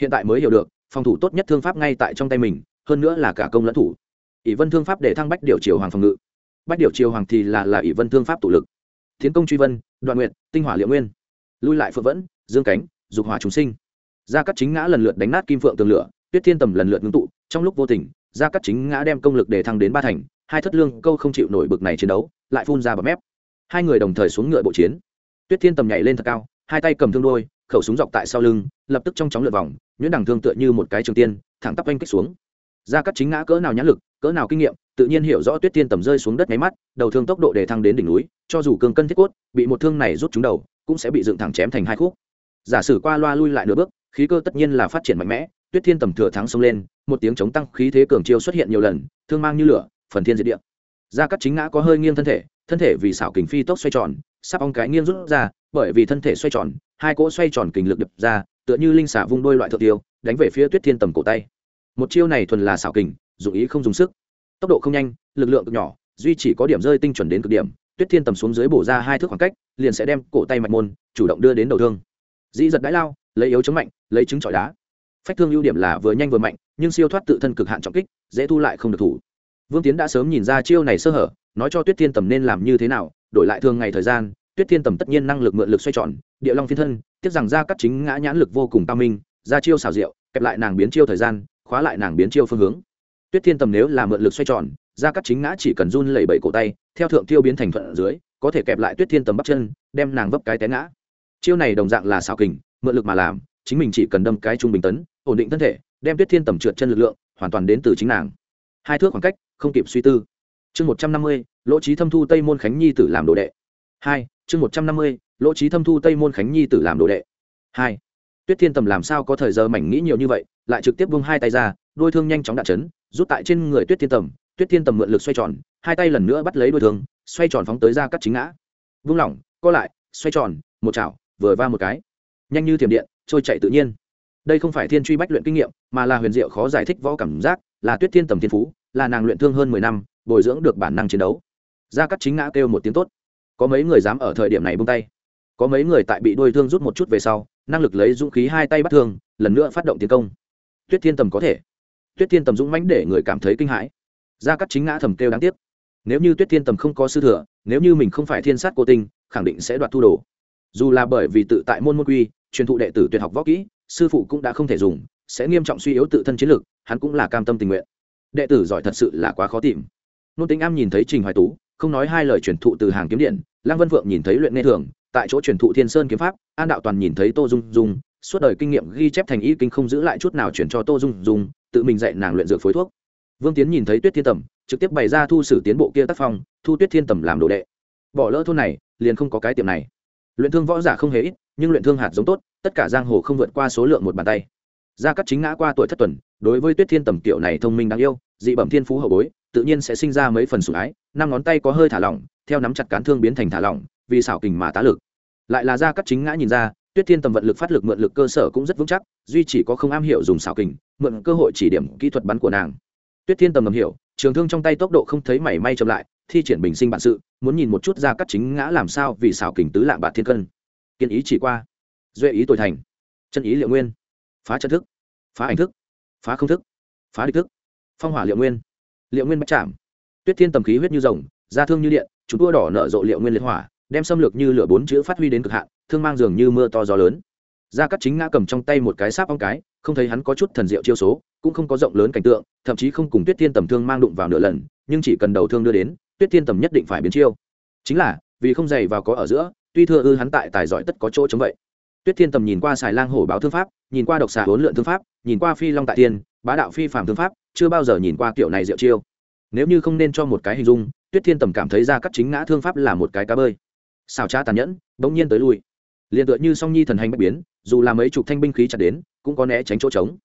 Hiện tại mới hiểu được, phòng thủ tốt nhất thương pháp ngay tại trong tay mình, hơn nữa là cả công lẫn thủ. Ỷ vân thương pháp để thăng bách điều triều hoàng phòng ngự bách điều triều hoàng thì là là ỷ vân thương pháp tụ lực. Tiến công truy vân, đoạn nguyện tinh hỏa liệu nguyên. Lui lại phượng vẫn, dương cánh, dục hỏa chúng sinh. Gia cắt chính ngã lần lượt đánh nát kim phượng tường lửa, tuyết thiên tầm lần lượt ngưng tụ, trong lúc vô tình, gia cắt chính ngã đem công lực để thăng đến ba thành, hai thất lương câu không chịu nổi bực này chiến đấu, lại phun ra bờ mép. Hai người đồng thời xuống ngựa bộ chiến. Tuyết thiên tầm nhảy lên thật cao, hai tay cầm thương đôi, khẩu súng dọc tại sau lưng, lập tức trong chóng lượt vòng, nhuyễn đằng thương tựa như một cái trường tiên, thẳng tắp anh kích xuống. Gia cắt chính ngã cỡ nào nhãn lực, cỡ nào kinh nghiệm tự nhiên hiểu rõ tuyết thiên tầm rơi xuống đất máy mắt, đầu thương tốc độ để thăng đến đỉnh núi, cho dù cường cân thiết cốt, bị một thương này rút trúng đầu, cũng sẽ bị dựng thẳng chém thành hai khúc. Giả sử qua loa lui lại nửa bước, khí cơ tất nhiên là phát triển mạnh mẽ, tuyết thiên tầm thừa thắng xông lên, một tiếng chống tăng khí thế cường chiêu xuất hiện nhiều lần, thương mang như lửa, phần thiên diệt địa. Gia cắt chính ngã có hơi nghiêng thân thể thân thể vì xảo kình phi tốc xoay tròn, sắp ong cái nghiêng rút ra, bởi vì thân thể xoay tròn, hai cỗ xoay tròn kình lực đập ra, tựa như linh xả vung đôi loại thượng tiêu, đánh về phía tuyết thiên tầm cổ tay. Một chiêu này thuần là xảo kình, dụng ý không dùng sức tốc độ không nhanh, lực lượng cực nhỏ, duy chỉ có điểm rơi tinh chuẩn đến cực điểm, tuyết thiên tầm xuống dưới bổ ra hai thước khoảng cách, liền sẽ đem cổ tay mạch môn chủ động đưa đến đầu thương. Dĩ giật đãi lao, lấy yếu chống mạnh, lấy trứng trọi đá. Phách thương ưu điểm là vừa nhanh vừa mạnh, nhưng siêu thoát tự thân cực hạn trọng kích, dễ thu lại không được thủ. Vương tiến đã sớm nhìn ra chiêu này sơ hở, nói cho tuyết thiên tầm nên làm như thế nào, đổi lại thường ngày thời gian, tuyết thiên tầm tất nhiên năng lực mượn lực xoay tròn, địa long phiên thân tiếp rằng ra cắt chính ngã nhãn lực vô cùng cao minh, ra chiêu xảo diệu, kẹp lại nàng biến chiêu thời gian, khóa lại nàng biến chiêu phương hướng tuyết thiên tầm nếu là mượn lực xoay tròn ra cắt chính ngã chỉ cần run lẩy bẩy cổ tay, theo thượng tiêu biến thành thuận ở dưới, có thể kẹp lại tuyết thiên tầm bắp chân, đem nàng vấp cái té ngã. Chiêu này đồng dạng là xảo kình, mượn lực mà làm, chính mình chỉ cần đâm cái trung bình tấn, ổn định thân thể, đem tuyết thiên tầm trượt chân lực lượng, hoàn toàn đến từ chính nàng. Hai thước khoảng cách, không kịp suy tư. Chương một trăm năm mươi, lỗ trí thâm thu tây môn khánh nhi tử làm đồ đệ. Hai, chương một trăm năm mươi, lỗ trí thâm thu tây môn khánh nhi tử làm đồ đệ. Hai, tuyết thiên tầm làm sao có thời giờ mảnh nghĩ nhiều như vậy, lại trực tiếp vung hai tay ra đôi thương nhanh chóng đạn chấn, rút tại trên người tuyết thiên tầm, tuyết thiên tầm mượn lực xoay tròn, hai tay lần nữa bắt lấy đôi thương, xoay tròn phóng tới ra cắt chính ngã. Vung lỏng, co lại, xoay tròn, một chảo, vừa va một cái. Nhanh như thiểm điện, trôi chạy tự nhiên. Đây không phải thiên truy bách luyện kinh nghiệm, mà là huyền diệu khó giải thích võ cảm giác, là tuyết thiên tầm thiên phú, là nàng luyện thương hơn mười năm, bồi dưỡng được bản năng chiến đấu. Ra cắt chính ngã kêu một tiếng tốt. Có mấy người dám ở thời điểm này bung tay? Có mấy người tại bị đôi thương rút một chút về sau, năng lực lấy dũng khí hai tay bắt thương, lần nữa phát động tiến công. Tuyết thiên tầm có thể tuyết thiên tầm dũng mãnh để người cảm thấy kinh hãi. Gia cắt chính ngã thầm kêu đáng tiếc. Nếu như tuyết thiên tầm không có sư thừa, nếu như mình không phải thiên sát cô tinh, khẳng định sẽ đoạt thu đồ. Dù là bởi vì tự tại môn môn quy, truyền thụ đệ tử tuyệt học võ kỹ, sư phụ cũng đã không thể dùng, sẽ nghiêm trọng suy yếu tự thân chiến lược hắn cũng là cam tâm tình nguyện. Đệ tử giỏi thật sự là quá khó tìm. Nôn tính am nhìn thấy trình hoài tú, không nói hai lời truyền thụ từ hàng kiếm điện, lăng vân phượng nhìn thấy luyện nghe thường, tại chỗ truyền thụ thiên sơn kiếm pháp, an đạo toàn nhìn thấy tô dung dung, suốt đời kinh nghiệm ghi chép thành y kinh không giữ lại chút nào chuyển cho tô dung dung tự mình dạy nàng luyện dược phối thuốc. Vương tiến nhìn thấy tuyết thiên tầm, trực tiếp bày ra thu sử tiến bộ kia tác phong, thu tuyết thiên tầm làm đồ đệ. Bỏ lỡ thôn này, liền không có cái tiệm này. Luyện thương võ giả không hề ít, nhưng luyện thương hạt giống tốt, tất cả giang hồ không vượt qua số lượng một bàn tay. Gia cắt chính ngã qua tuổi thất tuần, đối với tuyết thiên tầm kiểu này thông minh đáng yêu, dị bẩm thiên phú hậu bối, tự nhiên sẽ sinh ra mấy phần sủng ái, năm ngón tay có hơi thả lỏng, theo nắm chặt cán thương biến thành thả lỏng, vì xảo kình mà tá lực. Lại là gia cắt chính ngã nhìn ra tuyết thiên tầm vận lực phát lực mượn lực cơ sở cũng rất vững chắc, duy chỉ có không am hiểu dùng xảo kình, mượn cơ hội chỉ điểm kỹ thuật bắn của nàng. Tuyết thiên tầm ngầm hiểu, trường thương trong tay tốc độ không thấy mảy may chậm lại, thi triển bình sinh bản sự, muốn nhìn một chút gia cắt chính ngã làm sao vì xảo kình tứ lạng bạc thiên cân. Kiên ý chỉ qua. Duệ ý tuổi thành. Chân ý liệu nguyên. Phá chân thức. Phá ảnh thức. Phá không thức. Phá địch thức. Phong hỏa liệu nguyên. Liệu nguyên bách chạm. Tuyết thiên tầm khí huyết như rồng, da thương như điện, chúng tua đỏ nở rộ liệu nguyên liệt hỏa đem xâm lược như lửa bốn chữ phát huy đến cực hạn, thương mang dường như mưa to gió lớn. Gia cắt chính ngã cầm trong tay một cái sáp ong cái, không thấy hắn có chút thần diệu chiêu số, cũng không có rộng lớn cảnh tượng, thậm chí không cùng tuyết thiên tầm thương mang đụng vào nửa lần, nhưng chỉ cần đầu thương đưa đến, tuyết thiên tầm nhất định phải biến chiêu. Chính là, vì không dày vào có ở giữa, tuy thừa ư hắn tại tài giỏi tất có chỗ chống vậy. Tuyết thiên tầm nhìn qua xài lang hổ báo thương pháp, nhìn qua độc xà huấn lượn thương pháp, nhìn qua phi long tại tiên, bá đạo phi phàm thương pháp, chưa bao giờ nhìn qua kiểu này diệu chiêu. Nếu như không nên cho một cái hình dung, tuyết thiên tầm cảm thấy ra cắt chính ngã thương pháp là một cái cá bơi xào trá tàn nhẫn, bỗng nhiên tới lui. Liền tựa như song nhi thần hành bách biến, dù là mấy chục thanh binh khí chặt đến, cũng có né tránh chỗ trống.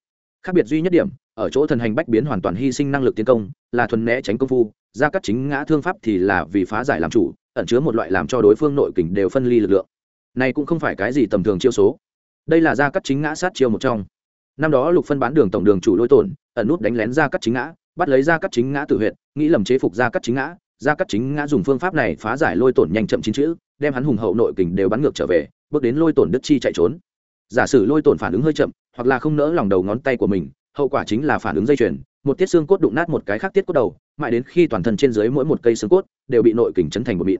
Khác biệt duy nhất điểm, ở chỗ thần hành bách biến hoàn toàn hy sinh năng lực tiến công, là thuần né tránh công phu, ra cắt chính ngã thương pháp thì là vì phá giải làm chủ, ẩn chứa một loại làm cho đối phương nội kình đều phân ly lực lượng. Này cũng không phải cái gì tầm thường chiêu số. Đây là ra cắt chính ngã sát chiêu một trong. Năm đó lục phân bán đường tổng đường chủ lôi tổn, ẩn nút đánh lén ra cắt chính ngã, bắt lấy ra cắt chính ngã tự huyện nghĩ lầm chế phục ra cắt chính ngã, ra cắt chính ngã dùng phương pháp này phá giải lôi tổn nhanh chậm chín chữ đem hắn hùng hậu nội kình đều bắn ngược trở về, bước đến lôi tổn đức chi chạy trốn. Giả sử lôi tổn phản ứng hơi chậm, hoặc là không nỡ lòng đầu ngón tay của mình, hậu quả chính là phản ứng dây chuyền, một tiết xương cốt đụng nát một cái khác tiết cốt đầu, mãi đến khi toàn thân trên dưới mỗi một cây xương cốt đều bị nội kình chấn thành một mịn.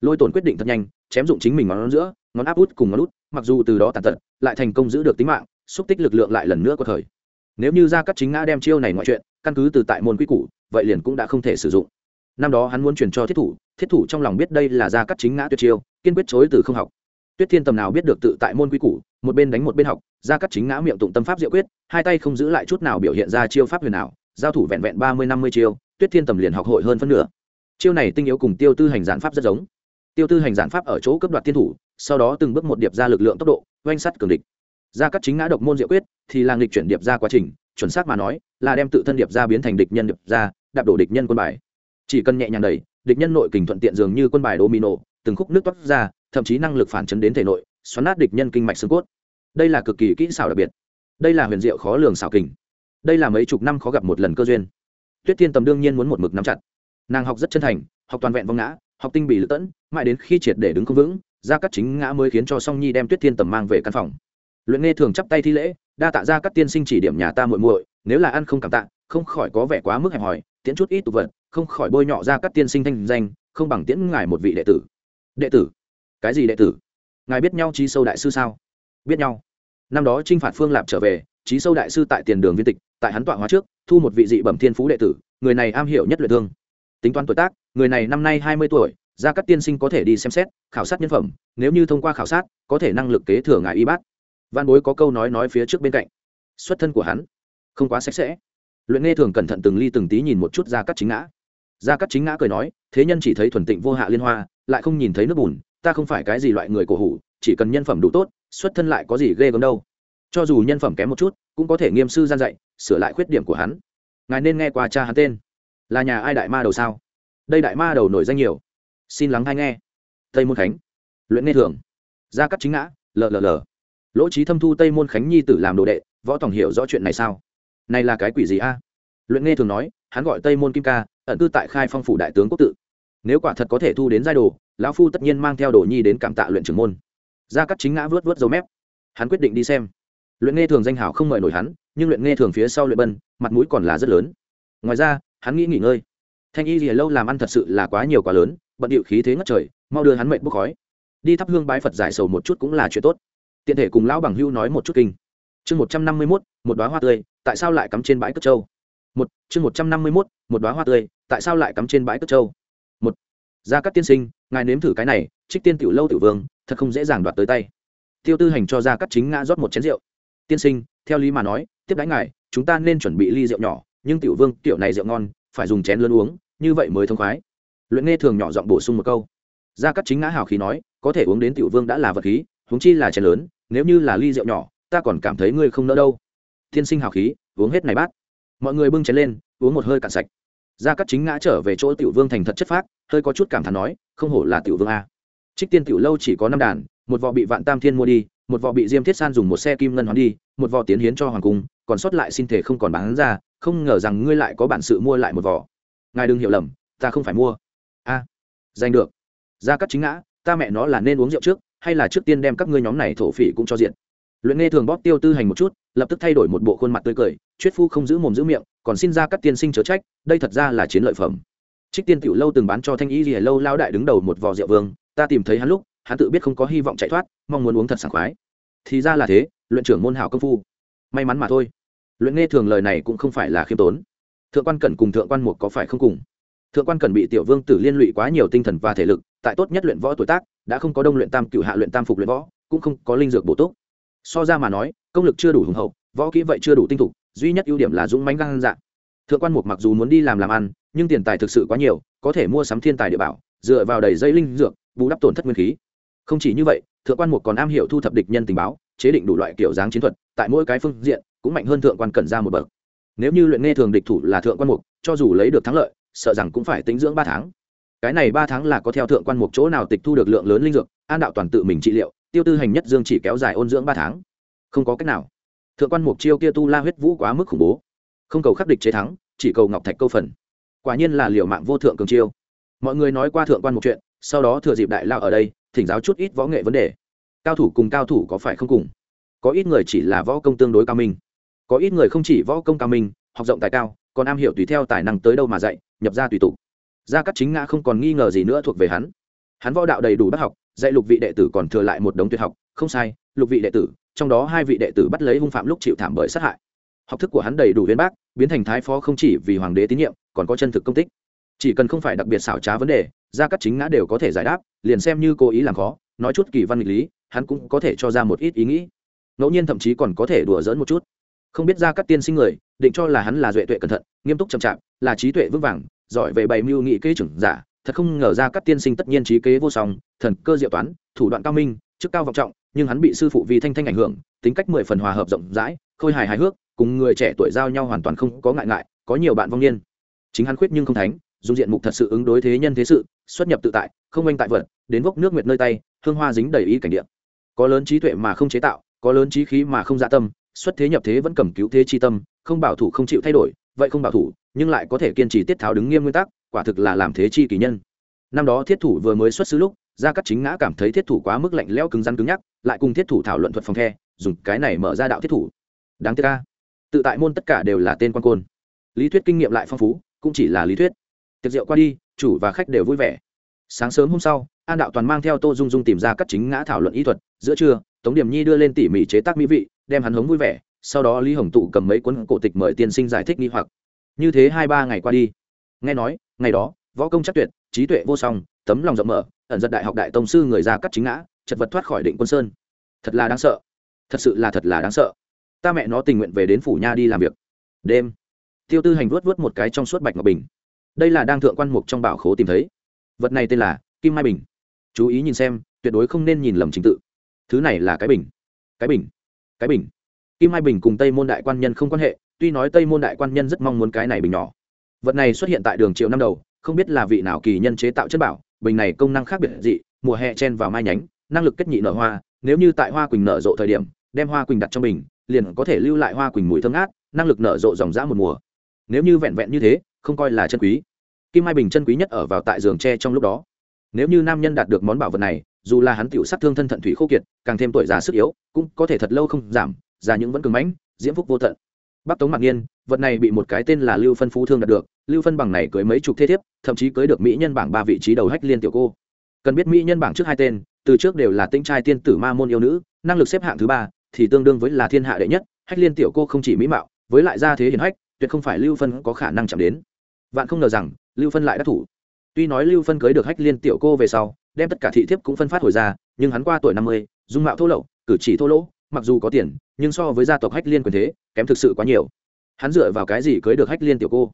Lôi tổn quyết định thật nhanh, chém dụng chính mình ngón giữa, ngón áp út cùng ngón út, mặc dù từ đó tàn tật, lại thành công giữ được tính mạng, xúc tích lực lượng lại lần nữa có thời. Nếu như ra cắt chính ngã đem chiêu này ngoại chuyện, căn cứ từ tại môn quy củ, vậy liền cũng đã không thể sử dụng. Năm đó hắn muốn truyền cho thiết thủ thiết thủ trong lòng biết đây là ra cắt chính ngã tuyệt chiêu, kiên quyết chối từ không học. Tuyết thiên tầm nào biết được tự tại môn quy củ, một bên đánh một bên học ra cắt chính ngã miệng tụng tâm pháp diệu quyết, hai tay không giữ lại chút nào biểu hiện ra chiêu pháp huyền nào giao thủ vẹn vẹn ba mươi năm mươi chiêu, tuyết thiên tầm liền học hội hơn phân nửa. Chiêu này tinh yếu cùng tiêu tư hành giản pháp rất giống. Tiêu tư hành giản pháp ở chỗ cấp đoạt thiên thủ, sau đó từng bước một điệp ra lực lượng tốc độ, oanh sắt cường địch. Ra cắt chính ngã độc môn diệu quyết, thì là nghịch chuyển điệp ra quá trình, chuẩn xác mà nói, là đem tự thân điệp ra biến thành địch nhân điệp ra, đạp đổ địch nhân quân bài. Chỉ cần nhẹ nhàng đẩy địch nhân nội kình thuận tiện dường như quân bài domino, từng khúc nước toát ra, thậm chí năng lực phản chấn đến thể nội, xoắn nát địch nhân kinh mạch xương cốt. Đây là cực kỳ kỹ xảo đặc biệt. Đây là huyền diệu khó lường xảo kình. Đây là mấy chục năm khó gặp một lần cơ duyên. Tuyết tiên tầm đương nhiên muốn một mực nắm chặt. Nàng học rất chân thành, học toàn vẹn vong ngã, học tinh bị lựa tẫn, mãi đến khi triệt để đứng không vững ra cắt chính ngã mới khiến cho song nhi đem tuyết thiên tầm mang về căn phòng. Luyện nghe thường chắp tay thi lễ, đa tạ ra các tiên sinh chỉ điểm nhà ta muội muội, nếu là ăn không cảm tạ, không khỏi có vẻ quá mức hẹp hòi tiễn chút ít tục vật, không khỏi bôi nhọ ra các tiên sinh thanh danh, không bằng tiễn ngài một vị đệ tử. Đệ tử? Cái gì đệ tử? Ngài biết nhau trí sâu đại sư sao? Biết nhau. Năm đó t r i n h phạt phương lạp trở về, trí sâu đại sư tại tiền đường viên tịch, tại hắn tọa hóa trước, thu một vị dị bẩm thiên phú đệ tử, người này am hiểu nhất luyện thương. Tính toán tuổi tác, người này năm nay hai mươi tuổi, ra các tiên sinh có thể đi xem xét, khảo sát nhân phẩm, nếu như thông qua khảo sát, có thể năng lực kế thừa ngài y bát. Văn bối có câu nói nói phía trước bên cạnh. Xuất thân của hắn không quá sạch sẽ luyện nghe thường cẩn thận từng ly từng tí nhìn một chút ra cắt chính ngã. Ra cắt chính ngã cười nói thế nhân chỉ thấy thuần tịnh vô hạ liên hoa lại không nhìn thấy nước bùn ta không phải cái gì loại người cổ hủ chỉ cần nhân phẩm đủ tốt xuất thân lại có gì ghê gớm đâu. Cho dù nhân phẩm kém một chút cũng có thể nghiêm sư gian dạy sửa lại khuyết điểm của hắn. Ngài nên nghe qua cha hắn tên. Là nhà ai đại ma đầu sao? Đây đại ma đầu nổi danh nhiều. Xin lắng hay nghe. Tây môn khánh. Luyện nghe thường. Gia cắt chính ngã lờ lờ lờ, lỗ trí thâm thu tây môn khánh nhi tử làm đồ đệ võ tòng hiểu rõ chuyện này sao? Này là cái quỷ gì a? Luyện nghe thường nói, hắn gọi tây môn kim ca, ẩn cư tại khai phong phủ đại tướng quốc tự. Nếu quả thật có thể thu đến giai đồ, lão phu tất nhiên mang theo đồ nhi đến cảm tạ luyện trưởng môn. Gia cắt chính ngã vớt vớt dấu mép. Hắn quyết định đi xem. Luyện nghe thường danh hảo không mời nổi hắn, nhưng luyện nghe thường phía sau luyện bân, mặt mũi còn là rất lớn. Ngoài ra, hắn nghĩ nghỉ ngơi. Thanh y lìa lâu làm ăn thật sự là quá nhiều quá lớn, bận điệu khí thế ngất trời, mau đưa hắn mệnh bốc khói. Đi thắp hương bái phật giải sầu một chút cũng là chuyện tốt. Tiện thể cùng lão bằng hưu nói một chút kinh chương một trăm năm mươi mốt, một đoá hoa tươi, tại sao lại cắm trên bãi cất châu? một, chương một trăm năm mươi mốt, một đoá hoa tươi, tại sao lại cắm trên bãi cất châu? một, gia cát tiên sinh, ngài nếm thử cái này, trích tiên tiểu lâu tiểu vương, thật không dễ dàng đoạt tới tay tiêu tư hành cho gia cát chính ngã rót một chén rượu tiên sinh, theo lý mà nói, tiếp đãi ngài, chúng ta nên chuẩn bị ly rượu nhỏ, nhưng tiểu vương, tiểu này rượu ngon, phải dùng chén lớn uống, như vậy mới thông khoái luyện nghe thường nhỏ giọng bổ sung một câu gia cắt chính ngã hào khí nói, có thể uống đến tiểu vương đã là vật khí, huống chi là chén lớn, nếu như là ly rượu nhỏ ta còn cảm thấy ngươi không nỡ đâu. Thiên sinh hào khí, uống hết này bát. Mọi người bưng chén lên, uống một hơi cạn sạch. Gia cắt chính ngã trở về chỗ tiểu vương thành thật chất phác, hơi có chút cảm thán nói, không hổ là tiểu vương a. Trích tiên tiểu lâu chỉ có năm đàn, một vò bị vạn tam thiên mua đi, một vò bị diêm thiết san dùng một xe kim ngân hoán đi, một vò tiến hiến cho hoàng cung, còn sót lại xin thể không còn bán ra, không ngờ rằng ngươi lại có bản sự mua lại một vò. Ngài đừng hiểu lầm, ta không phải mua. A, giành được. Gia cắt chính ngã, ta mẹ nó là nên uống rượu trước, hay là trước tiên đem các ngươi nhóm này thổ phỉ cũng cho diện luyện nghe thường bóp tiêu tư hành một chút, lập tức thay đổi một bộ khuôn mặt tươi cười, chuyết phu không giữ mồm giữ miệng, còn xin ra các tiên sinh chớ trách, đây thật ra là chiến lợi phẩm. Trích tiên tiểu lâu từng bán cho thanh y gì lâu lao đại đứng đầu một vò rượu vương, ta tìm thấy hắn lúc, hắn tự biết không có hy vọng chạy thoát, mong muốn uống thật sảng khoái. Thì ra là thế, luyện trưởng môn hảo công phu. May mắn mà thôi. Luyện nghe thường lời này cũng không phải là khiêm tốn. Thượng quan cẩn cùng thượng quan mục có phải không cùng? Thượng quan cẩn bị tiểu vương tử liên lụy quá nhiều tinh thần và thể lực, tại tốt nhất luyện võ tuổi tác, đã không có đông luyện tam cựu hạ luyện tam phục luyện võ, cũng không có linh dược bổ túc so ra mà nói, công lực chưa đủ hùng hậu, võ kỹ vậy chưa đủ tinh thục, duy nhất ưu điểm là dũng mánh gan dạng thượng quan mục mặc dù muốn đi làm làm ăn, nhưng tiền tài thực sự quá nhiều, có thể mua sắm thiên tài địa bảo, dựa vào đầy dây linh dược, bù đắp tổn thất nguyên khí. Không chỉ như vậy, thượng quan mục còn am hiểu thu thập địch nhân tình báo, chế định đủ loại kiểu dáng chiến thuật, tại mỗi cái phương diện, cũng mạnh hơn thượng quan cẩn ra một bậc. Nếu như luyện nghe thường địch thủ là thượng quan mục, cho dù lấy được thắng lợi, sợ rằng cũng phải tính dưỡng ba tháng. Cái này ba tháng là có theo thượng quan mục chỗ nào tịch thu được lượng lớn linh dược, an đạo toàn tự mình trị liệu tiêu tư hành nhất dương chỉ kéo dài ôn dưỡng ba tháng. Không có cách nào. Thượng quan mục chiêu kia tu la huyết vũ quá mức khủng bố. Không cầu khắc địch chế thắng, chỉ cầu ngọc thạch câu phần. Quả nhiên là liệu mạng vô thượng cường chiêu. Mọi người nói qua thượng quan một chuyện, sau đó thừa dịp đại lao ở đây, thỉnh giáo chút ít võ nghệ vấn đề. Cao thủ cùng cao thủ có phải không cùng? Có ít người chỉ là võ công tương đối cao minh. Có ít người không chỉ võ công cao minh, học rộng tài cao, còn am hiểu tùy theo tài năng tới đâu mà dạy, nhập ra tùy tục. Gia cắt chính ngã không còn nghi ngờ gì nữa thuộc về hắn. Hắn võ đạo đầy đủ bác học dạy lục vị đệ tử còn thừa lại một đống tuyệt học, không sai, lục vị đệ tử, trong đó hai vị đệ tử bắt lấy hung phạm lúc chịu thảm bởi sát hại. Học thức của hắn đầy đủ viên bác, biến thành thái phó không chỉ vì hoàng đế tín nhiệm, còn có chân thực công tích. Chỉ cần không phải đặc biệt xảo trá vấn đề, gia các chính ngã đều có thể giải đáp, liền xem như cố ý làm khó, nói chút kỳ văn nghịch lý, hắn cũng có thể cho ra một ít ý nghĩ. Ngẫu nhiên thậm chí còn có thể đùa dỡn một chút. Không biết gia các tiên sinh người, định cho là hắn là duệ tuệ cẩn thận, nghiêm túc chậm chạp, là trí tuệ vững vàng, giỏi về bày mưu nghị kế trưởng giả thật không ngờ ra các tiên sinh tất nhiên trí kế vô song, thần cơ diệu toán, thủ đoạn cao minh, chức cao vọng trọng, nhưng hắn bị sư phụ vì thanh thanh ảnh hưởng, tính cách mười phần hòa hợp rộng rãi, khôi hài hài hước, cùng người trẻ tuổi giao nhau hoàn toàn không có ngại ngại, có nhiều bạn vong niên. Chính hắn khuyết nhưng không thánh dùng diện mục thật sự ứng đối thế nhân thế sự, xuất nhập tự tại, không oanh tại vật, đến vốc nước nguyệt nơi tay, hương hoa dính đầy ý cảnh điện có lớn trí tuệ mà không chế tạo, có lớn trí khí mà không dạ tâm, xuất thế nhập thế vẫn cầm cứu thế chi tâm, không bảo thủ không chịu thay đổi, vậy không bảo thủ nhưng lại có thể kiên trì tiết tháo đứng nghiêm nguyên tắc, quả thực là làm thế chi kỳ nhân. Năm đó thiết thủ vừa mới xuất xứ lúc, gia cắt chính ngã cảm thấy thiết thủ quá mức lạnh lẽo cứng rắn cứng nhắc, lại cùng thiết thủ thảo luận thuật phòng the, dùng cái này mở ra đạo thiết thủ. Đáng tiếc ca tự tại môn tất cả đều là tên quan côn. Lý thuyết kinh nghiệm lại phong phú, cũng chỉ là lý thuyết. Tiệc rượu qua đi, chủ và khách đều vui vẻ. Sáng sớm hôm sau, an đạo toàn mang theo tô dung dung tìm ra các chính ngã thảo luận ý thuật. Giữa trưa, tống điểm nhi đưa lên tỉ mỉ chế tác mỹ vị, đem hắn hống vui vẻ. Sau đó lý hồng tụ cầm mấy cuốn cổ tịch mời tiên sinh giải thích nghi hoặc như thế hai ba ngày qua đi. Nghe nói, ngày đó, võ công chắc tuyệt, trí tuệ vô song, tấm lòng rộng mở, ẩn giật đại học đại tông sư người ra cắt chính ngã, chật vật thoát khỏi định quân sơn. Thật là đáng sợ. Thật sự là thật là đáng sợ. Ta mẹ nó tình nguyện về đến phủ nha đi làm việc. Đêm, tiêu tư hành vuốt vuốt một cái trong suốt bạch ngọc bình. Đây là đang thượng quan mục trong bảo khố tìm thấy. Vật này tên là kim mai bình. Chú ý nhìn xem, tuyệt đối không nên nhìn lầm chính tự. Thứ này là cái bình. Cái bình. Cái bình. Kim mai bình cùng tây môn đại quan nhân không quan hệ tuy nói tây môn đại quan nhân rất mong muốn cái này bình nhỏ, vật này xuất hiện tại đường triệu năm đầu, không biết là vị nào kỳ nhân chế tạo chất bảo, bình này công năng khác biệt dị, mùa hè chen vào mai nhánh, năng lực kết nhị nở hoa, nếu như tại hoa quỳnh nở rộ thời điểm, đem hoa quỳnh đặt trong bình, liền có thể lưu lại hoa quỳnh mùi thơm ngát, năng lực nở rộ dòng dã một mùa. Nếu như vẹn vẹn như thế, không coi là chân quý. Kim mai bình chân quý nhất ở vào tại giường tre trong lúc đó. Nếu như nam nhân đạt được món bảo vật này, dù là hắn tiểu sát thương thân thận thủy khô kiệt, càng thêm tuổi già sức yếu, cũng có thể thật lâu không giảm, già những vẫn cường mãnh, diễm phúc vô tận bắc tống Mặc nhiên vật này bị một cái tên là lưu phân phú thương đạt được, lưu phân bằng này cưới mấy chục thế thiếp, thậm chí cưới được mỹ nhân bảng ba vị trí đầu hách liên tiểu cô. Cần biết mỹ nhân bảng trước hai tên, từ trước đều là tinh trai tiên tử ma môn yêu nữ, năng lực xếp hạng thứ ba, thì tương đương với là thiên hạ đệ nhất, hách liên tiểu cô không chỉ mỹ mạo, với lại gia thế hiển hách, tuyệt không phải lưu phân có khả năng chạm đến. Vạn không ngờ rằng, lưu phân lại đắc thủ. Tuy nói lưu phân cưới được hách liên tiểu cô về sau, đem tất cả thị thiếp cũng phân phát hồi ra, nhưng hắn qua tuổi năm mươi, dung mạo thô lậu, cử chỉ thô lỗ, mặc dù có tiền nhưng so với gia tộc hách liên quyền thế, kém thực sự quá nhiều. Hắn dựa vào cái gì cưới được hách liên tiểu cô?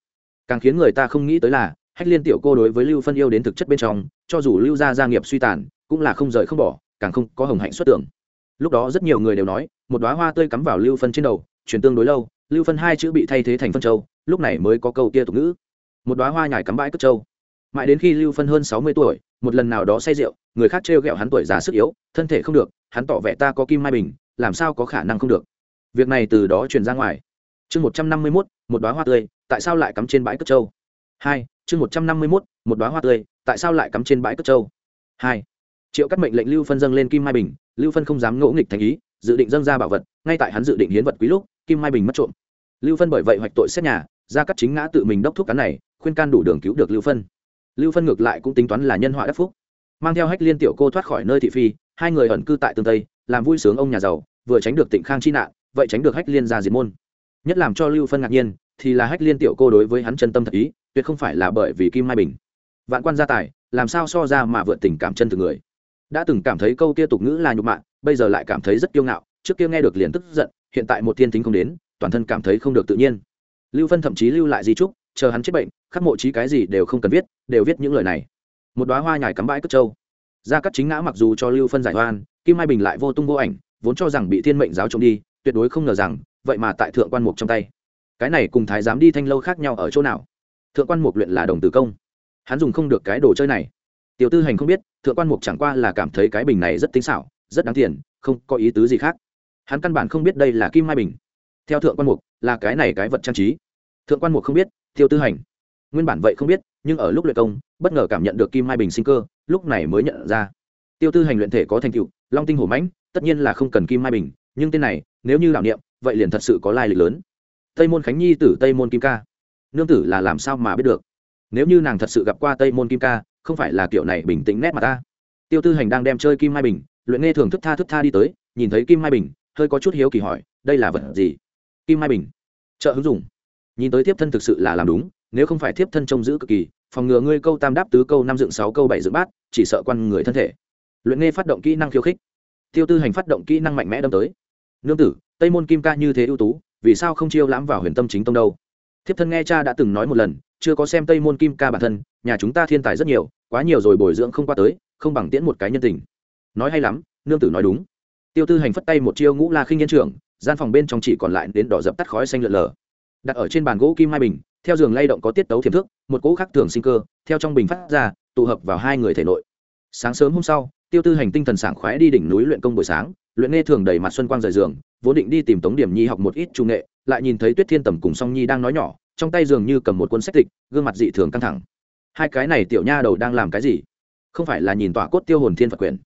Càng khiến người ta không nghĩ tới là, hách liên tiểu cô đối với lưu phân yêu đến thực chất bên trong, cho dù lưu gia gia nghiệp suy tàn, cũng là không rời không bỏ, càng không có hồng hạnh xuất tưởng lúc đó rất nhiều người đều nói, một đoá hoa tươi cắm vào lưu phân trên đầu chuyển tương đối lâu, lưu phân hai chữ bị thay thế thành phân châu, lúc này mới có câu kia tục ngữ. Một đoá hoa nhài cắm bãi cất châu. Mãi đến khi lưu phân hơn sáu mươi tuổi, một lần nào đó say rượu, người khác trêu ghẹo hắn tuổi già sức yếu, thân thể không được, hắn tỏ vẻ ta có kim mai bình làm sao có khả năng không được? Việc này từ đó truyền ra ngoài. Chương một trăm năm mươi mốt, một đoá hoa tươi, tại sao lại cắm trên bãi cất châu hai, chương một trăm năm mươi mốt, một đoá hoa tươi, tại sao lại cắm trên bãi cất châu hai, triệu cắt mệnh lệnh lưu phân dâng lên kim mai bình, lưu phân không dám ngỗ nghịch thành ý, dự định dâng ra bảo vật, ngay tại hắn dự định hiến vật quý lúc, kim mai bình mất trộm. Lưu phân bởi vậy hoạch tội xét nhà, ra cắt chính ngã tự mình đốc thuốc cán này, khuyên can đủ đường cứu được lưu phân. Lưu phân ngược lại cũng tính toán là nhân họa đắc phúc. Mang theo hách liên tiểu cô thoát khỏi nơi thị phi, hai người ẩn cư tại tương tây làm vui sướng ông nhà giàu, vừa tránh được tịnh khang chi nạn, vậy tránh được hách liên ra diệt môn. Nhất làm cho lưu phân ngạc nhiên, thì là hách liên tiểu cô đối với hắn chân tâm thật ý, tuyệt không phải là bởi vì kim mai bình. Vạn quan gia tài, làm sao so ra mà vượt tình cảm chân từ người. Đã từng cảm thấy câu kia tục ngữ là nhục mạ, bây giờ lại cảm thấy rất kiêu ngạo, trước kia nghe được liền tức giận, hiện tại một thiên tính không đến, toàn thân cảm thấy không được tự nhiên. Lưu phân thậm chí lưu lại di trúc, chờ hắn chết bệnh, khắc mộ trí cái gì đều không cần viết, đều viết những lời này. Một đoá hoa nhài cắm bãi cất trâu. Gia cắt chính ngã mặc dù cho lưu phân giải hoan kim mai bình lại vô tung vô ảnh, vốn cho rằng bị thiên mệnh giáo trộm đi, tuyệt đối không ngờ rằng, vậy mà tại thượng quan mục trong tay. Cái này cùng thái giám đi thanh lâu khác nhau ở chỗ nào? Thượng quan mục luyện là đồng tử công. Hắn dùng không được cái đồ chơi này. Tiểu tư hành không biết, thượng quan mục chẳng qua là cảm thấy cái bình này rất tinh xảo, rất đáng tiền, không có ý tứ gì khác. Hắn căn bản không biết đây là kim mai bình. Theo thượng quan mục, là cái này cái vật trang trí. Thượng quan mục không biết tiêu tư hành. Nguyên bản vậy không biết, nhưng ở lúc luyện công, bất ngờ cảm nhận được kim mai bình sinh cơ, lúc này mới nhận ra. Tiêu tư hành luyện thể có thành tựu long tinh hổ mãnh, tất nhiên là không cần kim mai bình, nhưng tên này, nếu như đạo niệm, vậy liền thật sự có lai lịch lớn. Tây môn khánh nhi tử tây môn kim ca. Nương tử là làm sao mà biết được? Nếu như nàng thật sự gặp qua tây môn kim ca, không phải là kiểu này bình tĩnh nét mà ta. Tiêu tư hành đang đem chơi kim mai bình, luyện nghe thường thức tha thức tha đi tới, nhìn thấy kim mai bình, hơi có chút hiếu kỳ hỏi, đây là vật gì? Kim mai bình. Trợ hứng dùng. Nhìn tới tiếp thân thực sự là làm đúng, nếu không phải tiếp thân trông giữ cực kỳ, phòng ngừa ngươi câu tam đáp tứ câu năm dựng sáu câu bảy dựng bát, chỉ sợ quan người thân thể luyện nghe phát động kỹ năng khiêu khích. Tiêu tư hành phát động kỹ năng mạnh mẽ đâm tới. Nương tử, tây môn kim ca như thế ưu tú, vì sao không chiêu lãm vào huyền tâm chính tông đâu? Thiếp thân nghe cha đã từng nói một lần, chưa có xem tây môn kim ca bản thân, nhà chúng ta thiên tài rất nhiều, quá nhiều rồi bồi dưỡng không qua tới, không bằng tiễn một cái nhân tình. Nói hay lắm, nương tử nói đúng. Tiêu tư hành phất tay một chiêu ngũ la khinh nhân trưởng, gian phòng bên trong chỉ còn lại đến đỏ dập tắt khói xanh lượn lờ. Đặt ở trên bàn gỗ kim hai bình, theo giường lay động có tiết tấu thiềm thức, một cỗ khác thường sinh cơ, theo trong bình phát ra, tụ hợp vào hai người thể nội. Sáng sớm hôm sau tiêu tư hành tinh thần sảng khoái đi đỉnh núi luyện công buổi sáng, luyện nghe thường đầy mặt xuân quang rời giường, vốn định đi tìm tống điểm nhi học một ít trung nghệ, lại nhìn thấy tuyết thiên tầm cùng song nhi đang nói nhỏ, trong tay dường như cầm một cuốn sách tịch, gương mặt dị thường căng thẳng. Hai cái này tiểu nha đầu đang làm cái gì? Không phải là nhìn tỏa cốt tiêu hồn thiên phật quyển.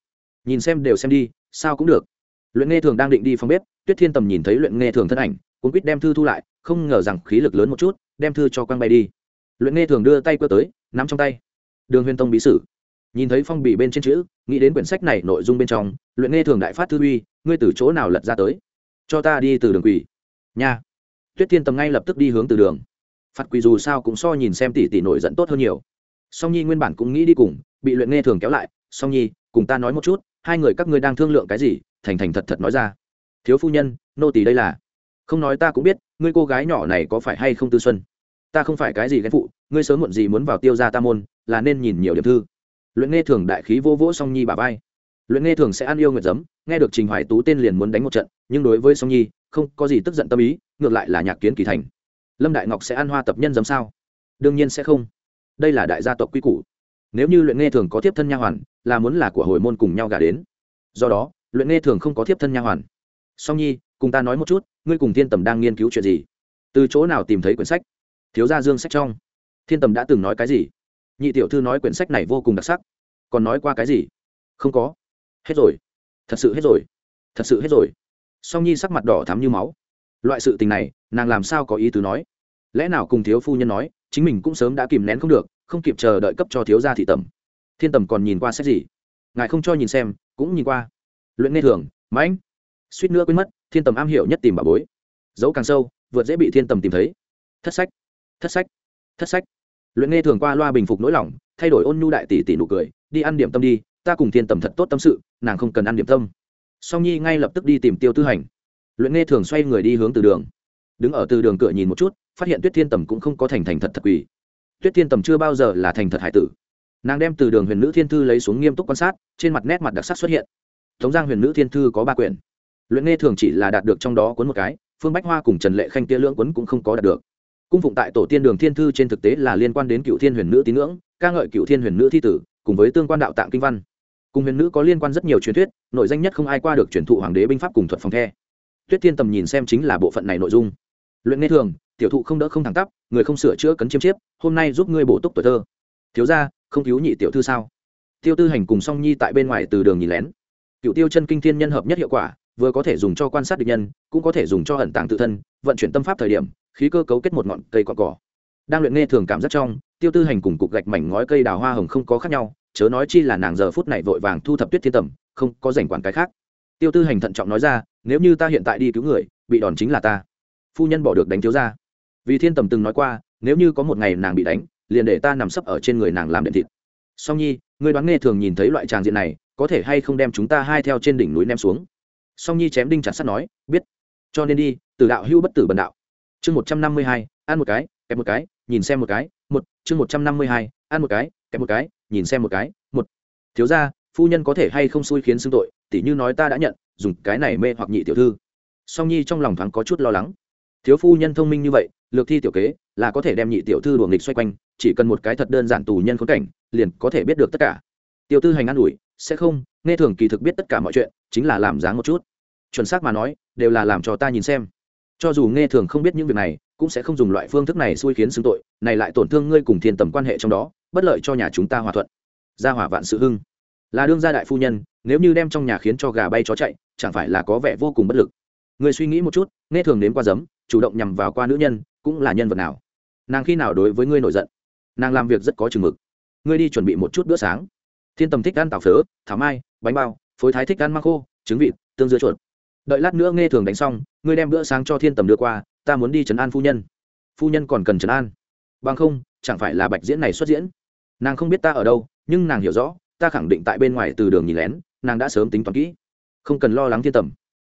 Nhìn xem đều xem đi, sao cũng được. Luyện nghe thường đang định đi phòng bếp, tuyết thiên tầm nhìn thấy luyện nghe thường thân ảnh, cuốn quýt đem thư thu lại, không ngờ rằng khí lực lớn một chút, đem thư cho quang bay đi. Luyện nghe thường đưa tay cơ tới, nắm trong tay. Đường huyền tông bí sử nhìn thấy phong bì bên trên chữ, nghĩ đến quyển sách này nội dung bên trong, luyện nghe thường đại phát thư uy ngươi từ chỗ nào lật ra tới? Cho ta đi từ đường quỷ nha. Tuyết thiên tầm ngay lập tức đi hướng từ đường. Phạt quỷ dù sao cũng so nhìn xem tỷ tỷ nổi dẫn tốt hơn nhiều. Song nhi nguyên bản cũng nghĩ đi cùng, bị luyện nghe thường kéo lại. Song nhi, cùng ta nói một chút, hai người các ngươi đang thương lượng cái gì? Thành thành thật thật nói ra. Thiếu phu nhân, nô tỷ đây là. Không nói ta cũng biết, ngươi cô gái nhỏ này có phải hay không tư xuân? Ta không phải cái gì ghen phụ, ngươi sớm muộn gì muốn vào tiêu ra ta môn, là nên nhìn nhiều điểm thư luyện nghe thường đại khí vô vỗ song nhi bà vai. Luyện nghe thường sẽ ăn yêu nguyệt giấm, nghe được trình hoài tú tên liền muốn đánh một trận, nhưng đối với song nhi, không có gì tức giận tâm ý, ngược lại là nhạc kiến kỳ thành. Lâm đại ngọc sẽ ăn hoa tập nhân giấm sao? Đương nhiên sẽ không. Đây là đại gia tộc quy củ. Nếu như luyện nghe thường có tiếp thân nha hoàn, là muốn là của hồi môn cùng nhau gả đến. Do đó, luyện nghe thường không có tiếp thân nha hoàn. Song nhi, cùng ta nói một chút, ngươi cùng thiên tầm đang nghiên cứu chuyện gì? Từ chỗ nào tìm thấy quyển sách? Thiếu gia dương sách trong. Thiên tầm đã từng nói cái gì? Nhị tiểu thư nói quyển sách này vô cùng đặc sắc. Còn nói qua cái gì? Không có. Hết rồi. Thật sự hết rồi. Thật sự hết rồi. Song nhi sắc mặt đỏ thắm như máu. Loại sự tình này, nàng làm sao có ý tứ nói? Lẽ nào cùng thiếu phu nhân nói, chính mình cũng sớm đã kìm nén không được, không kịp chờ đợi cấp cho thiếu gia thị tầm thiên tầm còn nhìn qua sách gì? Ngài không cho nhìn xem, cũng nhìn qua. Luyện nghe thường, mãnh. Suýt nữa quên mất, thiên tầm am hiểu nhất tìm bà bối. Dấu càng sâu, vượt dễ bị thiên tầm tìm thấy. Thất sách. Thất sách. Thất sách luyện nghe thường qua loa bình phục nỗi lòng, thay đổi ôn nhu đại tỷ tỷ nụ cười, đi ăn điểm tâm đi, ta cùng thiên tầm thật tốt tâm sự, nàng không cần ăn điểm tâm. Song nhi ngay lập tức đi tìm tiêu tư hành. Luyện nghe thường xoay người đi hướng từ đường. Đứng ở từ đường cửa nhìn một chút, phát hiện tuyết thiên tầm cũng không có thành thành thật thật quỷ tuyết thiên tầm chưa bao giờ là thành thật hải tử. Nàng đem từ đường huyền nữ thiên thư lấy xuống nghiêm túc quan sát, trên mặt nét mặt đặc sắc xuất hiện. Tống giang huyền nữ thiên thư có ba quyển. Luyện nghe thường chỉ là đạt được trong đó cuốn một cái, phương bách hoa cùng trần lệ khanh tia lưỡng quấn cũng không có đạt được cung phụng tại tổ tiên đường thiên thư trên thực tế là liên quan đến cựu thiên huyền nữ tín ngưỡng, ca ngợi cựu thiên huyền nữ thi tử, cùng với tương quan đạo tạng kinh văn. Cùng huyền nữ có liên quan rất nhiều truyền thuyết, nội danh nhất không ai qua được truyền thụ hoàng đế binh pháp cùng thuật phòng the. Tuyết thiên tầm nhìn xem chính là bộ phận này nội dung. Luyện nghe thường, tiểu thụ không đỡ không thẳng tắp, người không sửa chữa cấn chiêm chiếp, hôm nay giúp ngươi bổ túc tuổi thơ. Thiếu ra không cứu nhị tiểu thư sao? Tiêu tư hành cùng song nhi tại bên ngoài từ đường nhìn lén. Cựu tiêu chân kinh thiên nhân hợp nhất hiệu quả, vừa có thể dùng cho quan sát địch nhân, cũng có thể dùng cho ẩn tàng tự thân, vận chuyển tâm pháp thời điểm khí cơ cấu kết một ngọn cây cọn cỏ. Đang luyện nghe thường cảm giác trong, tiêu tư hành cùng cục gạch mảnh ngói cây đào hoa hồng không có khác nhau, chớ nói chi là nàng giờ phút này vội vàng thu thập tuyết thiên tầm, không có rảnh quản cái khác. Tiêu tư hành thận trọng nói ra, nếu như ta hiện tại đi cứu người, bị đòn chính là ta. Phu nhân bỏ được đánh thiếu ra vì thiên tầm từng nói qua, nếu như có một ngày nàng bị đánh, liền để ta nằm sấp ở trên người nàng làm điện thịt. Song nhi, người đoán nghe thường nhìn thấy loại tràng diện này, có thể hay không đem chúng ta hai theo trên đỉnh núi ném xuống? Song nhi chém đinh chặt sắt nói, biết. Cho nên đi, từ đạo hưu bất tử bần đạo chương một trăm năm mươi hai, ăn một cái, kẹp một cái, nhìn xem một cái, một, chương một trăm năm mươi hai, ăn một cái, kẹp một cái, nhìn xem một cái, một. Thiếu ra phu nhân có thể hay không xui khiến xưng tội, tỉ như nói ta đã nhận, dùng cái này mê hoặc nhị tiểu thư. Song nhi trong lòng thoáng có chút lo lắng. Thiếu phu nhân thông minh như vậy, lược thi tiểu kế, là có thể đem nhị tiểu thư đuồng nghịch xoay quanh, chỉ cần một cái thật đơn giản tù nhân khốn cảnh, liền có thể biết được tất cả. Tiểu tư hành an ủi, sẽ không, nghe thường kỳ thực biết tất cả mọi chuyện, chính là làm dáng một chút. Chuẩn xác mà nói, đều là làm cho ta nhìn xem cho dù nghe thường không biết những việc này, cũng sẽ không dùng loại phương thức này xui khiến xưng tội, này lại tổn thương ngươi cùng thiên tầm quan hệ trong đó, bất lợi cho nhà chúng ta hòa thuận. Gia hỏa vạn sự hưng. Là đương gia đại phu nhân, nếu như đem trong nhà khiến cho gà bay chó chạy, chẳng phải là có vẻ vô cùng bất lực. Người suy nghĩ một chút, nghe thường đến qua giấm, chủ động nhằm vào qua nữ nhân, cũng là nhân vật nào? Nàng khi nào đối với ngươi nổi giận? Nàng làm việc rất có chừng mực. Ngươi đi chuẩn bị một chút bữa sáng. Thiên tầm thích ăn tàu phớ, thảo mai, bánh bao, phối thái thích ăn măng khô, trứng vịt, tương dưa chuột đợi lát nữa nghe thường đánh xong, ngươi đem bữa sáng cho thiên tầm đưa qua, ta muốn đi trấn an phu nhân. Phu nhân còn cần trấn an. Bằng không, chẳng phải là bạch diễn này xuất diễn. Nàng không biết ta ở đâu, nhưng nàng hiểu rõ, ta khẳng định tại bên ngoài từ đường nhìn lén, nàng đã sớm tính toán kỹ. Không cần lo lắng thiên tầm.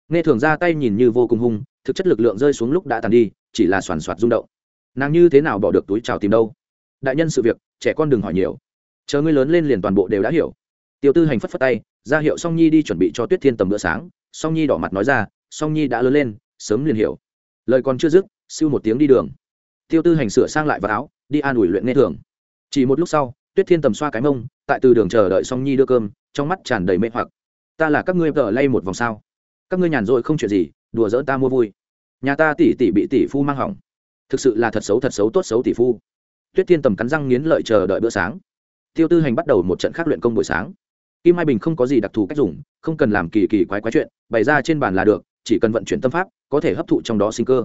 Nghe thường ra tay nhìn như vô cùng hung, thực chất lực lượng rơi xuống lúc đã tàn đi, chỉ là soàn soạt rung động. Nàng như thế nào bỏ được túi trào tìm đâu? Đại nhân sự việc, trẻ con đừng hỏi nhiều. Chờ ngươi lớn lên liền toàn bộ đều đã hiểu. Tiêu tư hành phất phất tay, ra hiệu song nhi đi chuẩn bị cho tuyết thiên tầm bữa sáng song nhi đỏ mặt nói ra, song nhi đã lớn lên, sớm liền hiểu. Lời còn chưa dứt, siêu một tiếng đi đường. Tiêu tư hành sửa sang lại vào áo, đi an ủi luyện nghe thường. Chỉ một lúc sau, tuyết thiên tầm xoa cái mông, tại từ đường chờ đợi song nhi đưa cơm, trong mắt tràn đầy mê hoặc. Ta là các ngươi vợ lay một vòng sao? Các ngươi nhàn rỗi không chuyện gì, đùa dỡ ta mua vui. Nhà ta tỷ tỷ bị tỷ phu mang hỏng. Thực sự là thật xấu thật xấu, tốt xấu tỷ phu. Tuyết thiên tầm cắn răng nghiến lợi chờ đợi bữa sáng. Tiêu tư hành bắt đầu một trận khác luyện công buổi sáng. Kim mai bình không có gì đặc thù cách dùng không cần làm kỳ kỳ quái quái chuyện, bày ra trên bàn là được, chỉ cần vận chuyển tâm pháp, có thể hấp thụ trong đó sinh cơ.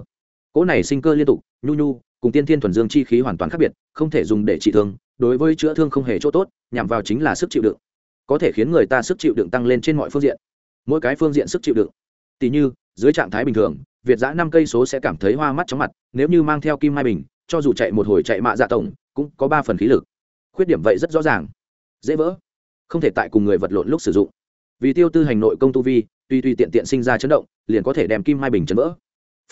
Cỗ này sinh cơ liên tục, nhu nhu, cùng tiên thiên thuần dương chi khí hoàn toàn khác biệt, không thể dùng để trị thương, đối với chữa thương không hề chỗ tốt, nhằm vào chính là sức chịu đựng. Có thể khiến người ta sức chịu đựng tăng lên trên mọi phương diện. Mỗi cái phương diện sức chịu đựng. Tỉ như, dưới trạng thái bình thường, việt giã năm cây số sẽ cảm thấy hoa mắt chóng mặt, nếu như mang theo kim mai bình, cho dù chạy một hồi chạy mạ dạ tổng, cũng có ba phần khí lực. Khuyết điểm vậy rất rõ ràng. Dễ vỡ. Không thể tại cùng người vật lộn lúc sử dụng vì tiêu tư hành nội công tu vi, tuy tuy tiện tiện sinh ra chấn động, liền có thể đem kim mai bình chấn vỡ.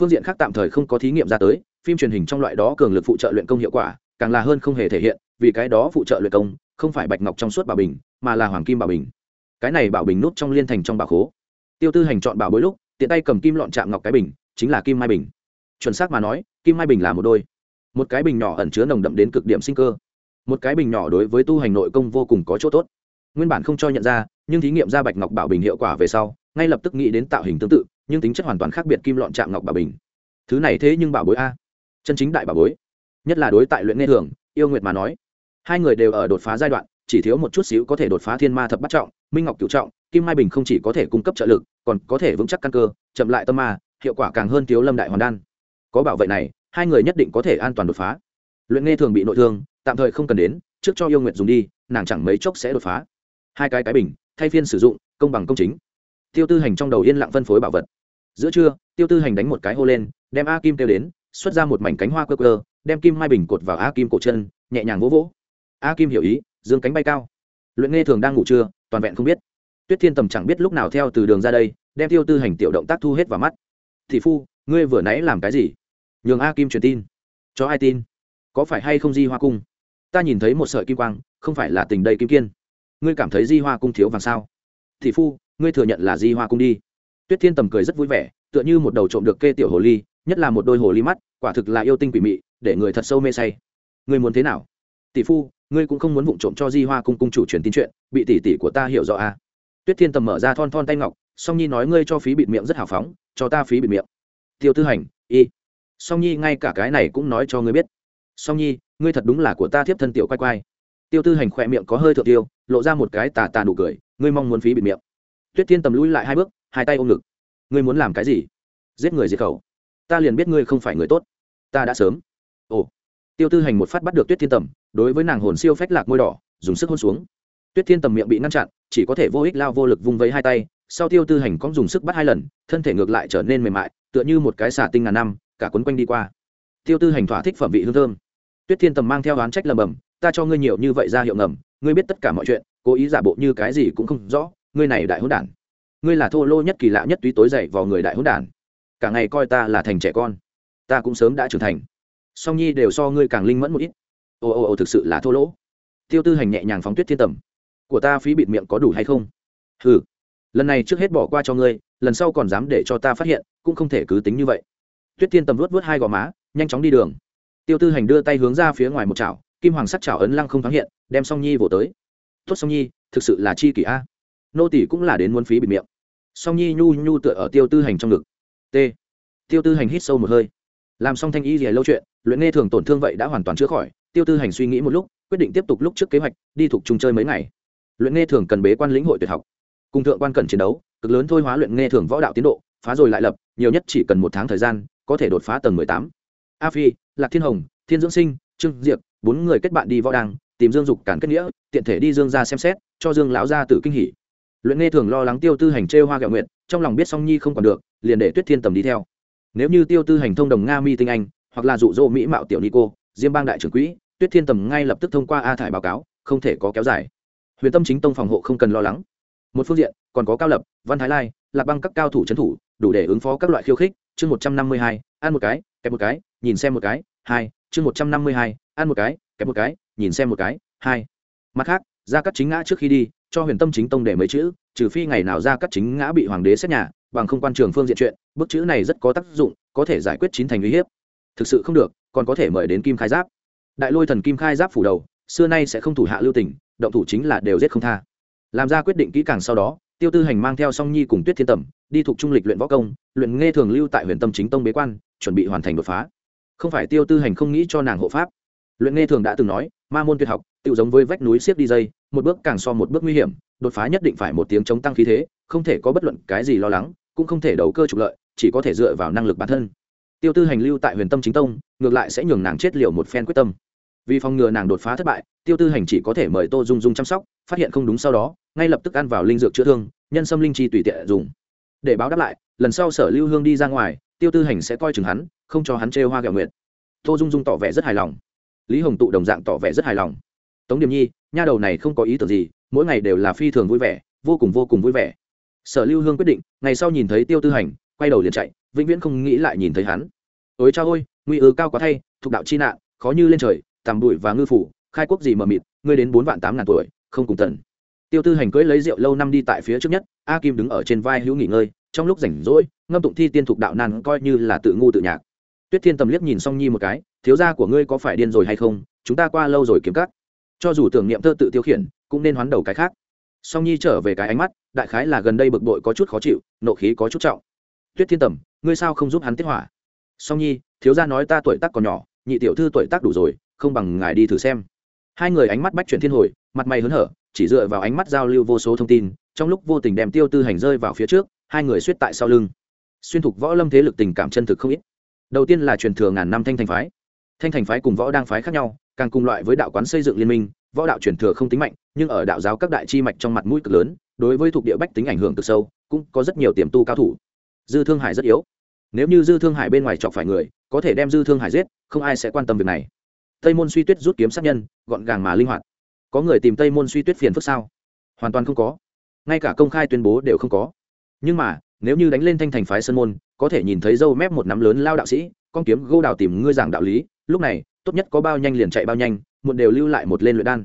Phương diện khác tạm thời không có thí nghiệm ra tới, phim truyền hình trong loại đó cường lực phụ trợ luyện công hiệu quả, càng là hơn không hề thể hiện, vì cái đó phụ trợ luyện công, không phải bạch ngọc trong suốt bảo bình, mà là hoàng kim bảo bình. Cái này bảo bình nút trong liên thành trong bảo khố. Tiêu tư hành chọn bảo bối lúc, tiện tay cầm kim lọn chạm ngọc cái bình, chính là kim mai bình. Chuẩn xác mà nói, kim mai bình là một đôi. Một cái bình nhỏ ẩn chứa nồng đậm đến cực điểm sinh cơ. Một cái bình nhỏ đối với tu hành nội công vô cùng có chỗ tốt. Nguyên bản không cho nhận ra nhưng thí nghiệm ra bạch ngọc bảo bình hiệu quả về sau, ngay lập tức nghĩ đến tạo hình tương tự, nhưng tính chất hoàn toàn khác biệt kim lọn chạm ngọc bảo bình. Thứ này thế nhưng bảo bối a. Chân chính đại bảo bối. Nhất là đối tại luyện nghe thường, yêu nguyệt mà nói. Hai người đều ở đột phá giai đoạn, chỉ thiếu một chút xíu có thể đột phá thiên ma thập bắt trọng, minh ngọc cửu trọng, kim mai bình không chỉ có thể cung cấp trợ lực, còn có thể vững chắc căn cơ, chậm lại tâm ma, hiệu quả càng hơn thiếu lâm đại hoàn đan. Có bảo vệ này, hai người nhất định có thể an toàn đột phá. Luyện nghe thường bị nội thương, tạm thời không cần đến, trước cho yêu nguyệt dùng đi, nàng chẳng mấy chốc sẽ đột phá. Hai cái cái bình thay phiên sử dụng, công bằng công chính. Tiêu tư hành trong đầu yên lặng phân phối bảo vật. Giữa trưa, tiêu tư hành đánh một cái hô lên, đem a kim kêu đến, xuất ra một mảnh cánh hoa cơ cơ đem kim mai bình cột vào a kim cổ chân, nhẹ nhàng vỗ vỗ. A kim hiểu ý, dương cánh bay cao. Luyện nghe thường đang ngủ trưa, toàn vẹn không biết. Tuyết thiên tầm chẳng biết lúc nào theo từ đường ra đây, đem tiêu tư hành tiểu động tác thu hết vào mắt. Thị phu, ngươi vừa nãy làm cái gì? Nhường a kim truyền tin. Cho ai tin? Có phải hay không di hoa cung? Ta nhìn thấy một sợi kim quang, không phải là tình đầy kim kiên ngươi cảm thấy di hoa cung thiếu vàng sao? Thị phu, ngươi thừa nhận là di hoa cung đi. Tuyết thiên tầm cười rất vui vẻ, tựa như một đầu trộm được kê tiểu hồ ly, nhất là một đôi hồ ly mắt, quả thực là yêu tinh quỷ mị, để người thật sâu mê say. Ngươi muốn thế nào? Tỷ phu, ngươi cũng không muốn vụng trộm cho di hoa cung cung chủ truyền tin chuyện, bị tỷ tỷ của ta hiểu rõ à. tuyết thiên tầm mở ra thon thon tay ngọc, song nhi nói ngươi cho phí bịt miệng rất hào phóng, cho ta phí bịt miệng. Tiêu tư hành, y. Song nhi ngay cả cái này cũng nói cho ngươi biết. Song nhi, ngươi thật đúng là của ta thiếp thân tiểu quay quay tiêu tư hành khỏe miệng có hơi thượng tiêu, lộ ra một cái tà tà nụ cười, ngươi mong muốn phí bịt miệng. Tuyết thiên tầm lui lại hai bước, hai tay ôm ngực. Ngươi muốn làm cái gì? Giết người diệt khẩu. Ta liền biết ngươi không phải người tốt. Ta đã sớm. Ồ. Tiêu tư hành một phát bắt được tuyết thiên tầm, đối với nàng hồn siêu phách lạc môi đỏ, dùng sức hôn xuống. Tuyết thiên tầm miệng bị ngăn chặn, chỉ có thể vô ích lao vô lực vung vấy hai tay, sau tiêu tư hành có dùng sức bắt hai lần, thân thể ngược lại trở nên mềm mại, tựa như một cái xà tinh ngàn năm, cả quấn quanh đi qua. Tiêu tư hành thỏa thích phẩm vị hương thơm. Tuyết thiên tầm mang theo oán trách lầm bầm ta cho ngươi nhiều như vậy ra hiệu ngầm, ngươi biết tất cả mọi chuyện, cố ý giả bộ như cái gì cũng không rõ, ngươi này đại hỗn đản. Ngươi là thô lô nhất kỳ lạ nhất túy tối dậy vào người đại hỗn đản. Cả ngày coi ta là thành trẻ con. Ta cũng sớm đã trưởng thành. Song nhi đều so ngươi càng linh mẫn một ít. Ồ ồ ồ thực sự là thô lỗ. Tiêu tư hành nhẹ nhàng phóng tuyết thiên tầm. Của ta phí bịt miệng có đủ hay không? Ừ lần này trước hết bỏ qua cho ngươi, lần sau còn dám để cho ta phát hiện, cũng không thể cứ tính như vậy. Tuyết thiên tầm vuốt vuốt hai gò má, nhanh chóng đi đường. Tiêu tư hành đưa tay hướng ra phía ngoài một chảo kim hoàng sắc chảo ấn lăng không thoáng hiện, đem song nhi vỗ tới. Tốt song nhi, thực sự là chi kỷ a. Nô tỷ cũng là đến muốn phí bịt miệng. Song nhi nhu nhu tựa ở tiêu tư hành trong ngực. T. Tiêu tư hành hít sâu một hơi. Làm xong thanh y gì lâu chuyện, luyện nghe thường tổn thương vậy đã hoàn toàn chữa khỏi, tiêu tư hành suy nghĩ một lúc, quyết định tiếp tục lúc trước kế hoạch, đi thuộc trùng chơi mấy ngày. Luyện nghe thường cần bế quan lĩnh hội tuyệt học. Cùng thượng quan cần chiến đấu, cực lớn thôi hóa luyện nghe thường võ đạo tiến độ, phá rồi lại lập, nhiều nhất chỉ cần một tháng thời gian, có thể đột phá tầng mười tám. A phi, lạc thiên hồng, thiên dưỡng sinh, trương diệp bốn người kết bạn đi võ đăng, tìm dương dục cản kết nghĩa, tiện thể đi dương ra xem xét, cho dương lão gia tử kinh hỉ. Luyện nghe thường lo lắng tiêu tư hành trêu hoa gạo nguyện trong lòng biết song nhi không còn được, liền để tuyết thiên tầm đi theo. Nếu như tiêu tư hành thông đồng nga mi tinh anh, hoặc là dụ dỗ mỹ mạo tiểu nico diêm bang đại trưởng quỹ, tuyết thiên tầm ngay lập tức thông qua a thải báo cáo, không thể có kéo dài. Huyền tâm chính tông phòng hộ không cần lo lắng. Một phương diện, còn có cao lập, văn thái lai, lạc băng các cao thủ trấn thủ, đủ để ứng phó các loại khiêu khích. Chương một trăm năm mươi hai, ăn một cái, kẹp một cái, nhìn xem một cái, hai chương một trăm năm mươi hai, ăn một cái, kẹp một cái, nhìn xem một cái, hai. Mặt khác ra cắt chính ngã trước khi đi, cho huyền tâm chính tông để mấy chữ, trừ phi ngày nào ra cắt chính ngã bị hoàng đế xét nhà, bằng không quan trường phương diện chuyện, bức chữ này rất có tác dụng, có thể giải quyết chín thành uy hiếp. Thực sự không được, còn có thể mời đến kim khai giáp. Đại lôi thần kim khai giáp phủ đầu, xưa nay sẽ không thủ hạ lưu tình, động thủ chính là đều giết không tha. Làm ra quyết định kỹ càng sau đó, tiêu tư hành mang theo song nhi cùng tuyết thiên tầm, đi thuộc trung lịch luyện võ công, luyện nghe thường lưu tại Huyền tâm chính tông bế quan, chuẩn bị hoàn thành đột phá không phải tiêu tư hành không nghĩ cho nàng hộ pháp. Luyện nghe thường đã từng nói, ma môn tuyệt học tự giống với vách núi xiết đi dây, một bước càng so một bước nguy hiểm, đột phá nhất định phải một tiếng chống tăng khí thế, không thể có bất luận cái gì lo lắng, cũng không thể đầu cơ trục lợi, chỉ có thể dựa vào năng lực bản thân. Tiêu tư hành lưu tại huyền tâm chính tông, ngược lại sẽ nhường nàng chết liều một phen quyết tâm. Vì phòng ngừa nàng đột phá thất bại, tiêu tư hành chỉ có thể mời tô dung dung chăm sóc, phát hiện không đúng sau đó, ngay lập tức ăn vào linh dược chữa thương, nhân sâm linh chi tùy tiện dùng. Để báo đáp lại, lần sau sở lưu hương đi ra ngoài tiêu tư hành sẽ coi chừng hắn, không cho hắn chê hoa gạo nguyện tô dung dung tỏ vẻ rất hài lòng. Lý hồng tụ đồng dạng tỏ vẻ rất hài lòng. Tống điềm nhi, nha đầu này không có ý tưởng gì, mỗi ngày đều là phi thường vui vẻ, vô cùng vô cùng vui vẻ. Sở lưu hương quyết định, ngày sau nhìn thấy tiêu tư hành, quay đầu liền chạy, vĩnh viễn không nghĩ lại nhìn thấy hắn. Ôi cha ôi, nguy ư cao quá thay, thuộc đạo chi nạn, khó như lên trời, tằm bụi và ngư phủ, khai quốc gì mờ mịt, ngươi đến bốn vạn tám ngàn tuổi, không cùng tần tiêu tư hành cưỡi lấy rượu lâu năm đi tại phía trước nhất, a kim đứng ở trên vai hữu nghỉ ngơi trong lúc rảnh rỗi, ngâm tụng thi tiên thục đạo nan coi như là tự ngu tự nhạc. Tuyết thiên tầm liếc nhìn song nhi một cái, thiếu gia của ngươi có phải điên rồi hay không? Chúng ta qua lâu rồi kiếm cắt cho dù tưởng niệm thơ tự tiêu khiển, cũng nên hoán đầu cái khác. Song nhi trở về cái ánh mắt, đại khái là gần đây bực bội có chút khó chịu, nộ khí có chút trọng. Tuyết thiên tầm, ngươi sao không giúp hắn tiết hỏa? Song nhi, thiếu gia nói ta tuổi tác còn nhỏ, nhị tiểu thư tuổi tác đủ rồi, không bằng ngài đi thử xem. Hai người ánh mắt bách chuyển thiên hồi, mặt mày hớn hở, chỉ dựa vào ánh mắt giao lưu vô số thông tin, trong lúc vô tình đem tiêu tư hành rơi vào phía trước hai người suýt tại sau lưng. Xuyên thục võ lâm thế lực tình cảm chân thực không ít. Đầu tiên là truyền thừa ngàn năm thanh thành phái. Thanh thành phái cùng võ đang phái khác nhau, càng cùng loại với đạo quán xây dựng liên minh, võ đạo truyền thừa không tính mạnh, nhưng ở đạo giáo các đại chi mạch trong mặt mũi cực lớn, đối với thuộc địa bách tính ảnh hưởng cực sâu, cũng có rất nhiều tiềm tu cao thủ. Dư thương hải rất yếu. Nếu như dư thương hải bên ngoài chọc phải người, có thể đem dư thương hải giết, không ai sẽ quan tâm việc này. Tây môn suy tuyết rút kiếm sát nhân, gọn gàng mà linh hoạt. Có người tìm tây môn suy tuyết phiền phức sao? Hoàn toàn không có. Ngay cả công khai tuyên bố đều không có nhưng mà, nếu như đánh lên thanh thành phái sơn môn, có thể nhìn thấy dâu mép một nắm lớn lao đạo sĩ, con kiếm gô đào tìm ngươi giảng đạo lý, lúc này, tốt nhất có bao nhanh liền chạy bao nhanh một đều lưu lại một lên luyện đan.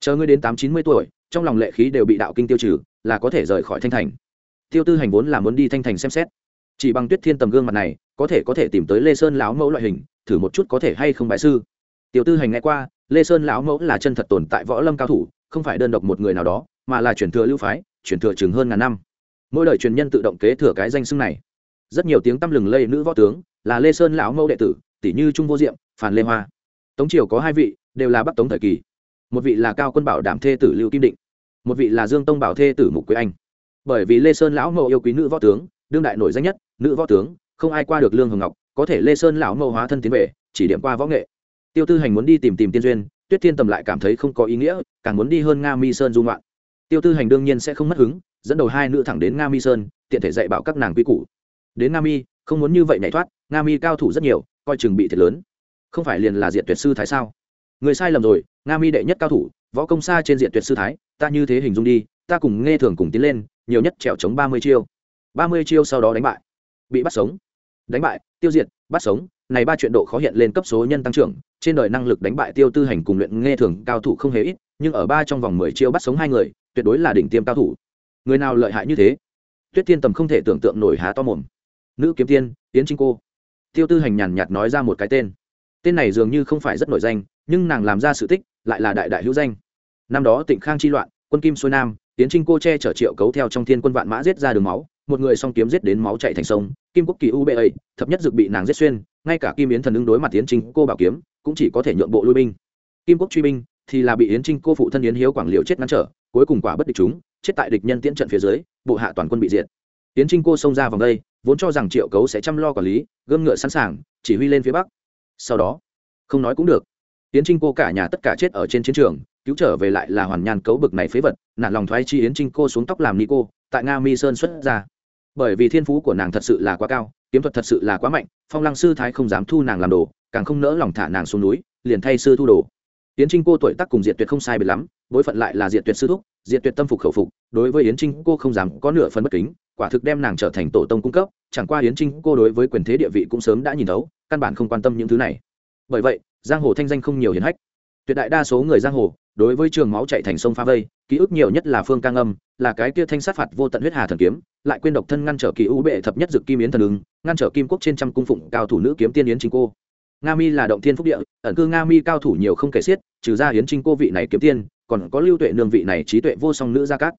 Chờ ngươi đến tám chín mươi tuổi, trong lòng lệ khí đều bị đạo kinh tiêu trừ, là có thể rời khỏi thanh thành. Tiêu tư hành vốn là muốn đi thanh thành xem xét. Chỉ bằng tuyết thiên tầm gương mặt này, có thể có thể tìm tới lê sơn lão mẫu loại hình, thử một chút có thể hay không bại sư. Tiêu tư hành nghe qua, lê sơn lão mẫu là chân thật tồn tại võ lâm cao thủ, không phải đơn độc một người nào đó, mà là truyền thừa lưu phái, truyền thừa chừng hơn ngàn năm mỗi đời truyền nhân tự động kế thừa cái danh xưng này. Rất nhiều tiếng tăm lừng lây nữ võ tướng, là lê sơn lão mẫu đệ tử, tỷ như trung vô diệm phản lê hoa. Tống triều có hai vị, đều là bắc tống thời kỳ. Một vị là cao quân bảo đảm thê tử lưu kim định, một vị là dương tông bảo thê tử mục quế anh. Bởi vì lê sơn lão mẫu yêu quý nữ võ tướng, đương đại nổi danh nhất, nữ võ tướng, không ai qua được lương hồng ngọc, có thể lê sơn lão mẫu hóa thân tiến về, chỉ điểm qua võ nghệ. Tiêu tư hành muốn đi tìm tìm tiên duyên, tuyết thiên tầm lại cảm thấy không có ý nghĩa, càng muốn đi hơn nga mi sơn dung loạn tiêu tư hành đương nhiên sẽ không mất hứng dẫn đầu hai nữ thẳng đến nga mi sơn, tiện thể dạy bảo các nàng quy củ. Đến nga mi, không muốn như vậy nhảy thoát, nga mi cao thủ rất nhiều, coi chừng bị thiệt lớn. Không phải liền là diện tuyệt sư thái sao? Người sai lầm rồi, nga mi đệ nhất cao thủ, võ công xa trên diện tuyệt sư thái, ta như thế hình dung đi, ta cùng nghe thường cùng tiến lên, nhiều nhất trèo chống ba mươi chiêu. Ba mươi chiêu sau đó đánh bại. Bị bắt sống. Đánh bại, tiêu diệt, bắt sống. Này ba chuyện độ khó hiện lên cấp số nhân tăng trưởng, trên đời năng lực đánh bại tiêu tư hành cùng luyện nghe thường cao thủ không hề ít, nhưng ở ba trong vòng mười chiêu bắt sống hai người, tuyệt đối là đỉnh tiêm cao thủ người nào lợi hại như thế? Tuyết Thiên tầm không thể tưởng tượng nổi há to mồm. Nữ kiếm tiên tiến trinh cô. Tiêu tư hành nhàn nhạt nói ra một cái tên. Tên này dường như không phải rất nổi danh, nhưng nàng làm ra sự tích lại là đại đại hữu danh. Năm đó tịnh khang chi loạn, quân kim xuôi nam tiến trinh cô che chở triệu cấu theo trong thiên quân vạn mã giết ra đường máu, một người song kiếm giết đến máu chạy thành sông, kim quốc kỳ u bê ấy thập nhất dực bị nàng giết xuyên, ngay cả kim yến thần ứng đối mặt tiến trinh cô bảo kiếm, cũng chỉ có thể nhượng bộ lui binh. Kim quốc truy binh thì là bị yến trinh cô phụ thân yến hiếu quảng Liệu chết ngăn trở, cuối cùng quả bất địch chúng chết tại địch nhân tiễn trận phía dưới, bộ hạ toàn quân bị diệt. Yến trinh cô xông ra vòng đây, vốn cho rằng triệu cấu sẽ chăm lo quản lý, gươm ngựa sẵn sàng, chỉ huy lên phía bắc. Sau đó, không nói cũng được. Yến trinh cô cả nhà tất cả chết ở trên chiến trường, cứu trở về lại là hoàn nhàn cấu bực này phế vật, nản lòng thoái chi yến trinh cô xuống tóc làm ni cô, tại nga mi sơn xuất ra. Bởi vì thiên phú của nàng thật sự là quá cao, kiếm thuật thật sự là quá mạnh, phong lăng sư thái không dám thu nàng làm đồ, càng không nỡ lòng thả nàng xuống núi, liền thay sư thu đồ. Yến trinh cô tuổi tác cùng diệt tuyệt không sai biệt lắm bối phận lại là diệt tuyệt sư thúc, diệt tuyệt tâm phục khẩu phục, đối với yến trinh cô không dám có nửa phần bất kính, quả thực đem nàng trở thành tổ tông cung cấp, chẳng qua yến trinh cô đối với quyền thế địa vị cũng sớm đã nhìn thấu, căn bản không quan tâm những thứ này. Bởi vậy, giang hồ thanh danh không nhiều hiến hách. Tuyệt đại đa số người giang hồ, đối với trường máu chạy thành sông pha vây, ký ức nhiều nhất là phương cang âm, là cái kia thanh sát phạt vô tận huyết hà thần kiếm, lại quên độc thân ngăn trở kỳ u bệ thập nhất dực kim yến thần ứng, ngăn trở kim quốc trên trăm cung phụng cao thủ nữ kiếm tiên yến chính cô. Nga mi là động thiên phúc địa, ẩn cư nga mi cao thủ nhiều không kể xiết, trừ ra yến trinh cô vị này kiếm tiên còn có lưu tuệ nương vị này trí tuệ vô song nữ gia cát.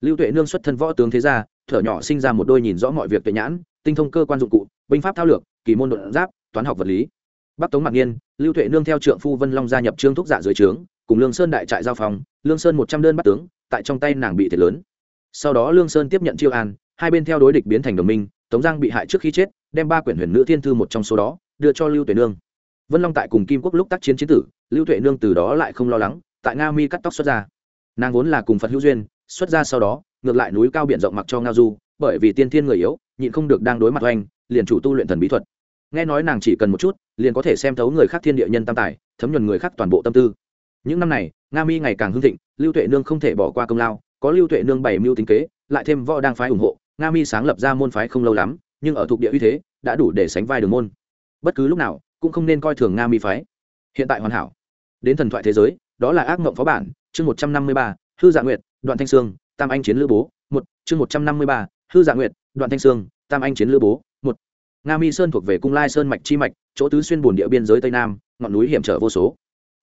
Lưu tuệ nương xuất thân võ tướng thế gia, thở nhỏ sinh ra một đôi nhìn rõ mọi việc tuệ nhãn, tinh thông cơ quan dụng cụ, binh pháp thao lược, kỳ môn đột giáp, toán học vật lý. Bắc tống mặc nhiên lưu tuệ nương theo trượng phu vân long gia nhập trương thúc dạ dưới trướng, cùng lương sơn đại trại giao phòng, lương sơn một trăm đơn bắt tướng, tại trong tay nàng bị thiệt lớn. Sau đó lương sơn tiếp nhận chiêu an, hai bên theo đối địch biến thành đồng minh, tống giang bị hại trước khi chết, đem ba quyển huyền nữ thiên thư một trong số đó đưa cho lưu tuệ nương. Vân long tại cùng kim quốc lúc tác chiến chiến tử, lưu tuệ nương từ đó lại không lo lắng tại nga mi cắt tóc xuất ra. Nàng vốn là cùng phật hữu duyên, xuất ra sau đó, ngược lại núi cao biển rộng mặc cho ngao du, bởi vì tiên thiên người yếu, nhịn không được đang đối mặt oanh, liền chủ tu luyện thần bí thuật. Nghe nói nàng chỉ cần một chút, liền có thể xem thấu người khác thiên địa nhân tam tài, thấm nhuần người khác toàn bộ tâm tư. Những năm này, nga mi ngày càng hưng thịnh, lưu tuệ nương không thể bỏ qua công lao, có lưu tuệ nương bày mưu tính kế, lại thêm võ đang phái ủng hộ, nga mi sáng lập ra môn phái không lâu lắm, nhưng ở thuộc địa uy thế, đã đủ để sánh vai đường môn. Bất cứ lúc nào, cũng không nên coi thường nga mi phái. Hiện tại hoàn hảo. Đến thần thoại thế giới đó là ác mộng phó bản, chương một trăm năm mươi ba, hư dạ nguyệt, đoạn thanh sương, tam anh chiến lữ bố, một, chương một trăm năm mươi ba, hư dạ nguyệt, đoạn thanh sương, tam anh chiến lữ bố, một. Nga mi sơn thuộc về cung lai sơn mạch chi mạch, chỗ tứ xuyên bồn địa biên giới tây nam, ngọn núi hiểm trở vô số.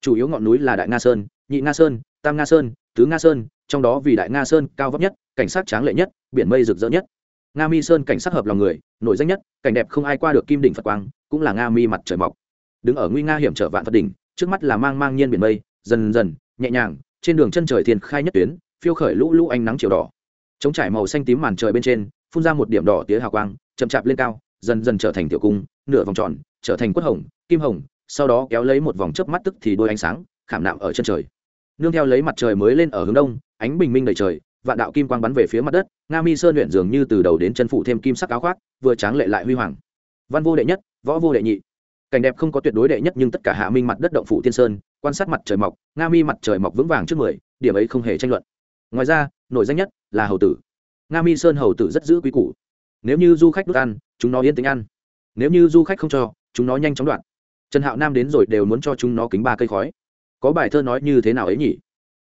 Chủ yếu ngọn núi là đại nga sơn, nhị nga sơn, tam nga sơn, tứ nga sơn, trong đó vì đại nga sơn cao vấp nhất, cảnh sát tráng lệ nhất, biển mây rực rỡ nhất. Nga mi sơn cảnh sát hợp lòng người, nổi danh nhất, cảnh đẹp không ai qua được kim đỉnh phật quang, cũng là nga mi mặt trời mọc. Đứng ở nguy nga hiểm trở vạn phật đỉnh, trước mắt là mang mang nhiên biển mây dần dần, nhẹ nhàng, trên đường chân trời thiên khai nhất tuyến, phiêu khởi lũ lũ ánh nắng chiều đỏ. Chống trải màu xanh tím màn trời bên trên, phun ra một điểm đỏ tía hào quang, chậm chạp lên cao, dần dần trở thành tiểu cung, nửa vòng tròn, trở thành quất hồng, kim hồng, sau đó kéo lấy một vòng chớp mắt tức thì đôi ánh sáng, khảm nạm ở chân trời. Nương theo lấy mặt trời mới lên ở hướng đông, ánh bình minh đầy trời, vạn đạo kim quang bắn về phía mặt đất, nga mi sơn luyện dường như từ đầu đến chân phụ thêm kim sắc áo khoác, vừa tráng lệ lại huy hoàng. Văn vô đệ nhất, võ vô đệ nhị cảnh đẹp không có tuyệt đối đệ nhất nhưng tất cả hạ minh mặt đất động phủ tiên sơn, quan sát mặt trời mọc, nga mi mặt trời mọc vững vàng trước mười, điểm ấy không hề tranh luận. Ngoài ra, nổi danh nhất là hầu tử. Nga mi sơn hầu tử rất giữ quý củ. Nếu như du khách đốt ăn, chúng nó yên tĩnh ăn. Nếu như du khách không cho, chúng nó nhanh chóng đoạn. Trần hạo nam đến rồi đều muốn cho chúng nó kính ba cây khói. Có bài thơ nói như thế nào ấy nhỉ?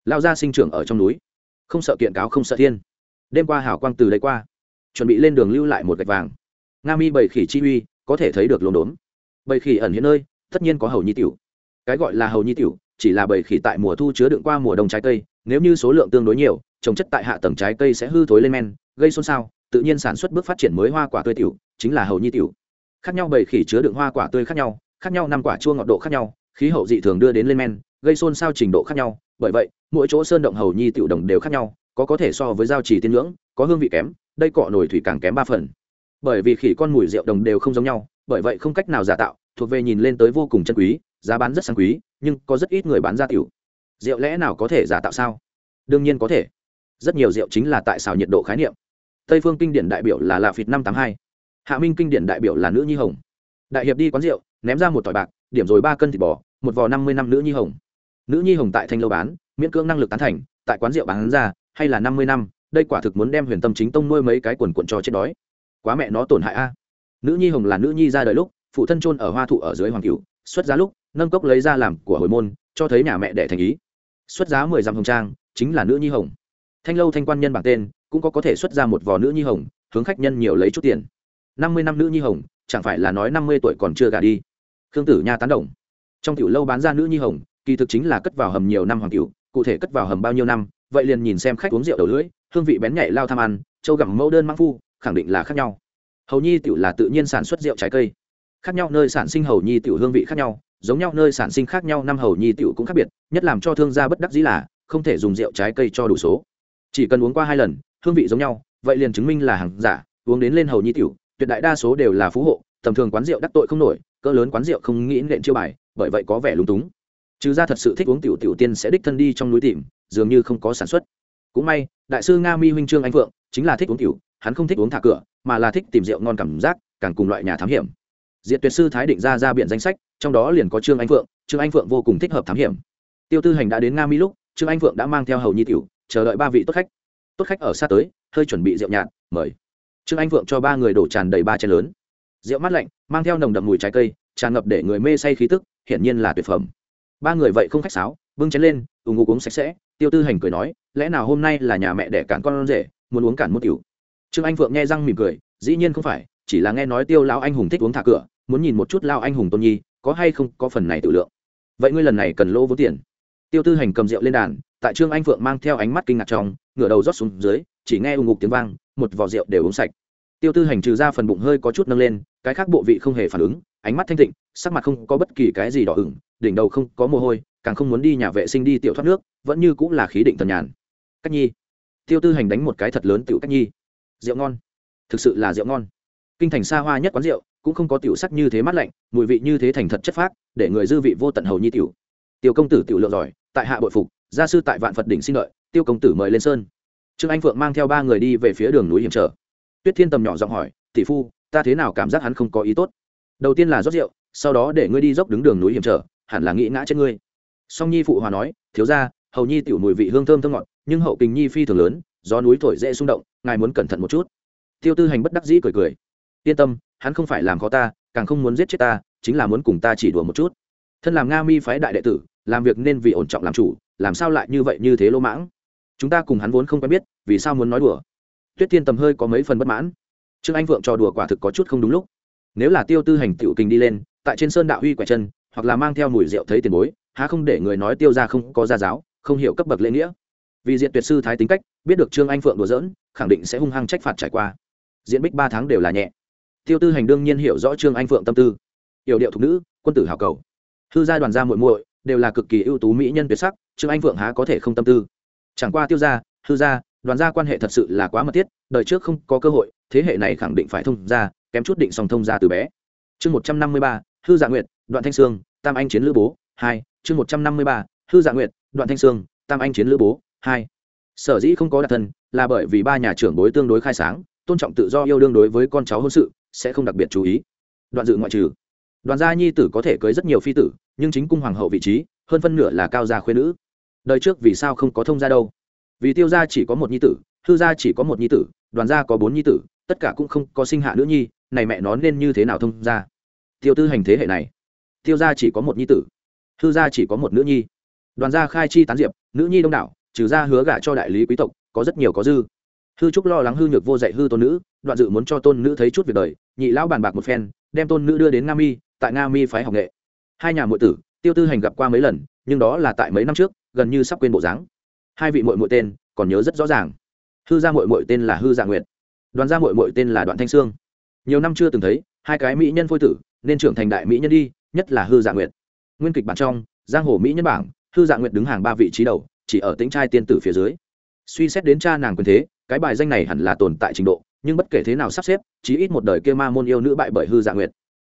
Lao ra sinh trưởng ở trong núi. Không sợ kiện cáo, không sợ thiên. Đêm qua hảo quang từ lấy qua. Chuẩn bị lên đường lưu lại một gạch vàng. Nga mi bảy khỉ chi uy, có thể thấy được lồn đốn bầy khỉ ẩn hiện nơi, tất nhiên có hầu nhi tiểu. Cái gọi là hầu nhi tiểu, chỉ là bảy khỉ tại mùa thu chứa đựng qua mùa đông trái cây, nếu như số lượng tương đối nhiều, trồng chất tại hạ tầng trái cây sẽ hư thối lên men, gây xôn xao, tự nhiên sản xuất bước phát triển mới hoa quả tươi tiểu, chính là hầu nhi tiểu. Khác nhau bảy khỉ chứa đựng hoa quả tươi khác nhau khác nhau năm quả chua ngọt độ khác nhau, khí hậu dị thường đưa đến lên men, gây xôn xao trình độ khác nhau. Bởi vậy, mỗi chỗ sơn động hầu nhi tiểu đồng đều khác nhau, có có thể so với giao trì tiên ngưỡng, có hương vị kém, đây cọ nổi thủy càng kém ba phần. Bởi vì khỉ con mùi rượu đồng đều không giống nhau bởi vậy không cách nào giả tạo, thuộc về nhìn lên tới vô cùng chân quý, giá bán rất sang quý, nhưng có rất ít người bán ra tiểu. Rượu lẽ nào có thể giả tạo sao? Đương nhiên có thể. Rất nhiều rượu chính là tại xào nhiệt độ khái niệm. Tây phương kinh điển đại biểu là lạ phịt năm tám hai. Hạ minh kinh điển đại biểu là nữ nhi hồng. Đại hiệp đi quán rượu, ném ra một tỏi bạc, điểm rồi ba cân thịt bò, một vò năm mươi năm nữ nhi hồng. Nữ nhi hồng tại thanh lâu bán, miễn cưỡng năng lực tán thành, tại quán rượu bán ra, hay là năm mươi năm, đây quả thực muốn đem huyền tâm chính tông nuôi mấy cái quần quần cho chết đói. Quá mẹ nó tổn hại a nữ nhi hồng là nữ nhi ra đời lúc, phụ thân chôn ở hoa thụ ở dưới hoàng cửu, xuất giá lúc, nâng cốc lấy ra làm của hồi môn, cho thấy nhà mẹ đẻ thành ý. Xuất giá mười dặm hồng trang, chính là nữ nhi hồng. Thanh lâu thanh quan nhân bảng tên, cũng có có thể xuất ra một vò nữ nhi hồng, hướng khách nhân nhiều lấy chút tiền. Năm mươi năm nữ nhi hồng, chẳng phải là nói năm mươi tuổi còn chưa gả đi. Khương tử nha tán đồng. Trong tiểu lâu bán ra nữ nhi hồng, kỳ thực chính là cất vào hầm nhiều năm hoàng cửu, cụ thể cất vào hầm bao nhiêu năm, vậy liền nhìn xem khách uống rượu đầu lưỡi, hương vị bén nhạy lao tham ăn, châu gặm mẫu đơn măng phu, khẳng định là khác nhau hầu nhi tiểu là tự nhiên sản xuất rượu trái cây. Khác nhau nơi sản sinh hầu nhi tiểu hương vị khác nhau, giống nhau nơi sản sinh khác nhau năm hầu nhi tiểu cũng khác biệt, nhất làm cho thương gia bất đắc dĩ là không thể dùng rượu trái cây cho đủ số. Chỉ cần uống qua hai lần, hương vị giống nhau, vậy liền chứng minh là hàng giả, uống đến lên hầu nhi tiểu, tuyệt đại đa số đều là phú hộ, tầm thường quán rượu đắc tội không nổi, cỡ lớn quán rượu không nghĩ nện chiêu bài, bởi vậy có vẻ lúng túng. Trừ ra thật sự thích uống tiểu tiểu tiên sẽ đích thân đi trong núi tìm, dường như không có sản xuất. Cũng may, đại sư nga mi huynh trương anh phượng chính là thích uống tiểu hắn không thích uống thả cửa, mà là thích tìm rượu ngon cảm giác, càng cùng loại nhà thám hiểm. Diện tuyệt sư thái định ra ra biện danh sách, trong đó liền có trương anh phượng, trương anh phượng vô cùng thích hợp thám hiểm. Tiêu tư hành đã đến nga mỹ lúc, trương anh phượng đã mang theo hầu nhi tiểu, chờ đợi ba vị tốt khách. Tốt khách ở xa tới, hơi chuẩn bị rượu nhạt, mời. Trương anh phượng cho ba người đổ tràn đầy ba chén lớn. Rượu mát lạnh, mang theo nồng đậm mùi trái cây, tràn ngập để người mê say khí tức, hiển nhiên là tuyệt phẩm. Ba người vậy không khách sáo, bưng chén lên ủng ngục uống sạch sẽ, tiêu tư hành cười nói, lẽ nào hôm nay là nhà mẹ đẻ cản con rể, muốn uống cản một tiểu? Trương anh phượng nghe răng mỉm cười, dĩ nhiên không phải, chỉ là nghe nói tiêu lão anh hùng thích uống thả cửa, muốn nhìn một chút lao anh hùng tôn nhi, có hay không có phần này tự lượng. Vậy ngươi lần này cần lỗ vốn tiền. Tiêu tư hành cầm rượu lên đàn, tại trương anh phượng mang theo ánh mắt kinh ngạc trong, ngửa đầu rót xuống dưới, chỉ nghe ủng ngục tiếng vang, một vỏ rượu đều uống sạch. Tiêu tư hành trừ ra phần bụng hơi có chút nâng lên, cái khác bộ vị không hề phản ứng, ánh mắt thanh tịnh, sắc mặt không có bất kỳ cái gì đỏ ửng, đỉnh đầu không có mồ hôi, càng không muốn đi nhà vệ sinh đi tiểu thoát nước, vẫn như cũng là khí định thần nhàn. Cách nhi. Tiêu tư hành đánh một cái thật lớn tiểu cách nhi rượu ngon. Thực sự là rượu ngon. Kinh thành xa hoa nhất quán rượu, cũng không có tiểu sắc như thế mát lạnh, mùi vị như thế thành thật chất phác, để người dư vị vô tận hầu nhi tiểu. Tiêu công tử tiểu lượng giỏi, tại hạ bội phục, gia sư tại vạn phật đỉnh xin lợi, tiêu công tử mời lên sơn. Trương anh phượng mang theo ba người đi về phía đường núi hiểm trở. Tuyết thiên tầm nhỏ giọng hỏi, tỷ phu, ta thế nào cảm giác hắn không có ý tốt? Đầu tiên là rót rượu, sau đó để ngươi đi dốc đứng đường núi hiểm trở, hẳn là nghĩ ngã trên ngươi. Song nhi phụ hòa nói, thiếu ra hầu nhi tiểu mùi vị hương thơm thơm ngọt, nhưng hậu tình nhi phi thường lớn do núi thổi dễ xung động, ngài muốn cẩn thận một chút. Tiêu tư hành bất đắc dĩ cười cười. Yên tâm, hắn không phải làm khó ta, càng không muốn giết chết ta, chính là muốn cùng ta chỉ đùa một chút. Thân làm nga mi phái đại đệ tử, làm việc nên vì ổn trọng làm chủ, làm sao lại như vậy như thế lỗ mãng? Chúng ta cùng hắn vốn không quen biết, vì sao muốn nói đùa? Tuyết thiên tầm hơi có mấy phần bất mãn. Trương anh Vượng trò đùa quả thực có chút không đúng lúc. Nếu là tiêu tư hành tiểu kinh đi lên, tại trên sơn đạo huy quẹt chân, hoặc là mang theo mùi rượu thấy tiền bối, há không để người nói tiêu ra không có gia giáo, không hiểu cấp bậc lễ nghĩa vì diện tuyệt sư thái tính cách, biết được trương anh phượng đùa dỡn khẳng định sẽ hung hăng trách phạt trải qua. Diễn bích ba tháng đều là nhẹ. Tiêu tư hành đương nhiên hiểu rõ trương anh phượng tâm tư. Yểu điệu thục nữ, quân tử hào cầu. Hư gia đoàn gia muội muội, đều là cực kỳ ưu tú mỹ nhân tuyệt sắc, trương anh phượng há có thể không tâm tư. Chẳng qua tiêu gia, hư gia, đoàn gia quan hệ thật sự là quá mật thiết, đời trước không có cơ hội, thế hệ này khẳng định phải thông ra kém chút định song thông ra từ bé. Chương một trăm năm mươi ba, hư dạ nguyệt, đoạn thanh sương, tam anh chiến lữ bố, hai, chương một trăm năm mươi ba, hư dạ nguyệt, đoạn thanh sương, tam anh chiến lữ bố hai, sở dĩ không có đặc thân là bởi vì ba nhà trưởng bối tương đối khai sáng, tôn trọng tự do yêu đương đối với con cháu hôn sự, sẽ không đặc biệt chú ý. Đoạn dự ngoại trừ, đoàn gia nhi tử có thể cưới rất nhiều phi tử, nhưng chính cung hoàng hậu vị trí, hơn phân nửa là cao gia khuyên nữ. Đời trước vì sao không có thông gia đâu? Vì tiêu gia chỉ có một nhi tử thư gia chỉ có một nhi tử, đoàn gia có bốn nhi tử, tất cả cũng không có sinh hạ nữ nhi, này mẹ nó nên như thế nào thông gia? Tiêu tư hành thế hệ này, tiêu gia chỉ có một nhi tử thư gia chỉ có một nữ nhi. Đoàn gia khai chi tán diệp, nữ nhi đông đảo trừ ra hứa gả cho đại lý quý tộc, có rất nhiều có dư. Hư trúc lo lắng hư nhược vô dạy hư tôn nữ, đoạn dự muốn cho tôn nữ thấy chút việc đời, nhị lão bàn bạc một phen, đem tôn nữ đưa đến nga mi, tại nga mi phái học nghệ. Hai nhà muội tử, tiêu tư hành gặp qua mấy lần, nhưng đó là tại mấy năm trước, gần như sắp quên bộ dáng. Hai vị muội muội tên, còn nhớ rất rõ ràng. Hư gia muội muội tên là hư dạ nguyệt, đoàn gia muội muội tên là đoạn thanh sương. Nhiều năm chưa từng thấy, hai cái mỹ nhân phôi tử, nên trưởng thành đại mỹ nhân đi, nhất là hư dạ nguyệt. Nguyên kịch bản trong, giang hồ mỹ nhân bảng, hư dạ nguyệt đứng hàng ba vị trí đầu chỉ ở tính trai tiên tử phía dưới. Suy xét đến cha nàng quyền thế, cái bài danh này hẳn là tồn tại trình độ, nhưng bất kể thế nào sắp xếp chí ít một đời kia ma môn yêu nữ bại bởi hư dạ nguyệt.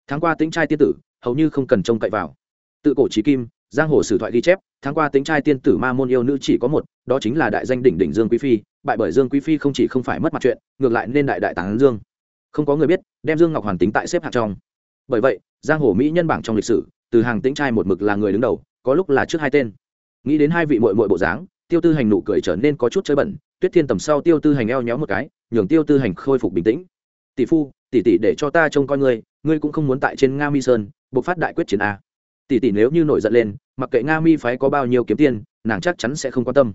Tháng qua tính trai tiên tử, hầu như không cần trông cậy vào. Tự cổ trí kim, giang hồ sử thoại ghi chép, tháng qua tính trai tiên tử ma môn yêu nữ chỉ có một, đó chính là đại danh đỉnh đỉnh dương quý phi, bại bởi dương quý phi không chỉ không phải mất mặt chuyện, ngược lại nên đại đại tán dương. Không có người biết, đem dương ngọc hoàn tính tại xếp hạng trong. Bởi vậy, giang hồ mỹ nhân bảng trong lịch sử, từ hàng tính trai một mực là người đứng đầu, có lúc là trước hai tên nghĩ đến hai vị mội mội bộ dáng, tiêu tư hành nụ cười trở nên có chút chơi bẩn, tuyết thiên tầm sau tiêu tư hành eo nhéo một cái, nhường tiêu tư hành khôi phục bình tĩnh. Tỷ phu, tỷ tỷ để cho ta trông coi ngươi ngươi cũng không muốn tại trên nga mi sơn buộc phát đại quyết chiến a. Tỷ tỷ nếu như nổi giận lên, mặc kệ nga mi phái có bao nhiêu kiếm tiền, nàng chắc chắn sẽ không quan tâm.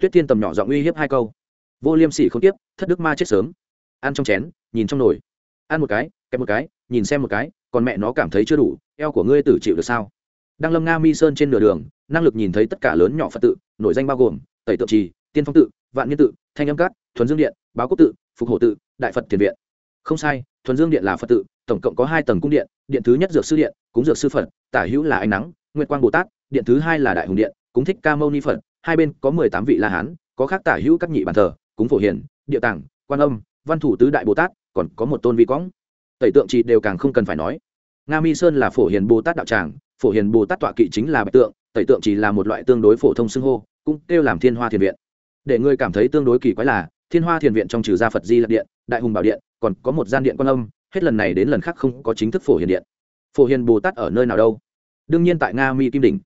Tuyết thiên tầm nhỏ giọng uy hiếp hai câu. Vô liêm sỉ không tiếp, thất đức ma chết sớm. Ăn trong chén, nhìn trong nồi. Ăn một cái, kẹp một cái, nhìn xem một cái, còn mẹ nó cảm thấy chưa đủ, eo của ngươi tử chịu được sao? Đang lâm nga mi sơn trên nửa đường năng lực nhìn thấy tất cả lớn nhỏ phật tự nội danh bao gồm tẩy tượng trì, tiên phong tự, vạn nhân tự, thanh âm cát, thuần dương điện, báo quốc tự, phục Hổ tự, đại phật thiền viện. Không sai, thuần dương điện là phật tự, tổng cộng có hai tầng cung điện điện thứ nhất dược sư điện, cúng dược sư phật, tả hữu là ánh nắng, nguyệt quang bồ tát, điện thứ hai là đại hùng điện, cúng thích ca mâu ni phật, hai bên có mười tám vị la hán, có khác tả hữu các nhị bàn thờ, cúng phổ hiền, địa tàng quan âm, văn thủ tứ đại bồ tát, còn có một tôn vi cõng. Tẩy tượng trì đều càng không cần phải nói. Nga mi sơn là phổ hiền bồ tát đạo tràng, phổ hiền bồ tát tọa kỵ chính là bạch tượng tẩy tượng chỉ là một loại tương đối phổ thông xưng hô, cũng kêu làm thiên hoa thiền viện. Để ngươi cảm thấy tương đối kỳ quái là, thiên hoa thiền viện trong trừ gia phật di lạc điện, đại hùng bảo điện, còn có một gian điện quan âm, hết lần này đến lần khác không có chính thức phổ hiền điện. Phổ hiền bồ tát ở nơi nào đâu? Đương nhiên tại nga mi kim đỉnh.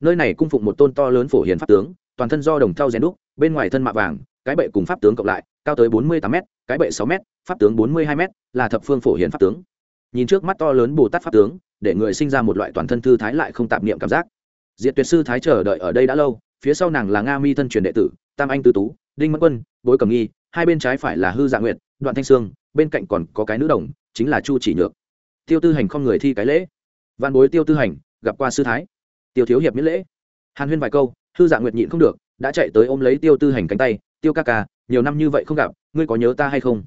Nơi này cung phụng một tôn to lớn phổ hiền pháp tướng, toàn thân do đồng thau rèn đúc, bên ngoài thân mạ vàng, cái bệ cùng pháp tướng cộng lại, cao tới bốn mươi tám m cái bệ sáu m pháp tướng bốn mươi hai m là thập phương phổ hiền pháp tướng. Nhìn trước mắt to lớn bồ tát pháp tướng, để người sinh ra một loại toàn thân thư thái lại không tạp niệm cảm giác diệt tuyệt sư thái chờ đợi ở đây đã lâu, phía sau nàng là nga mi thân truyền đệ tử, tam anh tư tú, đinh mẫn quân, bối cầm nghi, hai bên trái phải là hư dạ nguyệt, đoạn thanh sương, bên cạnh còn có cái nữ đồng, chính là chu chỉ nhược. Tiêu tư hành không người thi cái lễ. Văn bối tiêu tư hành, gặp qua sư thái. Tiêu thiếu hiệp miễn lễ. Hàn huyên vài câu, hư dạ nguyệt nhịn không được, đã chạy tới ôm lấy tiêu tư hành cánh tay, tiêu ca ca, nhiều năm như vậy không gặp, ngươi có nhớ ta hay không?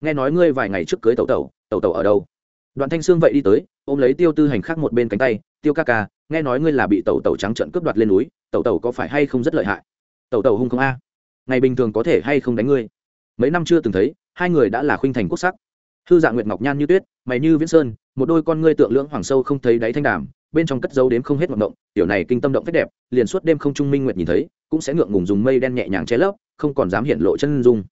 Nghe nói ngươi vài ngày trước cưới tẩu tẩu tẩu tẩu ở đâu? Đoạn thanh sương vậy đi tới, ôm lấy tiêu tư hành khác một bên cánh tay, tiêu ca ca nghe nói ngươi là bị tẩu tẩu trắng trận cướp đoạt lên núi, tẩu tẩu có phải hay không rất lợi hại? Tẩu tẩu hung không a? Ngày bình thường có thể hay không đánh ngươi? Mấy năm chưa từng thấy, hai người đã là khuynh thành quốc sắc. Hư dạng nguyệt ngọc nhan như tuyết, mày như viễn sơn, một đôi con ngươi tượng lưỡng hoàng sâu không thấy đáy thanh đàm, bên trong cất dấu đến không hết mộng động tiểu này kinh tâm động phép đẹp, liền suốt đêm không trung minh nguyệt nhìn thấy, cũng sẽ ngượng ngùng dùng mây đen nhẹ nhàng che lấp, không còn dám hiện lộ chân dung.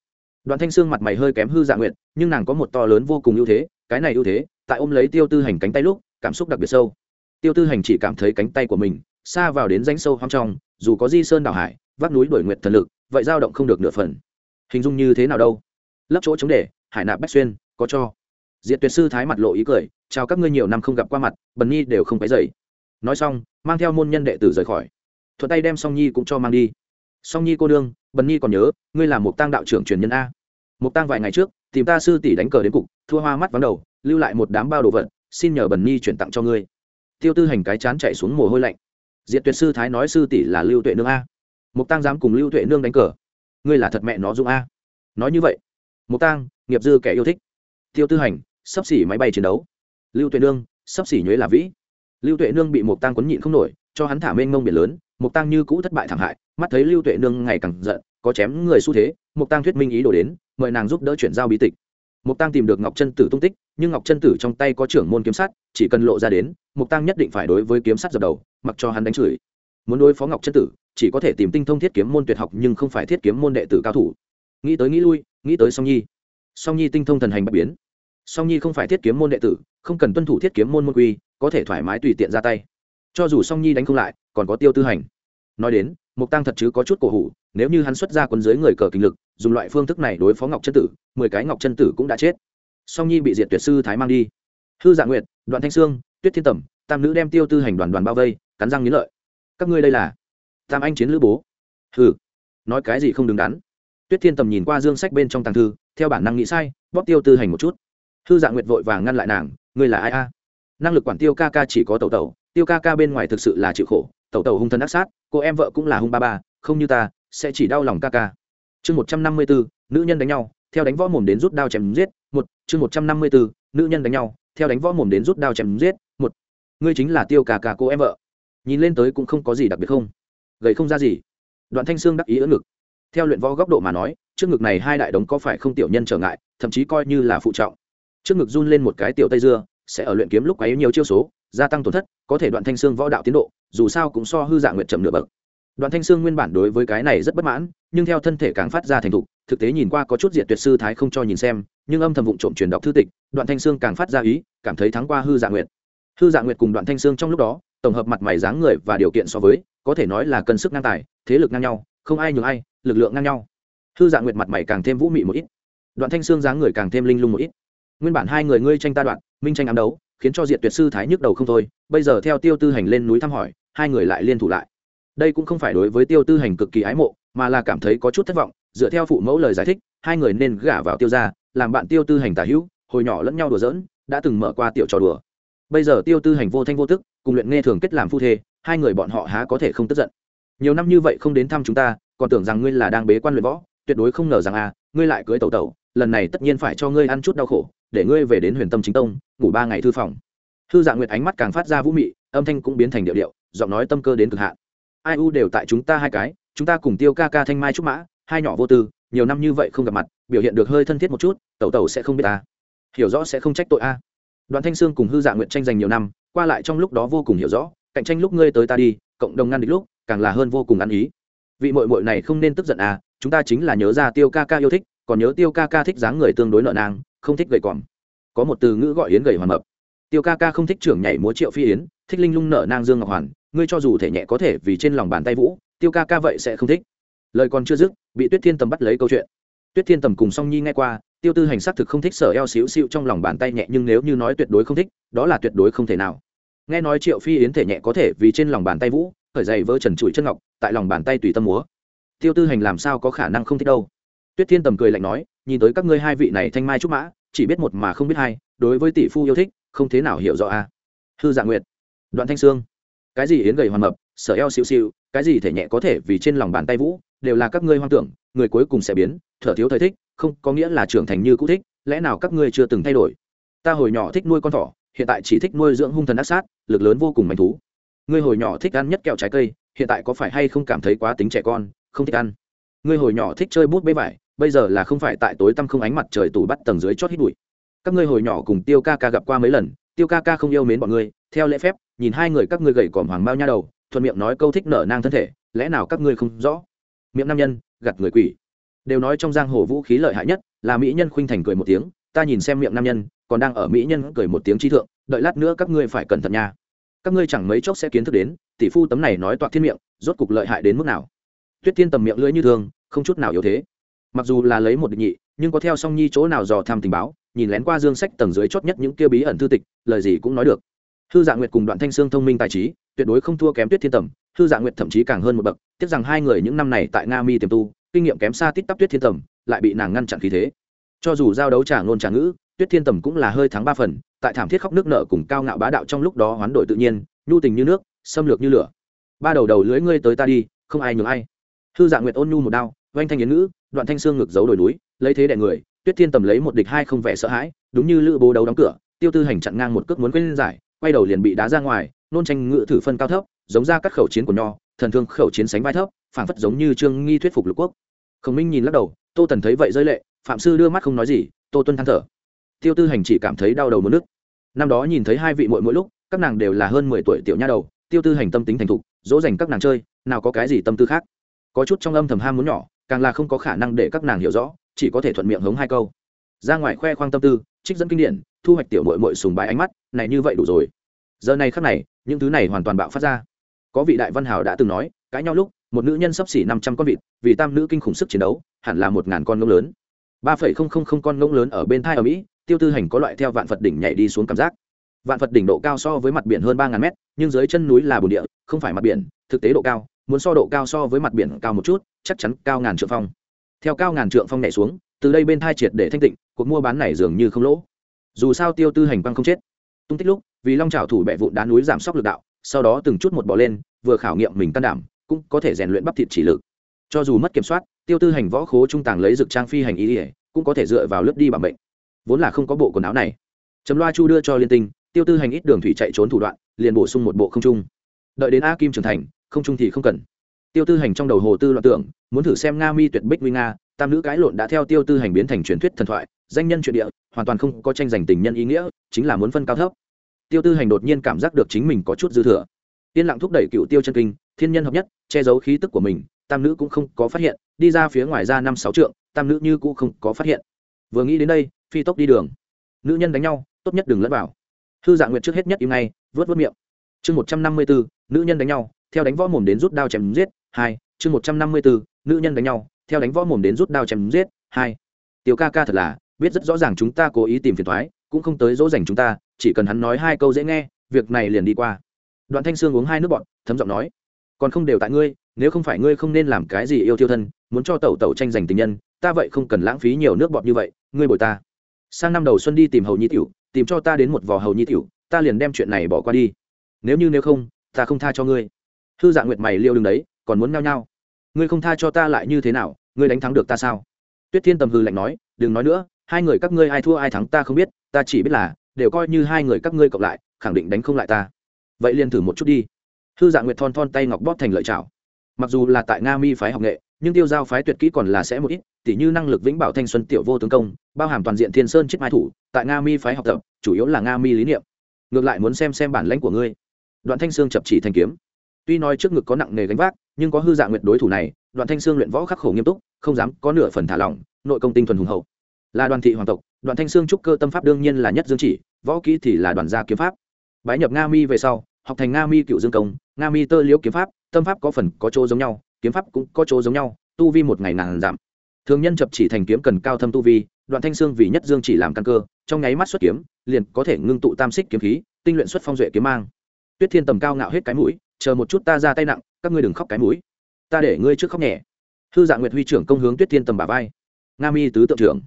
Đoạn thanh xương mặt mày hơi kém hư dạng nguyệt, nhưng nàng có một to lớn vô cùng ưu thế, cái này ưu thế, tại ôm lấy tiêu tư hành cánh tay lúc, cảm xúc đặc biệt sâu tiêu tư hành chỉ cảm thấy cánh tay của mình xa vào đến rãnh sâu hoang trong, dù có di sơn đảo hải, vác núi đổi nguyệt thần lực, vậy dao động không được nửa phần. Hình dung như thế nào đâu? Lấp chỗ chống để, hải nạp bách xuyên, có cho. Diệt tuyệt sư thái mặt lộ ý cười, chào các ngươi nhiều năm không gặp qua mặt, bần nhi đều không phải dậy nói xong, mang theo môn nhân đệ tử rời khỏi. Thuận tay đem song nhi cũng cho mang đi. Song nhi cô đương bần nhi còn nhớ, ngươi là một Tăng đạo trưởng truyền nhân a. Một Tăng vài ngày trước, tìm ta sư tỷ đánh cờ đến cục, thua hoa mắt vắng đầu, lưu lại một đám bao đồ vật, xin nhờ bần nhi chuyển tặng cho ngươi tiêu tư hành cái chán chạy xuống mồ hôi lạnh. Diệt tuyệt sư thái nói sư tỷ là lưu tuệ nương a. Mục tăng dám cùng lưu tuệ nương đánh cờ. Ngươi là thật mẹ nó dung a. Nói như vậy, mục tăng nghiệp dư kẻ yêu thích. Tiêu tư hành, sắp xỉ máy bay chiến đấu. Lưu tuệ nương, sắp xỉ nhuế là vĩ. Lưu tuệ nương bị mục tăng quấn nhịn không nổi, cho hắn thả mênh mông biển lớn. Mục tăng như cũ thất bại thảm hại, mắt thấy lưu tuệ nương ngày càng giận, có chém người xu thế, mục tăng thuyết minh ý đồ đến, mời nàng giúp đỡ chuyển giao bí tịch. Mục tăng tìm được ngọc chân tử tung tích, nhưng ngọc chân tử trong tay có trưởng môn kiếm sắt, chỉ cần lộ ra đến mục tăng nhất định phải đối với kiếm sắt dập đầu, mặc cho hắn đánh chửi. Muốn đối phó ngọc chân tử, chỉ có thể tìm tinh thông thiết kiếm môn tuyệt học nhưng không phải thiết kiếm môn đệ tử cao thủ. Nghĩ tới nghĩ lui, nghĩ tới song nhi. Song nhi tinh thông thần hành bất biến. Song nhi không phải thiết kiếm môn đệ tử, không cần tuân thủ thiết kiếm môn môn quy, có thể thoải mái tùy tiện ra tay. Cho dù song nhi đánh không lại, còn có tiêu tư hành. Nói đến mục tăng thật chứ có chút cổ hủ, nếu như hắn xuất ra quân dưới người cờ kinh lực, dùng loại phương thức này đối phó ngọc chân tử, mười cái ngọc chân tử cũng đã chết. Song nhi bị diệt tuyệt sư thái mang đi. Hư dạ nguyệt, đoạn thanh sương tuyết thiên tẩm tam nữ đem tiêu tư hành đoàn đoàn bao vây cắn răng nghĩ lợi. Các ngươi đây là? Tam anh chiến lữ bố. Hừ, nói cái gì không đứng đắn. Tuyết thiên tầm nhìn qua dương sách bên trong tàng thư theo bản năng nghĩ sai bóp tiêu tư hành một chút. Thư Dạng nguyệt vội vàng ngăn lại nàng ngươi là ai a? Năng lực quản tiêu ca ca chỉ có tẩu tẩu tiêu ca ca bên ngoài thực sự là chịu khổ tẩu tẩu hung thân ác sát cô em vợ cũng là hung ba ba không như ta sẽ chỉ đau lòng ca ca. Chương một trăm năm mươi bốn nữ nhân đánh nhau theo đánh võ mồm đến rút đao chém giết một chương một trăm năm mươi bốn nữ nhân đánh nhau theo đánh võ mồm đến rút đao chém giết ngươi chính là tiêu Cà Cà cô em vợ. Nhìn lên tới cũng không có gì đặc biệt không. Gầy không ra gì. Đoạn thanh sương đắc ý ở ngực. Theo luyện võ góc độ mà nói, trước ngực này hai đại đống có phải không tiểu nhân trở ngại, thậm chí coi như là phụ trọng. Trước ngực run lên một cái tiểu tây dưa, sẽ ở luyện kiếm lúc ấy nhiều chiêu số, gia tăng tổn thất, có thể đoạn thanh sương võ đạo tiến độ, dù sao cũng so hư dạng nguyện chậm nửa bậc. Đoạn thanh sương nguyên bản đối với cái này rất bất mãn, nhưng theo thân thể càng phát ra thành thục, thực tế nhìn qua có chút diện tuyệt sư thái không cho nhìn xem, nhưng âm thầm vụng trộm truyền đọc thư tịch, đoạn thanh sương càng phát ra ý, cảm thấy thắng qua hư dạng nguyện hư Dạ Nguyệt cùng đoạn thanh sương trong lúc đó, tổng hợp mặt mày dáng người và điều kiện so với, có thể nói là cân sức ngang tài, thế lực ngang nhau, không ai nhường ai, lực lượng ngang nhau. Hư Dạ nguyệt mặt mày càng thêm vũ mị một ít. Đoạn thanh xương dáng người càng thêm linh lung một ít. Nguyên bản hai người ngươi tranh ta đoạn, minh tranh ám đấu, khiến cho diệt tuyệt sư thái nhức đầu không thôi, bây giờ theo tiêu tư hành lên núi thăm hỏi, hai người lại liên thủ lại. Đây cũng không phải đối với tiêu tư hành cực kỳ ái mộ, mà là cảm thấy có chút thất vọng, dựa theo phụ mẫu lời giải thích, hai người nên gả vào tiêu ra làm bạn tiêu tư hành tả hữu, hồi nhỏ lẫn nhau đùa giỡn, đã từng mở qua tiểu trò đùa bây giờ tiêu tư hành vô thanh vô tức, cùng luyện nghe thường kết làm phu thê, hai người bọn họ há có thể không tức giận. Nhiều năm như vậy không đến thăm chúng ta, còn tưởng rằng ngươi là đang bế quan luyện võ, tuyệt đối không ngờ rằng à ngươi lại cưới tẩu tẩu, lần này tất nhiên phải cho ngươi ăn chút đau khổ, để ngươi về đến huyền tâm chính tông, ngủ ba ngày thư phòng. Thư dạng nguyệt ánh mắt càng phát ra vũ mị, âm thanh cũng biến thành điệu điệu, giọng nói tâm cơ đến cực hạn. Ai u đều tại chúng ta hai cái, chúng ta cùng tiêu ca ca thanh mai trúc mã, hai nhỏ vô tư, nhiều năm như vậy không gặp mặt, biểu hiện được hơi thân thiết một chút, tẩu tẩu sẽ không biết ta. Hiểu rõ sẽ không trách tội a đoàn thanh sương cùng hư dạ nguyện tranh giành nhiều năm, qua lại trong lúc đó vô cùng hiểu rõ, cạnh tranh lúc ngươi tới ta đi, cộng đồng ngăn địch lúc, càng là hơn vô cùng ăn ý. Vị mội mội này không nên tức giận à chúng ta chính là nhớ ra tiêu ca ca yêu thích, còn nhớ tiêu ca ca thích dáng người tương đối nợ nang không thích gầy còm. Có một từ ngữ gọi yến gầy hoàn mập. Tiêu ca ca không thích trưởng nhảy múa triệu phi yến, thích linh lung nợ nang dương ngọc hoàn, ngươi cho dù thể nhẹ có thể vì trên lòng bàn tay vũ, tiêu ca ca vậy sẽ không thích. Lời còn chưa dứt, bị tuyết thiên tầm bắt lấy câu chuyện. Tuyết thiên tầm cùng song nhi nghe qua tiêu tư hành xác thực không thích sở eo xíu xịu trong lòng bàn tay nhẹ, nhưng nếu như nói tuyệt đối không thích, đó là tuyệt đối không thể nào. Nghe nói triệu phi yến thể nhẹ có thể vì trên lòng bàn tay vũ khởi dày vỡ trần trụi chân ngọc, tại lòng bàn tay tùy tâm múa. Tiêu tư hành làm sao có khả năng không thích đâu? Tuyết thiên tầm cười lạnh nói, nhìn tới các ngươi hai vị này thanh mai trúc mã, chỉ biết một mà không biết hai, đối với tỷ phu yêu thích, không thế nào hiểu rõ a à. hư dạ nguyệt, đoạn thanh sương, cái gì yến gầy hoàn mập, sở eo xíu xịu cái gì thể nhẹ có thể vì trên lòng bàn tay vũ, đều là các ngươi hoang tưởng, người cuối cùng sẽ biến, thở thiếu thời thích không có nghĩa là trưởng thành như cũ thích, lẽ nào các ngươi chưa từng thay đổi? Ta hồi nhỏ thích nuôi con thỏ, hiện tại chỉ thích nuôi dưỡng hung thần ác sát, lực lớn vô cùng manh thú. Ngươi hồi nhỏ thích ăn nhất kẹo trái cây, hiện tại có phải hay không cảm thấy quá tính trẻ con, không thích ăn? Ngươi hồi nhỏ thích chơi bút bê vải, bây giờ là không phải tại tối tăm không ánh mặt trời tủ bắt tầng dưới chót hít bụi. Các ngươi hồi nhỏ cùng tiêu ca ca gặp qua mấy lần, tiêu ca ca không yêu mến bọn ngươi, theo lễ phép, nhìn hai người các ngươi gầy còm hoàng bao nha đầu, thuận miệng nói câu thích nở nang thân thể, lẽ nào các ngươi không rõ? Miệng nam nhân gặt người quỷ đều nói trong giang hồ vũ khí lợi hại nhất, là mỹ nhân khuynh thành cười một tiếng, ta nhìn xem miệng nam nhân, còn đang ở mỹ nhân cười một tiếng trí thượng, đợi lát nữa các ngươi phải cẩn thận nha. Các ngươi chẳng mấy chốc sẽ kiến thức đến, tỷ phu tấm này nói toạc thiên miệng, rốt cục lợi hại đến mức nào. Tuyết tiên tầm miệng lưỡi như thường, không chút nào yếu thế. Mặc dù là lấy một định nhị, nhưng có theo song nhi chỗ nào dò tham tình báo, nhìn lén qua dương sách tầng dưới chót nhất những kia bí ẩn thư tịch, lời gì cũng nói được. Thư dạ nguyệt cùng đoạn thanh sương thông minh tài trí, tuyệt đối không thua kém tuyết thiên tầm thư dạ nguyệt thậm chí càng hơn một bậc, tiếc rằng hai người những năm này tại nga mi tiềm tu kinh nghiệm kém xa tít tắp tuyết thiên tầm, lại bị nàng ngăn chặn khí thế. Cho dù giao đấu trả ngôn trả ngữ, tuyết thiên tầm cũng là hơi thắng ba phần, tại thảm thiết khóc nước nợ cùng cao ngạo bá đạo trong lúc đó hoán đổi tự nhiên, nhu tình như nước, xâm lược như lửa. Ba đầu đầu lưới ngươi tới ta đi, không ai nhường ai. Thư dạng nguyệt ôn nhu một đao oanh thanh yến ngữ, đoạn thanh xương ngực giấu đồi núi, lấy thế đẻ người, tuyết thiên tầm lấy một địch hai không vẻ sợ hãi, đúng như lữ bố đấu đóng cửa, tiêu tư hành chặn ngang một cước muốn quên giải, quay đầu liền bị đá ra ngoài, nôn tranh ngự thử phân cao thấp, giống ra các khẩu chiến của nho, thần thương khẩu chiến sánh vai thấp phảng phất giống như trương nghi thuyết phục lục quốc. Khổng minh nhìn lắc đầu, tô tần thấy vậy rơi lệ, phạm sư đưa mắt không nói gì, tô tuân than thở. Tiêu tư hành chỉ cảm thấy đau đầu mất nước. Năm đó nhìn thấy hai vị muội mỗi lúc, các nàng đều là hơn mười tuổi tiểu nha đầu, tiêu tư hành tâm tính thành thục, dỗ dành các nàng chơi, nào có cái gì tâm tư khác. Có chút trong âm thầm ham muốn nhỏ, càng là không có khả năng để các nàng hiểu rõ, chỉ có thể thuận miệng hống hai câu. Ra ngoài khoe khoang tâm tư, trích dẫn kinh điển, thu hoạch tiểu mội mội sùng bái ánh mắt, này như vậy đủ rồi. Giờ này khắc này, những thứ này hoàn toàn bạo phát ra. Có vị đại văn hào đã từng nói, cãi nhau lúc một nữ nhân sắp xỉ năm trăm con vịt, vì tam nữ kinh khủng sức chiến đấu, hẳn là một ngàn con ngỗng lớn. Ba phẩy không không không con ngỗng lớn ở bên thai ở mỹ, tiêu tư hành có loại theo vạn phật đỉnh nhảy đi xuống cảm giác. Vạn phật đỉnh độ cao so với mặt biển hơn ba ngàn mét, nhưng dưới chân núi là bồn địa, không phải mặt biển, thực tế độ cao, muốn so độ cao so với mặt biển cao một chút, chắc chắn cao ngàn trượng phong. Theo cao ngàn trượng phong nhảy xuống, từ đây bên thai triệt để thanh tịnh, cuộc mua bán này dường như không lỗ. Dù sao tiêu tư hành băng không chết. Tung tích lúc, vì long trào thủ bẹ vụn đá núi giảm sốc lực đạo, sau đó từng chút một bỏ lên, vừa khảo nghiệm mình can đảm cũng có thể rèn luyện bắp thịt chỉ lực. Cho dù mất kiểm soát, tiêu tư hành võ khố trung tàng lấy dược trang phi hành ý ỉa cũng có thể dựa vào lướt đi bằng bệnh vốn là không có bộ quần áo này. Chấm loa chu đưa cho liên tinh, tiêu tư hành ít đường thủy chạy trốn thủ đoạn, liền bổ sung một bộ không trung. Đợi đến a kim trưởng thành, không trung thì không cần. Tiêu tư hành trong đầu hồ tư loạn tưởng, muốn thử xem nga mi tuyệt bích nguy nga, tam nữ cãi lộn đã theo tiêu tư hành biến thành truyền thuyết thần thoại, danh nhân truyền địa, hoàn toàn không có tranh giành tình nhân ý nghĩa, chính là muốn phân cao thấp. Tiêu tư hành đột nhiên cảm giác được chính mình có chút dư thừa yên lặng thúc đẩy cựu tiêu chân kinh, thiên nhân hợp nhất, che giấu khí tức của mình, tam nữ cũng không có phát hiện, đi ra phía ngoài ra năm sáu trượng, tam nữ như cũng không có phát hiện. Vừa nghĩ đến đây, phi tốc đi đường. Nữ nhân đánh nhau, tốt nhất đừng lẫn vào. Hư dạng nguyệt trước hết nhất im ngay vớt vớt miệng. Chương một trăm năm mươi bốn nữ nhân đánh nhau, theo đánh võ mồm đến rút đao chém giết, hai, chương một trăm năm mươi bốn nữ nhân đánh nhau, theo đánh võ mồm đến rút đao chém giết, hai. Tiểu ca ca thật là, biết rất rõ ràng chúng ta cố ý tìm phiền thoái, cũng không tới dỗ dành chúng ta, chỉ cần hắn nói hai câu dễ nghe, việc này liền đi qua đoạn thanh sương uống hai nước bọn thấm giọng nói, còn không đều tại ngươi, nếu không phải ngươi không nên làm cái gì yêu thiêu thân, muốn cho tẩu tẩu tranh giành tình nhân, ta vậy không cần lãng phí nhiều nước bọt như vậy, ngươi bồi ta. Sang năm đầu xuân đi tìm hầu nhi tiểu, tìm cho ta đến một vò hầu nhi tiểu, ta liền đem chuyện này bỏ qua đi. Nếu như nếu không, ta không tha cho ngươi. Hư dạ nguyệt mày liêu đừng đấy, còn muốn nhao nhao. Ngươi không tha cho ta lại như thế nào, ngươi đánh thắng được ta sao? Tuyết thiên tầm hư lạnh nói, đừng nói nữa, hai người các ngươi ai thua ai thắng ta không biết, ta chỉ biết là, đều coi như hai người các ngươi cộng lại, khẳng định đánh không lại ta vậy liền thử một chút đi. Hư dạ nguyệt thon thon tay ngọc bóp thành lợi chảo. Mặc dù là tại nga mi phái học nghệ, nhưng tiêu giao phái tuyệt kỹ còn là sẽ một ít, tỉ như năng lực vĩnh bảo thanh xuân tiểu vô tướng công, bao hàm toàn diện thiên sơn chiếc mai thủ, tại nga mi phái học tập, chủ yếu là nga mi lý niệm. Ngược lại muốn xem xem bản lãnh của ngươi. Đoạn thanh sương chập chỉ thành kiếm. Tuy nói trước ngực có nặng nề gánh vác, nhưng có hư dạng nguyệt đối thủ này, đoạn thanh sương luyện võ khắc khổ nghiêm túc, không dám có nửa phần thả lỏng, nội công tinh thuần hùng hậu. Là đoàn thị hoàng tộc, đoạn thanh sương trúc cơ tâm pháp đương nhiên là nhất dương chỉ, võ kỹ thì là đoàn gia kiếm pháp bái nhập nga mi về sau, học thành nga mi cựu dương công, nga mi tơ liễu kiếm pháp, tâm pháp có phần có chỗ giống nhau, kiếm pháp cũng có chỗ giống nhau, tu vi một ngày nàng giảm. Thường nhân chập chỉ thành kiếm cần cao thâm tu vi, đoạn thanh sương vì nhất dương chỉ làm căn cơ, trong nháy mắt xuất kiếm, liền có thể ngưng tụ tam xích kiếm khí, tinh luyện xuất phong duệ kiếm mang. Tuyết thiên tầm cao ngạo hết cái mũi, chờ một chút ta ra tay nặng, các ngươi đừng khóc cái mũi. Ta để ngươi trước khóc nhẹ. Hư dạng nguyệt huy trưởng công hướng tuyết thiên tầm bà vai. Nga mi tứ tượng trưởng.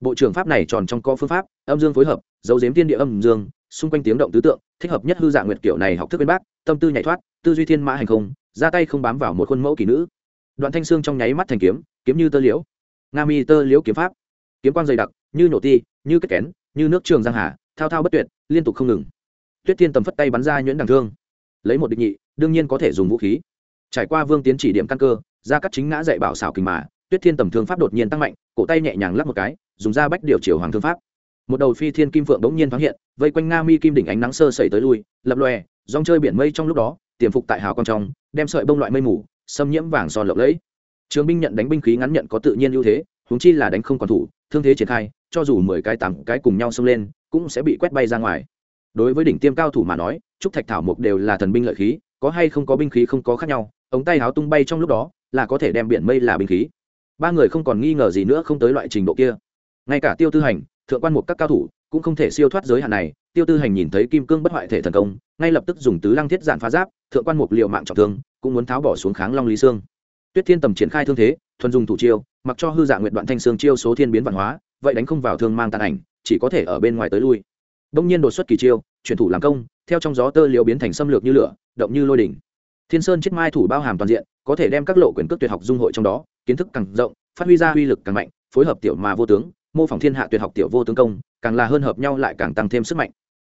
Bộ trưởng pháp này tròn trong co phương pháp, âm dương phối hợp, dấu dếm thiên địa âm dương, xung quanh tiếng động tứ tượng thích hợp nhất hư dạng nguyệt kiểu này học thức bên bác, tâm tư nhảy thoát, tư duy thiên mã hành không, ra tay không bám vào một khuôn mẫu kỳ nữ. Đoạn thanh xương trong nháy mắt thành kiếm kiếm như tơ liễu. Nga mi tơ liễu kiếm pháp. Kiếm quang dày đặc, như nổ ti, như kết kén, như nước trường giang hà, thao thao bất tuyệt, liên tục không ngừng. Tuyết thiên tầm phất tay bắn ra nhuyễn đằng thương. Lấy một định nhị, đương nhiên có thể dùng vũ khí. Trải qua vương tiến chỉ điểm căn cơ, ra cắt chính ngã dạy bảo xảo kình mà, tuyết thiên tầm thương pháp đột nhiên tăng mạnh, cổ tay nhẹ nhàng lắp một cái, dùng ra bách điều chiều hoàng thương pháp một đầu phi thiên kim phượng bỗng nhiên thoáng hiện, vây quanh nga mi kim đỉnh ánh nắng sơ sẩy tới lui, lập lòe dòng chơi biển mây trong lúc đó, tiềm phục tại hào con trong, đem sợi bông loại mây mù, xâm nhiễm vàng son lộng lẫy. Trường binh nhận đánh binh khí ngắn nhận có tự nhiên ưu thế húng chi là đánh không còn thủ, thương thế triển khai, cho dù mười cái tám cái cùng nhau xông lên, cũng sẽ bị quét bay ra ngoài. Đối với đỉnh tiêm cao thủ mà nói, trúc thạch thảo mục đều là thần binh lợi khí, có hay không có binh khí không có khác nhau, ống tay háo tung bay trong lúc đó, là có thể đem biển mây là binh khí. Ba người không còn nghi ngờ gì nữa không tới loại trình độ kia. Ngay cả tiêu tư hành thượng quan một các cao thủ cũng không thể siêu thoát giới hạn này, tiêu tư hành nhìn thấy kim cương bất hoại thể thần công, ngay lập tức dùng tứ lăng thiết giản phá giáp, thượng quan mục liệu mạng trọng thương, cũng muốn tháo bỏ xuống kháng long lý sương. Tuyết thiên tầm triển khai thương thế, thuần dùng thủ chiêu, mặc cho hư dạng nguyện đoạn thanh sương chiêu số thiên biến văn hóa, vậy đánh không vào thương mang tàn ảnh, chỉ có thể ở bên ngoài tới lui. Đông nhiên đột xuất kỳ chiêu, chuyển thủ làm công, theo trong gió tơ liều biến thành xâm lược như lửa, động như lôi đỉnh. Thiên sơn chiết mai thủ bao hàm toàn diện, có thể đem các lộ quyền cước tuyệt học dung hội trong đó, kiến thức càng rộng, phát huy ra uy lực càng mạnh, phối hợp tiểu mà vô tướng mô phỏng thiên hạ tuyệt học tiểu vô tướng công, càng là hơn hợp nhau lại càng tăng thêm sức mạnh.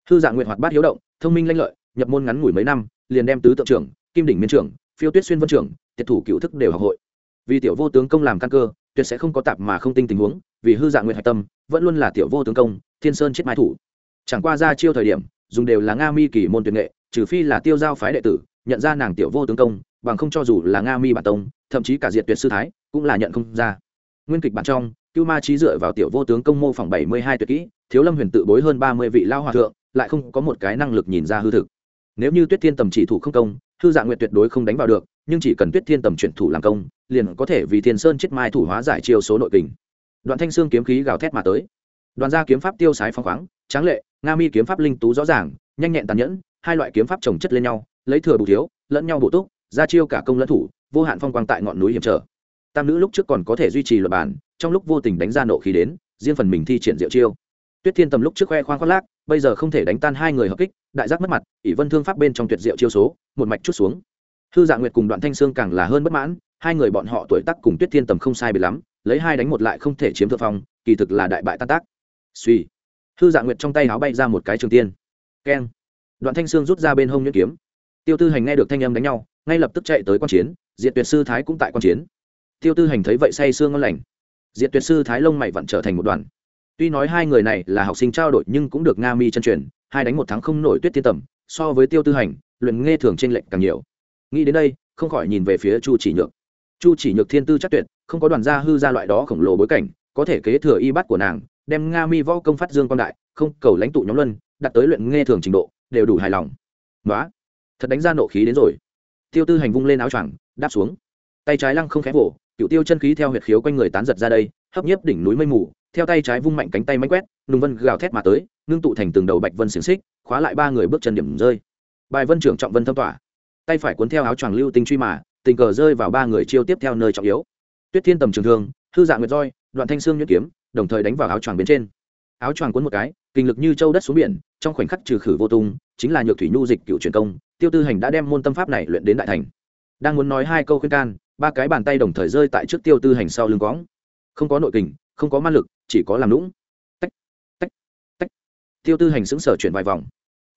Hư dạng nguyện hoạt bát hiếu động, thông minh lanh lợi, nhập môn ngắn ngủi mấy năm, liền đem tứ tượng trưởng, kim đỉnh miên trưởng, phiêu tuyết xuyên vân trưởng, tiệt thủ cựu thức đều học hội. Vì tiểu vô tướng công làm căn cơ, tuyệt sẽ không có tạp mà không tinh tình huống, vì hư dạng nguyện hạch tâm, vẫn luôn là tiểu vô tướng công, thiên sơn chết mai thủ. Chẳng qua ra chiêu thời điểm, dùng đều là nga mi kỳ môn tuyệt nghệ, trừ phi là tiêu giao phái đệ tử, nhận ra nàng tiểu vô tướng công, bằng không cho dù là nga mi bản tông, thậm chí cả diệt tuyệt sư thái, cũng là nhận không ra. Nguyên kịch bản trong cưu ma trí dựa vào tiểu vô tướng công mô phỏng bảy mươi hai tuyệt kỹ, thiếu lâm huyền tự bối hơn ba mươi vị lao hòa thượng, lại không có một cái năng lực nhìn ra hư thực. Nếu như tuyết thiên tầm chỉ thủ không công, hư dạng nguyện tuyệt đối không đánh vào được, nhưng chỉ cần tuyết thiên tầm chuyển thủ làm công, liền có thể vì thiên sơn chết mai thủ hóa giải chiêu số nội kình. Đoạn thanh xương kiếm khí gào thét mà tới. Đoàn gia kiếm pháp tiêu sái phong khoáng, tráng lệ, nga mi kiếm pháp linh tú rõ ràng, nhanh nhẹn tàn nhẫn, hai loại kiếm pháp trồng chất lên nhau, lấy thừa bù thiếu, lẫn nhau bổ túc, ra chiêu cả công lẫn thủ, vô hạn phong quang tại ngọn núi hiểm trở tam nữ lúc trước còn có thể duy trì luật bản, trong lúc vô tình đánh ra nộ khí đến, riêng phần mình thi triển diệu chiêu. Tuyết thiên tầm lúc trước khoe khoang khoác lác, bây giờ không thể đánh tan hai người hợp kích, đại giác mất mặt, ỷ vân thương pháp bên trong tuyệt diệu chiêu số, một mạch chút xuống. Hư dạ nguyệt cùng đoạn thanh sương càng là hơn bất mãn, hai người bọn họ tuổi tác cùng tuyết thiên tầm không sai biệt lắm, lấy hai đánh một lại không thể chiếm thượng phong, kỳ thực là đại bại tan tác. Suy hư dạ nguyệt trong tay áo bay ra một cái trường tiên. Keng. Đoạn thanh sương rút ra bên hông nhuyễn kiếm. Tiêu tư hành nghe được thanh âm đánh nhau, ngay lập tức chạy tới quan chiến diệt tuyệt sư thái cũng tại quan chiến tiêu tư hành thấy vậy say sương ngon lành. Diệt tuyệt sư thái lông mày vẫn trở thành một đoàn. Tuy nói hai người này là học sinh trao đổi nhưng cũng được nga mi chân truyền, hai đánh một tháng không nổi tuyết thiên tầm, so với tiêu tư hành, luyện nghe thường trên lệnh càng nhiều. Nghĩ đến đây, không khỏi nhìn về phía chu chỉ nhược. Chu chỉ nhược thiên tư chắc tuyệt, không có đoàn gia hư ra loại đó khổng lồ bối cảnh, có thể kế thừa y bắt của nàng, đem nga mi võ công phát dương quan đại, không cầu lãnh tụ nhóm luân đặt tới luyện nghe thường trình độ, đều đủ hài lòng. Nói thật đánh ra nộ khí đến rồi. Tiêu tư hành vung lên áo choàng, đáp xuống. Tay trái lăng không khẽ vỗ cựu tiêu chân khí theo huyệt khiếu quanh người tán giật ra đây, hấp nhiếp đỉnh núi mây mù, theo tay trái vung mạnh cánh tay mánh quét, nùng vân gào thét mà tới, ngưng tụ thành từng đầu bạch vân xiềng xích, khóa lại ba người bước chân điểm rơi. Bài vân trưởng trọng vân thâm tỏa. Tay phải cuốn theo áo choàng lưu tinh truy mà, tình cờ rơi vào ba người chiêu tiếp theo nơi trọng yếu. Tuyết thiên tầm trường thương thư dạng nguyệt roi, đoạn thanh xương nhuyễn kiếm, đồng thời đánh vào áo choàng bên trên. Áo choàng cuốn một cái, kinh lực như châu đất xuống biển, trong khoảnh khắc trừ khử vô tung, chính là nhược thủy nhu dịch cựu truyền công, tiêu tư hành đã đem môn tâm pháp này luyện đến đại thành. Đang muốn nói hai câu khuyên can ba cái bàn tay đồng thời rơi tại trước tiêu tư hành sau lưng cõng không có nội kình, không có man lực, chỉ có làm lũng tách tách tách. Tiêu tư hành sững sờ chuyển vài vòng.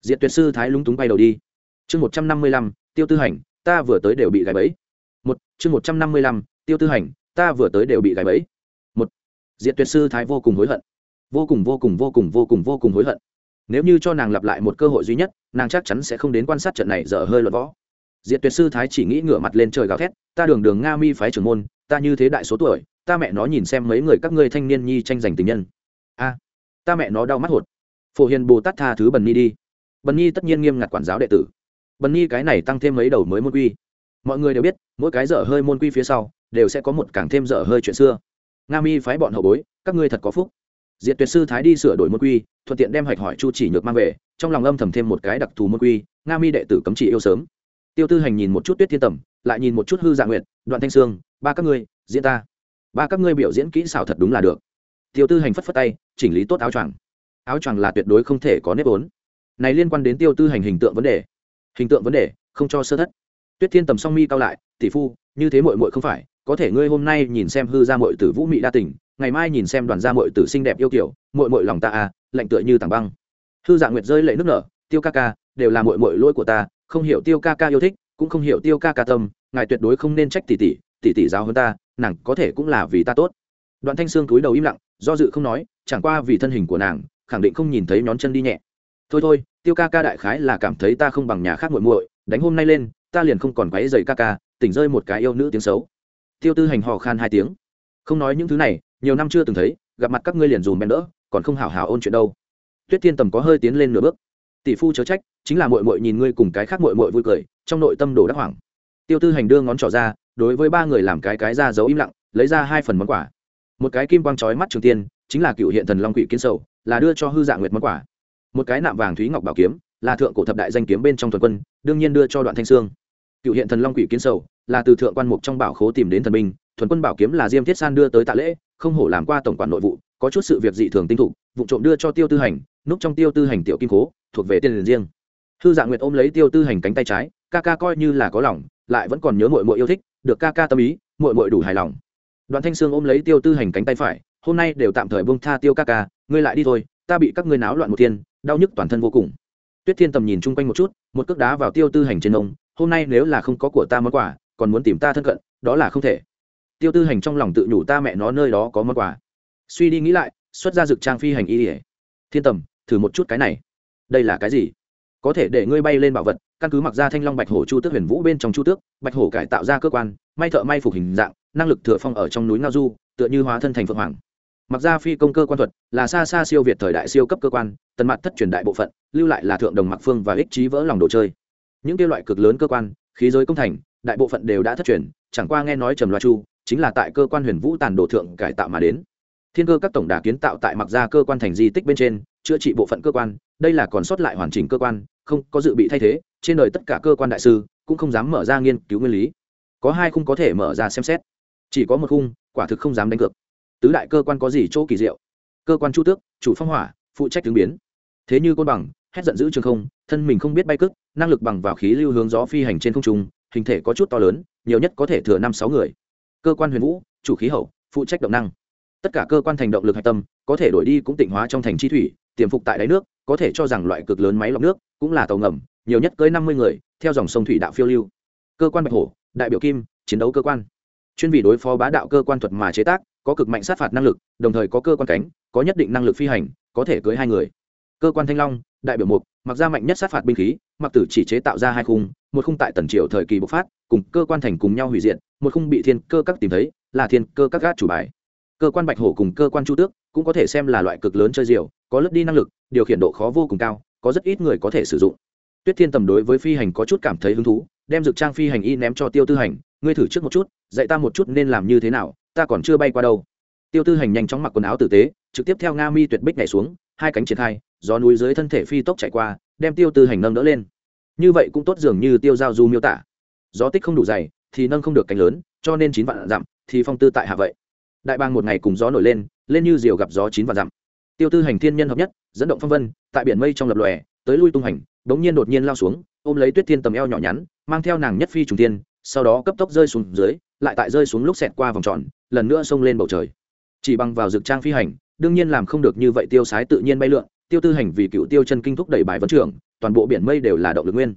Diện tuyệt sư thái lúng túng bay đầu đi. Chương một trăm năm mươi lăm, tiêu tư hành, ta vừa tới đều bị gãy bẫy. Một, chương một trăm năm mươi lăm, tiêu tư hành, ta vừa tới đều bị gãy bẫy. Một diện tuyệt sư thái vô cùng hối hận. Vô cùng vô cùng vô cùng vô cùng vô cùng hối hận. Nếu như cho nàng lặp lại một cơ hội duy nhất, nàng chắc chắn sẽ không đến quan sát trận này dở hơi luật võ diệt tuyệt sư thái chỉ nghĩ ngửa mặt lên trời gào thét, ta đường đường nga mi phái trưởng môn, ta như thế đại số tuổi, ta mẹ nó nhìn xem mấy người các ngươi thanh niên nhi tranh giành tình nhân. A, ta mẹ nó đau mắt hột. Phổ hiền bồ tát tha thứ bần nhi đi. Bần nhi tất nhiên nghiêm ngặt quản giáo đệ tử. Bần nhi cái này tăng thêm mấy đầu mới môn quy. Mọi người đều biết, mỗi cái dở hơi môn quy phía sau đều sẽ có một càng thêm dở hơi chuyện xưa. Nga mi phái bọn hậu bối, các ngươi thật có phúc. Diệt tuyệt sư thái đi sửa đổi môn quy, thuận tiện đem hạch hỏi chu chỉ nhược mang về, trong lòng âm thầm thêm một cái đặc thù môn quy, nga mi đệ tử cấm chỉ yêu sớm tiêu tư hành nhìn một chút tuyết thiên tầm, lại nhìn một chút hư dạ nguyện đoạn thanh sương, ba các ngươi, diễn ta. Ba các ngươi biểu diễn kỹ xảo thật đúng là được. Tiêu tư hành phất phất tay, chỉnh lý tốt áo choàng. Áo choàng là tuyệt đối không thể có nếp ốn này liên quan đến tiêu tư hành hình tượng vấn đề. Hình tượng vấn đề, không cho sơ thất. Tuyết thiên tầm song mi cao lại, tỷ phu, như thế mội mội không phải, có thể ngươi hôm nay nhìn xem hư dạ ra mội tử vũ mị đa tình, ngày mai nhìn xem đoàn dạ gia mội tử xinh đẹp yêu kiểu mội mội lòng ta à lạnh tựa như tảng băng. Hư dạ nguyệt rơi lệ nước nở, tiêu ca ca, đều là mội mội lỗi của ta không hiểu tiêu ca ca yêu thích, cũng không hiểu tiêu ca ca tâm, ngài tuyệt đối không nên trách tỷ tỷ tỷ tỷ giáo hơn ta, nàng có thể cũng là vì ta tốt. Đoạn thanh sương cúi đầu im lặng, do dự không nói, chẳng qua vì thân hình của nàng, khẳng định không nhìn thấy nhón chân đi nhẹ. Thôi thôi, tiêu ca ca đại khái là cảm thấy ta không bằng nhà khác muội muội, đánh hôm nay lên, ta liền không còn quấy dày ca ca, tỉnh rơi một cái yêu nữ tiếng xấu. Tiêu tư hành hò khan hai tiếng. Không nói những thứ này, nhiều năm chưa từng thấy, gặp mặt các ngươi liền dùm bèn đỡ, còn không hào hào ôn chuyện đâu. Tuyết thiên tầm có hơi tiến lên nửa bước tỷ phu chớ trách, chính là mội mội nhìn ngươi cùng cái khác mội mội vui cười, trong nội tâm đồ đắc hoảng. Tiêu tư hành đưa ngón trỏ ra, đối với ba người làm cái cái ra giấu im lặng, lấy ra hai phần món quà. Một cái kim quang trói mắt trường tiên, chính là cựu hiện thần long quỷ kiến sầu, là đưa cho hư dạng nguyệt món quà. Một cái nạm vàng thúy ngọc bảo kiếm, là thượng cổ thập đại danh kiếm bên trong thuần quân, đương nhiên đưa cho đoạn thanh sương. Cựu hiện thần long quỷ kiến sầu, là từ thượng quan mục trong bảo khố tìm đến thần minh thuần quân bảo kiếm là diêm thiết san đưa tới tạ lễ, không hổ làm qua tổng quản nội vụ, có chút sự việc dị thường tinh thục, vụ trộm đưa cho tiêu tư hành, núp trong tiêu tư hành tiểu kim cố thuộc về tiền riêng. Thư dạng nguyệt ôm lấy tiêu tư hành cánh tay trái, ca ca coi như là có lòng, lại vẫn còn nhớ mội mội yêu thích, được ca ca tâm ý mội mội đủ hài lòng. Đoàn thanh sương ôm lấy tiêu tư hành cánh tay phải, hôm nay đều tạm thời bông tha tiêu ca ca, ngươi lại đi thôi, ta bị các ngươi náo loạn một thiên, đau nhức toàn thân vô cùng. Tuyết thiên tầm nhìn chung quanh một chút, một cước đá vào tiêu tư hành trên ông, hôm nay nếu là không có của ta món quà, còn muốn tìm ta thân cận, đó là không thể. Tiêu tư hành trong lòng tự nhủ ta mẹ nó nơi đó có món quà. Suy đi nghĩ lại, xuất ra dực trang phi hành y ỉa thiên tầm, thử một chút cái này đây là cái gì? Có thể để ngươi bay lên bảo vật, căn cứ mặc ra thanh long bạch hổ chu tước huyền vũ bên trong chu tước, bạch hổ cải tạo ra cơ quan, may thợ may phục hình dạng, năng lực thừa phong ở trong núi ngao du, tựa như hóa thân thành phượng hoàng. Mặc ra phi công cơ quan thuật, là xa xa siêu việt thời đại siêu cấp cơ quan, tần mặt thất truyền đại bộ phận, lưu lại là thượng đồng mặc phương và ích trí vỡ lòng đồ chơi. Những kia loại cực lớn cơ quan, khí giới công thành, đại bộ phận đều đã thất truyền, chẳng qua nghe nói trầm loa chu, chính là tại cơ quan huyền vũ tàn đồ thượng cải tạo mà đến thiên cơ các tổng đà kiến tạo tại mặc ra cơ quan thành di tích bên trên, chữa trị bộ phận cơ quan, đây là còn sót lại hoàn chỉnh cơ quan, không có dự bị thay thế, trên đời tất cả cơ quan đại sư cũng không dám mở ra nghiên cứu nguyên lý. Có hai khung có thể mở ra xem xét. Chỉ có một khung, quả thực không dám đánh cược. Tứ đại cơ quan có gì chỗ kỳ diệu? Cơ quan chu tước, chủ phong hỏa, phụ trách tướng biến. Thế như côn bằng, hét giận dữ trường không, thân mình không biết bay cước, năng lực bằng vào khí lưu hướng gió phi hành trên không trung, hình thể có chút to lớn, nhiều nhất có thể thừa năm sáu người. Cơ quan huyền vũ, chủ khí hậu, phụ trách động năng tất cả cơ quan thành động lực hạch tâm, có thể đổi đi cũng tịnh hóa trong thành chi thủy, tiềm phục tại đáy nước, có thể cho rằng loại cực lớn máy lọc nước cũng là tàu ngầm, nhiều nhất cưới năm mươi người, theo dòng sông thủy đạo phiêu lưu. Cơ quan bạch hổ, đại biểu kim, chiến đấu cơ quan. Chuyên vị đối phó bá đạo cơ quan thuật mà chế tác, có cực mạnh sát phạt năng lực, đồng thời có cơ quan cánh, có nhất định năng lực phi hành, có thể cưới hai người. Cơ quan thanh long, đại biểu mục, mặc ra mạnh nhất sát phạt binh khí, mặc tử chỉ chế tạo ra hai khung, một khung tại tần triều thời kỳ bộc phát, cùng cơ quan thành cùng nhau hủy diệt, một khung bị thiên cơ các tìm thấy, là thiên cơ các gác chủ bài cơ quan bạch hổ cùng cơ quan chu tước cũng có thể xem là loại cực lớn chơi diều, có lướt đi năng lực, điều khiển độ khó vô cùng cao, có rất ít người có thể sử dụng. Tuyết thiên tầm đối với phi hành có chút cảm thấy hứng thú, đem dược trang phi hành y ném cho tiêu tư hành, ngươi thử trước một chút, dạy ta một chút nên làm như thế nào, ta còn chưa bay qua đâu. Tiêu tư hành nhanh chóng mặc quần áo tử tế, trực tiếp theo nga mi tuyệt bích nhảy xuống, hai cánh triển khai, gió núi dưới thân thể phi tốc chạy qua, đem tiêu tư hành nâng đỡ lên. Như vậy cũng tốt dường như tiêu giao du miêu tả. Gió tích không đủ dày, thì nâng không được cánh lớn, cho nên chín vạn dặm, thì phong tư tại hạ vậy đại bang một ngày cùng gió nổi lên lên như diều gặp gió chín và dặm. Tiêu tư hành thiên nhân hợp nhất, dẫn động phong vân, tại biển mây trong lập lòe, tới lui tung hành, bỗng nhiên đột nhiên lao xuống, ôm lấy tuyết thiên tầm eo nhỏ nhắn, mang theo nàng nhất phi trùng tiên sau đó cấp tốc rơi xuống dưới, lại tại rơi xuống lúc xẹt qua vòng tròn, lần nữa xông lên bầu trời. Chỉ bằng vào dực trang phi hành, đương nhiên làm không được như vậy tiêu sái tự nhiên bay lượn, tiêu tư hành vì cựu tiêu chân kinh thúc đẩy bài vấn trưởng toàn bộ biển mây đều là động lực nguyên.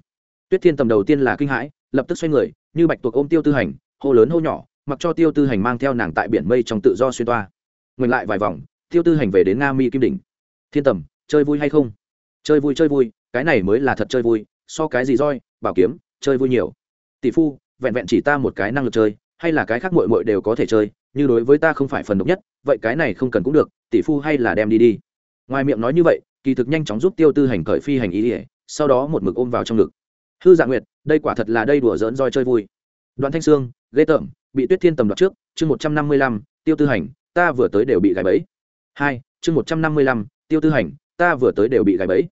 Tuyết thiên tầm đầu tiên là kinh hãi, lập tức xoay người, như bạch tuộc ôm tiêu tư hành, hô lớn hô nhỏ mặc cho tiêu tư hành mang theo nàng tại biển mây trong tự do xuyên toa. Ngừng lại vài vòng, tiêu tư hành về đến nga mi kim đỉnh. Thiên tầm, chơi vui hay không? Chơi vui chơi vui, cái này mới là thật chơi vui, so cái gì roi, bảo kiếm, chơi vui nhiều. Tỷ phu, vẹn vẹn chỉ ta một cái năng lực chơi, hay là cái khác mội mội đều có thể chơi, như đối với ta không phải phần độc nhất, vậy cái này không cần cũng được, tỷ phu hay là đem đi đi. Ngoài miệng nói như vậy, kỳ thực nhanh chóng giúp tiêu tư hành khởi phi hành ý ỉa, sau đó một mực ôm vào trong ngực. Hư dạ nguyệt, đây quả thật là đây đùa dỡn roi chơi vui. Đoàn thanh sương, ghê tởm bị tuyết thiên tầm đoạt trước, chương một trăm năm mươi lăm, tiêu tư hành, ta vừa tới đều bị gài bẫy. Hai, chương một trăm năm mươi lăm, tiêu tư hành, ta vừa tới đều bị gài bẫy.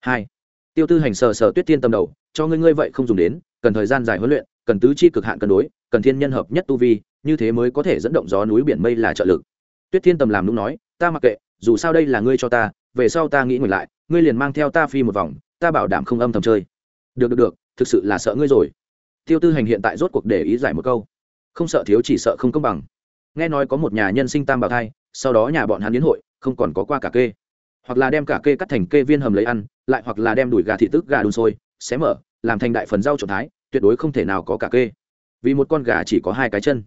Hai, tiêu tư hành sờ sờ tuyết thiên tầm đầu, cho ngươi ngươi vậy không dùng đến, cần thời gian dài huấn luyện, cần tứ chi cực hạn cân đối, cần thiên nhân hợp nhất tu vi, như thế mới có thể dẫn động gió núi biển mây là trợ lực. Tuyết thiên tầm làm đúng nói, ta mặc kệ, dù sao đây là ngươi cho ta, về sau ta nghĩ ngồi lại, ngươi liền mang theo ta phi một vòng, ta bảo đảm không âm thầm chơi. Được được được, thực sự là sợ ngươi rồi. Tiêu tư hành hiện tại rốt cuộc để ý giải một câu không sợ thiếu chỉ sợ không công bằng. Nghe nói có một nhà nhân sinh tam bảo thai, sau đó nhà bọn hắn đến hội, không còn có qua cả kê. Hoặc là đem cả kê cắt thành kê viên hầm lấy ăn, lại hoặc là đem đùi gà thị tức gà đun sôi, xé mở, làm thành đại phần rau trộn thái, tuyệt đối không thể nào có cả kê. Vì một con gà chỉ có hai cái chân.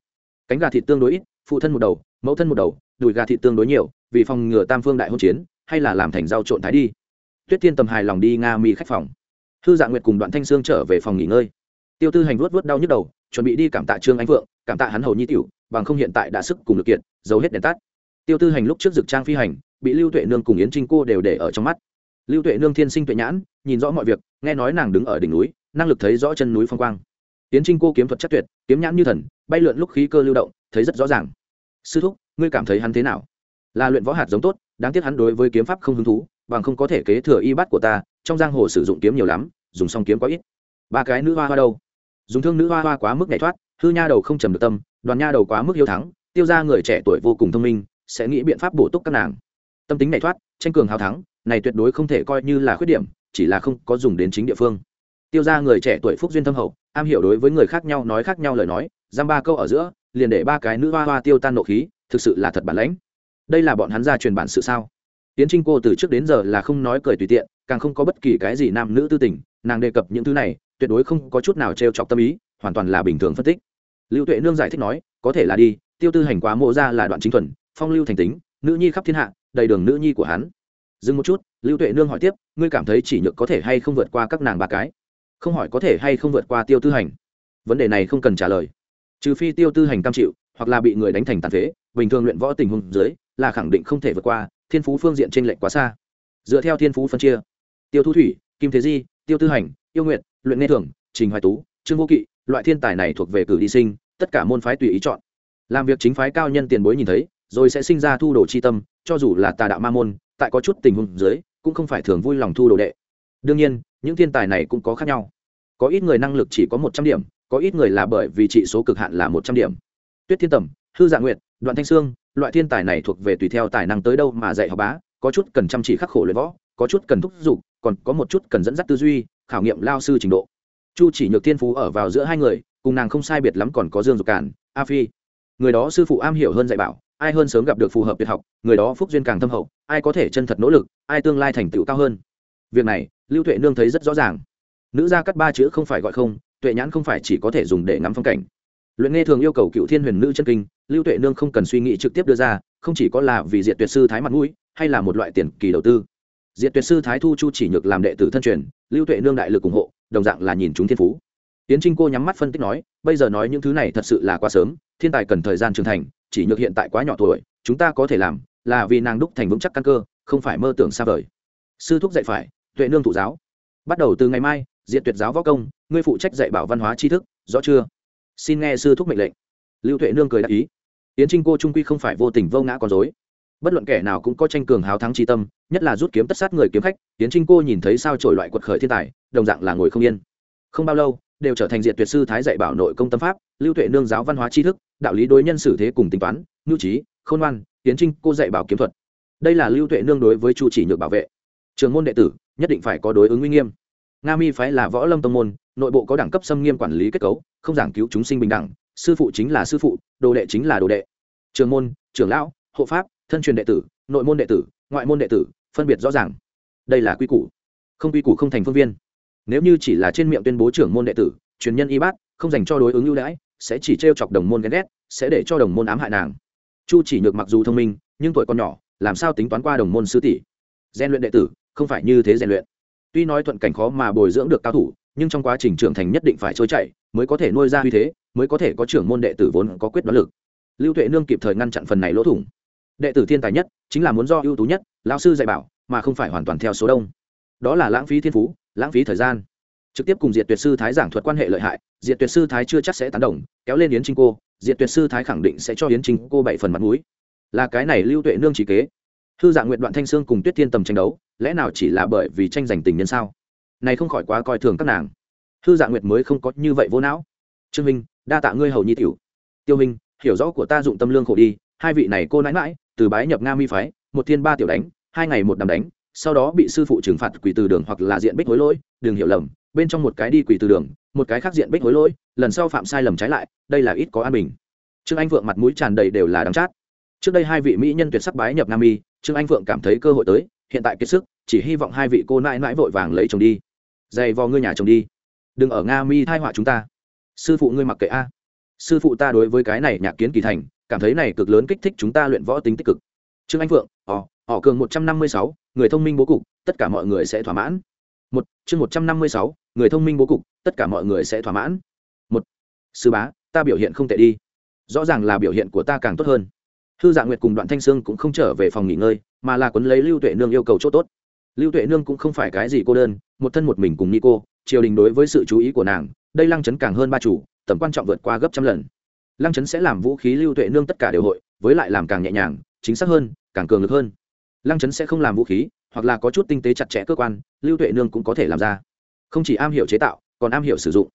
Cánh gà thịt tương đối ít, phụ thân một đầu, mẫu thân một đầu, đùi gà thịt tương đối nhiều, vì phòng ngừa tam phương đại hôn chiến, hay là làm thành rau trộn thái đi. Tuyết thiên tầm hài lòng đi nga mi khách phòng. Thư dạ nguyệt cùng đoạn thanh sương trở về phòng nghỉ ngơi. Tiêu tư hành vuốt vuốt đau nhức đầu, chuẩn bị đi cảm tạ trương anh phượng cảm tạ hắn hầu nhi tiểu, bằng không hiện tại đã sức cùng lực kiện giấu hết đèn tắt. Tiêu tư hành lúc trước dực trang phi hành, bị lưu tuệ nương cùng yến trinh cô đều để ở trong mắt. Lưu tuệ nương thiên sinh tuệ nhãn, nhìn rõ mọi việc, nghe nói nàng đứng ở đỉnh núi, năng lực thấy rõ chân núi phong quang. Yến trinh cô kiếm thuật chắc tuyệt, kiếm nhãn như thần, bay lượn lúc khí cơ lưu động, thấy rất rõ ràng. Sư thúc, ngươi cảm thấy hắn thế nào? Là luyện võ hạt giống tốt, đáng tiếc hắn đối với kiếm pháp không hứng thú, bằng không có thể kế thừa y bát của ta, trong giang hồ sử dụng kiếm nhiều lắm, dùng xong kiếm quá ít. Ba cái nữ hoa hoa đâu? Dùng thương nữ hoa hoa quá mức nhảy thoát hư nha đầu không trầm được tâm, đoàn nha đầu quá mức hiếu thắng, tiêu ra người trẻ tuổi vô cùng thông minh, sẽ nghĩ biện pháp bổ túc các nàng. Tâm tính này thoát, tranh cường hào thắng, này tuyệt đối không thể coi như là khuyết điểm, chỉ là không có dùng đến chính địa phương. Tiêu ra người trẻ tuổi phúc duyên thâm hậu, am hiểu đối với người khác nhau nói khác nhau lời nói, giam ba câu ở giữa, liền để ba cái nữ hoa hoa tiêu tan nộ khí, thực sự là thật bản lãnh. Đây là bọn hắn ra truyền bản sự sao? Tiến trinh cô từ trước đến giờ là không nói cười tùy tiện, càng không có bất kỳ cái gì nam nữ tư tình, nàng đề cập những thứ này, tuyệt đối không có chút nào t chọc tâm ý, hoàn toàn là bình thường phân tích lưu tuệ nương giải thích nói, có thể là đi, tiêu tư hành quá mộ ra là đoạn chính thuần, phong lưu thành tính, nữ nhi khắp thiên hạ, đầy đường nữ nhi của hắn. Dừng một chút, lưu tuệ nương hỏi tiếp, ngươi cảm thấy chỉ nhược có thể hay không vượt qua các nàng ba cái? Không hỏi có thể hay không vượt qua tiêu tư hành. Vấn đề này không cần trả lời. Trừ phi tiêu tư hành cam chịu, hoặc là bị người đánh thành tàn phế, bình thường luyện võ tình huống dưới, là khẳng định không thể vượt qua thiên phú phương diện t r ê n lệch quá xa. Dựa theo thiên phú phân chia, tiêu thu thủy, kim thế di, tiêu tư hành, yêu nguyện luyện nghe thường, trình hoài tú, trương vô kỵ, loại thiên tài này thuộc về cử đi sinh tất cả môn phái tùy ý chọn. Làm việc chính phái cao nhân tiền bối nhìn thấy, rồi sẽ sinh ra thu đồ chi tâm, cho dù là tà đạo ma môn, tại có chút tình huống dưới, cũng không phải thường vui lòng thu đồ đệ. Đương nhiên, những thiên tài này cũng có khác nhau. Có ít người năng lực chỉ có một trăm điểm, có ít người là bởi vì trị số cực hạn là một trăm điểm. Tuyết thiên tầm, hư dạ nguyệt, đoạn thanh sương, loại thiên tài này thuộc về tùy theo tài năng tới đâu mà dạy học bá, có chút cần chăm chỉ khắc khổ luyện võ, có chút cần thúc giục, còn có một chút cần dẫn dắt tư duy, khảo nghiệm lao sư trình độ. Chu chỉ nhược thiên phú ở vào giữa hai người cùng nàng không sai biệt lắm còn có dương dục cản, a phi. Người đó sư phụ am hiểu hơn dạy bảo, ai hơn sớm gặp được phù hợp tuyệt học, người đó phúc duyên càng thâm hậu, ai có thể chân thật nỗ lực, ai tương lai thành tựu cao hơn. Việc này, lưu tuệ nương thấy rất rõ ràng. Nữ gia cắt ba chữ không phải gọi không, tuệ nhãn không phải chỉ có thể dùng để ngắm phong cảnh. Luyện nghe thường yêu cầu cựu thiên huyền nữ chân kinh, lưu tuệ nương không cần suy nghĩ trực tiếp đưa ra, không chỉ có là vì diệt tuyệt sư thái mặt mũi, hay là một loại tiền kỳ đầu tư. Diệt tuyệt sư thái thu chu chỉ nhược làm đệ tử thân truyền, lưu tuệ nương đại lực ủng hộ, đồng dạng là nhìn chúng thiên phú tiến trinh cô nhắm mắt phân tích nói, bây giờ nói những thứ này thật sự là quá sớm, thiên tài cần thời gian trưởng thành, chỉ nhược hiện tại quá nhỏ tuổi, chúng ta có thể làm là vì nàng đúc thành vững chắc căn cơ, không phải mơ tưởng xa vời. Sư thúc dạy phải, tuệ nương thụ giáo. Bắt đầu từ ngày mai diện tuyệt giáo võ công, ngươi phụ trách dạy bảo văn hóa tri thức, rõ chưa? Xin nghe sư thúc mệnh lệnh. Lưu tuệ nương cười đáp ý. Yến trinh cô trung quy không phải vô tình vô ngã con dối bất luận kẻ nào cũng có tranh cường hào thắng tri tâm, nhất là rút kiếm tất sát người kiếm khách yến trinh cô nhìn thấy sao trổi loại quật khởi thiên tài, đồng dạng là ngồi không yên. Không bao lâu đều trở thành diệt tuyệt sư thái dạy bảo nội công tâm pháp, lưu tuệ nương giáo văn hóa tri thức, đạo lý đối nhân xử thế cùng tính toán ngưu trí, khôn ngoan, tiến trinh, cô dạy bảo kiếm thuật. Đây là lưu tuệ nương đối với chu chỉ nhược bảo vệ. Trường môn đệ tử, nhất định phải có đối ứng uy nghiêm. Nga mi phái là võ lâm tông môn, nội bộ có đẳng cấp xâm nghiêm quản lý kết cấu, không giảng cứu chúng sinh bình đẳng, sư phụ chính là sư phụ, đồ đệ chính là đồ đệ. Trường môn, trưởng lão, hộ pháp, thân truyền đệ tử, nội môn đệ tử, ngoại môn đệ tử, phân biệt rõ ràng. Đây là quy củ. Không quy củ không thành phương viên nếu như chỉ là trên miệng tuyên bố trưởng môn đệ tử, truyền nhân y bát, không dành cho đối ứng ưu đãi, sẽ chỉ t r e o chọc đồng môn ghen ghét, sẽ để cho đồng môn ám hại nàng. Chu chỉ nhược mặc dù thông minh, nhưng tuổi còn nhỏ, làm sao tính toán qua đồng môn sư tỷ? Gian luyện đệ tử, không phải như thế rèn luyện. Tuy nói thuận cảnh khó mà bồi dưỡng được cao thủ, nhưng trong quá trình trưởng thành nhất định phải trôi chảy, mới có thể nuôi ra uy thế, mới có thể có trưởng môn đệ tử vốn có quyết đoán lực. Lưu tuệ nương kịp thời ngăn chặn phần này lỗ thủng. Đệ tử thiên tài nhất, chính là muốn do ưu tú nhất, lão sư dạy bảo, mà không phải hoàn toàn theo số đông. Đó là lãng phí thiên phú lãng phí thời gian. Trực tiếp cùng diệt tuyệt sư thái giảng thuật quan hệ lợi hại, diệt tuyệt sư thái chưa chắc sẽ tán đồng, kéo lên yến trinh cô, diệt tuyệt sư thái khẳng định sẽ cho yến trinh cô bảy phần mặt mũi. Là cái này lưu tuệ nương trí kế. Thư dạng nguyện đoạn thanh sương cùng tuyết thiên tầm tranh đấu, lẽ nào chỉ là bởi vì tranh giành tình nhân sao? Này không khỏi quá coi thường các nàng. Thư dạng nguyệt mới không có như vậy vô não. Trương minh, đa tạ ngươi hầu nhi tiểu. Tiêu minh, hiểu rõ của ta dụng tâm lương khổ đi, hai vị này cô nãi mãi, từ bái nhập nga mi phái, một thiên ba tiểu đánh, hai ngày một đàm đánh sau đó bị sư phụ trừng phạt quỳ từ đường hoặc là diện bích hối lỗi, đừng hiểu lầm, bên trong một cái đi quỳ từ đường, một cái khác diện bích hối lỗi, lần sau phạm sai lầm trái lại, đây là ít có an bình. Trương anh vượng mặt mũi tràn đầy đều là đắng chát. Trước đây hai vị mỹ nhân tuyệt sắc bái nhập nam mi trương anh vượng cảm thấy cơ hội tới, hiện tại kiệt sức, chỉ hy vọng hai vị cô nãi nãi vội vàng lấy chồng đi. Dày vò ngươi nhà chồng đi. Đừng ở nga mi thai họa chúng ta. Sư phụ ngươi mặc kệ a. Sư phụ ta đối với cái này nhạc kiến kỳ thành, cảm thấy này cực lớn kích thích chúng ta luyện võ tính tích cực. Trương anh vượng, ồ họ cường một trăm năm mươi sáu, người thông minh bố cục, tất cả mọi người sẽ thỏa mãn. Một, chương một trăm năm mươi sáu, người thông minh bố cục, tất cả mọi người sẽ thỏa mãn. Một, sư bá, ta biểu hiện không tệ đi. Rõ ràng là biểu hiện của ta càng tốt hơn. Thư dạ nguyệt cùng đoạn thanh sương cũng không trở về phòng nghỉ ngơi, mà là quấn lấy lưu tuệ nương yêu cầu chỗ tốt. Lưu tuệ nương cũng không phải cái gì cô đơn, một thân một mình cùng nico cô triều đình đối với sự chú ý của nàng, đây lăng chấn càng hơn ba chủ, tầm quan trọng vượt qua gấp trăm lần. Lăng chấn sẽ làm vũ khí lưu tuệ nương tất cả đều hội, với lại làm càng nhẹ nhàng, chính xác hơn, càng cường lực hơn lăng chấn sẽ không làm vũ khí, hoặc là có chút tinh tế chặt chẽ cơ quan, lưu tuệ nương cũng có thể làm ra. Không chỉ am hiểu chế tạo, còn am hiểu sử dụng.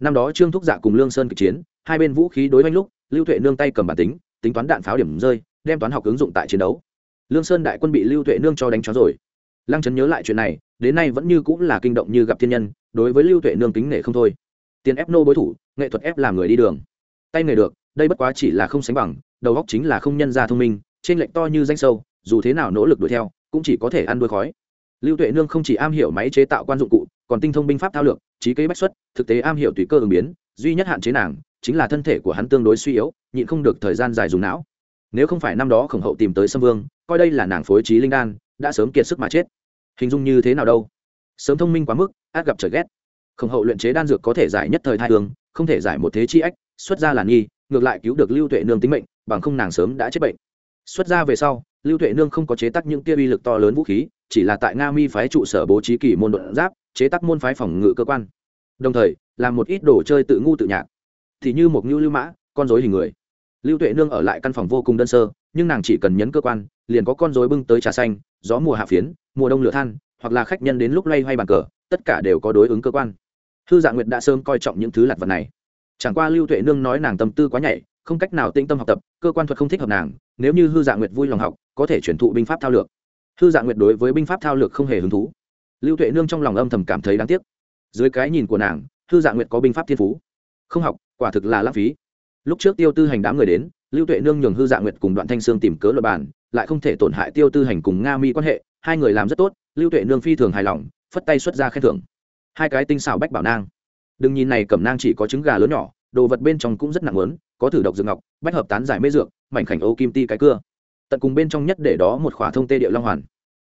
Năm đó trương thúc dạ cùng lương sơn kịch chiến, hai bên vũ khí đối oanh lúc, lưu tuệ nương tay cầm bản tính tính toán đạn pháo điểm rơi, đem toán học ứng dụng tại chiến đấu. Lương sơn đại quân bị lưu tuệ nương cho đánh chó rồi. Lăng trấn nhớ lại chuyện này, đến nay vẫn như cũng là kinh động như gặp thiên nhân, đối với lưu tuệ nương kính nể không thôi. Tiền ép nô bối thủ, nghệ thuật ép làm người đi đường. Tay nghề được, đây bất quá chỉ là không sánh bằng, đầu góc chính là không nhân ra thông minh, trên lệnh to như danh sâu dù thế nào nỗ lực đuổi theo, cũng chỉ có thể ăn đuôi khói. Lưu tuệ nương không chỉ am hiểu máy chế tạo quan dụng cụ, còn tinh thông binh pháp thao lược, trí kế bách xuất, thực tế am hiểu tùy cơ ứng biến, duy nhất hạn chế nàng chính là thân thể của hắn tương đối suy yếu, nhịn không được thời gian dài dùng não. Nếu không phải năm đó khổng hậu tìm tới sâm vương, coi đây là nàng phối trí linh đan, đã sớm kiệt sức mà chết. Hình dung như thế nào đâu? Sớm thông minh quá mức, át gặp trời ghét. Khổng hậu luyện chế đan dược có thể giải nhất thời thai tường không thể giải một thế chi ách, xuất ra là nghi, ngược lại cứu được lưu tuệ nương tính mệnh, bằng không nàng sớm đã chết bệnh xuất ra về sau, lưu tuệ nương không có chế tác những kia uy lực to lớn vũ khí, chỉ là tại nga mi phái trụ sở bố trí kỳ môn đột giáp, chế tác môn phái phòng ngự cơ quan. Đồng thời, làm một ít đồ chơi tự ngu tự nhạc. Thì như một ngưu lưu mã, con dối hình người. Lưu tuệ nương ở lại căn phòng vô cùng đơn sơ, nhưng nàng chỉ cần nhấn cơ quan, liền có con dối bưng tới trà xanh, gió mùa hạ phiến, mùa đông lửa than, hoặc là khách nhân đến lúc loay hoay bàn cờ, tất cả đều có đối ứng cơ quan. Hư dạ nguyệt đã sớm coi trọng những thứ lặt vật này. Chẳng qua lưu tuệ nương nói nàng tâm tư quá nhạy không cách nào tĩnh tâm học tập, cơ quan thuật không thích hợp nàng, nếu như hư dạ nguyệt vui lòng học, có thể chuyển thụ binh pháp thao lược. Hư dạ nguyệt đối với binh pháp thao lược không hề hứng thú. Lưu tuệ nương trong lòng âm thầm cảm thấy đáng tiếc. Dưới cái nhìn của nàng, hư dạ nguyệt có binh pháp thiên phú. Không học, quả thực là lãng phí. Lúc trước tiêu tư hành đám người đến, lưu tuệ nương nhường hư dạ nguyệt cùng đoạn thanh sương tìm cớ luật bàn, lại không thể tổn hại tiêu tư hành cùng nga mi quan hệ, hai người làm rất tốt, lưu tuệ nương phi thường hài lòng, phất tay xuất ra khen thưởng. Hai cái tinh xảo bách bảo nang. Đừng nhìn này cẩm nang chỉ có trứng gà lớn nhỏ, đồ vật bên trong cũng rất nặng lớn có thử độc dược ngọc, bách hợp tán giải mê dược, mảnh khảnh ô kim ti cái cưa. Tận cùng bên trong nhất để đó một khỏa thông tê điệu long hoàn.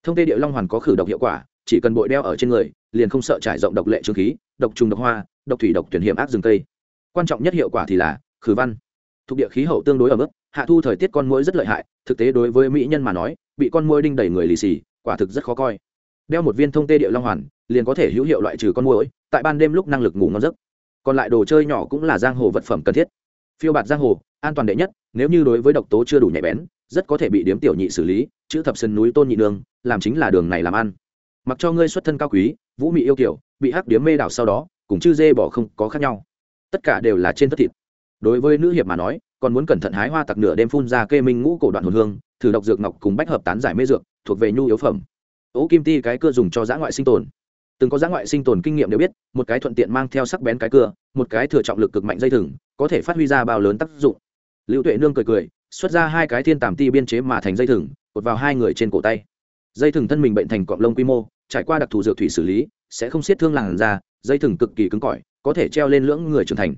Thông tê điệu long hoàn có khử độc hiệu quả, chỉ cần bội đeo ở trên người, liền không sợ trải rộng độc lệ trương khí, độc trùng độc hoa, độc thủy độc tuyển hiểm ác rừng cây. Quan trọng nhất hiệu quả thì là khử văn. Thuộc địa khí hậu tương đối ở mức hạ thu thời tiết con mũi rất lợi hại, thực tế đối với mỹ nhân mà nói, bị con mũi đinh đầy người lì xì, quả thực rất khó coi. Đeo một viên thông tê địa long hoàn, liền có thể hữu hiệu loại trừ con mũi tại ban đêm lúc năng lực ngủ ngon giấc. Còn lại đồ chơi nhỏ cũng là giang hồ vật phẩm cần thiết phiêu bạt giang hồ, an toàn đệ nhất, nếu như đối với độc tố chưa đủ nhạy bén, rất có thể bị điếm tiểu nhị xử lý, chữ thập sân núi tôn nhị nương làm chính là đường này làm ăn. Mặc cho ngươi xuất thân cao quý, vũ mị yêu kiểu, bị hắc điếm mê đảo sau đó, cùng chư dê bỏ không có khác nhau. Tất cả đều là trên tất thịt. Đối với nữ hiệp mà nói, còn muốn cẩn thận hái hoa tặc nửa đêm phun ra kê minh ngũ cổ đoạn hồn hương, thử độc dược ngọc cùng bách hợp tán giải mê dược, thuộc về nhu yếu phẩm. Ố kim ti cái cưa dùng cho giã ngoại sinh tồn. Từng có giã ngoại sinh tồn kinh nghiệm đều biết, một cái thuận tiện mang theo sắc bén cái cưa một cái thừa trọng lực cực mạnh dây thừng, có thể phát huy ra bao lớn tác dụng. Lưu tuệ nương cười cười, xuất ra hai cái thiên tàm ti biên chế mà thành dây thừng, cột vào hai người trên cổ tay. Dây thừng thân mình bệnh thành cọng lông quy mô, trải qua đặc thù dược thủy xử lý, sẽ không xiết thương làn da, dây thừng cực kỳ cứng cỏi, có thể treo lên lưỡng người trưởng thành.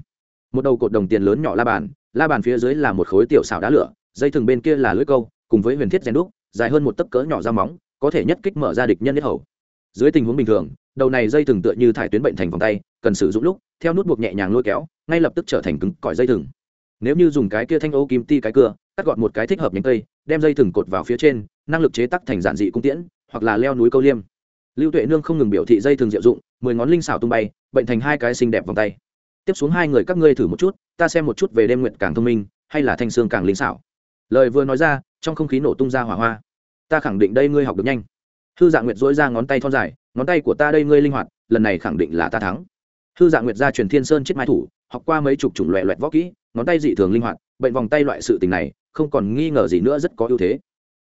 Một đầu cột đồng tiền lớn nhỏ la bàn la bàn phía dưới là một khối tiểu xào đá lửa, dây thừng bên kia là lưỡi câu, cùng với huyền thiết rèn đúc, dài hơn một tấc cỡ nhỏ da móng, có thể nhất kích mở ra địch nhân nhất hầu. Dưới tình huống bình thường đầu này dây thừng tựa như thải tuyến bệnh thành vòng tay, cần sử dụng lúc, theo nút buộc nhẹ nhàng lôi kéo, ngay lập tức trở thành cứng cỏi dây thừng. Nếu như dùng cái kia thanh ô kim ti cái cưa, cắt gọn một cái thích hợp nhánh cây, đem dây thừng cột vào phía trên, năng lực chế tắc thành giản dị cung tiễn, hoặc là leo núi câu liêm. Lưu tuệ nương không ngừng biểu thị dây thừng diệu dụng, mười ngón linh xảo tung bay, bệnh thành hai cái xinh đẹp vòng tay. Tiếp xuống hai người các ngươi thử một chút, ta xem một chút về đêm nguyện càng thông minh, hay là thanh xương càng linh xảo. Lời vừa nói ra, trong không khí nổ tung ra hỏa hoa. Ta khẳng định đây ngươi học được nhanh. Thư dạng nguyệt dỗi ra ngón tay thon dài ngón tay của ta đây ngươi linh hoạt, lần này khẳng định là ta thắng. Hư dạ nguyệt gia truyền thiên sơn chết mai thủ, học qua mấy chục chủng loẹ loẹt võ kỹ, ngón tay dị thường linh hoạt, bệnh vòng tay loại sự tình này, không còn nghi ngờ gì nữa rất có ưu thế.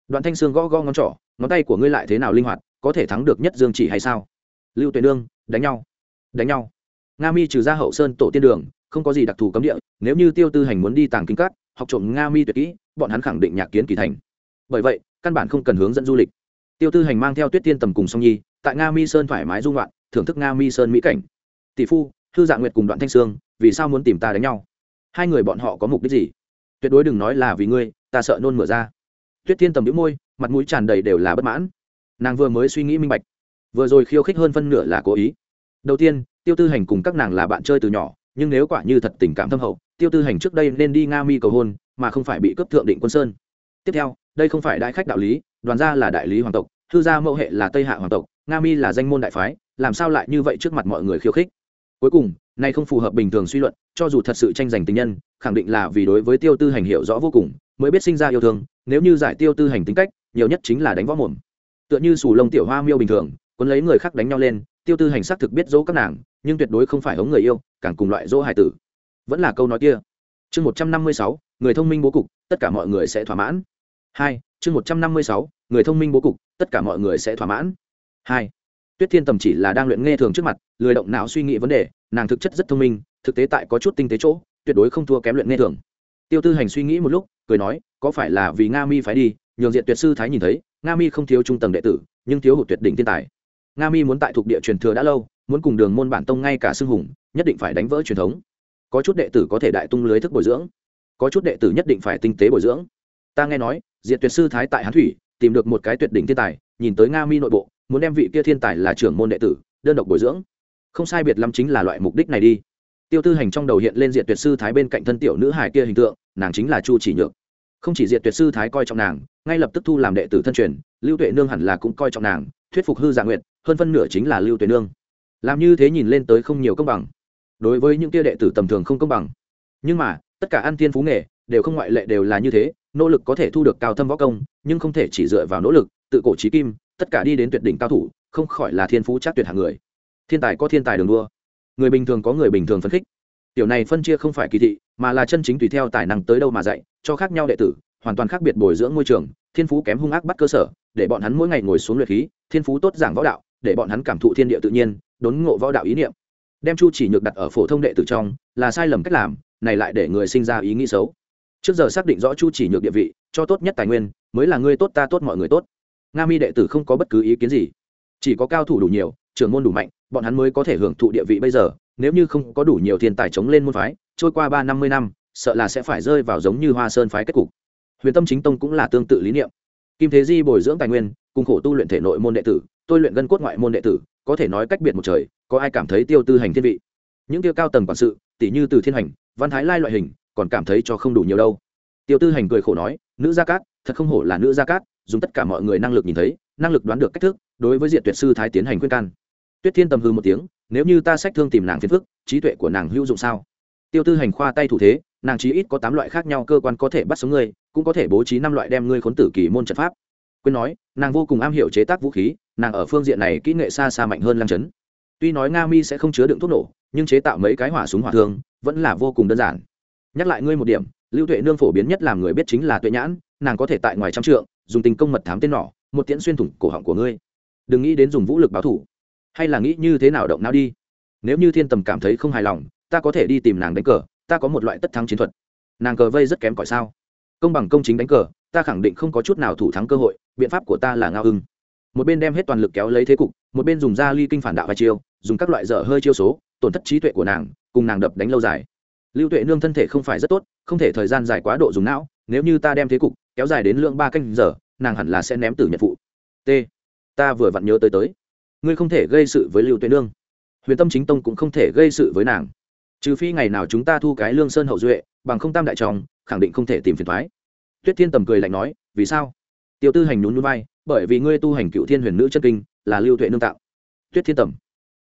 Đoạn thanh sương gõ gõ ngón trỏ, ngón tay của ngươi lại thế nào linh hoạt, có thể thắng được nhất dương chỉ hay sao? Lưu tuệ nương, đánh nhau. Đánh nhau. Nga mi trừ ra hậu sơn tổ tiên đường, không có gì đặc thù cấm địa, nếu như tiêu tư hành muốn đi tàng kinh cát học trộm nga mi tuyệt kỹ, bọn hắn khẳng định nhạc kiến kỳ thành. Bởi vậy, căn bản không cần hướng dẫn du lịch. Tiêu tư hành mang theo tuyết tiên tầm cùng song nhi tại nga mi sơn thoải mái dung loạn, thưởng thức nga mi sơn mỹ cảnh. Tỷ phu thư dạ nguyệt cùng đoạn thanh sương, vì sao muốn tìm ta đánh nhau? Hai người bọn họ có mục đích gì? Tuyệt đối đừng nói là vì ngươi, ta sợ nôn mửa ra tuyết Thiên tầm đĩu môi, mặt mũi tràn đầy đều là bất mãn. Nàng vừa mới suy nghĩ minh bạch, vừa rồi khiêu khích hơn phân nửa là cố ý. Đầu tiên, tiêu tư hành cùng các nàng là bạn chơi từ nhỏ, nhưng nếu quả như thật tình cảm thâm hậu, tiêu tư hành trước đây nên đi nga mi cầu hôn, mà không phải bị cấp thượng định quân sơn. Tiếp theo, đây không phải đại khách đạo lý, đoàn gia là đại lý hoàng tộc thư gia dạ mẫu hệ là tây hạ hoàng tộc nga mi là danh môn đại phái, làm sao lại như vậy trước mặt mọi người khiêu khích? Cuối cùng nay không phù hợp bình thường suy luận, cho dù thật sự tranh giành tình nhân, khẳng định là vì đối với tiêu tư hành hiểu rõ vô cùng, mới biết sinh ra yêu thương, nếu như giải tiêu tư hành tính cách, nhiều nhất chính là đánh võ mồm. Tựa như sù lông tiểu hoa miêu bình thường, cuốn lấy người khác đánh nhau lên, tiêu tư hành xác thực biết dỗ các nàng, nhưng tuyệt đối không phải hống người yêu, càng cùng loại dỗ hải tử. Vẫn là câu nói kia. Chương một trăm năm mươi sáu, người thông minh bố cục, tất cả mọi người sẽ thỏa mãn. Hai, chương một trăm năm mươi sáu, người thông minh bố cục, tất cả mọi người sẽ thỏa mãn hai, tuyết thiên tầm chỉ là đang luyện nghe thường trước mặt, lười động não suy nghĩ vấn đề, nàng thực chất rất thông minh, thực tế tại có chút tinh tế chỗ, tuyệt đối không thua kém luyện nghe thường. Tiêu tư hành suy nghĩ một lúc, cười nói, có phải là vì nga mi phải đi, nhường diện tuyệt sư thái nhìn thấy, nga mi không thiếu trung tầng đệ tử, nhưng thiếu hụt tuyệt đỉnh thiên tài. Nga mi muốn tại thuộc địa truyền thừa đã lâu, muốn cùng đường môn bản tông ngay cả xưng hùng, nhất định phải đánh vỡ truyền thống. Có chút đệ tử có thể đại tung lưới thức bồi dưỡng. Có chút đệ tử nhất định phải tinh tế bồi dưỡng. Ta nghe nói, diện tuyệt sư thái tại hán thủy, tìm được một cái tuyệt đỉnh thiên tài, nhìn tới nga mi nội bộ muốn đem vị kia thiên tài là trưởng môn đệ tử, đơn độc bồi dưỡng. Không sai biệt lắm chính là loại mục đích này đi. Tiêu tư hành trong đầu hiện lên diện tuyệt sư thái bên cạnh thân tiểu nữ hải kia hình tượng, nàng chính là chu chỉ nhược. Không chỉ diện tuyệt sư thái coi trọng nàng, ngay lập tức thu làm đệ tử thân truyền, lưu tuệ nương hẳn là cũng coi trọng nàng, thuyết phục hư dạ giả nguyện hơn phân nửa chính là lưu tuệ nương. Làm như thế nhìn lên tới không nhiều công bằng. Đối với những kia đệ tử tầm thường không công bằng. Nhưng mà, tất cả ăn thiên phú nghề, đều không ngoại lệ đều là như thế, nỗ lực có thể thu được cao thâm võ công, nhưng không thể chỉ dựa vào nỗ lực, tự cổ trí kim tất cả đi đến tuyệt đỉnh cao thủ, không khỏi là thiên phú chắc tuyệt hạng người. Thiên tài có thiên tài đường đua. Người bình thường có người bình thường phấn khích. Tiểu này phân chia không phải kỳ thị, mà là chân chính tùy theo tài năng tới đâu mà dạy, cho khác nhau đệ tử, hoàn toàn khác biệt bồi dưỡng môi trường, thiên phú kém hung ác bắt cơ sở, để bọn hắn mỗi ngày ngồi xuống luyện khí, thiên phú tốt giảng võ đạo, để bọn hắn cảm thụ thiên địa tự nhiên, đốn ngộ võ đạo ý niệm. Đem chu chỉ nhược đặt ở phổ thông đệ tử trong, là sai lầm cách làm, này lại để người sinh ra ý nghĩ xấu. Trước giờ xác định rõ chu chỉ nhược địa vị, cho tốt nhất tài nguyên, mới là người tốt ta tốt mọi người tốt nga mi đệ tử không có bất cứ ý kiến gì. Chỉ có cao thủ đủ nhiều, trưởng môn đủ mạnh, bọn hắn mới có thể hưởng thụ địa vị bây giờ. Nếu như không có đủ nhiều thiên tài chống lên môn phái, trôi qua ba năm mươi năm, sợ là sẽ phải rơi vào giống như hoa sơn phái kết cục. Huyền tâm chính tông cũng là tương tự lý niệm. Kim thế di bồi dưỡng tài nguyên, cùng khổ tu luyện thể nội môn đệ tử, tôi luyện gân cốt ngoại môn đệ tử, có thể nói cách biệt một trời, có ai cảm thấy tiêu tư hành thiên vị? Những tiêu cao tầng quản sự tỷ như từ thiên hành, văn thái lai loại hình, còn cảm thấy cho không đủ nhiều đâu. Tiêu tư hành cười khổ nói, nữ gia cát, thật không hổ là nữ gia cát dùng tất cả mọi người năng lực nhìn thấy, năng lực đoán được cách thức, đối với diện tuyệt sư thái tiến hành khuyên can. Tuyết thiên tầm hư một tiếng, nếu như ta sách thương tìm nàng phiền phức, trí tuệ của nàng hữu dụng sao? Tiêu tư hành khoa tay thủ thế, nàng chí ít có tám loại khác nhau cơ quan có thể bắt sống ngươi, cũng có thể bố trí năm loại đem ngươi khốn tử kỳ môn trận pháp. Quyên nói, nàng vô cùng am hiểu chế tác vũ khí, nàng ở phương diện này kỹ nghệ xa xa mạnh hơn lăng chấn. Tuy nói nga mi sẽ không chứa đựng thuốc nổ, nhưng chế tạo mấy cái hỏa súng hỏa thương vẫn là vô cùng đơn giản. Nhắc lại ngươi một điểm, lưu tuệ nương phổ biến nhất làm người biết chính là tuệ nhãn nàng có thể tại ngoài trăm trượng, dùng tình công mật thám tên nỏ, một tiễn xuyên thủng cổ họng của ngươi. Đừng nghĩ đến dùng vũ lực báo thủ. Hay là nghĩ như thế nào động não đi. Nếu như thiên tầm cảm thấy không hài lòng, ta có thể đi tìm nàng đánh cờ, ta có một loại tất thắng chiến thuật. Nàng cờ vây rất kém cỏi sao? Công bằng công chính đánh cờ, ta khẳng định không có chút nào thủ thắng cơ hội, biện pháp của ta là ngao hưng. Một bên đem hết toàn lực kéo lấy thế cục, một bên dùng da ly kinh phản đạo vai chiêu, dùng các loại dở hơi chiêu số, tổn thất trí tuệ của nàng, cùng nàng đập đánh lâu dài. Lưu tuệ nương thân thể không phải rất tốt, không thể thời gian dài quá độ dùng não, nếu như ta đem thế cục kéo dài đến lượng ba canh giờ nàng hẳn là sẽ ném tử nhật phụ. T ta vừa vặn nhớ tới tới. Ngươi không thể gây sự với lưu tuệ nương. Huyền tâm chính tông cũng không thể gây sự với nàng. Trừ phi ngày nào chúng ta thu cái lương sơn hậu duệ bằng không tam đại tròng khẳng định không thể tìm phiền thoái tuyết thiên tầm cười lạnh nói vì sao? Tiêu tư hành nhún núi vai, bởi vì ngươi tu hành cựu thiên huyền nữ chân kinh là lưu tuệ nương tạo. Tuyết thiên tầm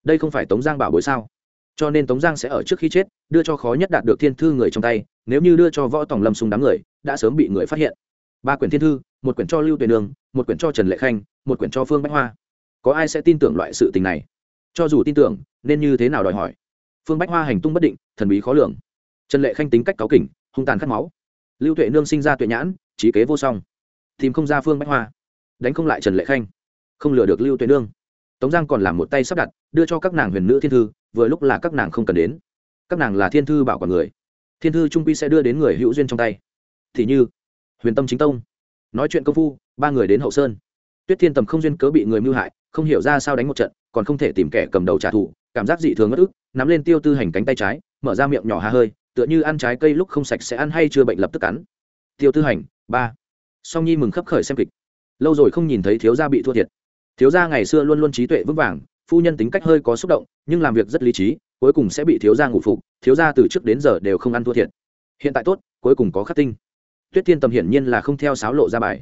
đây không phải tống giang bảo bối sao? Cho nên tống giang sẽ ở trước khi chết đưa cho khó nhất đạt được thiên thư người trong tay nếu như đưa cho võ tòng lâm sung đám người đã sớm bị người phát hiện ba quyển thiên thư, một quyển cho lưu tuệ nương, một quyển cho trần lệ khanh, một quyển cho phương bách hoa. Có ai sẽ tin tưởng loại sự tình này? Cho dù tin tưởng, nên như thế nào đòi hỏi? Phương bách hoa hành tung bất định, thần bí khó lường. Trần lệ khanh tính cách cáu kỉnh, hung tàn khát máu. Lưu tuệ nương sinh ra tuệ nhãn, trí kế vô song. Tìm không ra phương bách hoa. Đánh không lại trần lệ khanh. Không lừa được lưu tuệ nương. Tống giang còn làm một tay sắp đặt, đưa cho các nàng huyền nữ thiên thư, vừa lúc là các nàng không cần đến. Các nàng là thiên thư bảo quản người. Thiên thư trung quy sẽ đưa đến người hữu duyên trong tay. Thì như huyền tâm chính tông. Nói chuyện công phu, ba người đến hậu sơn. Tuyết thiên tầm không duyên cớ bị người mưu hại, không hiểu ra sao đánh một trận, còn không thể tìm kẻ cầm đầu trả thù, cảm giác dị thường ngất ức, nắm lên tiêu tư hành cánh tay trái, mở ra miệng nhỏ hà hơi, tựa như ăn trái cây lúc không sạch sẽ ăn hay chưa bệnh lập tức cắn. Tiêu tư hành, ba. Song nhi mừng khấp khởi xem kịch. Lâu rồi không nhìn thấy thiếu gia bị thua thiệt. Thiếu gia ngày xưa luôn luôn trí tuệ vững vàng, phu nhân tính cách hơi có xúc động, nhưng làm việc rất lý trí, cuối cùng sẽ bị thiếu gia ngủ phục, thiếu gia từ trước đến giờ đều không ăn thua thiệt. Hiện tại tốt, cuối cùng có khắc tinh tuyết thiên tầm hiển nhiên là không theo sáo lộ ra bài.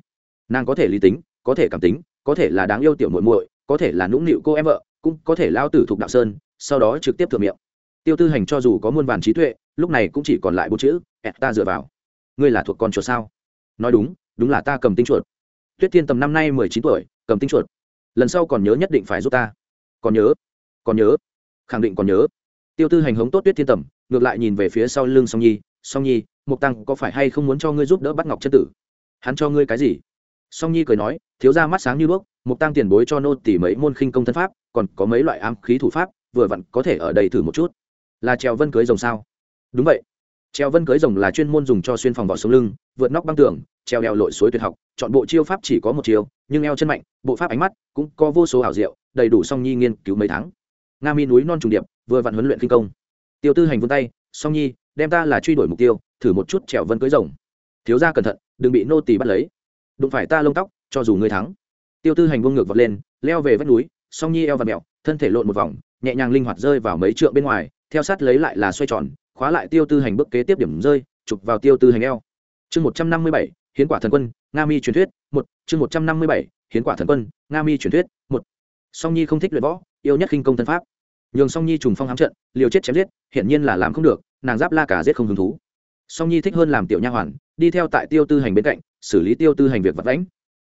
Nàng có thể lý tính, có thể cảm tính, có thể là đáng yêu tiểu muội muội, có thể là nũng nịu cô em vợ, cũng có thể lao tử thục đạo sơn, sau đó trực tiếp thượng miệng. Tiêu tư hành cho dù có muôn vàn trí tuệ, lúc này cũng chỉ còn lại bốn chữ, ẹt, ta dựa vào. Ngươi là thuộc con chuột sao? Nói đúng đúng là ta cầm tinh chuột. Tuyết thiên tầm năm nay mười chín tuổi, cầm tinh chuột. Lần sau còn nhớ nhất định phải giúp ta. Còn nhớ còn nhớ, khẳng định còn nhớ. Tiêu tư hành hống tốt tuyết thiên tầm ngược lại nhìn về phía sau lưng song nhi song nhi mục tăng có phải hay không muốn cho ngươi giúp đỡ bắt ngọc chân tử? Hắn cho ngươi cái gì? Song nhi cười nói, thiếu ra mắt sáng như đuốc mục tăng tiền bối cho nô tỉ mấy môn khinh công thân pháp, còn có mấy loại ám khí thủ pháp, vừa vặn có thể ở đây thử một chút. Là trèo vân cưới rồng sao? Đúng vậy. Trèo vân cưới rồng là chuyên môn dùng cho xuyên phòng vỏ sống lưng, vượt nóc băng tường, treo đèo lội suối tuyệt học, chọn bộ chiêu pháp chỉ có một chiều nhưng eo chân mạnh, bộ pháp ánh mắt cũng có vô số ảo diệu, đầy đủ song nhi nghiên cứu mấy tháng. Nga mi núi non trùng điệp, vừa vặn huấn luyện kinh công. Tiêu tư hành vươn tay song nhi, đem ta là truy đuổi mục tiêu, thử một chút trèo vân cưới rồng. Thiếu ra cẩn thận, đừng bị nô tỳ bắt lấy. Đụng phải ta lông tóc, cho dù ngươi thắng. Tiêu tư hành vung ngược vọt lên, leo về vách núi, song nhi eo và mẹo, thân thể lộn một vòng, nhẹ nhàng linh hoạt rơi vào mấy trượng bên ngoài, theo sát lấy lại là xoay tròn, khóa lại tiêu tư hành bước kế tiếp điểm rơi, chụp vào tiêu tư hành eo. Chương một trăm năm mươi bảy, hiến quả thần quân, nga mi truyền thuyết, một, chương một trăm năm mươi bảy, hiến quả thần quân, nga mi truyền thuyết, một. Song nhi không thích luyện võ, yêu nhất khinh công thân pháp nhường song nhi trùng phong hám trận, liều chết chém giết, hiển nhiên là làm không được, nàng giáp la cả giết không hứng thú. Song nhi thích hơn làm tiểu nha hoàn, đi theo tại tiêu tư hành bên cạnh, xử lý tiêu tư hành việc vật lãnh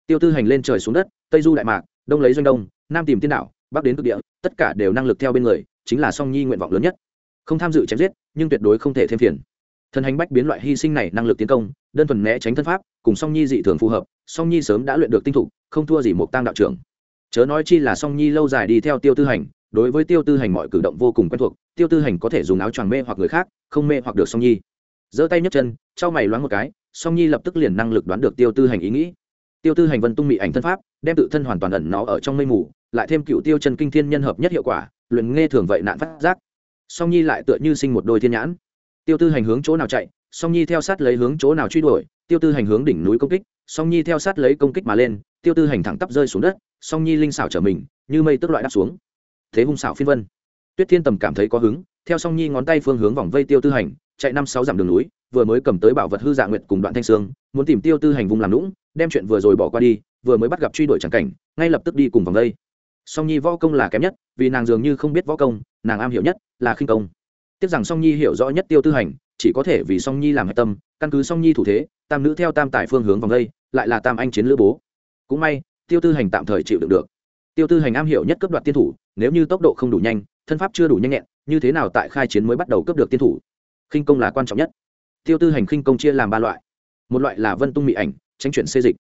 tiêu tư hành lên trời xuống đất, tây du đại mạc, đông lấy doanh đông, nam tìm tiên đạo bắc đến cực địa, tất cả đều năng lực theo bên người, chính là song nhi nguyện vọng lớn nhất. Không tham dự chém giết, nhưng tuyệt đối không thể thêm phiền. Thần hành bách biến loại hy sinh này năng lực tiến công, đơn thuần né tránh thân pháp, cùng song nhi dị thường phù hợp, song nhi sớm đã luyện được tinh thục, không thua gì một tăng đạo trưởng. Chớ nói chi là song nhi lâu dài đi theo tiêu tư hành đối với tiêu tư hành mọi cử động vô cùng quen thuộc, tiêu tư hành có thể dùng áo choàng mê hoặc người khác, không mê hoặc được song nhi. Giơ tay nhấc chân, trao mày loáng một cái, song nhi lập tức liền năng lực đoán được tiêu tư hành ý nghĩ. Tiêu tư hành vân tung mị ảnh thân pháp, đem tự thân hoàn toàn ẩn nó ở trong mây mù, lại thêm cựu tiêu chân kinh thiên nhân hợp nhất hiệu quả, luyện nghe thường vậy nạn phát giác. Song nhi lại tựa như sinh một đôi thiên nhãn. Tiêu tư hành hướng chỗ nào chạy, song nhi theo sát lấy hướng chỗ nào truy đuổi, tiêu tư hành hướng đỉnh núi công kích, song nhi theo sát lấy công kích mà lên, tiêu tư hành thẳng tắp rơi xuống đất, song nhi linh xảo trở mình, như mây tức loại đáp xuống thế hung xảo phiên vân. Tuyết thiên tầm cảm thấy có hứng, theo song nhi ngón tay phương hướng vòng vây tiêu tư hành, chạy năm sáu dặm đường núi, vừa mới cầm tới bảo vật hư dạ nguyệt cùng đoạn thanh sương muốn tìm tiêu tư hành vùng làm lũng, đem chuyện vừa rồi bỏ qua đi, vừa mới bắt gặp truy đuổi chẳng cảnh, ngay lập tức đi cùng vòng vây. Song nhi võ công là kém nhất, vì nàng dường như không biết võ công, nàng am hiểu nhất là khinh công. Tiếc rằng song nhi hiểu rõ nhất tiêu tư hành, chỉ có thể vì song nhi làm hạch tâm, căn cứ song nhi thủ thế, tam nữ theo tam tài phương hướng vòng vây, lại là tam anh chiến lữ bố. Cũng may, tiêu tư hành tạm thời chịu đựng được. Tiêu tư hành am hiểu nhất cấp đoạt tiên thủ nếu như tốc độ không đủ nhanh, thân pháp chưa đủ nhanh nhẹn, như thế nào tại khai chiến mới bắt đầu cấp được tiên thủ? Khinh công là quan trọng nhất. Tiêu tư hành khinh công chia làm ba loại. Một loại là vân tung mị ảnh tránh chuyển xê dịch.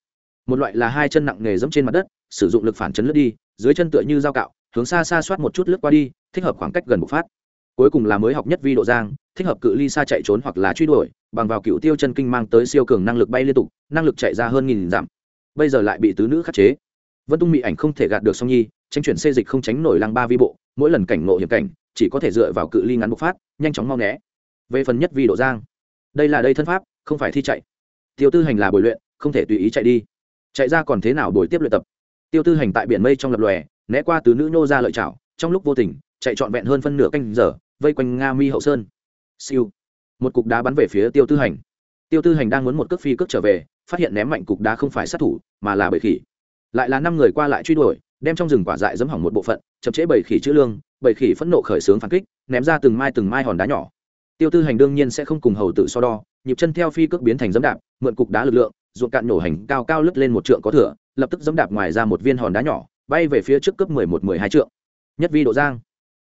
Một loại là hai chân nặng nghề dẫm trên mặt đất, sử dụng lực phản chấn lướt đi, dưới chân tựa như dao cạo, hướng xa xa soát một chút lướt qua đi, thích hợp khoảng cách gần bộc phát. Cuối cùng là mới học nhất vi độ giang, thích hợp cự ly xa chạy trốn hoặc là truy đuổi, bằng vào cựu tiêu chân kinh mang tới siêu cường năng lực bay liên tục, năng lực chạy ra hơn nghìn dặm. Bây giờ lại bị tứ nữ khắc chế vân tung mị ảnh không thể gạt được song nhi tránh chuyển xê dịch không tránh nổi lăng ba vi bộ, mỗi lần cảnh ngộ hiểm cảnh, chỉ có thể dựa vào cự ly ngắn bộc phát, nhanh chóng mau né. Về phần nhất vi độ giang, đây là đây thân pháp, không phải thi chạy. Tiêu tư hành là bồi luyện, không thể tùy ý chạy đi. Chạy ra còn thế nào bồi tiếp luyện tập? Tiêu tư hành tại biển mây trong lập lòe, né qua tứ nữ nhô ra lợi chảo, trong lúc vô tình, chạy trọn vẹn hơn phân nửa canh giờ, vây quanh nga mi hậu sơn. Siêu. Một cục đá bắn về phía tiêu tư hành. Tiêu tư hành đang muốn một cước phi cước trở về, phát hiện ném mạnh cục đá không phải sát thủ, mà là bầy khỉ lại là năm người qua lại truy đuổi, đem trong rừng quả dại dấm hỏng một bộ phận, chậm chế bầy khỉ chữ lương bầy khỉ phẫn nộ khởi xướng phản kích, ném ra từng mai từng mai hòn đá nhỏ. Tiêu tư hành đương nhiên sẽ không cùng hầu tử so đo, nhịp chân theo phi cước biến thành dấm đạp, mượn cục đá lực lượng, ruộng cạn nổ hành cao cao lướt lên một trượng có thửa lập tức dấm đạp ngoài ra một viên hòn đá nhỏ, bay về phía trước cấp mười một mười hai trượng. Nhất vi độ giang.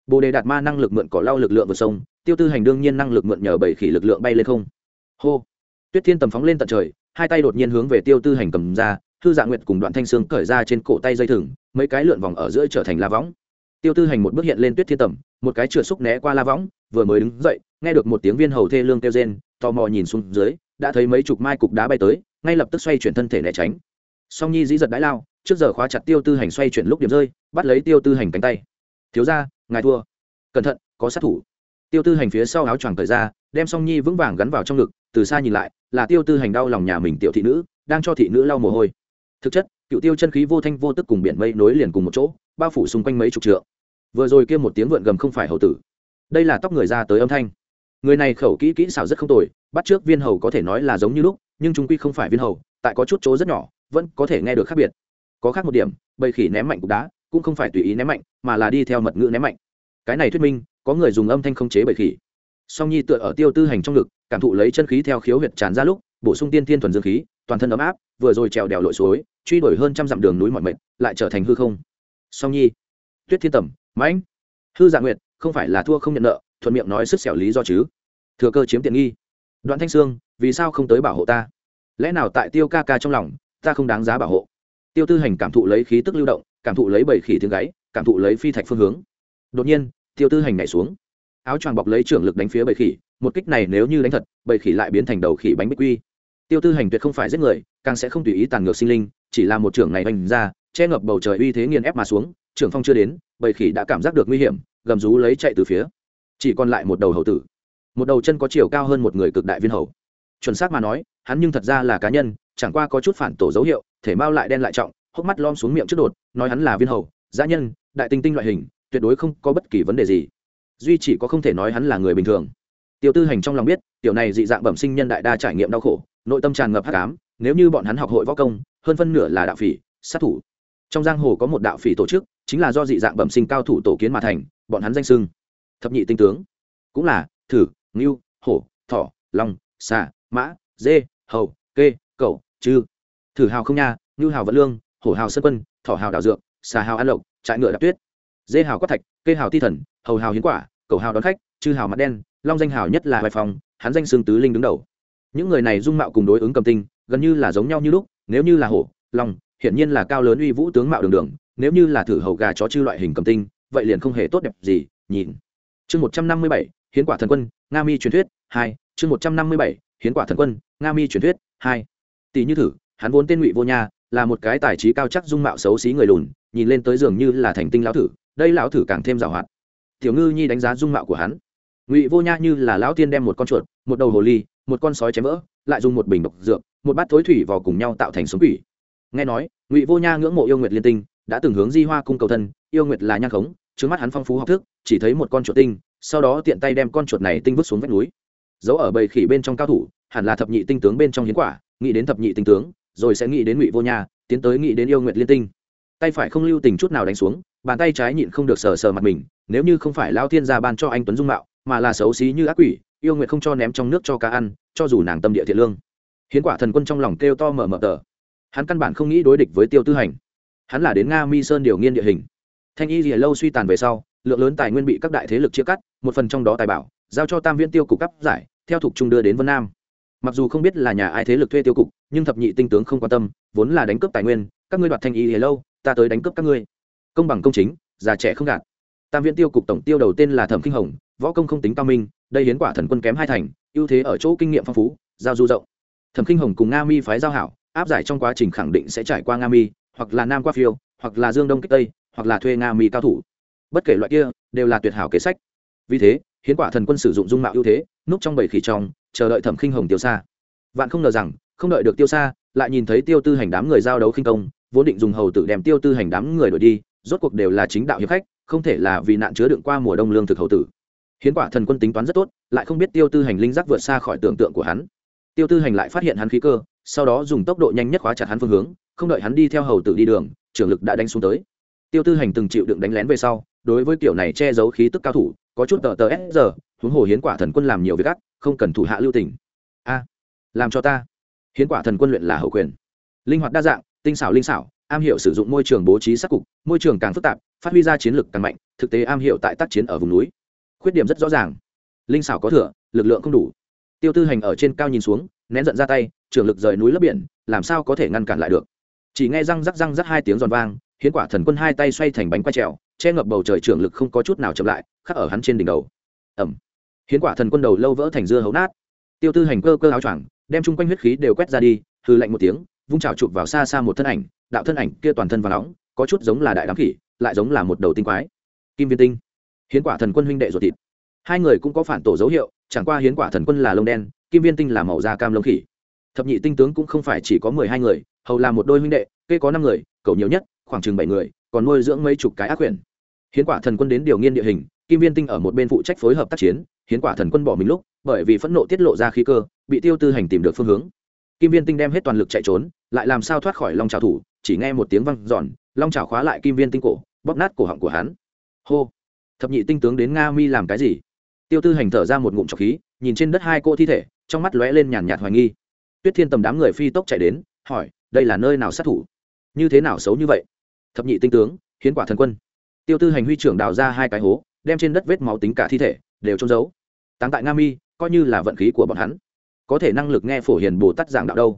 Bồ đề đạt ma năng lực mượn cỏ lau lực lượng vượt sông, tiêu tư hành đương nhiên năng lực mượn nhờ bảy khỉ lực lượng bay lên không. Hô. Tuyết thiên tầm phóng lên tận trời, hai tay đột nhiên hướng về tiêu tư hành cầm ra thư dạ nguyệt cùng đoạn thanh xương cởi ra trên cổ tay dây thừng, mấy cái lượn vòng ở giữa trở thành la võng. Tiêu tư hành một bước hiện lên tuyết thiên tầm, một cái chửa xúc né qua la võng, vừa mới đứng dậy, nghe được một tiếng viên hầu thê lương kêu rên, tò mò nhìn xuống dưới, đã thấy mấy chục mai cục đá bay tới, ngay lập tức xoay chuyển thân thể né tránh. Song nhi dĩ giật đái lao, trước giờ khóa chặt tiêu tư hành xoay chuyển lúc điểm rơi, bắt lấy tiêu tư hành cánh tay. Thiếu ra ngài thua. Cẩn thận, có sát thủ. Tiêu tư hành phía sau áo choàng thời ra, đem song nhi vững vàng gắn vào trong ngực, từ xa nhìn lại, là tiêu tư hành đau lòng nhà mình tiểu thị nữ, đang cho thị nữ lau mồ hôi thực chất, cựu tiêu chân khí vô thanh vô tức cùng biển mây nối liền cùng một chỗ, bao phủ xung quanh mấy chục trượng. Vừa rồi kia một tiếng vượn gầm không phải hầu tử. Đây là tóc người ra tới âm thanh. Người này khẩu kỹ kỹ xảo rất không tồi, bắt trước viên hầu có thể nói là giống như lúc, nhưng chúng quy không phải viên hầu, tại có chút chỗ rất nhỏ, vẫn có thể nghe được khác biệt. Có khác một điểm, bầy khỉ ném mạnh cục đá, cũng không phải tùy ý ném mạnh, mà là đi theo mật ngữ ném mạnh. Cái này thuyết minh, có người dùng âm thanh không chế bầy khỉ. Song nhi tựa ở tiêu tư hành trong ngực, cảm thụ lấy chân khí theo khiếu huyệt tràn ra lúc, bổ sung tiên thiên thuần dương khí toàn thân ấm áp, vừa rồi trèo đèo lội suối, truy đuổi hơn trăm dặm đường núi mọi mệt, lại trở thành hư không. Song nhi, tuyết thiên tẩm mãnh, hư dạ nguyệt, không phải là thua không nhận nợ, thuận miệng nói sức xẻo lý do chứ? Thừa cơ chiếm tiện nghi. Đoạn thanh sương, vì sao không tới bảo hộ ta? Lẽ nào tại tiêu ca ca trong lòng, ta không đáng giá bảo hộ? Tiêu tư hành cảm thụ lấy khí tức lưu động, cảm thụ lấy bầy khỉ tiếng gáy, cảm thụ lấy phi thạch phương hướng. Đột nhiên, tiêu tư hành nhảy xuống. Áo choàng bọc lấy trưởng lực đánh phía bầy khỉ, một kích này nếu như đánh thật, bầy khỉ lại biến thành đầu khỉ bánh bích quy tiêu tư hành tuyệt không phải giết người, càng sẽ không tùy ý tàn ngược sinh linh, chỉ là một trưởng này đánh ra, che ngập bầu trời uy thế nghiền ép mà xuống, trưởng phong chưa đến, bầy khỉ đã cảm giác được nguy hiểm, gầm rú lấy chạy từ phía. Chỉ còn lại một đầu hầu tử. Một đầu chân có chiều cao hơn một người cực đại viên hầu. Chuẩn xác mà nói, hắn nhưng thật ra là cá nhân, chẳng qua có chút phản tổ dấu hiệu, thể mao lại đen lại trọng, hốc mắt lom xuống miệng trước đột, nói hắn là viên hầu Giá nhân, đại tinh tinh loại hình, tuyệt đối không có bất kỳ vấn đề gì. Duy chỉ có không thể nói hắn là người bình thường. Tiêu tư hành trong lòng biết, tiểu này dị dạng bẩm sinh nhân đại đa trải nghiệm đau khổ nội tâm tràn ngập hắc ám, nếu như bọn hắn học hội võ công, hơn phân nửa là đạo phỉ, sát thủ. Trong giang hồ có một đạo phỉ tổ chức, chính là do dị dạng bẩm sinh cao thủ tổ kiến mà thành, bọn hắn danh sưng thập nhị tinh tướng. Cũng là thử, ngưu, hổ, thỏ, long, xà, mã, dê, hầu, kê, cẩu, chư. Thử hào không nha, ngưu hào vận lương, hổ hào sân quân, thỏ hào đảo dược, xà hào an lộc, trại ngựa đạp tuyết. Dê hào quát thạch, kê hào ti thần, hầu hào hiến quả, cầu hào đón khách, chư hào mặt đen, long danh hào nhất là hoài phòng hắn danh xương tứ linh đứng đầu những người này dung mạo cùng đối ứng cầm tinh, gần như là giống nhau như lúc, nếu như là hổ, long, hiển nhiên là cao lớn uy vũ tướng mạo đường đường, nếu như là thử hầu gà chó chư loại hình cầm tinh, vậy liền không hề tốt đẹp gì, nhìn. Chương một trăm năm mươi bảy, hiến quả thần quân, nga mi truyền thuyết, hai. Chương một trăm năm mươi bảy, hiến quả thần quân, nga mi truyền thuyết, hai. Tỷ như thử, hắn vốn tên ngụy vô nha, là một cái tài trí cao chắc dung mạo xấu xí người lùn, nhìn lên tới dường như là thành tinh lão thử, đây lão thử càng thêm giàu hoạt. Tiểu ngư nhi đánh giá dung mạo của hắn ngụy vô nha như là lão tiên đem một con chuột, một đầu hồ ly, một con sói chém vỡ, lại dùng một bình độc dược, một bát thối thủy vào cùng nhau tạo thành sống quỷ. Nghe nói, ngụy vô nha ngưỡng mộ yêu nguyệt liên tinh, đã từng hướng di hoa cung cầu thân, yêu nguyệt là nhang khống, trước mắt hắn phong phú học thức, chỉ thấy một con chuột tinh, sau đó tiện tay đem con chuột này tinh vứt xuống vách núi. Giấu ở bầy khỉ bên trong cao thủ, hẳn là thập nhị tinh tướng bên trong hiến quả, nghĩ đến thập nhị tinh tướng, rồi sẽ nghĩ đến ngụy vô nha, tiến tới nghĩ đến yêu nguyệt liên tinh. Tay phải không lưu tình chút nào đánh xuống, bàn tay trái nhịn không được sờ sờ mặt mình, nếu như không phải lao thiên gia ban cho anh tuấn dung mạo mà là xấu xí như ác quỷ, yêu nguyện không cho ném trong nước cho cá ăn, cho dù nàng tâm địa thiện lương. Hiến quả thần quân trong lòng kêu to mở mở tờ. Hắn căn bản không nghĩ đối địch với tiêu tư hành. Hắn là đến nga mi sơn điều nghiên địa hình. Thanh y rìa lâu suy tàn về sau, lượng lớn tài nguyên bị các đại thế lực chia cắt, một phần trong đó tài bảo, giao cho tam viễn tiêu cục cấp giải, theo thục trung đưa đến vân nam. Mặc dù không biết là nhà ai thế lực thuê tiêu cục, nhưng thập nhị tinh tướng không quan tâm, vốn là đánh cướp tài nguyên, các ngươi đoạt thanh y rìa lâu, ta tới đánh cướp các ngươi. Công bằng công chính, già trẻ không gạt. Tam viễn tiêu cục tổng tiêu đầu tên là thẩm kinh hồng võ công không tính cao minh, đây hiến quả thần quân kém hai thành, ưu thế ở chỗ kinh nghiệm phong phú, giao du rộng. Thẩm kinh hồng cùng nga mi phái giao hảo, áp giải trong quá trình khẳng định sẽ trải qua nga mi, hoặc là nam qua phiêu, hoặc là dương đông kích tây, hoặc là thuê nga mi cao thủ. Bất kể loại kia, đều là tuyệt hảo kế sách. Vì thế, hiến quả thần quân sử dụng dung mạo ưu thế, núp trong bảy khỉ trong chờ đợi thẩm khinh hồng tiêu xa. Vạn không ngờ rằng, không đợi được tiêu xa, lại nhìn thấy tiêu tư hành đám người giao đấu khinh công, vốn định dùng hầu tử đem tiêu tư hành đám người đổi đi, rốt cuộc đều là chính đạo hiệp khách, không thể là vì nạn chứa đựng qua mùa đông lương thực hầu tử hiến quả thần quân tính toán rất tốt, lại không biết tiêu tư hành linh giác vượt xa khỏi tưởng tượng của hắn. Tiêu tư hành lại phát hiện hắn khí cơ, sau đó dùng tốc độ nhanh nhất khóa chặt hắn phương hướng, không đợi hắn đi theo hầu tử đi đường, trưởng lực đã đánh xuống tới. Tiêu tư hành từng chịu đựng đánh lén về sau, đối với kiểu này che giấu khí tức cao thủ, có chút tờ tờ s giờ, huống hồ hiến quả thần quân làm nhiều việc gắt không cần thủ hạ lưu tình. A, làm cho ta. Hiến quả thần quân luyện là hậu quyền. Linh hoạt đa dạng, tinh xảo linh xảo, am hiểu sử dụng môi trường bố trí sắc cục, môi trường càng phức tạp, phát huy ra chiến lực càng mạnh, thực tế am hiểu tại tác chiến ở vùng núi khuyết điểm rất rõ ràng. Linh xảo có thừa, lực lượng không đủ. Tiêu tư hành ở trên cao nhìn xuống, nén giận ra tay trường lực rời núi lấp biển, làm sao có thể ngăn cản lại được? Chỉ nghe răng rắc răng rắc hai tiếng giòn vang, hiến quả thần quân hai tay xoay thành bánh quay trèo, che ngập bầu trời trưởng lực không có chút nào chậm lại, khắc ở hắn trên đỉnh đầu. Ẩm hiến quả thần quân đầu lâu vỡ thành dưa hấu nát. Tiêu tư hành cơ cơ áo choàng, đem chung quanh huyết khí đều quét ra đi hư lạnh một tiếng, vung trào chụp vào xa xa một thân ảnh, đạo thân ảnh kia toàn thân và nóng, có chút giống là đại đám khỉ, lại giống là một đầu tinh quái. Kim viên tinh hiến quả thần quân huynh đệ ruột thịt. Hai người cũng có phản tổ dấu hiệu, chẳng qua hiến quả thần quân là lông đen, kim viên tinh là màu da cam lông khỉ. Thập nhị tinh tướng cũng không phải chỉ có mười hai người, hầu là một đôi huynh đệ, kê có năm người cầu nhiều nhất, khoảng chừng bảy người, còn nuôi dưỡng mấy chục cái ác quyển hiến quả thần quân đến điều nghiên địa hình, kim viên tinh ở một bên phụ trách phối hợp tác chiến, hiến quả thần quân bỏ mình lúc, bởi vì phẫn nộ tiết lộ ra khí cơ, bị tiêu tư hành tìm được phương hướng. Kim viên tinh đem hết toàn lực chạy trốn, lại làm sao thoát khỏi long trào thủ, chỉ nghe một tiếng văng giòn long trào khóa lại kim viên tinh cổ, bóp nát cổ họng của hắn. Hô! Thập nhị tinh tướng đến nga mi làm cái gì? Tiêu tư hành thở ra một ngụm trọc khí, nhìn trên đất hai cô thi thể, trong mắt lóe lên nhàn nhạt hoài nghi. Tuyết thiên tầm đám người phi tốc chạy đến, hỏi, đây là nơi nào sát thủ? Như thế nào xấu như vậy? Thập nhị tinh tướng, hiến quả thần quân. Tiêu tư hành huy trưởng đào ra hai cái hố, đem trên đất vết máu tính cả thi thể, đều trôn giấu. Táng tại nga mi, coi như là vận khí của bọn hắn, có thể năng lực nghe phổ hiền bồ tát giảng đạo đâu.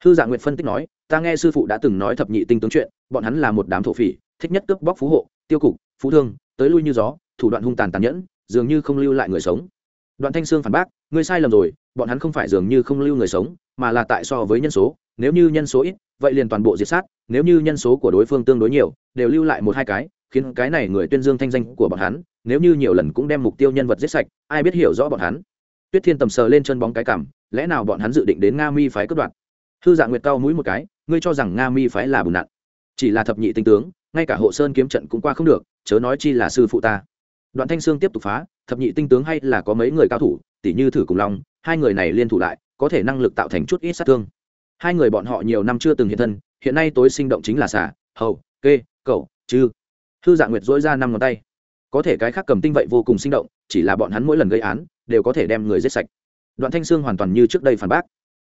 Thư dạng nguyện phân tích nói, ta nghe sư phụ đã từng nói thập nhị tinh tướng chuyện, bọn hắn là một đám thổ phỉ, thích nhất cướp bóc phú hộ, tiêu cục, phú thương, tới lui như gió thủ đoạn hung tàn tàn nhẫn, dường như không lưu lại người sống. Đoạn thanh sương phản bác, ngươi sai lầm rồi, bọn hắn không phải dường như không lưu người sống, mà là tại so với nhân số, nếu như nhân số ít, vậy liền toàn bộ diệt sát, nếu như nhân số của đối phương tương đối nhiều, đều lưu lại một hai cái, khiến cái này người tuyên dương thanh danh của bọn hắn, nếu như nhiều lần cũng đem mục tiêu nhân vật giết sạch, ai biết hiểu rõ bọn hắn. Tuyết thiên tầm sờ lên chân bóng cái cảm, lẽ nào bọn hắn dự định đến nga mi phái cất đoạn thư dạng nguyệt cao mũi một cái, ngươi cho rằng nga mi phái là bùn nặn? Chỉ là thập nhị tinh tướng, ngay cả hộ sơn kiếm trận cũng qua không được, chớ nói chi là sư phụ ta đoạn thanh sương tiếp tục phá, thập nhị tinh tướng hay là có mấy người cao thủ tỷ như thử cùng long, hai người này liên thủ lại, có thể năng lực tạo thành chút ít sát thương. Hai người bọn họ nhiều năm chưa từng hiện thân, hiện nay tối sinh động chính là xả hầu, kê cậu chư. Thư dạng nguyệt dỗi ra năm ngón tay. Có thể cái khác cầm tinh vậy vô cùng sinh động, chỉ là bọn hắn mỗi lần gây án, đều có thể đem người giết sạch. Đoạn thanh sương hoàn toàn như trước đây phản bác.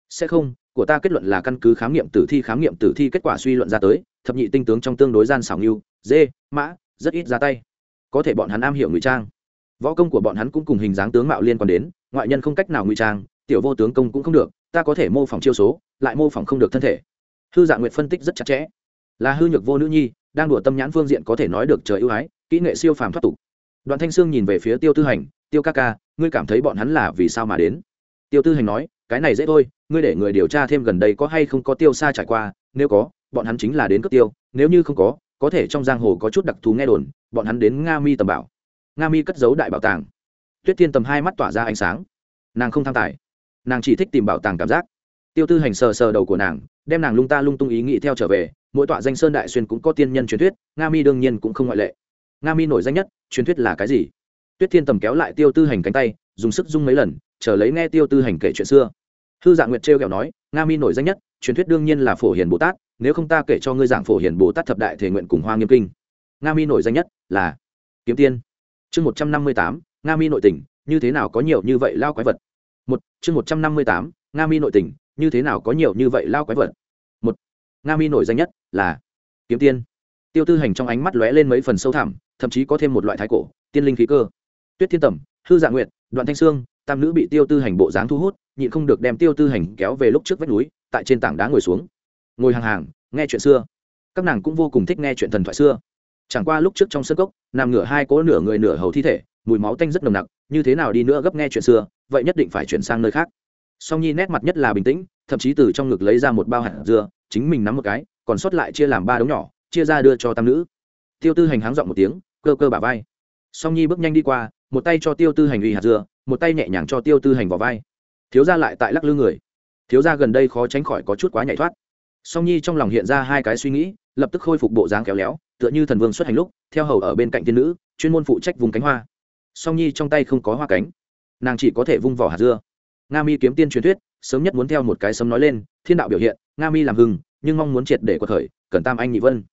Sẽ không, của ta kết luận là căn cứ khám nghiệm tử thi, khám nghiệm tử thi kết quả suy luận ra tới, thập nhị tinh tướng trong tương đối gian xảo nghiêu, dê, mã, rất ít ra tay có thể bọn hắn am hiểu ngụy trang. Võ công của bọn hắn cũng cùng hình dáng tướng mạo liên quan đến, ngoại nhân không cách nào ngụy trang, tiểu vô tướng công cũng không được, ta có thể mô phỏng chiêu số, lại mô phỏng không được thân thể. Hư dạ nguyệt phân tích rất chặt chẽ. Là hư nhược vô nữ nhi, đang đùa tâm nhãn phương diện có thể nói được trời ưu ái, kỹ nghệ siêu phàm thoát tục. Đoàn thanh sương nhìn về phía tiêu tư hành, tiêu ca ca, ngươi cảm thấy bọn hắn là vì sao mà đến? Tiêu tư hành nói, cái này dễ thôi, ngươi để người điều tra thêm gần đây có hay không có tiêu xa trải qua, nếu có, bọn hắn chính là đến cướp tiêu, nếu như không có có thể trong giang hồ có chút đặc thù nghe đồn, bọn hắn đến nga mi tầm bảo. Nga mi cất giấu đại bảo tàng. Tuyết thiên tầm hai mắt tỏa ra ánh sáng. Nàng không tham tài. Nàng chỉ thích tìm bảo tàng cảm giác. Tiêu tư hành sờ sờ đầu của nàng, đem nàng lung ta lung tung ý nghĩ theo trở về, mỗi tọa danh sơn đại xuyên cũng có tiên nhân truyền thuyết, nga mi đương nhiên cũng không ngoại lệ. Nga mi nổi danh nhất, truyền thuyết là cái gì? Tuyết thiên tầm kéo lại tiêu tư hành cánh tay, dùng sức dung mấy lần, chờ lấy nghe tiêu tư hành kể chuyện xưa. Hư dạng nguyệt trêu kẹo nói, nga mi nổi danh nhất, truyền thuyết đương nhiên là phổ hiền bồ tát nếu không ta kể cho ngươi giảng phổ hiền bồ tát thập đại thể nguyện cùng hoa nghiêm kinh. Nga mi nổi danh nhất là kiếm tiên. Chương một trăm năm mươi tám, nga mi nội tỉnh như thế nào có nhiều như vậy lao quái vật? Một, chương một trăm năm mươi tám, nga mi nội tỉnh như thế nào có nhiều như vậy lao quái vật? Một, nga mi nổi danh nhất là kiếm tiên. Tiêu tư hành trong ánh mắt lóe lên mấy phần sâu thẳm, thậm chí có thêm một loại thái cổ, tiên linh khí cơ. Tuyết thiên tẩm, hư dạ nguyện đoạn thanh sương, tam nữ bị tiêu tư hành bộ dáng thu hút, nhịn không được đem tiêu tư hành kéo về lúc trước vách núi, tại trên tảng đá ngồi xuống ngồi hàng hàng, nghe chuyện xưa. Các nàng cũng vô cùng thích nghe chuyện thần thoại xưa. Chẳng qua lúc trước trong sân cốc, nằm ngửa hai cố nửa người nửa hầu thi thể, mùi máu tanh rất nồng nặc, như thế nào đi nữa gấp nghe chuyện xưa, vậy nhất định phải chuyển sang nơi khác. Song nhi nét mặt nhất là bình tĩnh, thậm chí từ trong ngực lấy ra một bao hạt dưa, chính mình nắm một cái, còn sót lại chia làm ba đống nhỏ, chia ra đưa cho tam nữ. Tiêu tư hành háng dọn một tiếng, cơ cơ bả vai. Song nhi bước nhanh đi qua, một tay cho tiêu tư hành uy hạt dưa, một tay nhẹ nhàng cho tiêu tư hành vào vai. Thiếu ra lại tại lắc lư người. Thiếu ra gần đây khó tránh khỏi có chút quá nhảy thoát song nhi trong lòng hiện ra hai cái suy nghĩ, lập tức khôi phục bộ dáng kéo léo, tựa như thần vương xuất hành lúc, theo hầu ở bên cạnh tiên nữ, chuyên môn phụ trách vùng cánh hoa. Song nhi trong tay không có hoa cánh, nàng chỉ có thể vung vỏ hạt dưa. Nga mi kiếm tiên truyền thuyết, sớm nhất muốn theo một cái sấm nói lên, thiên đạo biểu hiện, nga mi làm hưng, nhưng mong muốn triệt để quật khởi, cần tam anh nhị vân.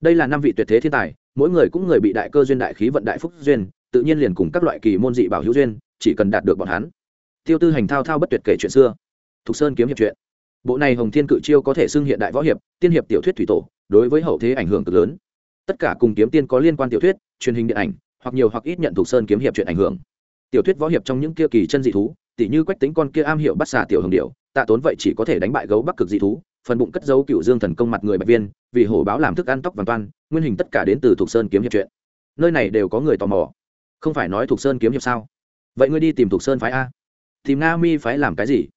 Đây là năm vị tuyệt thế thiên tài, mỗi người cũng người bị đại cơ duyên đại khí vận đại phúc duyên, tự nhiên liền cùng các loại kỳ môn dị bảo hữu duyên, chỉ cần đạt được bọn hắn. Tiêu tư hành thao thao bất tuyệt kể chuyện xưa. Thục sơn kiếm hiệp chuyện bộ này hồng thiên cự chiêu có thể xưng hiện đại võ hiệp, tiên hiệp tiểu thuyết thủy tổ, đối với hậu thế ảnh hưởng cực lớn. Tất cả cùng kiếm tiên có liên quan tiểu thuyết, truyền hình điện ảnh, hoặc nhiều hoặc ít nhận thuộc sơn kiếm hiệp chuyện ảnh hưởng. Tiểu thuyết võ hiệp trong những kia kỳ chân dị thú, tỉ như quách tính con kia am hiểu bắt xà tiểu hồng điệu tạ tốn vậy chỉ có thể đánh bại gấu bắc cực dị thú, phần bụng cất dấu cựu dương thần công mặt người bạch viên, vì hổ báo làm thức ăn tóc vàng toan, nguyên hình tất cả đến từ thuộc sơn kiếm hiệp chuyện. Nơi này đều có người tò mò. Không phải nói thuộc sơn kiếm hiệp sao? Vậy ngươi đi tìm thuộc sơn phái a. Tìm nga mi phái làm cái gì?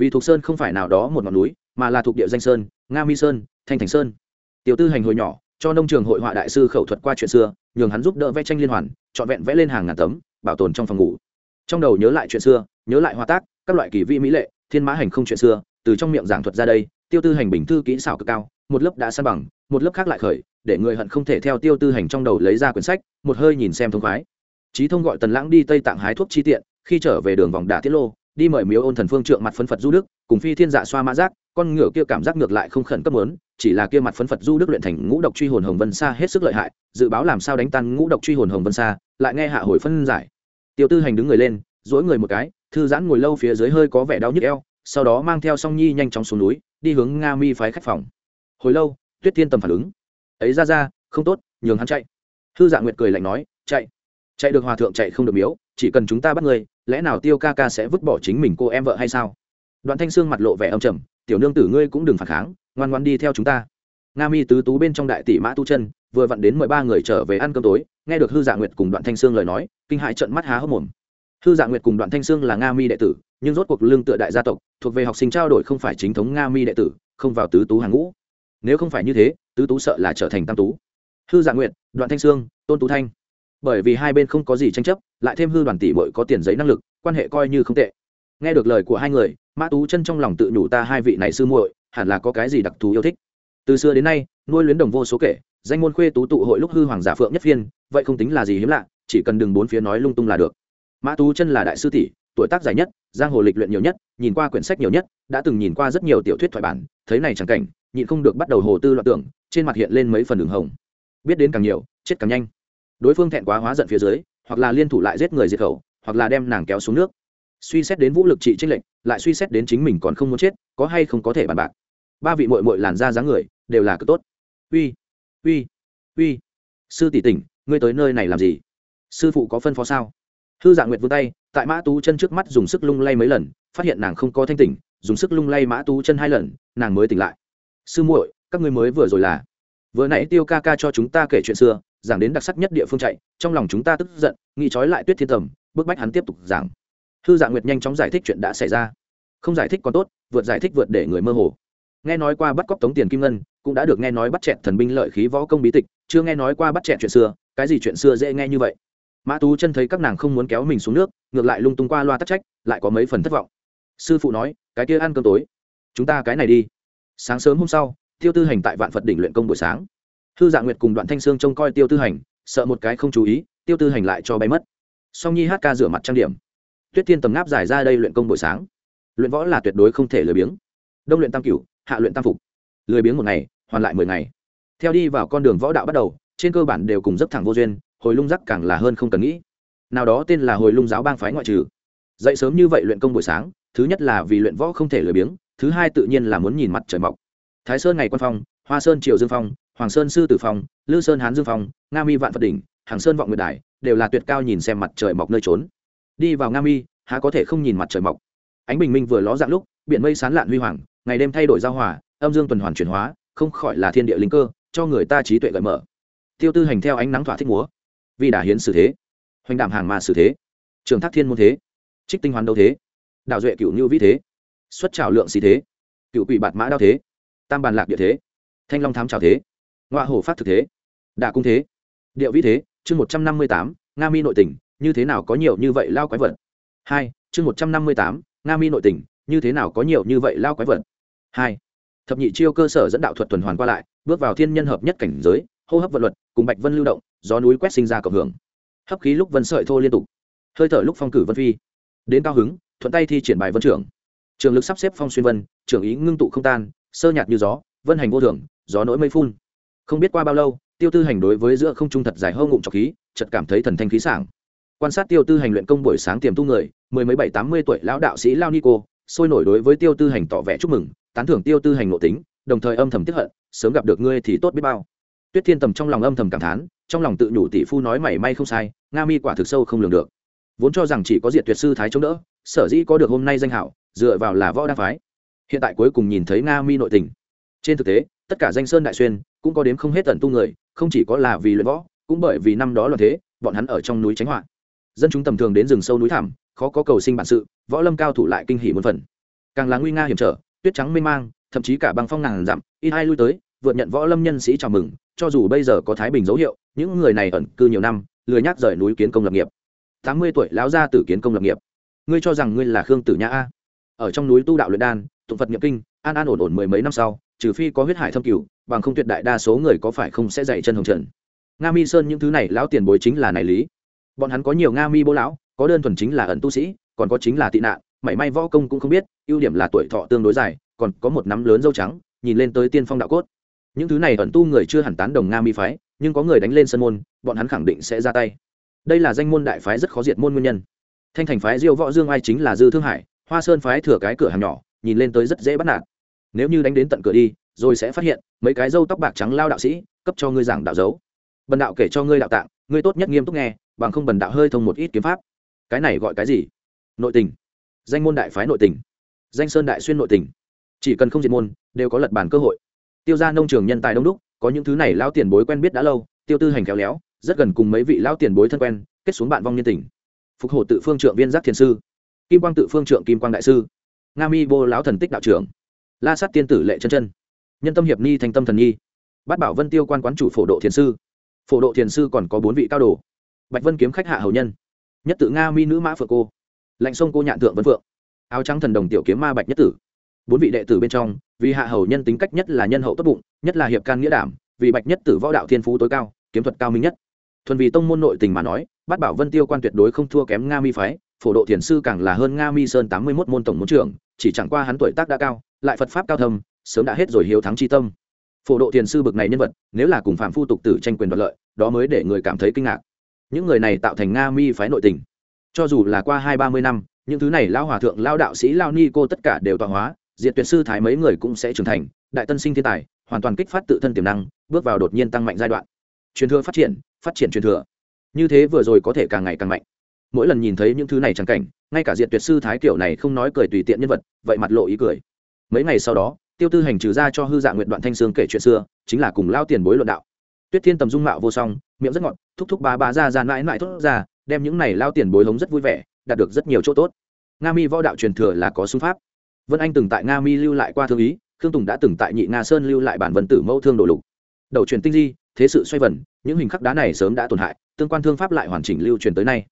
Vì thục sơn không phải nào đó một ngọn núi, mà là thuộc địa danh sơn, nga mi sơn, thanh thành sơn. Tiểu tư hành hồi nhỏ, cho nông trường hội họa đại sư khẩu thuật qua chuyện xưa, nhường hắn giúp đỡ vẽ tranh liên hoàn, trọn vẹn vẽ lên hàng ngàn tấm, bảo tồn trong phòng ngủ. Trong đầu nhớ lại chuyện xưa, nhớ lại hoa tác, các loại kỳ vị mỹ lệ, thiên mã hành không chuyện xưa, từ trong miệng giảng thuật ra đây, tiêu tư hành bình thư kỹ xảo cực cao, một lớp đã san bằng, một lớp khác lại khởi, để người hận không thể theo tiêu tư hành trong đầu lấy ra quyển sách, một hơi nhìn xem thông khoái. Trí thông gọi tần lãng đi tây tạng hái thuốc chi tiện, khi trở về đường vòng đà tiết lô đi mời miếu ôn thần phương trượng mặt phấn phật du đức, cùng phi thiên dạ xoa mã giác, con ngựa kia cảm giác ngược lại không khẩn cấp lớn chỉ là kia mặt phấn phật du đức luyện thành ngũ độc truy hồn hồng vân xa hết sức lợi hại, dự báo làm sao đánh tan ngũ độc truy hồn hồng vân xa lại nghe hạ hồi phân giải. Tiêu tư hành đứng người lên dỗi người một cái, thư giãn ngồi lâu phía dưới hơi có vẻ đau nhức eo, sau đó mang theo song nhi nhanh chóng xuống núi, đi hướng nga mi phái khách phòng. Hồi lâu, tuyết thiên tầm phản ứng. Ấy ra ra, không tốt, nhường hắn chạy. Thư dạ nguyệt cười lạnh nói, chạy chạy được hòa thượng chạy không được miếu, chỉ cần chúng ta bắt người lẽ nào tiêu ca ca sẽ vứt bỏ chính mình cô em vợ hay sao? Đoạn thanh sương mặt lộ vẻ âm trầm, tiểu nương tử ngươi cũng đừng phản kháng, ngoan ngoan đi theo chúng ta. Nga mi tứ tú bên trong đại tỷ mã tu chân, vừa vặn đến mười ba người trở về ăn cơm tối, nghe được hư dạ nguyệt cùng đoạn thanh sương lời nói, kinh hại trận mắt há hốc mồm. Hư dạ nguyệt cùng đoạn thanh sương là nga mi đệ tử, nhưng rốt cuộc lương tựa đại gia tộc, thuộc về học sinh trao đổi không phải chính thống nga mi đệ tử, không vào tứ tú hàng ngũ. Nếu không phải như thế, tứ tú sợ là trở thành tam tú. Hư dạ nguyệt, đoạn thanh sương, tôn tú thanh bởi vì hai bên không có gì tranh chấp, lại thêm hư đoàn tỷ bội có tiền giấy năng lực, quan hệ coi như không tệ. Nghe được lời của hai người, mã tú chân trong lòng tự nhủ ta hai vị này sư muội, hẳn là có cái gì đặc thù yêu thích. Từ xưa đến nay, nuôi luyến đồng vô số kể, danh môn khuê tú tụ hội lúc hư hoàng giả phượng nhất phiên, vậy không tính là gì hiếm lạ, chỉ cần đừng bốn phía nói lung tung là được. Mã tú chân là đại sư tỷ, tuổi tác dài nhất, giang hồ lịch luyện nhiều nhất, nhìn qua quyển sách nhiều nhất, đã từng nhìn qua rất nhiều tiểu thuyết thoại bản, thấy này chẳng cảnh, nhịn không được bắt đầu hồ tư loạn tưởng, trên mặt hiện lên mấy phần đường hồng. Biết đến càng nhiều, chết càng nhanh đối phương thẹn quá hóa giận phía dưới, hoặc là liên thủ lại giết người diệt khẩu, hoặc là đem nàng kéo xuống nước. Suy xét đến vũ lực trị tranh lệnh lại suy xét đến chính mình còn không muốn chết, có hay không có thể bàn bạc. Ba vị mội mội làn da dáng người, đều là cực tốt. Uy uy uy. Sư tỷ tỉnh, ngươi tới nơi này làm gì? Sư phụ có phân phó sao? Hư dạ nguyệt vươn tay, tại mã tú chân trước mắt dùng sức lung lay mấy lần, phát hiện nàng không có thanh tỉnh, dùng sức lung lay mã tú chân hai lần, nàng mới tỉnh lại. Sư muội, các ngươi mới vừa rồi là. Vừa nãy tiêu ca ca cho chúng ta kể chuyện xưa giảng đến đặc sắc nhất địa phương chạy, trong lòng chúng ta tức giận, nghĩ trói lại tuyết thiên tầm bức bách hắn tiếp tục giảng. Thư dạ nguyệt nhanh chóng giải thích chuyện đã xảy ra. Không giải thích còn tốt, vượt giải thích vượt để người mơ hồ. Nghe nói qua bắt cóc tống tiền kim ngân, cũng đã được nghe nói bắt chẹt thần binh lợi khí võ công bí tịch, chưa nghe nói qua bắt chẹt chuyện xưa, cái gì chuyện xưa dễ nghe như vậy. Mã tú chân thấy các nàng không muốn kéo mình xuống nước, ngược lại lung tung qua loa tắc trách, lại có mấy phần thất vọng. Sư phụ nói, cái kia ăn cơm tối, chúng ta cái này đi. Sáng sớm hôm sau, tiêu tư hành tại vạn phật đỉnh luyện công buổi sáng. Thư dạ nguyệt cùng đoạn thanh sương trông coi tiêu tư hành, sợ một cái không chú ý, tiêu tư hành lại cho bay mất. Song nhi hát ca rửa mặt trang điểm. Tuyết thiên tầm ngáp giải ra đây luyện công buổi sáng. Luyện võ là tuyệt đối không thể lười biếng. Đông luyện tam cửu, hạ luyện tam phục. Lười biếng một ngày, hoàn lại mười ngày. Theo đi vào con đường võ đạo bắt đầu, trên cơ bản đều cùng dấp thẳng vô duyên, hồi lung rắc càng là hơn không cần nghĩ. Nào đó tên là hồi lung giáo bang phái ngoại trừ. Dậy sớm như vậy luyện công buổi sáng, thứ nhất là vì luyện võ không thể lười biếng, thứ hai tự nhiên là muốn nhìn mặt trời mọc. Thái sơn ngày quan phong, hoa sơn triều dương phong hoàng sơn sư tử phong, lư sơn hán dương phong, nga mi vạn phật đỉnh, hàng sơn vọng nguyệt đài đều là tuyệt cao nhìn xem mặt trời mọc nơi trốn. Đi vào nga mi, há có thể không nhìn mặt trời mọc? Ánh bình minh vừa ló dạng lúc, biển mây sán lạn huy hoàng, ngày đêm thay đổi giao hòa, âm dương tuần hoàn chuyển hóa, không khỏi là thiên địa linh cơ, cho người ta trí tuệ gợi mở. Tiêu tư hành theo ánh nắng thỏa thích múa. Vì đả hiến xử thế. Hoành đảm hàng mà xử thế. Trường thác thiên môn thế. Trích tinh hoàn đâu thế. Đạo duệ cựu như vĩ thế. Xuất trào lượng xì thế. Cựu quỷ bạt mã đao thế. Tam bàn lạc địa thế. Thanh long thám trào thế ngoại hổ phát thực thế. Đạ cung thế. Điệu vĩ thế. Chương một trăm năm mươi tám, nga mi nội tỉnh như thế nào có nhiều như vậy lao quái vật? Hai, chương một trăm năm mươi tám, nga mi nội tỉnh như thế nào có nhiều như vậy lao quái vật? Hai, thập nhị chiêu cơ sở dẫn đạo thuật tuần hoàn qua lại, bước vào thiên nhân hợp nhất cảnh giới, hô hấp vận luật, cùng bạch vân lưu động, gió núi quét sinh ra cộng hưởng. Hấp khí lúc vân sợi thô liên tục. Hơi thở lúc phong cử vân phi. Đến cao hứng, thuận tay thi triển bài vân trưởng. Trường lực sắp xếp phong xuyên vân trưởng ý ngưng tụ không tan, sơ nhạt như gió, vân hành vô thường, gió nỗi mây phun không biết qua bao lâu, tiêu tư hành đối với giữa không trung thật dài hâu ngụm trọc khí, chợt cảm thấy thần thanh khí sảng. Quan sát tiêu tư hành luyện công buổi sáng tiềm tu người, mười mấy bảy tám mươi tuổi lão đạo sĩ lao nico sôi nổi đối với tiêu tư hành tỏ vẻ chúc mừng, tán thưởng tiêu tư hành nội tính, đồng thời âm thầm tiếp hận, sớm gặp được ngươi thì tốt biết bao. Tuyết thiên tầm trong lòng âm thầm cảm thán, trong lòng tự nhủ tỷ phu nói mảy may không sai, nga mi quả thực sâu không lường được. Vốn cho rằng chỉ có diệt tuyệt sư thái chống đỡ, sở dĩ có được hôm nay danh hảo, dựa vào là võ đa phái. Hiện tại cuối cùng nhìn thấy nga mi nội tình. Trên thực tế tất cả danh sơn đại xuyên cũng có đếm không hết tận tu người, không chỉ có là vì luyện võ, cũng bởi vì năm đó là thế, bọn hắn ở trong núi tránh họa. Dân chúng tầm thường đến rừng sâu núi thẳm, khó có cầu sinh bản sự, võ lâm cao thủ lại kinh hỉ một phần. Càng là nguy nga hiểm trở, tuyết trắng mê mang, thậm chí cả băng phong ngàn dặm, ít hai lui tới, vượt nhận võ lâm nhân sĩ chào mừng, cho dù bây giờ có thái bình dấu hiệu, những người này ẩn cư nhiều năm, lười nhác rời núi kiến công lập nghiệp. Tám mươi tuổi lão gia tử kiến công lập nghiệp. Ngươi cho rằng ngươi là khương tử nhã a? Ở trong núi tu đạo luyện đan, tụng phật nhập kinh, an an ổn ổn mười mấy năm sau trừ phi có huyết hải thâm cửu, bằng không tuyệt đại đa số người có phải không sẽ dạy chân hồng trần. Nga mi sơn những thứ này lão tiền bối chính là này lý. Bọn hắn có nhiều nga mi bố lão, có đơn thuần chính là ẩn tu sĩ, còn có chính là tị nạn, mảy may võ công cũng không biết, ưu điểm là tuổi thọ tương đối dài, còn có một nắm lớn dâu trắng, nhìn lên tới tiên phong đạo cốt. Những thứ này ẩn tu người chưa hẳn tán đồng nga mi phái, nhưng có người đánh lên sân môn, bọn hắn khẳng định sẽ ra tay. Đây là danh môn đại phái rất khó diệt môn nguyên nhân. Thanh thành phái diêu võ dương ai chính là dư thương hải, hoa sơn phái thừa cái cửa hàng nhỏ, nhìn lên tới rất dễ bắt nạt nếu như đánh đến tận cửa đi, rồi sẽ phát hiện, mấy cái râu tóc bạc trắng lao đạo sĩ, cấp cho ngươi giảng đạo dấu. Bần đạo kể cho ngươi đạo tạng, ngươi tốt nhất nghiêm túc nghe, bằng không bần đạo hơi thông một ít kiếm pháp. Cái này gọi cái gì? Nội tình. Danh môn đại phái nội tình. Danh sơn đại xuyên nội tình. Chỉ cần không diệt môn, đều có lật bản cơ hội. Tiêu ra nông trường nhân tài đông đúc, có những thứ này lao tiền bối quen biết đã lâu, tiêu tư hành khéo léo, rất gần cùng mấy vị lao tiền bối thân quen, kết xuống bạn vong nhân tình. Phục hộ tự phương trượng viên giác thiền sư. Kim quang tự phương trượng kim quang đại sư. Nga mi vô lão thần tích đạo trưởng la sát tiên tử lệ chân chân. Nhân tâm hiệp ni thành tâm thần nhi. Bát bảo vân tiêu quan quán chủ phổ độ thiền sư. Phổ độ thiền sư còn có bốn vị cao đồ. Bạch vân kiếm khách hạ hầu nhân. Nhất tự nga mi nữ mã phượng cô. Lạnh sông cô nhạn thượng vân phượng. Áo trắng thần đồng tiểu kiếm ma bạch nhất tử. Bốn vị đệ tử bên trong, vì hạ hầu nhân tính cách nhất là nhân hậu tốt bụng, nhất là hiệp can nghĩa đảm, vì bạch nhất tử võ đạo thiên phú tối cao, kiếm thuật cao minh nhất. Thuần vì tông môn nội tình mà nói, bát bảo vân tiêu quan tuyệt đối không thua kém nga mi phái, phổ độ thiền sư càng là hơn nga mi sơn tám mươi một môn tổng môn trưởng, chỉ chẳng qua hắn tuổi tác đã cao lại phật pháp cao thâm, sớm đã hết rồi hiếu thắng chi tâm. Phổ độ thiền sư bực này nhân vật, nếu là cùng phạm phu tục tử tranh quyền đoạt lợi, đó mới để người cảm thấy kinh ngạc. Những người này tạo thành nga mi phái nội tình. Cho dù là qua hai ba mươi năm, những thứ này lao hòa thượng lao đạo sĩ lao ni cô tất cả đều tọa hóa diện tuyệt sư thái mấy người cũng sẽ trưởng thành, đại tân sinh thiên tài, hoàn toàn kích phát tự thân tiềm năng, bước vào đột nhiên tăng mạnh giai đoạn. Truyền thừa phát triển phát triển truyền thừa. Như thế vừa rồi có thể càng ngày càng mạnh. Mỗi lần nhìn thấy những thứ này chẳng cảnh, ngay cả diện tuyệt sư thái kiểu này không nói cười tùy tiện nhân vật, vậy mặt lộ ý cười mấy ngày sau đó, tiêu tư hành trừ ra cho hư dạng nguyện đoạn thanh sương kể chuyện xưa, chính là cùng lao tiền bối luận đạo. Tuyết thiên tầm dung mạo vô song, miệng rất ngọt, thúc thúc bà bà ra ra mãi mãi thốt ra, đem những này lao tiền bối hống rất vui vẻ, đạt được rất nhiều chỗ tốt. Nga mi võ đạo truyền thừa là có xung pháp. Vân anh từng tại nga mi lưu lại qua thương ý, khương tùng đã từng tại nhị nga sơn lưu lại bản vân tử mẫu thương đồ lục. Đầu truyền tinh di, thế sự xoay vần, những hình khắc đá này sớm đã tổn hại, tương quan thương pháp lại hoàn chỉnh lưu truyền tới nay.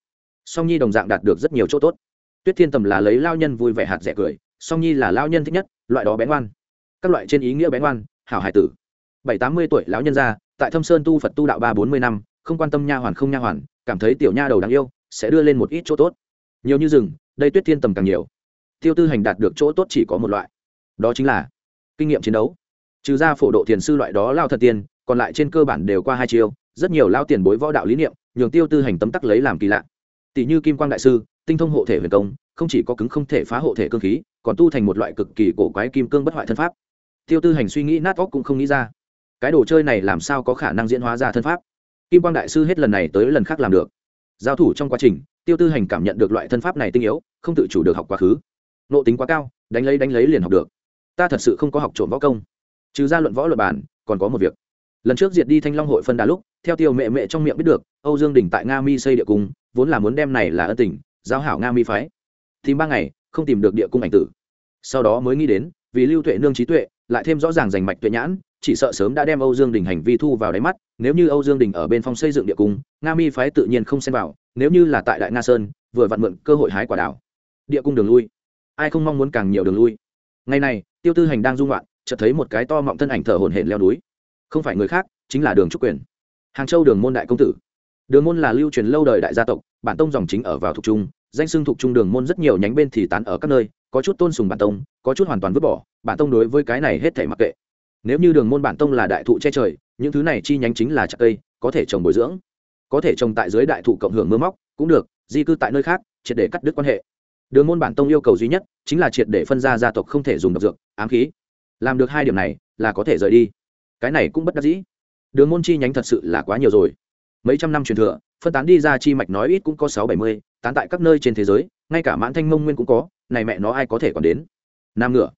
Song nhi đồng dạng đạt được rất nhiều chỗ tốt. Tuyết thiên tầm là lấy lao nhân vui vẻ hạt rẻ cười song nhi là lao nhân thích nhất, loại đó bén ngoan các loại trên ý nghĩa bén ngoan hảo hải tử. Bảy tám mươi tuổi lão nhân gia, tại thâm sơn tu phật tu đạo ba bốn mươi năm, không quan tâm nha hoàn không nha hoàn, cảm thấy tiểu nha đầu đáng yêu, sẽ đưa lên một ít chỗ tốt. Nhiều như rừng, đây tuyết thiên tầm càng nhiều. Tiêu tư hành đạt được chỗ tốt chỉ có một loại. Đó chính là kinh nghiệm chiến đấu. Trừ ra phổ độ thiền sư loại đó lao thật tiền còn lại trên cơ bản đều qua hai chiêu, rất nhiều lao tiền bối võ đạo lý niệm, nhường tiêu tư hành tấm tắc lấy làm kỳ lạ. Tỷ như kim quang đại sư, tinh thông hộ thể huyền công không chỉ có cứng không thể phá hộ thể cơ khí, còn tu thành một loại cực kỳ cổ quái kim cương bất hoại thân pháp. Tiêu tư hành suy nghĩ nát óc cũng không nghĩ ra, cái đồ chơi này làm sao có khả năng diễn hóa ra thân pháp? Kim quang đại sư hết lần này tới lần khác làm được. Giao thủ trong quá trình, tiêu tư hành cảm nhận được loại thân pháp này tinh yếu, không tự chủ được học quá khứ. Nộ tính quá cao, đánh lấy đánh lấy liền học được. Ta thật sự không có học trộm võ công. Trừ ra luận võ luật bản còn có một việc. Lần trước diệt đi thanh long hội phân đà lúc, theo tiêu mẹ mẹ trong miệng biết được, âu dương đình tại nga mi xây địa cung, vốn là muốn đem này là ân tình, giao hảo nga mi phái tìm ba ngày, không tìm được địa cung ảnh tử. Sau đó mới nghĩ đến, vì lưu tuệ nương trí tuệ, lại thêm rõ ràng giành mạch tuệ nhãn, chỉ sợ sớm đã đem âu dương đình hành vi thu vào đáy mắt, nếu như âu dương đình ở bên phong xây dựng địa cung, nga mi phái tự nhiên không xem vào, nếu như là tại đại nga sơn, vừa vặn mượn cơ hội hái quả đảo địa cung đường lui. Ai không mong muốn càng nhiều đường lui? Ngày này, tiêu tư hành đang dung loạn chợt thấy một cái to mọng thân ảnh thở hổn hển leo núi. Không phải người khác, chính là đường trúc quyền. Hàng châu đường môn đại công tử. Đường môn là lưu truyền lâu đời đại gia tộc, bản tông dòng chính ở vào thuộc trung danh xưng thuộc trung đường môn rất nhiều nhánh bên thì tán ở các nơi, có chút tôn sùng bản tông, có chút hoàn toàn vứt bỏ, bản tông đối với cái này hết thể mặc kệ. Nếu như đường môn bản tông là đại thụ che trời, những thứ này chi nhánh chính là chặt cây, có thể trồng bồi dưỡng, có thể trồng tại dưới đại thụ cộng hưởng mưa móc, cũng được, di cư tại nơi khác, triệt để cắt đứt quan hệ. Đường môn bản tông yêu cầu duy nhất chính là triệt để phân ra gia tộc không thể dùng độc dược, ám khí. Làm được hai điểm này là có thể rời đi. Cái này cũng bất đắc dĩ. Đường môn chi nhánh thật sự là quá nhiều rồi. Mấy trăm năm truyền thừa, phân tán đi ra chi mạch nói ít cũng có sáu bảy mươi tán tại các nơi trên thế giới, ngay cả mãn thanh mông nguyên cũng có, này mẹ nó ai có thể còn đến? Nam ngựa.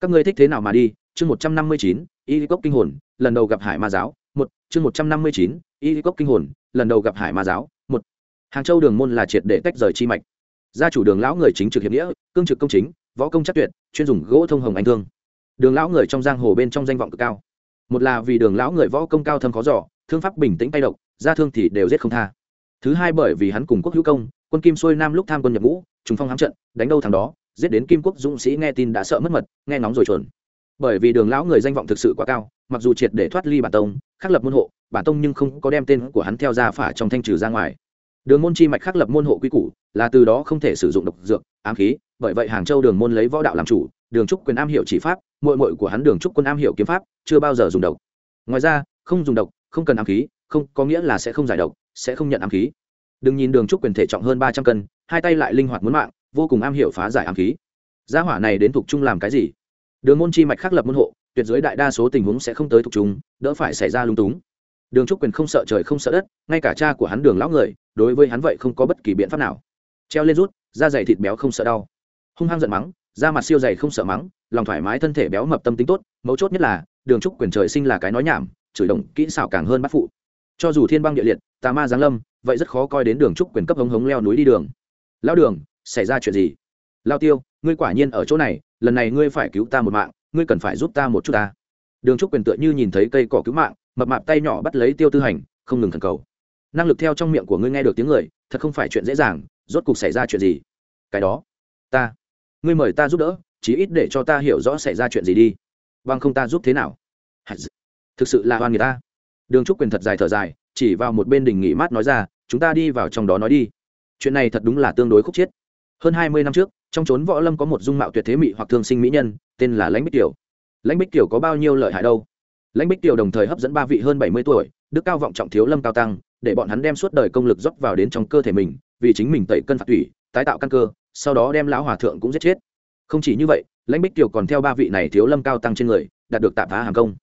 Các ngươi thích thế nào mà đi? Chương một trăm năm mươi chín y cốc kinh hồn, lần đầu gặp hải ma giáo, một. Chương một trăm năm mươi chín y cốc kinh hồn, lần đầu gặp hải ma giáo, một. Hàng châu đường môn là triệt để tách rời chi mạch. Gia chủ đường lão người chính trực hiệp nghĩa, cương trực công chính, võ công chắc tuyệt, chuyên dùng gỗ thông hồng anh thương. Đường lão người trong giang hồ bên trong danh vọng cực cao. Một là vì đường lão người võ công cao thâm khó giỏ thương pháp bình tĩnh tay độc ra thương thì đều giết không tha thứ hai bởi vì hắn cùng quốc hữu công, quân kim xuôi nam lúc tham quân nhập ngũ, trùng phong hám trận, đánh đâu thằng đó, giết đến kim quốc dũng sĩ nghe tin đã sợ mất mật, nghe nóng rồi chuồn. Bởi vì đường lão người danh vọng thực sự quá cao, mặc dù triệt để thoát ly bản tông, khắc lập môn hộ, bản tông nhưng không có đem tên của hắn theo ra phả trong thanh trừ ra ngoài. Đường môn chi mạch khắc lập môn hộ quy củ, là từ đó không thể sử dụng độc dược, ám khí, bởi vậy hàng châu đường môn lấy võ đạo làm chủ, đường trúc quyền am hiểu chỉ pháp mội mội của hắn đường trúc quân am hiểu kiếm pháp, chưa bao giờ dùng độc. Ngoài ra, không dùng độc, không cần ám khí, không, có nghĩa là sẽ không giải độc sẽ không nhận ám khí. Đừng nhìn đường trúc quyền thể trọng hơn ba trăm cân, hai tay lại linh hoạt muốn mạng, vô cùng am hiểu phá giải ám khí. Gia hỏa này đến thuộc trung làm cái gì? Đường môn chi mạch khắc lập môn hộ, tuyệt giới đại đa số tình huống sẽ không tới thuộc trung, đỡ phải xảy ra lung túng. Đường trúc quyền không sợ trời không sợ đất, ngay cả cha của hắn đường lão người, đối với hắn vậy không có bất kỳ biện pháp nào. Treo lên rút, da dày thịt béo không sợ đau. Hung hăng giận mắng, da mặt siêu dày không sợ mắng, lòng thoải mái thân thể béo mập tâm tính tốt, mấu chốt nhất là, đường trúc quyền trời sinh là cái nói nhảm, chửi động kỹ xảo càng hơn bắt phụ cho dù thiên băng địa liệt, tà ma giáng lâm, vậy rất khó coi đến đường trúc quyền cấp hống hống leo núi đi đường. Lao đường, xảy ra chuyện gì? Lao tiêu, ngươi quả nhiên ở chỗ này, lần này ngươi phải cứu ta một mạng, ngươi cần phải giúp ta một chút ta. Đường trúc quyền tựa như nhìn thấy cây cỏ cứu mạng, mập mạp tay nhỏ bắt lấy tiêu tư hành, không ngừng thần cầu. Năng lực theo trong miệng của ngươi nghe được tiếng người, thật không phải chuyện dễ dàng, rốt cuộc xảy ra chuyện gì? Cái đó, ta, ngươi mời ta giúp đỡ, chí ít để cho ta hiểu rõ xảy ra chuyện gì đi. Vâng không ta giúp thế nào? Thực sự là hoan người ta đường trúc quyền thật dài thở dài, chỉ vào một bên đình nghỉ mát nói ra, chúng ta đi vào trong đó nói đi. Chuyện này thật đúng là tương đối khúc chiết. Hơn hai mươi năm trước, trong trốn võ lâm có một dung mạo tuyệt thế mỹ hoặc thương sinh mỹ nhân, tên là lãnh bích tiểu. Lãnh bích tiểu có bao nhiêu lợi hại đâu? Lãnh bích tiểu đồng thời hấp dẫn ba vị hơn bảy mươi tuổi, đức cao vọng trọng thiếu lâm cao tăng, để bọn hắn đem suốt đời công lực dốc vào đến trong cơ thể mình, vì chính mình tẩy cân phạt thủy tái tạo căn cơ, sau đó đem lão hòa thượng cũng giết chết. Không chỉ như vậy, lãnh bích tiểu còn theo ba vị này thiếu lâm cao tăng trên người, đạt được tạm phá hàng công.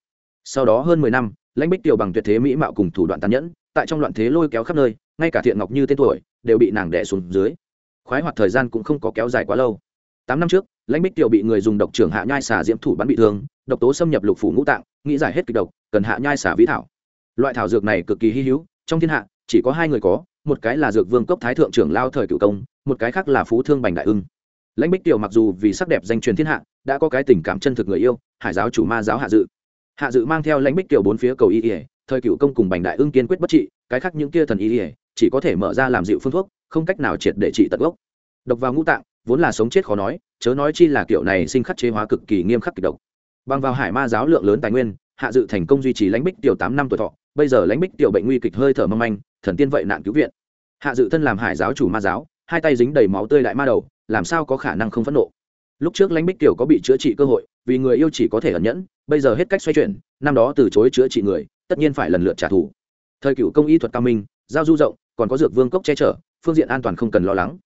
Sau đó hơn mười năm lãnh bích tiểu bằng tuyệt thế mỹ mạo cùng thủ đoạn tàn nhẫn, tại trong loạn thế lôi kéo khắp nơi, ngay cả thiện ngọc như tên tuổi, đều bị nàng đẻ xuống dưới. Khoái hoạt thời gian cũng không có kéo dài quá lâu. Tám năm trước, lãnh bích tiểu bị người dùng độc trưởng hạ nhai xả diễm thủ bắn bị thương, độc tố xâm nhập lục phủ ngũ tạng, nghĩ giải hết kịch độc, cần hạ nhai xả vĩ thảo. Loại thảo dược này cực kỳ hy hữu, trong thiên hạ, chỉ có hai người có, một cái là dược vương cốc thái thượng trưởng lao thời cựu công, một cái khác là phú thương bành đại ưng. Lãnh bích tiểu mặc dù vì sắc đẹp danh truyền thiên hạ, đã có cái tình cảm chân thực người yêu, hải giáo chủ ma giáo hạ dự hạ dự mang theo lãnh bích tiểu bốn phía cầu y ỉa thời cựu công cùng bành đại ưng kiên quyết bất trị, cái khác những kia thần y ỉa chỉ có thể mở ra làm dịu phương thuốc, không cách nào triệt để trị tận gốc. Độc vào ngũ tạng, vốn là sống chết khó nói, chớ nói chi là kiểu này sinh khắc chế hóa cực kỳ nghiêm khắc kịch độc. Bằng vào hải ma giáo lượng lớn tài nguyên, hạ dự thành công duy trì lãnh bích tiểu tám năm tuổi thọ, bây giờ lãnh bích tiểu bệnh nguy kịch hơi thở mâm anh thần tiên vậy nạn cứu viện. Hạ dự thân làm hải giáo chủ ma giáo, hai tay dính đầy máu tươi đại ma đầu, làm sao có khả năng không phẫn nộ? Lúc trước lãnh bích tiểu có bị chữa trị cơ hội vì người yêu chỉ có thể ẩn nhẫn, bây giờ hết cách xoay chuyển, năm đó từ chối chữa trị người, tất nhiên phải lần lượt trả thù. Thời cựu công y thuật cao minh, giao du rộng, còn có dược vương cốc che chở, phương diện an toàn không cần lo lắng.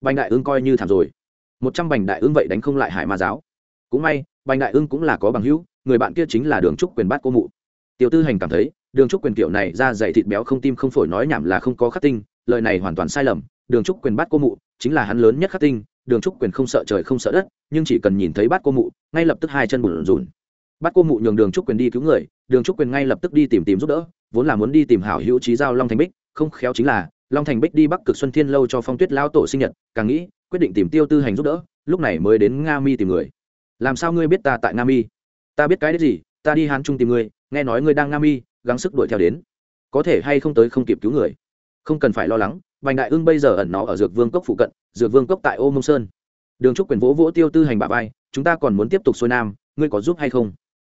Bành đại ưng coi như thảm rồi. Một trăm bành đại ưng vậy đánh không lại hải ma giáo. Cũng may, bành đại ưng cũng là có bằng hữu, người bạn kia chính là đường trúc quyền bát cô mụ. Tiểu tư hành cảm thấy, đường trúc quyền kiểu này ra dày thịt béo không tim không phổi nói nhảm là không có khắc tinh, lời này hoàn toàn sai lầm, đường trúc quyền bát cô mụ chính là hắn lớn nhất khắc tinh đường trúc quyền không sợ trời không sợ đất, nhưng chỉ cần nhìn thấy bát cô mụ, ngay lập tức hai chân bùn rùn bát cô mụ nhường đường trúc quyền đi cứu người, đường trúc quyền ngay lập tức đi tìm tìm giúp đỡ, vốn là muốn đi tìm hảo hữu trí giao long thành bích, không khéo chính là, long thành bích đi bắc cực xuân thiên lâu cho phong tuyết lao tổ sinh nhật, càng nghĩ, quyết định tìm tiêu tư hành giúp đỡ, lúc này mới đến nga mi tìm người. Làm sao ngươi biết ta tại nga mi? Ta biết cái đấy gì, ta đi hán trung tìm ngươi nghe nói ngươi đang nga mi, gắng sức đuổi theo đến. Có thể hay không tới không kịp cứu người? Không cần phải lo lắng vành đại ưng bây giờ ẩn nó ở dược vương cốc phụ cận, dược vương cốc tại ô mông sơn. Đường trúc quyền vỗ vỗ tiêu tư hành bà vai, chúng ta còn muốn tiếp tục xuôi nam, ngươi có giúp hay không?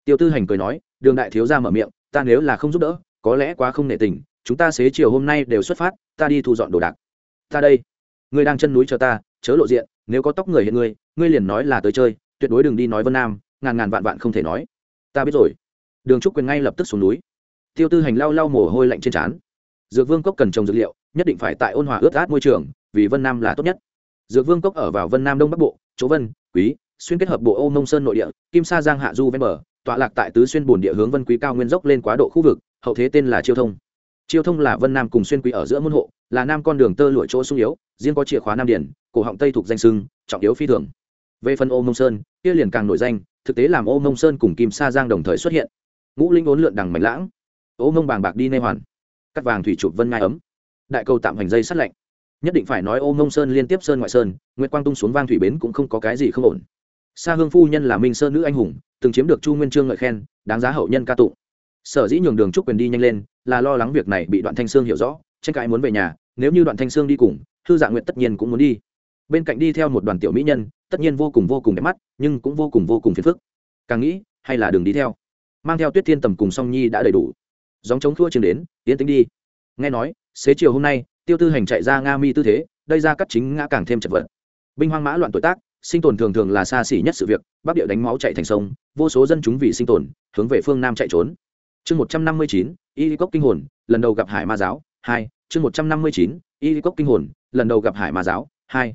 Tiêu tư hành cười nói, đường đại thiếu ra mở miệng, ta nếu là không giúp đỡ, có lẽ quá không nể tình, chúng ta xế chiều hôm nay đều xuất phát, ta đi thu dọn đồ đạc. Ta đây. Ngươi đang chân núi chờ ta, chớ lộ diện, nếu có tóc người hiện ngươi ngươi liền nói là tới chơi, tuyệt đối đừng đi nói vân nam, ngàn ngàn vạn vạn không thể nói. Ta biết rồi. Đường trúc quyền ngay lập tức xuống núi. Tiêu tư hành lau lau mồ hôi lạnh trên trán. Dược vương cốc cần trồng dược liệu nhất định phải tại ôn hòa ướt át môi trường, vì vân nam là tốt nhất. Dược vương cốc ở vào vân nam đông bắc bộ, chỗ vân, quý, xuyên kết hợp bộ âu mông sơn nội địa, kim sa giang hạ du ven bờ, tọa lạc tại tứ xuyên bồn địa hướng vân quý cao nguyên dốc lên quá độ khu vực, hậu thế tên là chiêu thông. Chiêu thông là vân nam cùng xuyên quý ở giữa môn hộ, là nam con đường tơ lụa chỗ sung yếu, riêng có chìa khóa nam điển, cổ họng tây thuộc danh sưng, trọng yếu phi thường. Về phần ô mông sơn, kia liền càng nổi danh, thực tế làm ô mông sơn cùng kim sa giang đồng thời xuất hiện. Ngũ linh ốn lượn đằng mạnh lãng. Ô mông bàng bạc đi nê hoàn. Cắt vàng thủy chụp vân ngai ấm đại cầu tạm hành dây sắt lạnh. Nhất định phải nói ô mông sơn liên tiếp sơn ngoại sơn nguyễn quang tung xuống vang thủy bến cũng không có cái gì không ổn. Sa hương phu nhân là minh sơn nữ anh hùng, từng chiếm được chu nguyên trương ngợi khen, đáng giá hậu nhân ca tụng. Sở dĩ nhường đường trúc quyền đi nhanh lên, là lo lắng việc này bị đoạn thanh sương hiểu rõ, tranh cãi muốn về nhà, nếu như đoạn thanh sương đi cùng, thư dạng nguyện tất nhiên cũng muốn đi. Bên cạnh đi theo một đoàn tiểu mỹ nhân, tất nhiên vô cùng vô cùng đẹp mắt, nhưng cũng vô cùng vô cùng phiền phức. Càng nghĩ, hay là đường đi theo. Mang theo tuyết thiên tầm cùng song nhi đã đầy đủ. Dòng chống thua trường đến, tiến tính đi nghe nói, xế chiều hôm nay, tiêu tư hành chạy ra nga mi tư thế, đây ra cắt chính ngã càng thêm chật vật. Binh hoang mã loạn tuổi tác, sinh tồn thường thường là xa xỉ nhất sự việc, bắc địa đánh máu chạy thành sông, vô số dân chúng vì sinh tồn, hướng về phương nam chạy trốn. Chương một trăm năm mươi chín, y cốc kinh hồn, lần đầu gặp hải ma giáo, hai. Chương một trăm năm mươi chín, y cốc kinh hồn, lần đầu gặp hải ma giáo, hai.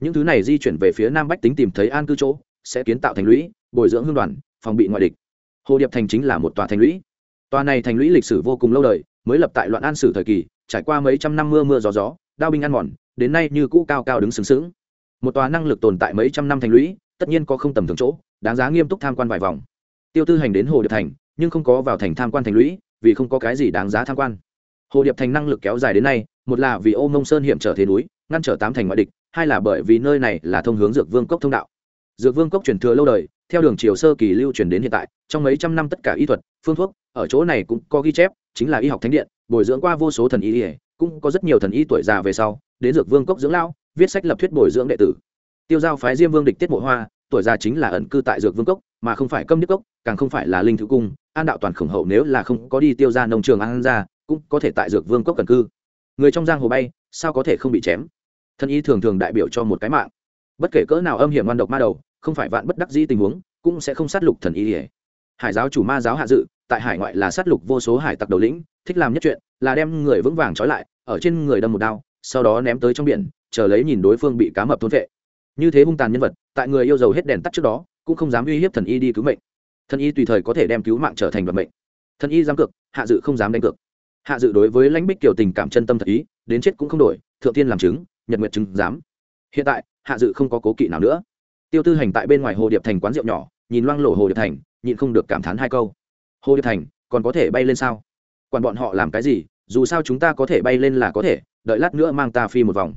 Những thứ này di chuyển về phía nam bách tính tìm thấy an cư chỗ, sẽ kiến tạo thành lũy, bồi dưỡng hương đoàn, phòng bị ngoại địch. Hồ điệp thành chính là một tòa thành lũy. Tòa này thành lũy lịch sử vô cùng lâu đời mới lập tại loạn an sử thời kỳ, trải qua mấy trăm năm mưa mưa gió gió, đao binh ăn mòn, đến nay như cũ cao cao đứng sướng sướng một tòa năng lực tồn tại mấy trăm năm thành lũy, tất nhiên có không tầm thường chỗ, đáng giá nghiêm túc tham quan vài vòng. Tiêu tư hành đến hồ điệp thành, nhưng không có vào thành tham quan thành lũy, vì không có cái gì đáng giá tham quan. Hồ điệp thành năng lực kéo dài đến nay, một là vì ô mông sơn hiểm trở thế núi, ngăn trở tám thành ngoại địch, hai là bởi vì nơi này là thông hướng dược vương cốc thông đạo. Dược vương cốc truyền thừa lâu đời theo đường triều sơ kỳ lưu truyền đến hiện tại, trong mấy trăm năm tất cả y thuật, phương thuốc, ở chỗ này cũng có ghi chép, chính là y học thánh điện, bồi dưỡng qua vô số thần y ỉa cũng có rất nhiều thần y tuổi già về sau, đến dược vương cốc dưỡng lao viết sách lập thuyết bồi dưỡng đệ tử. Tiêu giao phái diêm vương địch tiết mộ hoa, tuổi già chính là ẩn cư tại dược vương cốc, mà không phải câm nước cốc, càng không phải là linh thứ cung, an đạo toàn khổng hậu nếu là không có đi tiêu ra nông trường an ra cũng có thể tại dược vương cốc cần cư. Người trong giang hồ bay, sao có thể không bị chém? Thân y thường thường đại biểu cho một cái mạng. Bất kể cỡ nào âm hiểm ngoan độc ma đầu không phải vạn bất đắc dĩ tình huống, cũng sẽ không sát lục thần y hải giáo chủ ma giáo hạ dự, tại hải ngoại là sát lục vô số hải tặc đầu lĩnh, thích làm nhất chuyện là đem người vững vàng trói lại, ở trên người đâm một đao, sau đó ném tới trong biển, chờ lấy nhìn đối phương bị cá mập thôn vệ. Như thế hung tàn nhân vật, tại người yêu dầu hết đèn tắt trước đó, cũng không dám uy hiếp thần y đi cứu mệnh. Thần y tùy thời có thể đem cứu mạng trở thành vật mệnh. Thần y dám cược, hạ dự không dám đánh cược. Hạ dự đối với lãnh bích kiều tình cảm chân tâm thật ý, đến chết cũng không đổi, thượng tiên làm chứng, nhật nguyệt chứng dám hiện tại, hạ dự không có cố kỵ nào nữa tiêu tư hành tại bên ngoài hồ điệp thành quán rượu nhỏ, nhìn loang lổ hồ điệp thành, nhịn không được cảm thán hai câu. Hồ điệp thành, còn có thể bay lên sao? Quản bọn họ làm cái gì, dù sao chúng ta có thể bay lên là có thể, đợi lát nữa mang ta phi một vòng.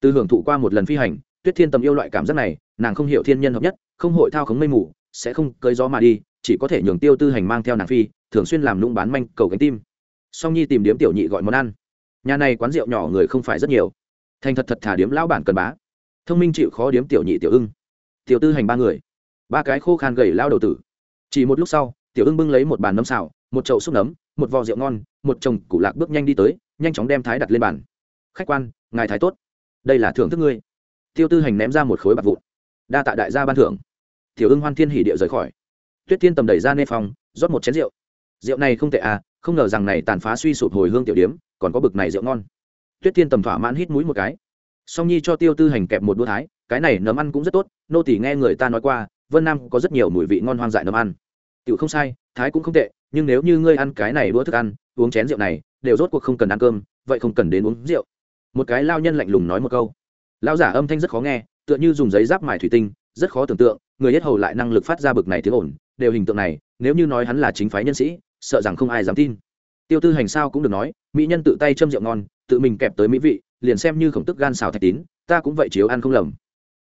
Từ hưởng thụ qua một lần phi hành, tuyết thiên tầm yêu loại cảm giác này, nàng không hiểu thiên nhân hợp nhất, không hội thao khống mây mù, sẽ không cơi gió mà đi, chỉ có thể nhường tiêu tư hành mang theo nàng phi, thường xuyên làm lũng bán manh, cầu cánh tim. Song nhi tìm điếm tiểu nhị gọi món ăn. Nhà này quán rượu nhỏ người không phải rất nhiều. Thành thật thật thả điếm lão bản cần bá. Thông minh chịu khó điếm tiểu nhị tiểu ưng tiểu tư hành ba người. Ba cái khô khan gầy lao đầu tử. Chỉ một lúc sau, tiểu ưng bưng lấy một bàn nấm xào, một chậu xúc nấm, một vò rượu ngon, một chồng củ lạc bước nhanh đi tới, nhanh chóng đem thái đặt lên bàn. Khách quan, ngài thái tốt. Đây là thưởng thức ngươi. Tiêu tư hành ném ra một khối bạc vụn. Đa tạ đại gia ban thưởng. Tiểu ưng hoan thiên hỉ địa rời khỏi. Tuyết thiên tầm đẩy ra nê phòng, rót một chén rượu. Rượu này không tệ à không ngờ rằng này tàn phá suy sụp hồi hương tiểu điếm, còn có bực này rượu ngon. Tuyết thiên tầm thỏa mãn hít mũi một cái. Song nhi cho tiêu tư hành kẹp một đũa thái cái này nấm ăn cũng rất tốt, nô tỷ nghe người ta nói qua, vân nam có rất nhiều mùi vị ngon hoang dại nấm ăn. Tiểu không sai, thái cũng không tệ, nhưng nếu như ngươi ăn cái này đũa thức ăn, uống chén rượu này, đều rốt cuộc không cần ăn cơm, vậy không cần đến uống rượu. Một cái lao nhân lạnh lùng nói một câu. Lao giả âm thanh rất khó nghe, tựa như dùng giấy giáp mài thủy tinh, rất khó tưởng tượng, người hết hầu lại năng lực phát ra bực này tiếng ổn đều hình tượng này, nếu như nói hắn là chính phái nhân sĩ, sợ rằng không ai dám tin. Tiêu tư hành sao cũng được nói, mỹ nhân tự tay châm rượu ngon, tự mình kẹp tới mỹ vị, liền xem như khổng tức gan xào thạch tín, ta cũng vậy chiếu ăn không lầm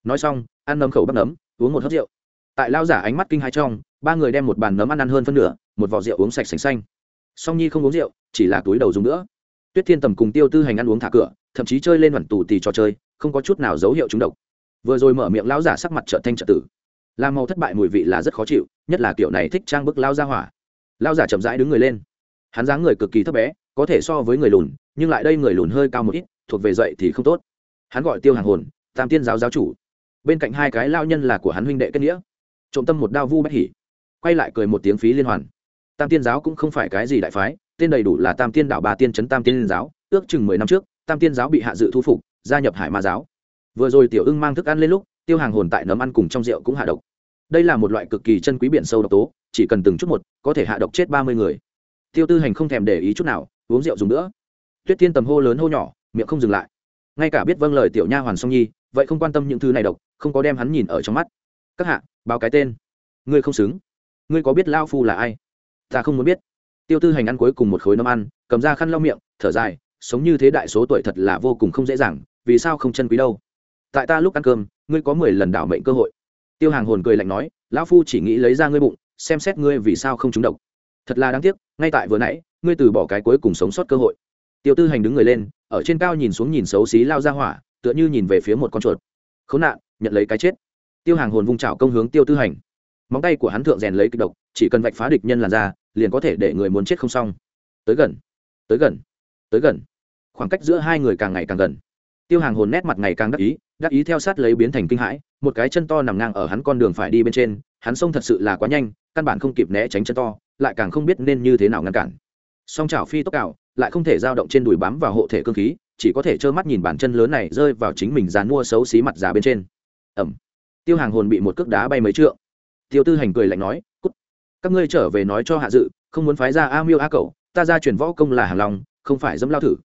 nói xong, ăn nấm khẩu bắt nấm, uống một hớt rượu. Tại lao giả ánh mắt kinh hai trong, ba người đem một bàn nấm ăn ăn hơn phân nửa, một vỏ rượu uống sạch sành xanh. Song nhi không uống rượu, chỉ là túi đầu dùng nữa. Tuyết thiên tầm cùng tiêu tư hành ăn uống thả cửa, thậm chí chơi lên vằn tù tì trò chơi, không có chút nào dấu hiệu trúng độc. Vừa rồi mở miệng lão giả sắc mặt trợ thanh trợ tử. Làm màu thất bại mùi vị là rất khó chịu, nhất là kiểu này thích trang bức lao ra hỏa. Lao giả chậm rãi đứng người lên. Hắn dáng người cực kỳ thấp bé, có thể so với người lùn, nhưng lại đây người lùn hơi cao một ít, thuộc về dậy thì không tốt. Hắn gọi tiêu hàng hồn, tam tiên giáo giáo chủ bên cạnh hai cái lao nhân là của hắn huynh đệ kết nghĩa. Trộm tâm một đao vu bách hỉ. Quay lại cười một tiếng phí liên hoàn. Tam tiên giáo cũng không phải cái gì đại phái, tên đầy đủ là tam tiên đảo ba tiên trấn tam tiên liên giáo, ước chừng mười năm trước, tam tiên giáo bị hạ dự thu phục, gia nhập hải ma giáo. Vừa rồi tiểu ưng mang thức ăn lên lúc, tiêu hàng hồn tại nấm ăn cùng trong rượu cũng hạ độc. Đây là một loại cực kỳ chân quý biển sâu độc tố, chỉ cần từng chút một, có thể hạ độc chết ba mươi người. Tiêu tư hành không thèm để ý chút nào, uống rượu dùng nữa. Tuyết thiên tầm hô lớn hô nhỏ, miệng không dừng lại. Ngay cả biết vâng lời tiểu nha hoàn song nhi, vậy không quan tâm những thứ này độc không có đem hắn nhìn ở trong mắt. Các hạ, báo cái tên. Ngươi không xứng. Ngươi có biết lao phu là ai? Ta không muốn biết. Tiêu tư hành ăn cuối cùng một khối nấm ăn, cầm ra khăn lau miệng, thở dài, sống như thế đại số tuổi thật là vô cùng không dễ dàng, vì sao không chân quý đâu? Tại ta lúc ăn cơm, ngươi có mười lần đảo mệnh cơ hội. Tiêu hàng hồn cười lạnh nói, lão phu chỉ nghĩ lấy ra ngươi bụng, xem xét ngươi vì sao không trúng độc. Thật là đáng tiếc, ngay tại vừa nãy, ngươi từ bỏ cái cuối cùng sống sót cơ hội. Tiêu tư hành đứng người lên, ở trên cao nhìn xuống nhìn xấu xí lao ra hỏa, tựa như nhìn về phía một con chuột. Khốn nạn nhận lấy cái chết. Tiêu hàng hồn vung trào công hướng tiêu tư hành. Móng tay của hắn thượng rèn lấy kịch độc, chỉ cần vạch phá địch nhân làn ra liền có thể để người muốn chết không xong. Tới gần tới gần tới gần. Khoảng cách giữa hai người càng ngày càng gần. Tiêu hàng hồn nét mặt ngày càng đắc ý đắc ý theo sát lấy biến thành kinh hãi, một cái chân to nằm ngang ở hắn con đường phải đi bên trên, hắn xông thật sự là quá nhanh, căn bản không kịp né tránh chân to, lại càng không biết nên như thế nào ngăn cản. Song chảo phi tốc cạo lại không thể dao động trên đùi bám vào hộ thể cơ khí, chỉ có thể trơ mắt nhìn bàn chân lớn này rơi vào chính mình dàn mua xấu xí mặt già bên trên ẩm. Tiêu hàng hồn bị một cước đá bay mấy trượng. Tiêu tư hành cười lạnh nói, cút. Các ngươi trở về nói cho hạ dự, không muốn phái ra a miêu a cậu ta ra chuyển võ công là hàng lòng không phải dẫm lao thử.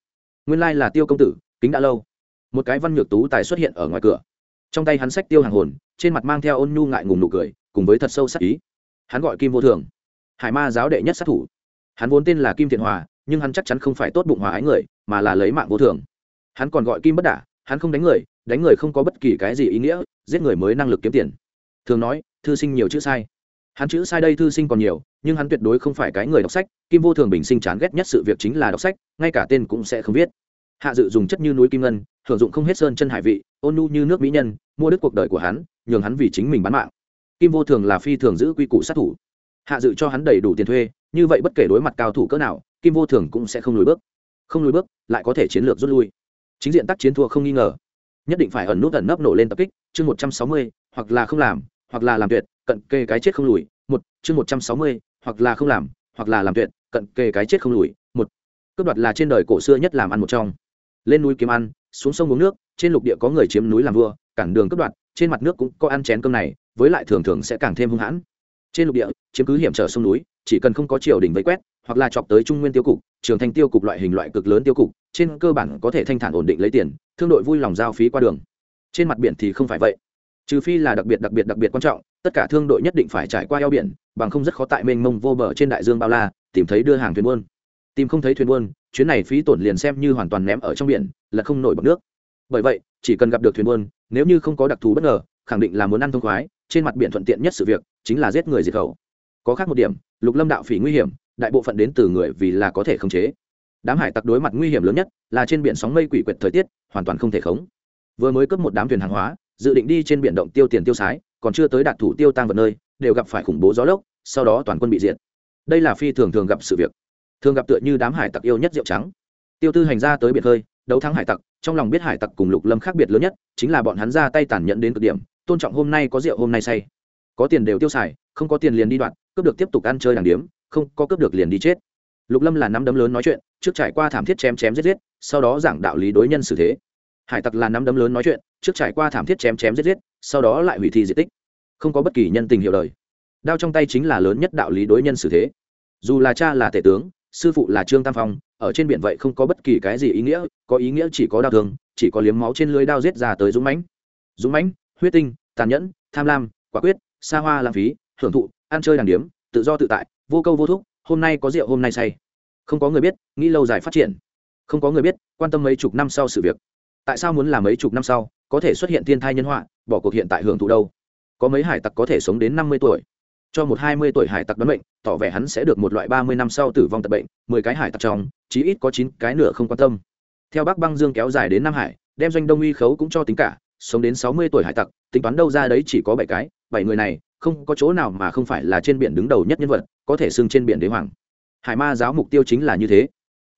Nguyên lai là tiêu công tử, kính đã lâu. Một cái văn nhược tú tài xuất hiện ở ngoài cửa. Trong tay hắn sách tiêu hàng hồn, trên mặt mang theo ôn nhu ngại ngùng nụ cười, cùng với thật sâu sắc ý. Hắn gọi kim vô thường. Hải ma giáo đệ nhất sát thủ. Hắn vốn tên là kim thiện hòa, nhưng hắn chắc chắn không phải tốt bụng hòa ái người, mà là lấy mạng vô thường. Hắn còn gọi kim bất đả, hắn không đánh người đánh người không có bất kỳ cái gì ý nghĩa, giết người mới năng lực kiếm tiền. Thường nói, thư sinh nhiều chữ sai. Hắn chữ sai đây thư sinh còn nhiều, nhưng hắn tuyệt đối không phải cái người đọc sách, kim vô thường bình sinh chán ghét nhất sự việc chính là đọc sách, ngay cả tên cũng sẽ không viết. Hạ dự dùng chất như núi kim ngân, hưởng dụng không hết sơn chân hải vị, ôn nu như nước mỹ nhân, mua đứt cuộc đời của hắn, nhường hắn vì chính mình bán mạng. Kim vô thường là phi thường giữ quy củ sát thủ. Hạ dự cho hắn đầy đủ tiền thuê, như vậy bất kể đối mặt cao thủ cỡ nào, kim vô thường cũng sẽ không lùi bước. Không lùi bước, lại có thể chiến lược rút lui. Chính diện tác chiến thua không nghi ngờ nhất định phải ẩn nút ẩn nấp nổ lên tập kích, chương một trăm sáu mươi, hoặc là không làm, hoặc là làm tuyệt, cận kề cái chết không lùi, một, chương một trăm sáu mươi, hoặc là không làm, hoặc là làm tuyệt, cận kề cái chết không lùi, một. Cướp đoạt là trên đời cổ xưa nhất làm ăn một trong. Lên núi kiếm ăn, xuống sông uống nước, trên lục địa có người chiếm núi làm vua, cản đường cướp đoạt, trên mặt nước cũng có ăn chén cơm này, với lại thường thường sẽ càng thêm hung hãn. Trên lục địa, chiếm cứ hiểm trở sông núi, chỉ cần không có triều đình vây quét, hoặc là chọc tới trung nguyên tiêu cục, trường thanh tiêu cục loại hình loại cực lớn tiêu cục, trên cơ bản có thể thanh thản ổn định lấy tiền thương đội vui lòng giao phí qua đường. Trên mặt biển thì không phải vậy. Trừ phi là đặc biệt đặc biệt đặc biệt quan trọng, tất cả thương đội nhất định phải trải qua eo biển, bằng không rất khó tại mênh mông vô bờ trên đại dương bao la, tìm thấy đưa hàng thuyền buôn. Tìm không thấy thuyền buôn, chuyến này phí tổn liền xem như hoàn toàn ném ở trong biển, là không nổi bọc nước. Bởi vậy, chỉ cần gặp được thuyền buôn, nếu như không có đặc thù bất ngờ, khẳng định là muốn ăn thông khoái, trên mặt biển thuận tiện nhất sự việc chính là giết người diệt khẩu. Có khác một điểm, lục lâm đạo phỉ nguy hiểm, đại bộ phận đến từ người vì là có thể khống chế đám hải tặc đối mặt nguy hiểm lớn nhất là trên biển sóng mây quỷ quyệt thời tiết, hoàn toàn không thể khống. Vừa mới cướp một đám thuyền hàng hóa, dự định đi trên biển động tiêu tiền tiêu sái còn chưa tới đạt thủ tiêu tăng vật nơi, đều gặp phải khủng bố gió lốc, sau đó toàn quân bị diệt. Đây là phi thường thường gặp sự việc. Thường gặp tựa như đám hải tặc yêu nhất rượu trắng. Tiêu tư hành ra tới biệt hơi đấu thắng hải tặc, trong lòng biết hải tặc cùng lục lâm khác biệt lớn nhất, chính là bọn hắn ra tay tàn nhẫn đến cực điểm, tôn trọng hôm nay có rượu hôm nay say. Có tiền đều tiêu xài, không có tiền liền đi đoạn, cướp được tiếp tục ăn chơi đàng điếm, không có cướp được liền đi chết lục lâm là nắm đấm lớn nói chuyện, trước trải qua thảm thiết chém chém giết giết, sau đó giảng đạo lý đối nhân xử thế. Hải tặc là nắm đấm lớn nói chuyện, trước trải qua thảm thiết chém chém giết giết, sau đó lại hủy thi di tích. Không có bất kỳ nhân tình hiệu đời. Đao trong tay chính là lớn nhất đạo lý đối nhân xử thế. Dù là cha là tể tướng, sư phụ là trương tam phong, ở trên biển vậy không có bất kỳ cái gì ý nghĩa, có ý nghĩa chỉ có đau thương, chỉ có liếm máu trên lưới đao giết ra tới dũng mãnh. Dũng mãnh, huyết tinh, tàn nhẫn, tham lam, quả quyết, xa hoa lãng phí, hưởng thụ, ăn chơi đàng điếm, tự do tự tại, vô câu vô thúc hôm nay có rượu, hôm nay say. Không có người biết, nghĩ lâu dài phát triển. Không có người biết, quan tâm mấy chục năm sau sự việc. Tại sao muốn làm mấy chục năm sau, có thể xuất hiện thiên thai nhân họa, bỏ cuộc hiện tại hưởng thụ đâu? Có mấy hải tặc có thể sống đến năm mươi tuổi. Cho một hai mươi tuổi hải tặc đoán bệnh, tỏ vẻ hắn sẽ được một loại ba mươi năm sau tử vong tật bệnh, mười cái hải tặc trong, chí ít có chín cái nửa không quan tâm. Theo bác băng dương kéo dài đến nam hải, đem doanh đông uy khấu cũng cho tính cả, sống đến sáu mươi tuổi hải tặc, tính toán đâu ra đấy chỉ có bảy cái, bảy người này không có chỗ nào mà không phải là trên biển đứng đầu nhất nhân vật, có thể xưng trên biển đế hoàng. Hải ma giáo mục tiêu chính là như thế.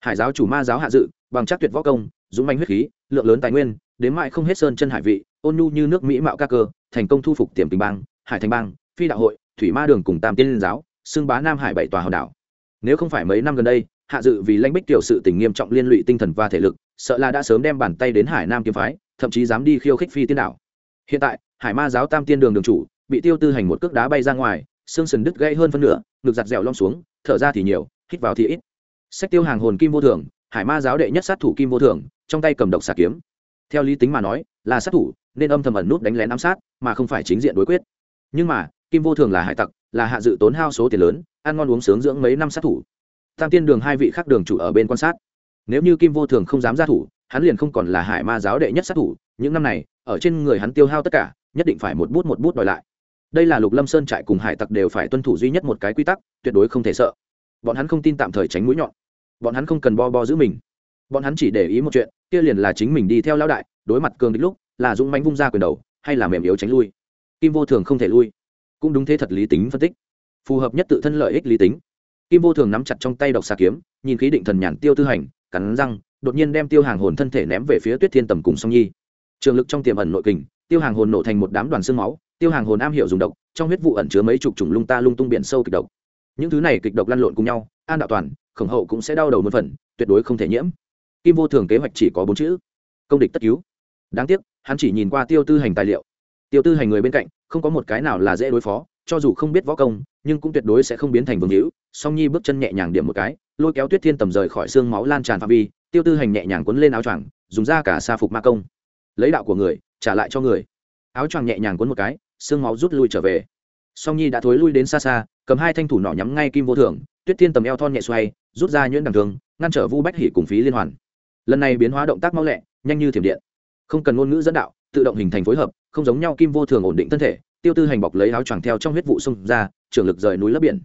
Hải giáo chủ ma giáo hạ dự, bằng chắc tuyệt võ công, dũng manh huyết khí, lượng lớn tài nguyên, đến mại không hết sơn chân hải vị, ôn nhu như nước mỹ mạo ca cơ, thành công thu phục tiềm tình bang, hải thành bang, phi đạo hội, thủy ma đường cùng tam tiên liên giáo, xưng bá nam hải bảy tòa hòn đảo. Nếu không phải mấy năm gần đây, hạ dự vì lãnh bích tiểu sự tình nghiêm trọng liên lụy tinh thần và thể lực, sợ là đã sớm đem bàn tay đến hải nam kiếm phái, thậm chí dám đi khiêu khích phi tiên đảo. Hiện tại, hải ma giáo tam tiên đường đường chủ bị tiêu tư hành một cước đá bay ra ngoài, xương sần đứt gãy hơn phân nửa, ngực giặt dẻo lom xuống, thở ra thì nhiều, hít vào thì ít. Sách tiêu hàng hồn kim vô thường, hải ma giáo đệ nhất sát thủ kim vô thường, trong tay cầm độc xà kiếm. Theo lý tính mà nói, là sát thủ, nên âm thầm ẩn nút đánh lén ám sát, mà không phải chính diện đối quyết. Nhưng mà, kim vô thường là hải tặc, là hạ dự tốn hao số tiền lớn, ăn ngon uống sướng dưỡng mấy năm sát thủ. Tam tiên đường hai vị khác đường chủ ở bên quan sát. Nếu như kim vô thường không dám ra thủ, hắn liền không còn là hải ma giáo đệ nhất sát thủ. Những năm này, ở trên người hắn tiêu hao tất cả, nhất định phải một bút một bút đòi lại đây là lục lâm sơn trại cùng hải tặc đều phải tuân thủ duy nhất một cái quy tắc, tuyệt đối không thể sợ. Bọn hắn không tin tạm thời tránh mũi nhọn. Bọn hắn không cần bo bo giữ mình. Bọn hắn chỉ để ý một chuyện, kia liền là chính mình đi theo lão đại, đối mặt cường địch lúc, là dũng mánh vung ra quyền đầu, hay là mềm yếu tránh lui. Kim vô thường không thể lui. Cũng đúng thế thật lý tính phân tích. Phù hợp nhất tự thân lợi ích lý tính. Kim vô thường nắm chặt trong tay độc xà kiếm, nhìn khí định thần nhàn tiêu tư hành, cắn răng, đột nhiên đem tiêu hàng hồn thân thể ném về phía tuyết thiên tầm cùng song nhi. Trường lực trong tiềm ẩn nội kình, tiêu hàng hồn nổ thành một đám đoàn xương máu tiêu hàng hồn am hiểu dùng độc, trong huyết vụ ẩn chứa mấy chục trùng lung ta lung tung biển sâu kịch độc. Những thứ này kịch độc lăn lộn cùng nhau, an đạo toàn, khổng hậu cũng sẽ đau đầu một phần, tuyệt đối không thể nhiễm. Kim vô thường kế hoạch chỉ có bốn chữ. Công địch tất cứu. Đáng tiếc, hắn chỉ nhìn qua tiêu tư hành tài liệu. Tiêu tư hành người bên cạnh, không có một cái nào là dễ đối phó, cho dù không biết võ công, nhưng cũng tuyệt đối sẽ không biến thành vương hữu. Song nhi bước chân nhẹ nhàng điểm một cái, lôi kéo tuyết thiên tầm rời khỏi xương máu lan tràn phạm vi, tiêu tư hành nhẹ nhàng quấn lên áo choàng, dùng ra cả xa phục ma công. Lấy đạo của người, trả lại cho người. Áo choàng nhẹ nhàng quấn một cái xương máu rút lui trở về. Song nhi đã thối lui đến xa xa, cầm hai thanh thủ nỏ nhắm ngay kim vô thường tuyết thiên tầm eo thon nhẹ xoay, rút ra nhuyễn đằng thường, ngăn trở vu bách hỉ cùng phí liên hoàn. Lần này biến hóa động tác mau lẹ, nhanh như thiểm điện. Không cần ngôn ngữ dẫn đạo, tự động hình thành phối hợp, không giống nhau kim vô thường ổn định thân thể, tiêu tư hành bọc lấy áo choàng theo trong huyết vụ xông ra, trường lực rời núi lấp biển.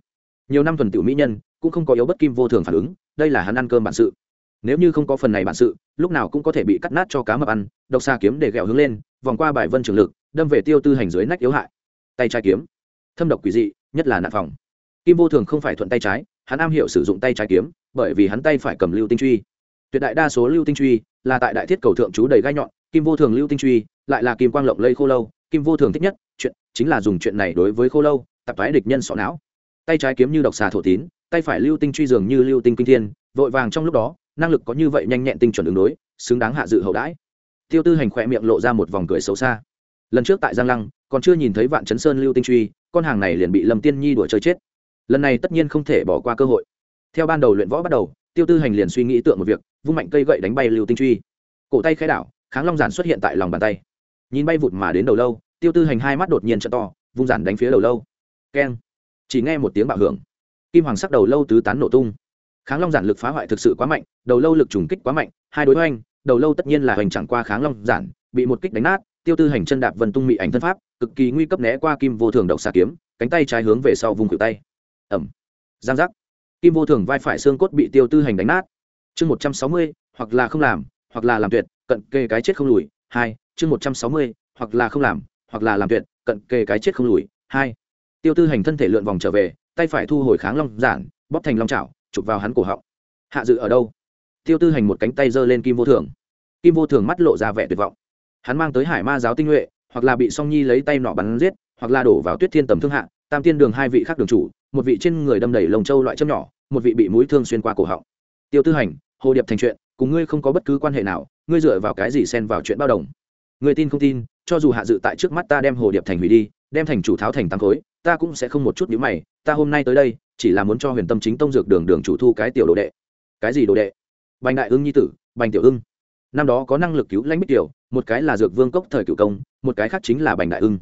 Nhiều năm thuần tiểu mỹ nhân, cũng không có yếu bất kim vô thường phản ứng, đây là hắn ăn cơm bản sự. Nếu như không có phần này bản sự, lúc nào cũng có thể bị cắt nát cho cá mập ăn, độc xa kiếm để ghẹo hướng lên, vòng qua bài vân trường lực đâm về tiêu tư hành dưới nách yếu hại. Tay trái kiếm. Thâm độc quỷ dị, nhất là nạn phòng. Kim vô thường không phải thuận tay trái, hắn am hiểu sử dụng tay trái kiếm, bởi vì hắn tay phải cầm lưu tinh truy. Tuyệt đại đa số lưu tinh truy là tại đại thiết cầu thượng chú đầy gai nhọn, kim vô thường lưu tinh truy lại là kim quang lộng lây khô lâu. Kim vô thường thích nhất chuyện chính là dùng chuyện này đối với khô lâu, tập thoái địch nhân sọ não. Tay trái kiếm như độc xà thổ tín, tay phải lưu tinh truy dường như lưu tinh kinh thiên, vội vàng trong lúc đó, năng lực có như vậy nhanh nhẹn tinh chuẩn ứng đối, xứng đáng hạ dự hậu đãi. Tiêu tư hành khỏe miệng lộ ra một vòng cười xấu xa lần trước tại giang lăng, còn chưa nhìn thấy vạn chấn sơn lưu tinh truy, con hàng này liền bị lâm tiên nhi đuổi chơi chết. Lần này tất nhiên không thể bỏ qua cơ hội. Theo ban đầu luyện võ bắt đầu, tiêu tư hành liền suy nghĩ tượng một việc, vung mạnh cây gậy đánh bay lưu tinh truy. Cổ tay khai đảo, kháng long giản xuất hiện tại lòng bàn tay. Nhìn bay vụt mà đến đầu lâu, tiêu tư hành hai mắt đột nhiên t to, vung giản đánh phía đầu lâu. Keng. Chỉ nghe một tiếng bạo hưởng. Kim hoàng sắc đầu lâu tứ tán nổ tung. Kháng long giản lực phá hoại thực sự quá mạnh, đầu lâu lực trùng kích quá mạnh, hai đối hoành, đầu lâu tất nhiên là hoành chẳng qua kháng long giản, bị một kích đánh nát tiêu tư hành chân đạp vân tung mị ảnh thân pháp, cực kỳ nguy cấp né qua kim vô thường độc xà kiếm, cánh tay trái hướng về sau vùng cửu tay. Ẩm giang giác. Kim vô thường vai phải xương cốt bị tiêu tư hành đánh nát. Chương một trăm sáu mươi, hoặc là không làm, hoặc là làm tuyệt, cận kề cái chết không lùi. Hai. Chương một trăm sáu mươi, hoặc là không làm, hoặc là làm tuyệt, cận kề cái chết không lùi. Hai. Tiêu tư hành thân thể lượn vòng trở về, tay phải thu hồi kháng long giản, bóp thành long chảo, chụp vào hắn cổ họng. Hạ dự ở đâu? Tiêu tư hành một cánh tay giơ lên kim vô thường. Kim vô thường mắt lộ ra vẻ tuyệt vọng hắn mang tới hải ma giáo tinh nhuệ, hoặc là bị song nhi lấy tay nọ bắn giết, hoặc là đổ vào tuyết thiên tầm thương hạ, tam tiên đường hai vị khác đường chủ, một vị trên người đâm đầy lồng châu loại châm nhỏ, một vị bị mũi thương xuyên qua cổ họng. Tiêu tư hành, hồ điệp thành chuyện, cùng ngươi không có bất cứ quan hệ nào, ngươi dựa vào cái gì xen vào chuyện bao đồng? Người tin không tin, cho dù hạ dự tại trước mắt ta đem hồ điệp thành hủy đi, đem thành chủ tháo thành tăng khối, ta cũng sẽ không một chút nhữ mày, ta hôm nay tới đây, chỉ là muốn cho huyền tâm chính tông dược đường đường chủ thu cái tiểu đồ đệ. Cái gì đồ đệ? Bành đại ưng nhi tử, bành tiểu ưng. Năm đó có năng lực cứu lãnh bích tiểu một cái là dược vương cốc thời cựu công, một cái khác chính là bành đại ưng.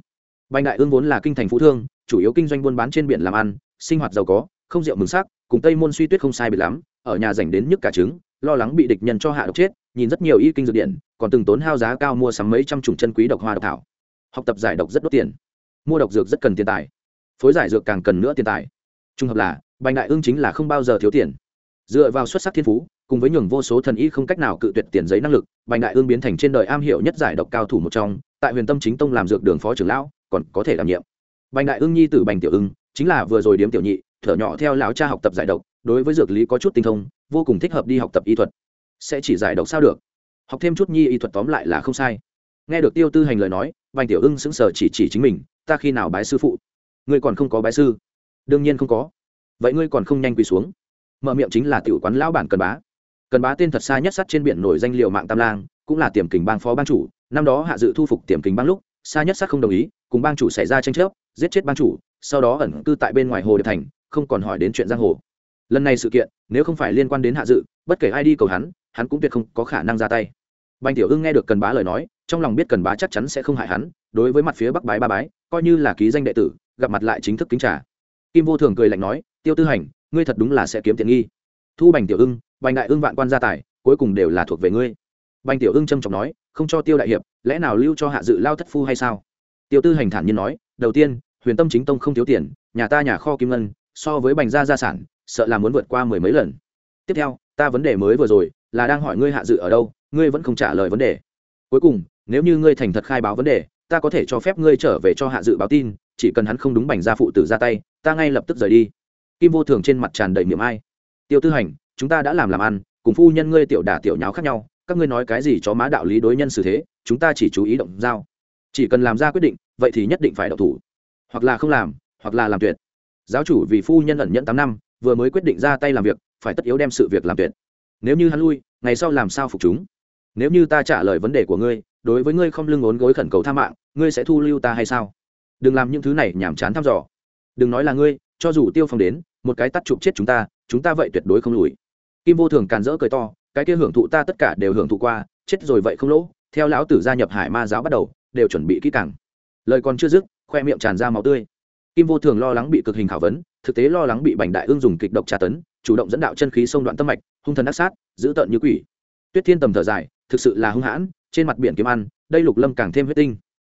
Bành đại ưng vốn là kinh thành phú thương, chủ yếu kinh doanh buôn bán trên biển làm ăn, sinh hoạt giàu có, không rượu mừng sắc, cùng tây môn suy tuyết không sai bị lắm, ở nhà dành đến nhức cả trứng, lo lắng bị địch nhân cho hạ độc chết, nhìn rất nhiều y kinh dược điện, còn từng tốn hao giá cao mua sắm mấy trăm chủng chân quý độc hoa độc thảo. Học tập giải độc rất đốt tiền. Mua độc dược rất cần tiền tài. Phối giải dược càng cần nữa tiền tài. Trung hợp là, bành đại ưng chính là không bao giờ thiếu tiền. Dựa vào xuất sắc thiên phú cùng với nhường vô số thần y không cách nào cự tuyệt tiền giấy năng lực, bành đại ương biến thành trên đời am hiểu nhất giải độc cao thủ một trong, tại huyền tâm chính tông làm dược đường phó trưởng lão, còn có thể đảm nhiệm. Bành đại ương nhi tử bành tiểu ưng, chính là vừa rồi điếm tiểu nhị, thở nhỏ theo lão cha học tập giải độc, đối với dược lý có chút tinh thông, vô cùng thích hợp đi học tập y thuật. Sẽ chỉ giải độc sao được? Học thêm chút nhi y thuật tóm lại là không sai. Nghe được tiêu tư hành lời nói, bành tiểu ưng sững sờ chỉ chỉ chính mình, ta khi nào bái sư phụ? Ngươi còn không có bái sư? Đương nhiên không có. Vậy ngươi còn không nhanh quỳ xuống. Mở miệng chính là tiểu quán lão bản cần bá cần bá tên thật xa nhất sắt trên biển nổi danh liệu mạng tam lang, cũng là tiềm kình bang phó bang chủ, năm đó hạ dự thu phục tiềm kình bang lúc, xa nhất sắt không đồng ý, cùng bang chủ xảy ra tranh chấp, giết chết bang chủ, sau đó ẩn cư tại bên ngoài hồ điệp thành, không còn hỏi đến chuyện giang hồ. Lần này sự kiện, nếu không phải liên quan đến hạ dự, bất kể ai đi cầu hắn hắn cũng tuyệt không có khả năng ra tay. Bành tiểu ưng nghe được cần bá lời nói, trong lòng biết cần bá chắc chắn sẽ không hại hắn, đối với mặt phía bắc bái ba bái, coi như là ký danh đệ tử, gặp mặt lại chính thức kính trả kim vô thường cười lạnh nói, tiêu tư hành, ngươi thật đúng là sẽ kiếm tiền nghi. Thu bành tiểu ưng bành đại ưng vạn quan gia tài, cuối cùng đều là thuộc về ngươi. Bành tiểu ưng trâm trọng nói, không cho tiêu đại hiệp, lẽ nào lưu cho hạ dự lao thất phu hay sao? Tiêu tư hành thản nhiên nói, đầu tiên, huyền tâm chính tông không thiếu tiền, nhà ta nhà kho kim ngân, so với bành gia gia sản, sợ là muốn vượt qua mười mấy lần. Tiếp theo, ta vấn đề mới vừa rồi, là đang hỏi ngươi hạ dự ở đâu, ngươi vẫn không trả lời vấn đề. Cuối cùng, nếu như ngươi thành thật khai báo vấn đề, ta có thể cho phép ngươi trở về cho hạ dự báo tin, chỉ cần hắn không đúng bành gia phụ tử ra tay, ta ngay lập tức rời đi. Kim vô thường trên mặt tràn đầy miệng ai. Tiêu tư hành chúng ta đã làm làm ăn, cùng phu nhân ngươi tiểu đả tiểu nháo khác nhau, các ngươi nói cái gì cho má đạo lý đối nhân xử thế, chúng ta chỉ chú ý động giao. Chỉ cần làm ra quyết định, vậy thì nhất định phải đậu thủ. Hoặc là không làm, hoặc là làm tuyệt. Giáo chủ vì phu nhân ẩn nhẫn tám năm, vừa mới quyết định ra tay làm việc, phải tất yếu đem sự việc làm tuyệt. Nếu như hắn lui, ngày sau làm sao phục chúng? Nếu như ta trả lời vấn đề của ngươi, đối với ngươi không lưng ốn gối khẩn cầu tha mạng, ngươi sẽ thu lưu ta hay sao? Đừng làm những thứ này nhảm chán thăm dò. Đừng nói là ngươi, cho dù tiêu phong đến, một cái tắt chụp chết chúng ta chúng ta vậy tuyệt đối không lùi kim vô thường càn rỡ cười to, cái kia hưởng thụ ta tất cả đều hưởng thụ qua, chết rồi vậy không lỗ. Theo lão tử gia nhập hải ma giáo bắt đầu, đều chuẩn bị kỹ càng. Lời còn chưa dứt, khoe miệng tràn ra máu tươi. Kim vô thường lo lắng bị cực hình khảo vấn, thực tế lo lắng bị bành đại ương dùng kịch độc tra tấn, chủ động dẫn đạo chân khí sông đoạn tâm mạch, hung thần ác sát giữ tợn như quỷ. Tuyết thiên tầm thở dài, thực sự là hung hãn, trên mặt biển kiếm ăn, đây lục lâm càng thêm huyết tinh.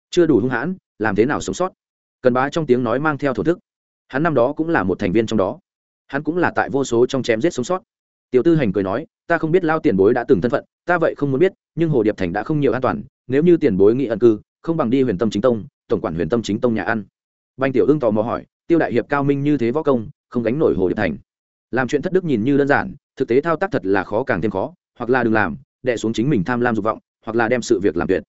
Chưa đủ hung hãn, làm thế nào sống sót? Cần bá trong tiếng nói mang theo thổ thức. Hắn năm đó cũng là một thành viên trong đó. Hắn cũng là tại vô số trong chém giết sống sót tiểu tư hành cười nói, ta không biết lao tiền bối đã từng thân phận, ta vậy không muốn biết, nhưng hồ điệp thành đã không nhiều an toàn, nếu như tiền bối nghị ẩn cư, không bằng đi huyền tâm chính tông, tổng quản huyền tâm chính tông nhà ăn. Banh tiểu ưng tò mò hỏi, tiêu đại hiệp cao minh như thế võ công, không gánh nổi hồ điệp thành. Làm chuyện thất đức nhìn như đơn giản, thực tế thao tác thật là khó càng thêm khó, hoặc là đừng làm đẻ xuống chính mình tham lam dục vọng, hoặc là đem sự việc làm tuyệt.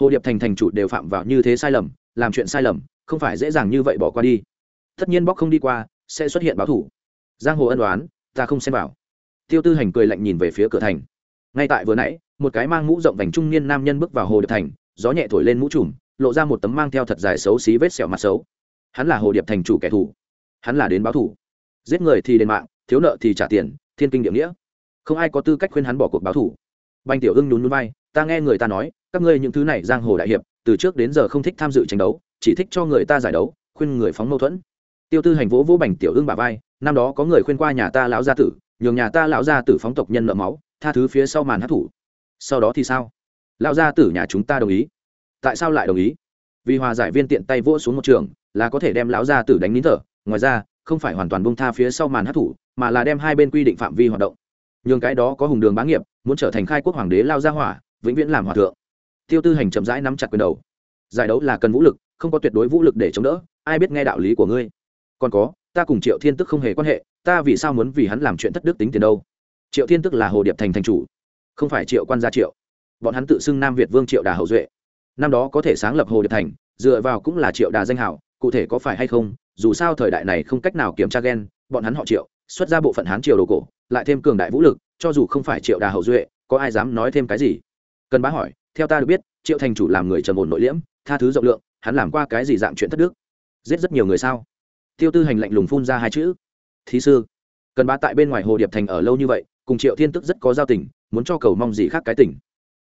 Hồ điệp thành thành chủ đều phạm vào như thế sai lầm, làm chuyện sai lầm, không phải dễ dàng như vậy bỏ qua đi. Tất nhiên bóc không đi qua, sẽ xuất hiện báo thủ. Giang hồ ân đoán ta không xem vào tiêu tư hành cười lạnh nhìn về phía cửa thành. Ngay tại vừa nãy, một cái mang mũ rộng vành trung niên nam nhân bước vào hồ điệp thành, gió nhẹ thổi lên mũ trùm, lộ ra một tấm mang theo thật dài xấu xí vết sẹo mặt xấu. Hắn là hồ điệp thành chủ kẻ thù. Hắn là đến báo thù. giết người thì đền mạng, thiếu nợ thì trả tiền, thiên kinh địa nghĩa. Không ai có tư cách khuyên hắn bỏ cuộc báo thù. banh tiểu ưng nhún núi bay ta nghe người ta nói, các ngươi những thứ này giang hồ đại hiệp, từ trước đến giờ không thích tham dự tranh đấu, chỉ thích cho người ta giải đấu, khuyên người phóng mâu thuẫn. Tiêu tư hành vỗ vỗ bành tiểu ưng bà vai, năm đó có người khuyên qua nhà ta lão gia tử nhường nhà ta lão gia tử phóng tộc nhân nợ máu, tha thứ phía sau màn hát thủ. Sau đó thì sao? Lão gia tử nhà chúng ta đồng ý. Tại sao lại đồng ý? Vì hòa giải viên tiện tay vỗ xuống một trường, là có thể đem lão gia tử đánh nín thở. Ngoài ra, không phải hoàn toàn bông tha phía sau màn hát thủ, mà là đem hai bên quy định phạm vi hoạt động. Nhường cái đó có hùng đường bá nghiệp, muốn trở thành khai quốc hoàng đế lao gia hỏa, vĩnh viễn làm hòa thượng. Tiêu tư hành chậm rãi nắm chặt quyền đầu. Giải đấu là cần vũ lực, không có tuyệt đối vũ lực để chống đỡ, ai biết nghe đạo lý của ngươi. Còn có, ta cùng triệu thiên tức không hề quan hệ ta vì sao muốn vì hắn làm chuyện thất đức tính tiền đâu? Triệu thiên tức là hồ điệp thành thành chủ, không phải triệu quan gia triệu. Bọn hắn tự xưng nam việt vương triệu đà hậu duệ. Năm đó có thể sáng lập hồ điệp thành, dựa vào cũng là triệu đà danh hảo, cụ thể có phải hay không, dù sao thời đại này không cách nào kiểm tra g e n bọn hắn họ triệu, xuất ra bộ phận hán triều đồ cổ, lại thêm cường đại vũ lực, cho dù không phải triệu đà hậu duệ, có ai dám nói thêm cái gì? Cần bá hỏi, theo ta được biết, triệu thành chủ làm người trầm ổn nội liễm, tha thứ rộng lượng, hắn làm qua cái gì dạng chuyện thất đức? Giết rất nhiều người sao? Tiêu tư hành lạnh lùng phun ra hai chữ thí sư. Cần bá tại bên ngoài hồ điệp thành ở lâu như vậy, cùng triệu thiên tức rất có giao tình, muốn cho cầu mong gì khác cái tỉnh.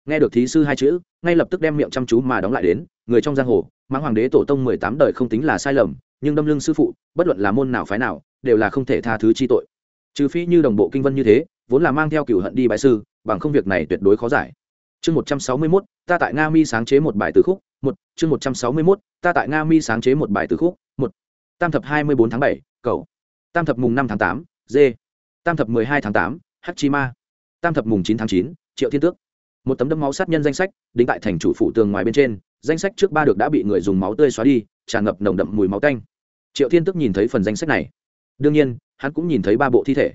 nghe được thí sư hai chữ, ngay lập tức đem miệng chăm chú mà đóng lại đến, người trong giang hồ mang hoàng đế tổ tông mười tám đời không tính là sai lầm, nhưng đâm lưng sư phụ, bất luận là môn nào phái nào, đều là không thể tha thứ chi tội. Trừ phi như đồng bộ kinh vân như thế, vốn là mang theo cửu hận đi bái sư, bằng không việc này tuyệt đối khó giải. Chương một trăm sáu mươi mốt, ta tại nga mi sáng chế một bài từ khúc, một, chương một trăm sáu mươi mốt, ta tại nga mi sáng chế một bài từ khúc, một. Tam thập hai mươi bốn tháng bảy, cầu tam thập mùng năm tháng tám d tam thập mười hai tháng tám h chi ma tam thập mùng chín tháng chín, triệu thiên tước. Một tấm đấm máu sát nhân danh sách, đính tại thành chủ phủ tường ngoài bên trên, danh sách trước ba được đã bị người dùng máu tươi xóa đi, tràn ngập nồng đậm mùi máu tanh. Triệu thiên Tước nhìn thấy phần danh sách này. Đương nhiên, hắn cũng nhìn thấy ba bộ thi thể.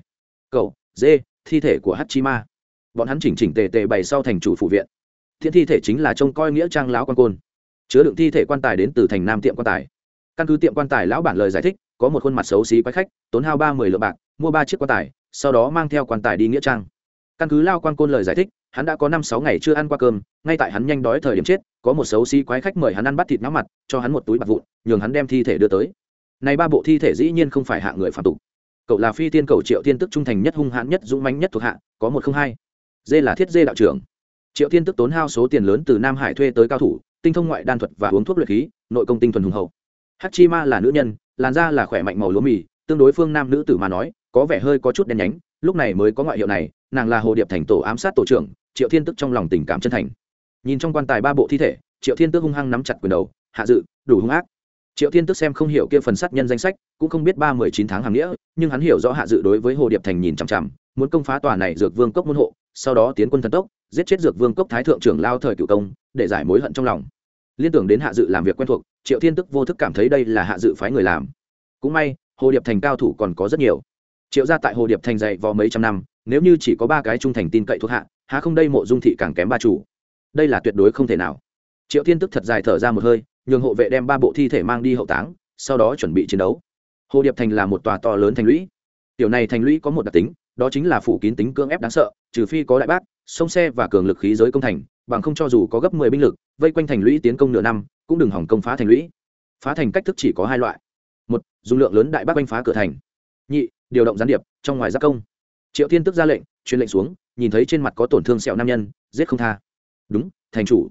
Cậu dê thi thể của h chi ma bọn hắn chỉnh chỉnh tề tề bày sau thành chủ phủ viện. Thiên thi thể chính là trông coi nghĩa trang lão quan côn. Chứa đựng thi thể quan tài đến từ thành nam tiệm quan tài. Căn cứ tiệm quan tài lão bản lời giải thích có một khuôn mặt xấu xí quái khách, tốn hao ba mươi lượng bạc, mua ba chiếc quan tài, sau đó mang theo quan tài đi nghĩa trang. Căn cứ lao quan côn lời giải thích, hắn đã có năm sáu ngày chưa ăn qua cơm, ngay tại hắn nhanh đói thời điểm chết, có một xấu xí quái khách mời hắn ăn bắt thịt nắm mặt, cho hắn một túi bạc vụn, nhường hắn đem thi thể đưa tới. Này ba bộ thi thể dĩ nhiên không phải hạ người phạm tục. Cậu là phi tiên cầu triệu tiên tức trung thành nhất, hung hãn nhất, dũng mãnh nhất thuộc hạ, có một không hai. Dê là thiết dê đạo trưởng. Triệu tiên tức tốn hao số tiền lớn từ nam hải thuê tới cao thủ, tinh thông ngoại đan thuật và uống thuốc luyện khí, nội công tinh thuần hùng hậu. Hắc chi ma là nữ nhân làn da là khỏe mạnh màu lúa mì, tương đối phương nam nữ tử mà nói, có vẻ hơi có chút đen nhánh, lúc này mới có ngoại hiệu này, nàng là hồ điệp thành tổ ám sát tổ trưởng, triệu thiên tức trong lòng tình cảm chân thành. Nhìn trong quan tài ba bộ thi thể, triệu thiên tức hung hăng nắm chặt quyền đầu, hạ dự, đủ hung ác. Triệu thiên tức xem không hiểu kia phần sát nhân danh sách, cũng không biết ba mười chín tháng hàng nghĩa, nhưng hắn hiểu rõ hạ dự đối với hồ điệp thành nhìn chằm chằm, muốn công phá tòa này dược vương cốc môn hộ, sau đó tiến quân thần tốc, giết chết dược vương cốc thái thượng trưởng lao thời cựu công, để giải mối hận trong lòng liên tưởng đến hạ dự làm việc quen thuộc, triệu thiên tức vô thức cảm thấy đây là hạ dự phái người làm. Cũng may, hồ điệp thành cao thủ còn có rất nhiều. Triệu ra tại hồ điệp thành dạy vò mấy trăm năm, nếu như chỉ có ba cái trung thành tin cậy thuộc hạ, há không đây mộ dung thị càng kém ba chủ. Đây là tuyệt đối không thể nào. Triệu thiên tức thật dài thở ra một hơi, nhường hộ vệ đem ba bộ thi thể mang đi hậu táng, sau đó chuẩn bị chiến đấu. Hồ điệp thành là một tòa to lớn thành lũy. Tiểu này thành lũy có một đặc tính, đó chính là phủ kín tính cưỡng ép đáng sợ, trừ phi có đại bác, sông xe và cường lực khí giới công thành, bằng không cho dù có gấp mười binh lực vây quanh thành lũy tiến công nửa năm, cũng đừng hỏng công phá thành lũy. Phá thành cách thức chỉ có hai loại. Một, dùng lượng lớn đại bác quanh phá cửa thành. Nhị, điều động gián điệp trong ngoài giác công. Triệu thiên tức ra lệnh, truyền lệnh xuống, nhìn thấy trên mặt có tổn thương sẹo nam nhân, giết không tha. Đúng, thành chủ.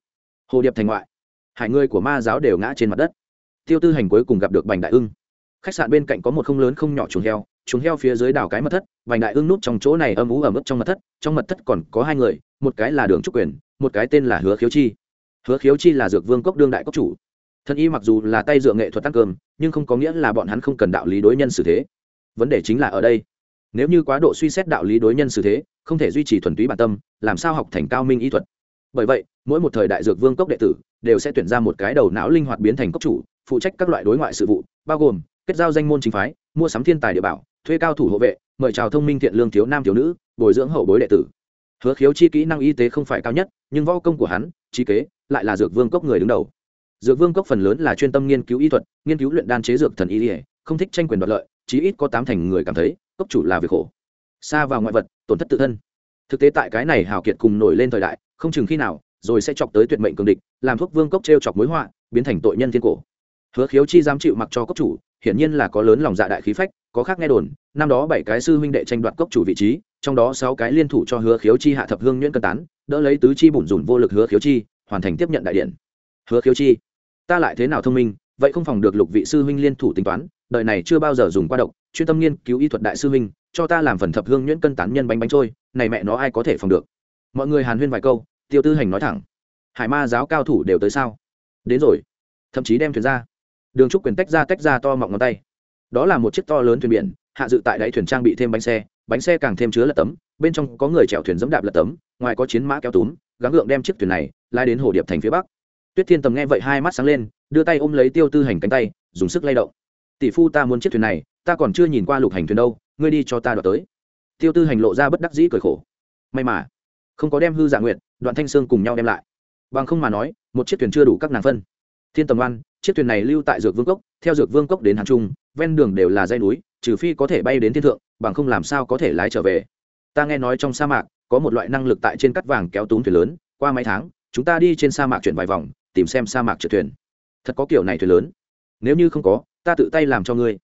Hồ điệp thành ngoại. Hải người của ma giáo đều ngã trên mặt đất. Tiêu tư hành cuối cùng gặp được bành đại ưng. Khách sạn bên cạnh có một không lớn không nhỏ chuồng heo chuồng heo phía dưới đào cái mật thất, bành đại ưng núp trong chỗ này âm ú ẩm ướt trong mật thất, trong mật thất còn có hai người, một cái là đường trúc quyền, một cái tên là hứa khiếu chi hứa khiếu chi là dược vương cốc đương đại cốc chủ. Thân y mặc dù là tay dựa nghệ thuật tăng cơm, nhưng không có nghĩa là bọn hắn không cần đạo lý đối nhân xử thế. Vấn đề chính là ở đây. Nếu như quá độ suy xét đạo lý đối nhân xử thế, không thể duy trì thuần túy bản tâm, làm sao học thành cao minh y thuật? Bởi vậy, mỗi một thời đại dược vương cốc đệ tử đều sẽ tuyển ra một cái đầu não linh hoạt biến thành cốc chủ, phụ trách các loại đối ngoại sự vụ, bao gồm kết giao danh môn chính phái, mua sắm thiên tài địa bảo, thuê cao thủ hộ vệ, mời chào thông minh thiện lương thiếu nam thiếu nữ, bồi dưỡng hậu bối đệ tử. Hứa khiếu chi kỹ năng y tế không phải cao nhất, nhưng võ công của hắn trí kế, lại là dược vương cốc người đứng đầu. Dược vương cốc phần lớn là chuyên tâm nghiên cứu y thuật, nghiên cứu luyện đan chế dược thần y ỉa không thích tranh quyền đoạt lợi, chí ít có tám thành người cảm thấy, cốc chủ là việc khổ. Xa vào ngoại vật, tổn thất tự thân. Thực tế tại cái này hào kiệt cùng nổi lên thời đại, không chừng khi nào, rồi sẽ chọc tới tuyệt mệnh cường địch, làm thuốc vương cốc t r e o chọc mối họa, biến thành tội nhân thiên cổ. Hứa khiếu chi dám chịu mặc cho cốc chủ, hiển nhiên là có lớn lòng dạ đại khí phách có khác nghe đồn, năm đó bảy cái sư huynh đệ tranh đoạt cốc chủ vị trí, trong đó sáu cái liên thủ cho hứa khiếu chi hạ thập hương nhuyễn cân tán, đỡ lấy tứ chi bùn rùn vô lực hứa khiếu chi, hoàn thành tiếp nhận đại điện. Hứa khiếu chi, ta lại thế nào thông minh, vậy không phòng được lục vị sư huynh liên thủ tính toán, đời này chưa bao giờ dùng qua độc, chuyên tâm nghiên cứu y thuật đại sư huynh, cho ta làm phần thập hương nhuyễn cân tán nhân bánh bánh trôi, này mẹ nó ai có thể phòng được? Mọi người hàn huyên vài câu, tiêu tư hành nói thẳng, hải ma giáo cao thủ đều tới sao? Đến rồi. Thậm chí đem thuyền ra. Đường trúc quyền tách ra tách ra to mọng ngón tay đó là một chiếc to lớn thuyền biển, hạ dự tại đáy thuyền trang bị thêm bánh xe bánh xe càng thêm chứa lật tấm, bên trong có người chèo thuyền dẫm đạp lật tấm, ngoài có chiến mã kéo túm, gắng gượng đem chiếc thuyền này lai đến hồ điệp thành phía bắc. Tuyết thiên tầm nghe vậy hai mắt sáng lên, đưa tay ôm lấy tiêu tư hành cánh tay, dùng sức lay động. Tỷ phu ta muốn chiếc thuyền này, ta còn chưa nhìn qua lục hành thuyền đâu, ngươi đi cho ta đoạt tới. Tiêu tư hành lộ ra bất đắc dĩ cười khổ. May mà, không có đem hư dạ giả nguyện đoạn thanh sương cùng nhau đem lại. Bằng không mà nói, một chiếc thuyền chưa đủ các nàng phân. Thiên tầm oan, chiếc thuyền này lưu tại dược vương cốc, theo dược vương cốc đến hàn trung ven đường đều là dây núi, trừ phi có thể bay đến thiên thượng, bằng không làm sao có thể lái trở về. Ta nghe nói trong sa mạc, có một loại năng lực tại trên cắt vàng kéo túm thuyền lớn, qua mấy tháng, chúng ta đi trên sa mạc chuyển vài vòng, tìm xem sa mạc trượt thuyền. Thật có kiểu này thuyền lớn. Nếu như không có, ta tự tay làm cho ngươi.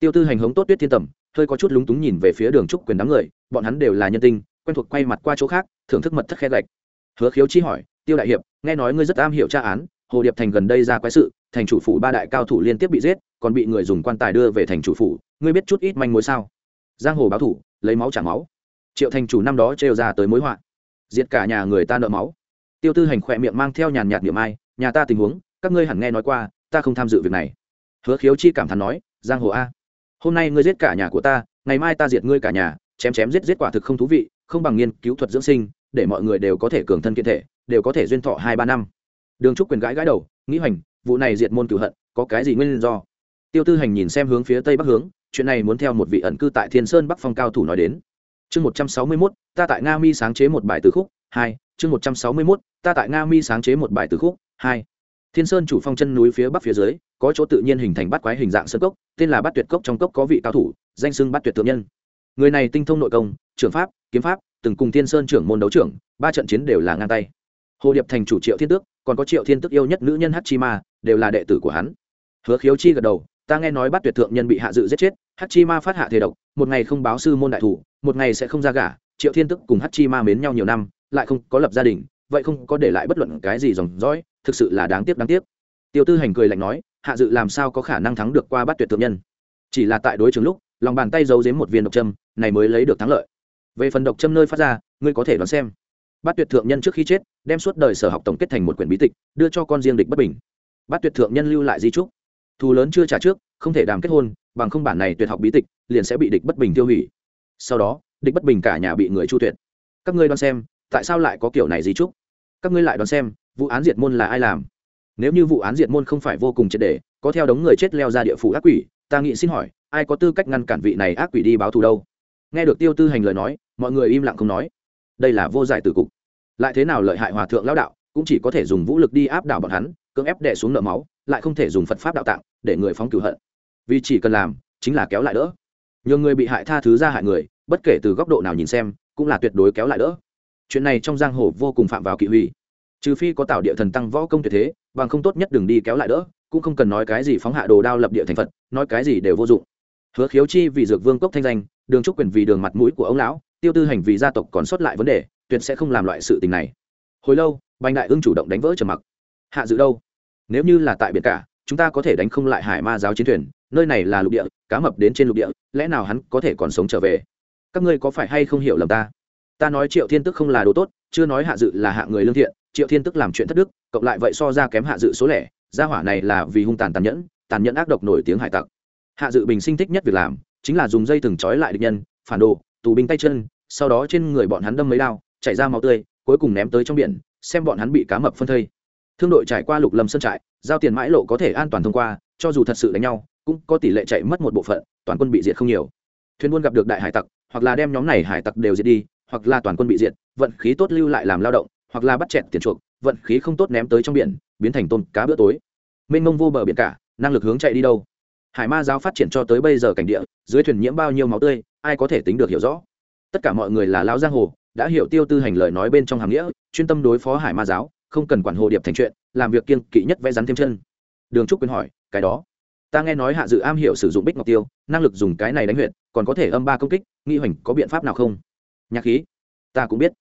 Tiêu tư hành hống tốt tuyết thiên tầm, hơi có chút lúng túng nhìn về phía đường trúc quyền đám người, bọn hắn đều là nhân tinh, quen thuộc quay mặt qua chỗ khác, thưởng thức mật thất khe gạch. Hứa khiếu chi hỏi, tiêu đại hiệp, nghe nói ngươi rất am hiểu tra án, hồ điệp thành gần đây ra quái sự, thành chủ phủ ba đại cao thủ liên tiếp bị giết còn bị người dùng quan tài đưa về thành chủ phủ, ngươi biết chút ít manh mối sao? Giang hồ báo thủ, lấy máu trả máu. Triệu thành chủ năm đó trêu ra tới mối họa. Diệt cả nhà người ta nợ máu. Tiêu tư hành khỏe miệng mang theo nhàn nhạt niệm ai, nhà ta tình huống, các ngươi hẳn nghe nói qua, ta không tham dự việc này. Hứa khiếu chi cảm thán nói, giang hồ a, hôm nay ngươi giết cả nhà của ta, ngày mai ta diệt ngươi cả nhà, chém chém giết giết quả thực không thú vị, không bằng nghiên cứu thuật dưỡng sinh, để mọi người đều có thể cường thân kiện thể, đều có thể duyên thọ hai ba năm. Đường trúc quyền gãi gãi đầu, nghĩ hoành, vụ này diệt môn cửu hận, có cái gì nguyên do? Tiêu tư hành nhìn xem hướng phía tây bắc hướng, chuyện này muốn theo một vị ẩn cư tại thiên sơn bắc phong cao thủ nói đến. Chương một trăm sáu mươi mốt, ta tại nga mi sáng chế một bài từ khúc, hai, chương một trăm sáu mươi mốt, ta tại nga mi sáng chế một bài từ khúc, hai. Thiên sơn chủ phong chân núi phía bắc phía dưới, có chỗ tự nhiên hình thành bát quái hình dạng sơn cốc, tên là bát tuyệt cốc trong cốc có vị cao thủ, danh xưng bát tuyệt thượng nhân. Người này tinh thông nội công, trưởng pháp, kiếm pháp, từng cùng thiên sơn trưởng môn đấu trưởng, ba trận chiến đều là ngang tay. Hồ điệp thành chủ triệu thiên tước, còn có triệu thiên tước yêu nhất nữ nhân hát chi ma, đều là đệ tử của hắn. Hứa khiếu chi gật đầu ta nghe nói bắt tuyệt thượng nhân bị hạ dự giết chết hát chi ma phát hạ thể độc, một ngày không báo sư môn đại thủ, một ngày sẽ không ra gả, triệu thiên tức cùng hát chi ma mến nhau nhiều năm, lại không có lập gia đình, vậy không có để lại bất luận cái gì dòng dõi, thực sự là đáng tiếc đáng tiếc. Tiêu tư hành cười lạnh nói, hạ dự làm sao có khả năng thắng được qua bắt tuyệt thượng nhân? Chỉ là tại đối trường lúc, lòng bàn tay giấu giếm một viên độc châm, này mới lấy được thắng lợi. Về phần độc châm nơi phát ra, ngươi có thể đoán xem. Bát tuyệt thượng nhân trước khi chết, đem suốt đời sở học tổng kết thành một quyển bí tịch, đưa cho con riêng địch bất bình. Bát tuyệt thượng nhân lưu lại di trúc thù lớn chưa trả trước, không thể đàm kết hôn, bằng không bản này tuyệt học bí tịch liền sẽ bị địch bất bình tiêu hủy. Sau đó, địch bất bình cả nhà bị người chu tuyệt. Các ngươi đoán xem, tại sao lại có kiểu này gì trúc? Các ngươi lại đoán xem, vụ án diệt môn là ai làm? Nếu như vụ án diệt môn không phải vô cùng triệt đề có theo đống người chết leo ra địa phủ ác quỷ, ta nghĩ xin hỏi, ai có tư cách ngăn cản vị này ác quỷ đi báo thù đâu? Nghe được tiêu tư hành lời nói, mọi người im lặng không nói. Đây là vô giải từ cục. Lại thế nào lợi hại hòa thượng lão đạo cũng chỉ có thể dùng vũ lực đi áp đảo bọn hắn, cưỡng ép đẻ xuống nợ máu lại không thể dùng phật pháp đạo tạng để người phóng cửu hận. Vì chỉ cần làm, chính là kéo lại đỡ. Nhiều người bị hại tha thứ ra hại người, bất kể từ góc độ nào nhìn xem, cũng là tuyệt đối kéo lại đỡ. Chuyện này trong giang hồ vô cùng phạm vào kỵ hủy trừ phi có tạo địa thần tăng võ công tuyệt thế, bằng không tốt nhất đừng đi kéo lại đỡ, cũng không cần nói cái gì phóng hạ đồ đao lập địa thành phật, nói cái gì đều vô dụng. Hứa khiếu chi vì dược vương cốc thanh danh, đường trúc quyền vì đường mặt mũi của ông lão, tiêu tư hành vì gia tộc còn sót lại vấn đề, tuyệt sẽ không làm loại sự tình này. Hồi lâu, bành đại ưng chủ động đánh vỡ trầm mặc. Hạ dự đâu? Nếu như là tại biển cả, chúng ta có thể đánh không lại hải ma giáo chiến thuyền, nơi này là lục địa, cá mập đến trên lục địa, lẽ nào hắn có thể còn sống trở về? Các ngươi có phải hay không hiểu lầm ta? Ta nói triệu thiên tức không là đồ tốt, chưa nói hạ dự là hạ người lương thiện, triệu thiên tức làm chuyện thất đức, cộng lại vậy so ra kém hạ dự số lẻ, gia hỏa này là vì hung tàn tàn nhẫn tàn nhẫn ác độc nổi tiếng hải tặc. Hạ dự bình sinh thích nhất việc làm, chính là dùng dây thừng trói lại địch nhân, phản đồ, tù binh tay chân, sau đó trên người bọn hắn đâm mấy đao, chảy ra máu tươi, cuối cùng ném tới trong biển, xem bọn hắn bị cá mập phân thây thương đội trải qua lục lâm sân trại, giao tiền mãi lộ có thể an toàn thông qua, cho dù thật sự đánh nhau, cũng có tỷ lệ chạy mất một bộ phận, toàn quân bị diệt không nhiều. Thuyền buôn gặp được đại hải tặc, hoặc là đem nhóm này hải tặc đều diệt đi, hoặc là toàn quân bị diệt, vận khí tốt lưu lại làm lao động, hoặc là bắt chẹt tiền chuộc, vận khí không tốt ném tới trong biển, biến thành tôm cá bữa tối. Mênh mông vô bờ biển cả, năng lực hướng chạy đi đâu? Hải ma giáo phát triển cho tới bây giờ cảnh địa, dưới thuyền nhiễm bao nhiêu máu tươi, ai có thể tính được hiểu rõ? Tất cả mọi người là lao giang hồ, đã hiểu tiêu tư hành lời nói bên trong hàm nghĩa, chuyên tâm đối phó hải ma giáo không cần quản hồ điệp thành chuyện, làm việc kiên kỵ nhất vẽ rắn thêm chân. Đường trúc quyên hỏi, cái đó? Ta nghe nói hạ dự am hiểu sử dụng bích ngọc tiêu, năng lực dùng cái này đánh huyện còn có thể âm ba công kích, nghi hoành có biện pháp nào không? Nhạc khí. Ta cũng biết.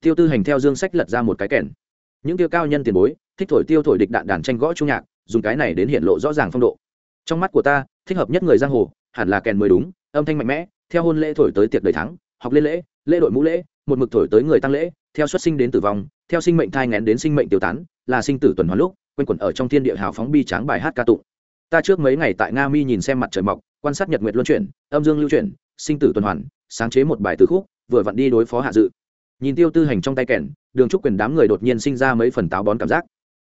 Tiêu tư hành theo dương sách lật ra một cái kèn. Những tiêu cao nhân tiền bối, thích thổi tiêu thổi địch đạn đàn tranh gõ trung nhạc, dùng cái này đến hiện lộ rõ ràng phong độ. Trong mắt của ta, thích hợp nhất người giang hồ, hẳn là kèn mới đúng, âm thanh mạnh mẽ, theo hôn lễ thổi tới tiệc đời thắng, học lên lễ lễ đội mũ lễ, một mực thổi tới người tăng lễ, theo xuất sinh đến tử vong theo sinh mệnh thai ngén đến sinh mệnh tiêu tán, là sinh tử tuần hoàn lúc, quanh quẩn ở trong thiên địa hào phóng bi tráng bài hát ca tụng. Ta trước mấy ngày tại nga mi nhìn xem mặt trời mọc, quan sát nhật nguyệt luân chuyển, âm dương lưu chuyển, sinh tử tuần hoàn, sáng chế một bài từ khúc, vừa vặn đi đối phó hạ dự. Nhìn tiêu tư hành trong tay kèn, đường trúc quyền đám người đột nhiên sinh ra mấy phần táo bón cảm giác.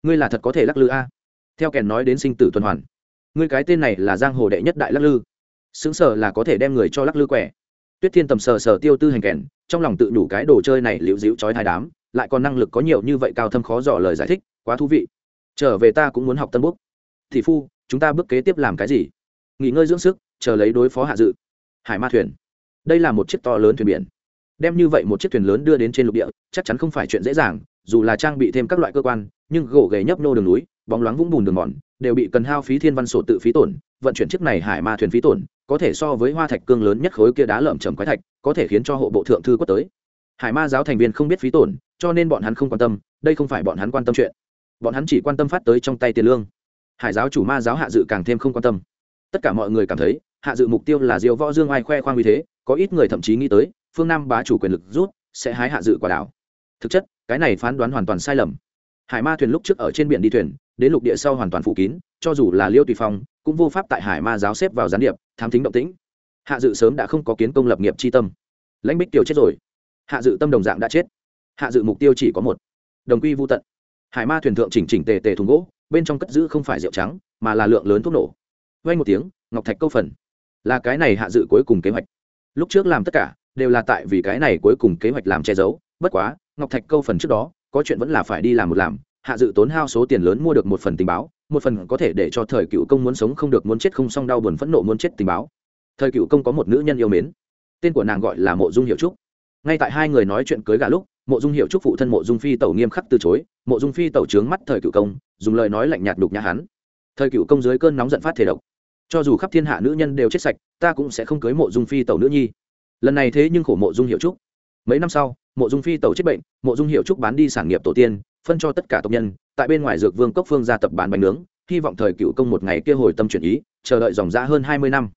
Ngươi là thật có thể lắc lư a? Theo kèn nói đến sinh tử tuần hoàn, ngươi cái tên này là giang hồ đệ nhất đại lắc lư. Xứng sở là có thể đem người cho lắc lư quẻ. Tuyết thiên tầm sờ sờ tiêu tư hành kèn, trong lòng tự đủ cái đồ chơi này liễu dĩu chói hai đám lại còn năng lực có nhiều như vậy cao thâm khó dò lời giải thích, quá thú vị. Trở về ta cũng muốn học tân búc thị phu, chúng ta bước kế tiếp làm cái gì? Nghỉ ngơi dưỡng sức, chờ lấy đối phó hạ dự. Hải ma thuyền. Đây là một chiếc to lớn thuyền biển. Đem như vậy một chiếc thuyền lớn đưa đến trên lục địa, chắc chắn không phải chuyện dễ dàng, dù là trang bị thêm các loại cơ quan, nhưng gỗ ghề nhấp nô đường núi, bóng loáng vũng bùn đường mòn, đều bị cần hao phí thiên văn sổ tự phí tổn, vận chuyển chiếc này hải ma thuyền phí tổn, có thể so với hoa thạch cương lớn nhất khối kia đá lởm chầm quái thạch, có thể khiến cho hộ bộ thượng thư quất tới. Hải ma giáo thành viên không biết phí tổn cho nên bọn hắn không quan tâm, đây không phải bọn hắn quan tâm chuyện. Bọn hắn chỉ quan tâm phát tới trong tay tiền lương. Hải giáo chủ ma giáo hạ dự càng thêm không quan tâm. Tất cả mọi người cảm thấy, hạ dự mục tiêu là diêu võ dương ai khoe khoang vì thế, có ít người thậm chí nghĩ tới, phương nam bá chủ quyền lực rút, sẽ hái hạ dự quả đảo. Thực chất, cái này phán đoán hoàn toàn sai lầm. Hải ma thuyền lúc trước ở trên biển đi thuyền, đến lục địa sau hoàn toàn phủ kín, cho dù là liêu tùy phong, cũng vô pháp tại hải ma giáo xếp vào gián điệp, thám thính động tĩnh. Hạ dự sớm đã không có kiến công lập nghiệp c tâm. Lãnh bích tiểu chết rồi. Hạ dự tâm đồng dạng đã chết hạ dự mục tiêu chỉ có một. Đồng quy vô tận. Hải ma thuyền thượng chỉnh chỉnh tề tề thùng gỗ, bên trong cất giữ không phải rượu trắng, mà là lượng lớn thuốc nổ. Vay một tiếng, ngọc thạch câu phần. Là cái này hạ dự cuối cùng kế hoạch. Lúc trước làm tất cả, đều là tại vì cái này cuối cùng kế hoạch làm che giấu. Bất quá, ngọc thạch câu phần trước đó, có chuyện vẫn là phải đi làm một làm. Hạ dự tốn hao số tiền lớn mua được một phần tình báo, một phần có thể để cho thời cựu công muốn sống không được, muốn chết không xong đau buồn phẫn nộ muốn chết tình báo. Thời cựu công có một nữ nhân yêu mến. Tên của nàng gọi là mộ dung hiệu trúc. Ngay tại hai người nói chuyện cưới gà lúc mộ dung hiệu trúc phụ thân mộ dung phi tẩu nghiêm khắc từ chối, mộ dung phi tẩu trướng mắt thời cựu công, dùng lời nói lạnh nhạt đục nhã hắn. Thời cựu công dưới cơn nóng giận phát thể độc. Cho dù khắp thiên hạ nữ nhân đều chết sạch, ta cũng sẽ không cưới mộ dung phi tẩu nữ nhi. Lần này thế nhưng khổ mộ dung hiệu trúc mấy năm sau, mộ dung phi tẩu chết bệnh, mộ dung hiệu trúc bán đi sản nghiệp tổ tiên, phân cho tất cả tộc nhân, tại bên ngoài dược vương cốc phương ra tập bán bánh nướng, hy vọng thời cựu công một ngày kia hồi tâm chuyển ý, chờ đợi dòng ra hơn hai mươi năm.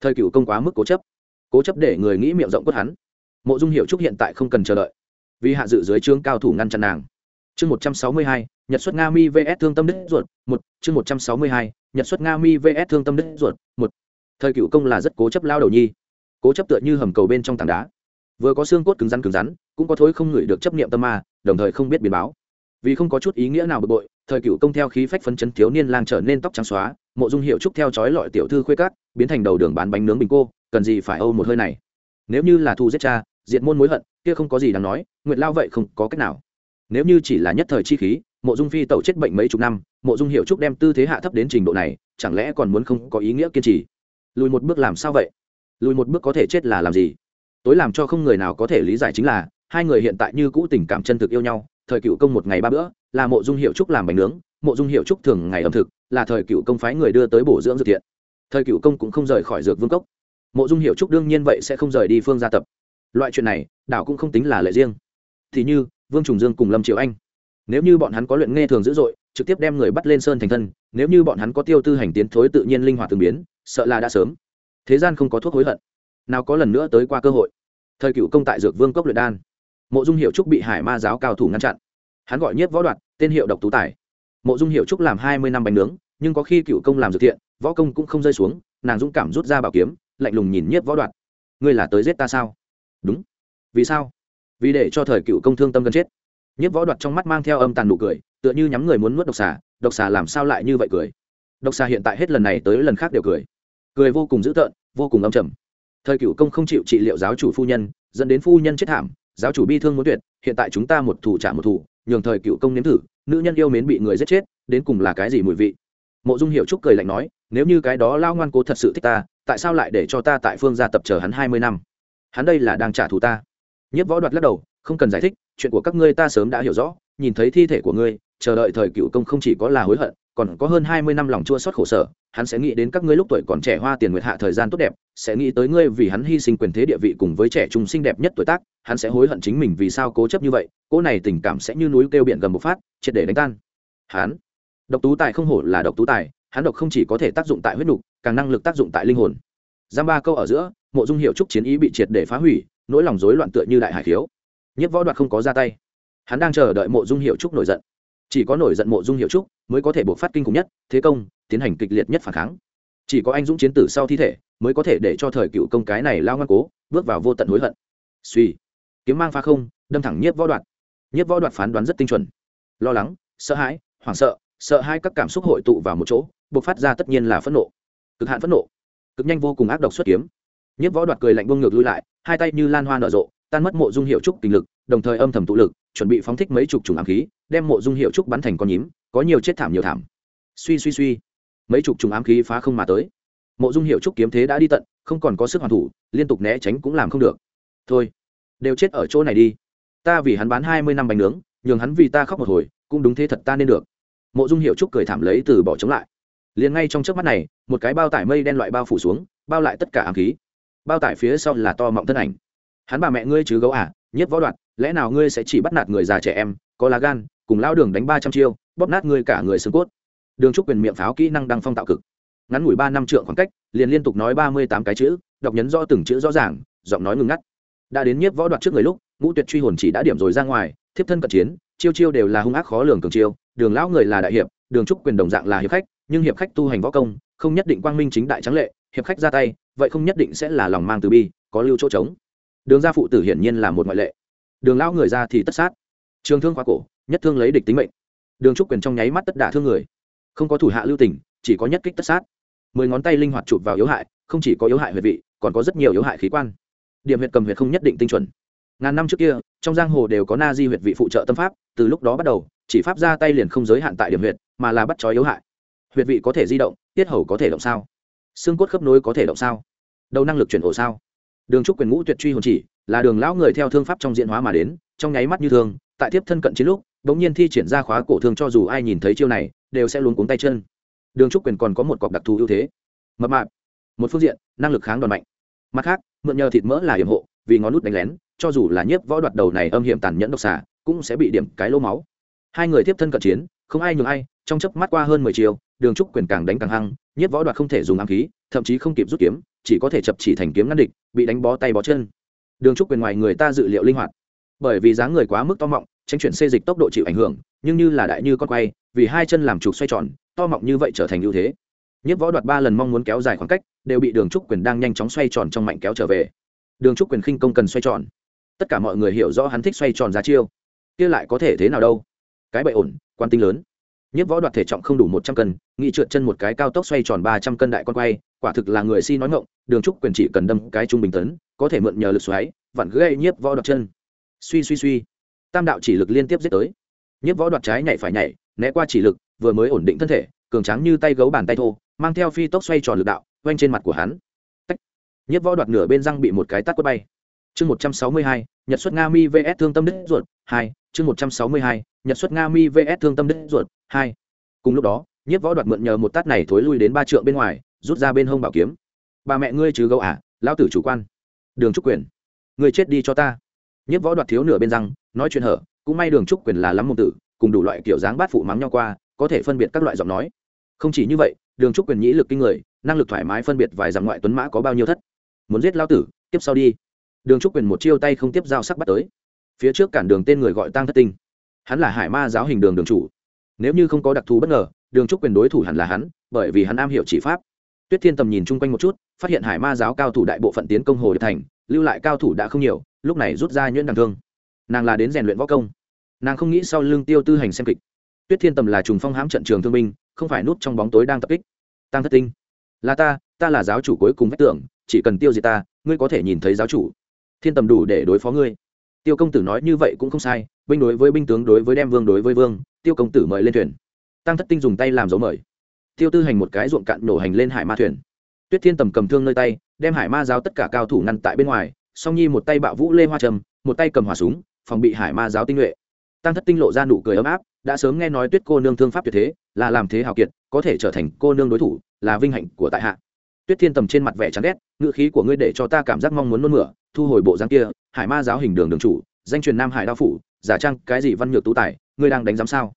Thời cựu công quá mức cố chấp cố chấp để người nghĩ miệng rộng quất hắn. Mộ dung hiệu trúc hiện tại không cần chờ đợi vì hạ dự dưới trướng cao thủ ngăn chặn nàng. Chương một trăm sáu mươi hai, nhật xuất nga mi vs thương tâm đức ruột, một, chương một trăm sáu mươi hai, nhật xuất nga mi vs thương tâm đức ruột, một. Thời cựu công là rất cố chấp lao đầu nhi, cố chấp tựa như hầm cầu bên trong tảng đá. Vừa có xương cốt cứng rắn cứng rắn, cũng có thối không ngửi được chấp niệm tâm ma, đồng thời không biết biến báo. Vì không có chút ý nghĩa nào bực bội, thời cựu công theo khí phách phấn chấn thiếu niên lang trở nên tóc trắng xóa, mộ dung hiệu trúc theo chói lọi tiểu thư khuê cát biến thành đầu đường bán bánh nướng bình cô, cần gì phải âu một hơi này. Nếu như là thu giết cha diệt môn mối hận, kia không có gì đáng nói, Nguyệt lao vậy không có cách nào. Nếu như chỉ là nhất thời chi khí, mộ dung phi tẩu chết bệnh mấy chục năm, mộ dung hiệu trúc đem tư thế hạ thấp đến trình độ này, chẳng lẽ còn muốn không có ý nghĩa kiên trì? Lùi một bước làm sao vậy? Lùi một bước có thể chết là làm gì? Tối làm cho không người nào có thể lý giải chính là, hai người hiện tại như cũ tình cảm chân thực yêu nhau, thời cựu công một ngày ba bữa, là mộ dung hiệu trúc làm bánh nướng, mộ dung hiệu trúc thường ngày ẩm thực, là thời cựu công phái người đưa tới bổ dưỡng dược thiện thời cựu công cũng không rời khỏi dược vương cốc. Mộ dung hiệu trúc đương nhiên vậy sẽ không rời đi phương gia tập loại chuyện này, đảo cũng không tính là lệ riêng. Thì như, vương trùng dương cùng lâm triệu anh. Nếu như bọn hắn có luyện nghe thường dữ dội, trực tiếp đem người bắt lên sơn thành thân, nếu như bọn hắn có tiêu tư hành tiến thối tự nhiên linh hoạt tương biến, sợ là đã sớm. Thế gian không có thuốc hối hận. Nào có lần nữa tới qua cơ hội. Thời cựu công tại dược vương cốc luyện đan. Mộ dung hiệu trúc bị hải ma giáo cao thủ ngăn chặn. Hắn gọi nhiếp võ đoạt, tên hiệu độc tú tài. Mộ dung hiệu trúc làm hai mươi năm bánh nướng, nhưng có khi cựu công làm dược thiện, võ công cũng không rơi xuống, nàng dũng cảm rút ra bảo kiếm, lạnh lùng nhìn nhiếp võ đoạt. Ngươi là tới giết ta sao? Đúng. Vì sao? Vì để cho thời cựu công thương tâm gần chết. Nhiếp võ đoạt trong mắt mang theo âm tàn nụ cười, tựa như nhắm người muốn nuốt độc xà độc xà làm sao lại như vậy cười? Độc xà hiện tại hết lần này tới lần khác đều cười. Cười vô cùng dữ tợn, vô cùng âm trầm. Thời cựu công không chịu trị liệu giáo chủ phu nhân, dẫn đến phu nhân chết thảm, giáo chủ bi thương muốn tuyệt, hiện tại chúng ta một thủ trả một thủ, nhường thời cựu công nếm thử, nữ nhân yêu mến bị người giết chết, đến cùng là cái gì mùi vị? Mộ dung hiệu trúc cười lạnh nói, nếu như cái đó lao ngoan cố thật sự thích ta, tại sao lại để cho ta tại phương gia tập chờ hắn hai mươi năm? Hắn đây là đang trả thù ta. Nhất võ đoạt lắc đầu, không cần giải thích, chuyện của các ngươi ta sớm đã hiểu rõ, nhìn thấy thi thể của ngươi, chờ đợi thời cựu công không chỉ có là hối hận, còn có hơn hai mươi năm lòng chua xót khổ sở, hắn sẽ nghĩ đến các ngươi lúc tuổi còn trẻ hoa tiền nguyệt hạ thời gian tốt đẹp, sẽ nghĩ tới ngươi vì hắn hy sinh quyền thế địa vị cùng với trẻ trung xinh đẹp nhất tuổi tác, hắn sẽ hối hận chính mình vì sao cố chấp như vậy, cỗ này tình cảm sẽ như núi kêu biển gầm bộc phát, triệt để đánh tan. Hắn, độc tú tài không hổ là độc tú tài, hắn độc không chỉ có thể tác dụng tại huyết nục càng năng lực tác dụng tại linh hồn giam ba câu ở giữa, mộ dung hiệu trúc chiến ý bị triệt để phá hủy, nỗi lòng rối loạn tựa như đại hải khiếu. Nhất võ đoạt không có ra tay. Hắn đang chờ đợi mộ dung hiệu trúc nổi giận. Chỉ có nổi giận mộ dung hiệu trúc mới có thể buộc phát kinh khủng nhất, thế công, tiến hành kịch liệt nhất phản kháng. Chỉ có anh dũng chiến tử sau thi thể mới có thể để cho thời cựu công cái này lao ngoan cố, bước vào vô tận hối hận. Suy. Kiếm mang pha không, đâm thẳng nhiếp võ đoạt. Nhiếp võ đoạt phán đoán rất tinh chuẩn. Lo lắng, sợ hãi, hoảng sợ sợ hai các cảm xúc hội tụ vào một chỗ buộc phát ra tất nhiên là phẫn nộ. Cực hạn phẫn nộ cực nhanh vô cùng ác độc xuất kiếm. Nhiếp võ đoạt cười lạnh buông ngược lui lại, hai tay như lan hoa nở rộ, tan mất mộ dung hiệu trúc kinh lực, đồng thời âm thầm tụ lực, chuẩn bị phóng thích mấy chục trùng ám khí, đem mộ dung hiệu trúc bắn thành con nhím, có nhiều chết thảm nhiều thảm. Suy suy suy. Mấy chục trùng ám khí phá không mà tới. Mộ dung hiệu trúc kiếm thế đã đi tận, không còn có sức hoàn thủ, liên tục né tránh cũng làm không được. Thôi, đều chết ở chỗ này đi. Ta vì hắn bán hai mươi năm bánh nướng, nhường hắn vì ta khóc một hồi, cũng đúng thế thật ta nên được. Mộ dung hiệu trúc cười thảm lấy từ bỏ chống lại liền ngay trong trước mắt này một cái bao tải mây đen loại bao phủ xuống bao lại tất cả ám khí. Bao tải phía sau là to mọng thân ảnh. Hắn bà mẹ ngươi chứ gấu à nhất võ đoạn, lẽ nào ngươi sẽ chỉ bắt nạt người già trẻ em có lá gan cùng lao đường đánh ba trăm chiêu bóp nát ngươi cả người xương cốt. Đường trúc quyền miệng pháo kỹ năng đăng phong tạo cực. Ngắn ngủi ba năm trượng khoảng cách liền liên tục nói ba mươi tám cái chữ đọc nhấn do từng chữ rõ ràng giọng nói ngừng ngắt. Đã đến nhiếp võ đoạt trước người lúc ngũ tuyệt truy hồn chỉ đã điểm rồi ra ngoài thiếp thân cận chiến chiêu chiêu đều là hung ác khó lường cường chiêu đường lão người là đại hiệp đường trúc quyền đồng dạng là hiệp khách, nhưng hiệp khách tu hành võ công, không nhất định quang minh chính đại trắng lệ, hiệp khách ra tay, vậy không nhất định sẽ là lòng mang từ bi, có lưu chỗ trống. Đường gia phụ tử hiển nhiên là một ngoại lệ. Đường lão người ra thì tất sát. Trường thương khóa cổ, nhất thương lấy địch tính mệnh. Đường trúc quyền trong nháy mắt tất đả thương người. Không có thủ hạ lưu tình, chỉ có nhất kích tất sát. Mười ngón tay linh hoạt chụp vào yếu hại, không chỉ có yếu hại huyệt vị, còn có rất nhiều yếu hại khí quan. Điểm huyệt cầm huyệt không nhất định tinh chuẩn. Ngàn năm trước kia, trong giang hồ đều có na di huyệt vị phụ trợ tâm pháp, từ lúc đó bắt đầu chỉ pháp ra tay liền không giới hạn tại điểm huyệt mà là bắt chó yếu hại. Huyệt vị có thể di động tiết hầu có thể động sao? Xương cốt khớp nối có thể động sao? Đầu năng lực chuyển ổ sao? Đường trúc quyền ngũ tuyệt truy hồn chỉ là đường lão người theo thương pháp trong diễn hóa mà đến trong nháy mắt như thường, tại tiếp thân cận chiến lúc bỗng nhiên thi triển ra khóa cổ thương cho dù ai nhìn thấy chiêu này đều sẽ luôn cuống tay chân. Đường trúc quyền còn có một cọc đặc thù ưu thế. Mập mạp. Một phương diện năng lực kháng đòn mạnh. Mặt khác mượn nhờ thịt mỡ là hiểm hộ vì ngón nút đánh lén cho dù là nhiếp võ đoạt đầu này âm hiểm tàn nhẫn độc xả cũng sẽ bị điểm cái lỗ máu hai người tiếp thân cận chiến, không ai nhường ai, trong chớp mắt qua hơn mười chiều đường trúc quyền càng đánh càng hăng Nhất võ đoạt không thể dùng ám khí, thậm chí không kịp rút kiếm, chỉ có thể chập chỉ thành kiếm ngăn địch, bị đánh bó tay bó chân. Đường trúc quyền ngoài người ta dự liệu linh hoạt. Bởi vì dáng người quá mức to mọng tranh chuyển xê dịch tốc độ chịu ảnh hưởng, nhưng như là đại như con quay, vì hai chân làm trục xoay tròn, to mọng như vậy trở thành ưu thế. Nhất võ đoạt ba lần mong muốn kéo dài khoảng cách, đều bị đường trúc quyền đang nhanh chóng xoay tròn trong mạnh kéo trở về. Đường trúc quyền khinh công cần xoay tròn. Tất cả mọi người hiểu rõ hắn thích xoay tròn ra chiêu. Kia lại có thể thế nào đâu? Cái bậy ổn, quan tinh lớn. Nhiếp võ đoạt thể trọng không đủ một trăm cân nghị trượt chân một cái cao tốc xoay tròn ba trăm cân đại con quay, quả thực là người si nói ngộng đường trúc quyền chỉ cần đâm cái trung bình tấn, có thể mượn nhờ lực xoáy, vặn gây nhiếp võ đoạt chân. Suy suy suy. Tam đạo chỉ lực liên tiếp giết tới. Nhiếp võ đoạt trái nhảy phải nhảy, né qua chỉ lực, vừa mới ổn định thân thể, cường tráng như tay gấu bàn tay thô, mang theo phi tốc xoay tròn lực đạo quanh trên mặt của hắn. Tách. nhiếp võ đoạt nửa bên răng bị một cái tát quất bay chương một trăm sáu mươi hai nhật xuất nga mi vs thương tâm đức ruột hai chương một trăm sáu mươi hai nhật xuất nga mi vs thương tâm đức ruột hai. Cùng lúc đó nhiếp võ đoạt mượn nhờ một tát này thối lui đến ba trượng bên ngoài rút ra bên hông bảo kiếm. Bà mẹ ngươi chứ gấu ả à, lão tử chủ quan. Đường trúc quyền người chết đi cho ta. Nhiếp võ đoạt thiếu nửa bên răng nói chuyện hở cũng may đường trúc quyền là lắm môn tử cùng đủ loại kiểu dáng bát phụ mắng nhau qua có thể phân biệt các loại giọng nói. Không chỉ như vậy đường trúc quyền nhĩ lực kinh người năng lực thoải mái phân biệt vài dặm ngoại tuấn mã có bao nhiêu thất. Muốn giết lao tử tiếp sau đi đường trúc quyền một chiêu tay không tiếp dao sắc bắt tới. Phía trước cản đường tên người gọi tăng thất tinh. Hắn là hải ma giáo hình đường đường chủ. Nếu như không có đặc thù bất ngờ, đường trúc quyền đối thủ hẳn là hắn, bởi vì hắn am hiểu chỉ pháp. Tuyết thiên tầm nhìn chung quanh một chút, phát hiện hải ma giáo cao thủ đại bộ phận tiến công hồ điệp thành, lưu lại cao thủ đã không nhiều, lúc này rút ra nhuyễn đằng thương. Nàng là đến rèn luyện võ công. Nàng không nghĩ sau lưng tiêu tư hành xem kịch. Tuyết thiên tầm là trùng phong hãm trận trường thương binh, không phải nút trong bóng tối đang tập kích. Tăng thất tinh. Là ta ta là giáo chủ cuối cùng vách tưởng chỉ cần tiêu diệt ta, ngươi có thể nhìn thấy giáo chủ thiên tầm đủ để đối phó ngươi. Tiêu công tử nói như vậy cũng không sai, binh đối với binh tướng đối với đem vương đối với vương, tiêu công tử mời lên thuyền. Tăng thất tinh dùng tay làm dấu mời. Tiêu tư hành một cái ruộng cạn nổ hành lên hải ma thuyền. Tuyết thiên tầm cầm thương nơi tay, đem hải ma giáo tất cả cao thủ ngăn tại bên ngoài, song nhi một tay bạo vũ lê hoa trầm, một tay cầm hỏa súng, phòng bị hải ma giáo tinh nhuệ. Tăng thất tinh lộ ra nụ cười ấm áp, đã sớm nghe nói tuyết cô nương thương pháp tuyệt thế, là làm thế hào kiệt, có thể trở thành cô nương đối thủ, là vinh hạnh của tại hạ tuyết thiên tầm trên mặt vẻ chán ghét, ngữ khí của ngươi để cho ta cảm giác mong muốn nôn mửa, thu hồi bộ dáng kia, hải ma giáo hình đường đường chủ, danh truyền nam hải đao phủ, giả trang cái gì văn nhược tú tài, ngươi đang đánh giám sao?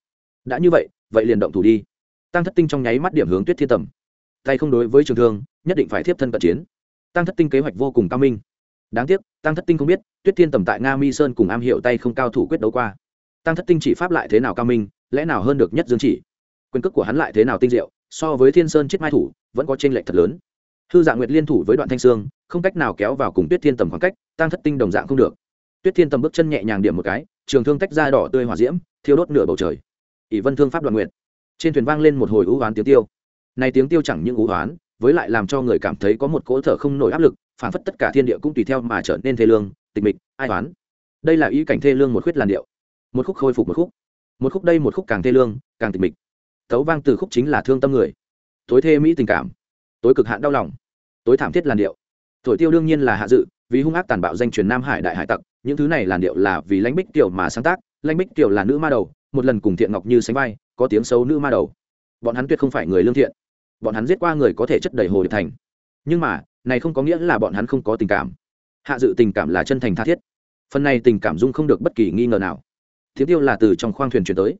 Đã như vậy vậy liền động thủ đi. Tăng thất tinh trong nháy mắt điểm hướng tuyết thiên tầm. Tay không đối với trường thương, nhất định phải tiếp thân cận chiến. Tăng thất tinh kế hoạch vô cùng cao minh. Đáng tiếc, tăng thất tinh không biết, tuyết thiên tầm tại nga mi sơn cùng am hiệu tay không cao thủ quyết đấu qua. Tăng thất tinh chỉ pháp lại thế nào cao minh, lẽ nào hơn được nhất dương chỉ? Quyền cước của hắn lại thế nào tinh diệu, so với thiên sơn chết mai thủ, vẫn có chênh lệch thật lớn hư dạng nguyệt liên thủ với đoạn thanh sương không cách nào kéo vào cùng tuyết thiên tầm khoảng cách tăng thất tinh đồng dạng không được. Tuyết thiên tầm bước chân nhẹ nhàng điểm một cái trường thương tách ra đỏ tươi hỏa diễm thiêu đốt nửa bầu trời. Ỷ vân thương pháp đoạn nguyện, trên thuyền vang lên một hồi ú oán tiếng tiêu. Này tiếng tiêu chẳng những ú oán với lại làm cho người cảm thấy có một cỗ thở không nổi áp lực phản phất tất cả thiên địa cũng tùy theo mà trở nên thê lương tịch mịch ai oán. Đây là ý cảnh thê lương một khuyết làn điệu. Một khúc khôi phục một khúc. Một khúc đây một khúc càng thê lương càng tịch mịch. Tấu vang từ khúc chính là thương tâm người. Tối thê mỹ tình cảm. Tối cực hạn đau lòng tối thảm thiết làn điệu. Thổi tiêu đương nhiên là hạ dự, vì hung ác tàn bạo danh truyền nam hải đại hải tặc, những thứ này làn điệu là vì lãnh bích tiểu mà sáng tác, lãnh bích tiểu là nữ ma đầu, một lần cùng thiện ngọc như sánh vai, có tiếng xấu nữ ma đầu. Bọn hắn tuyệt không phải người lương thiện. Bọn hắn giết qua người có thể chất đầy hồ điệp thành. Nhưng mà, này không có nghĩa là bọn hắn không có tình cảm. Hạ dự tình cảm là chân thành tha thiết. Phần này tình cảm dung không được bất kỳ nghi ngờ nào. Tiếng tiêu là từ trong khoang thuyền chuyển tới.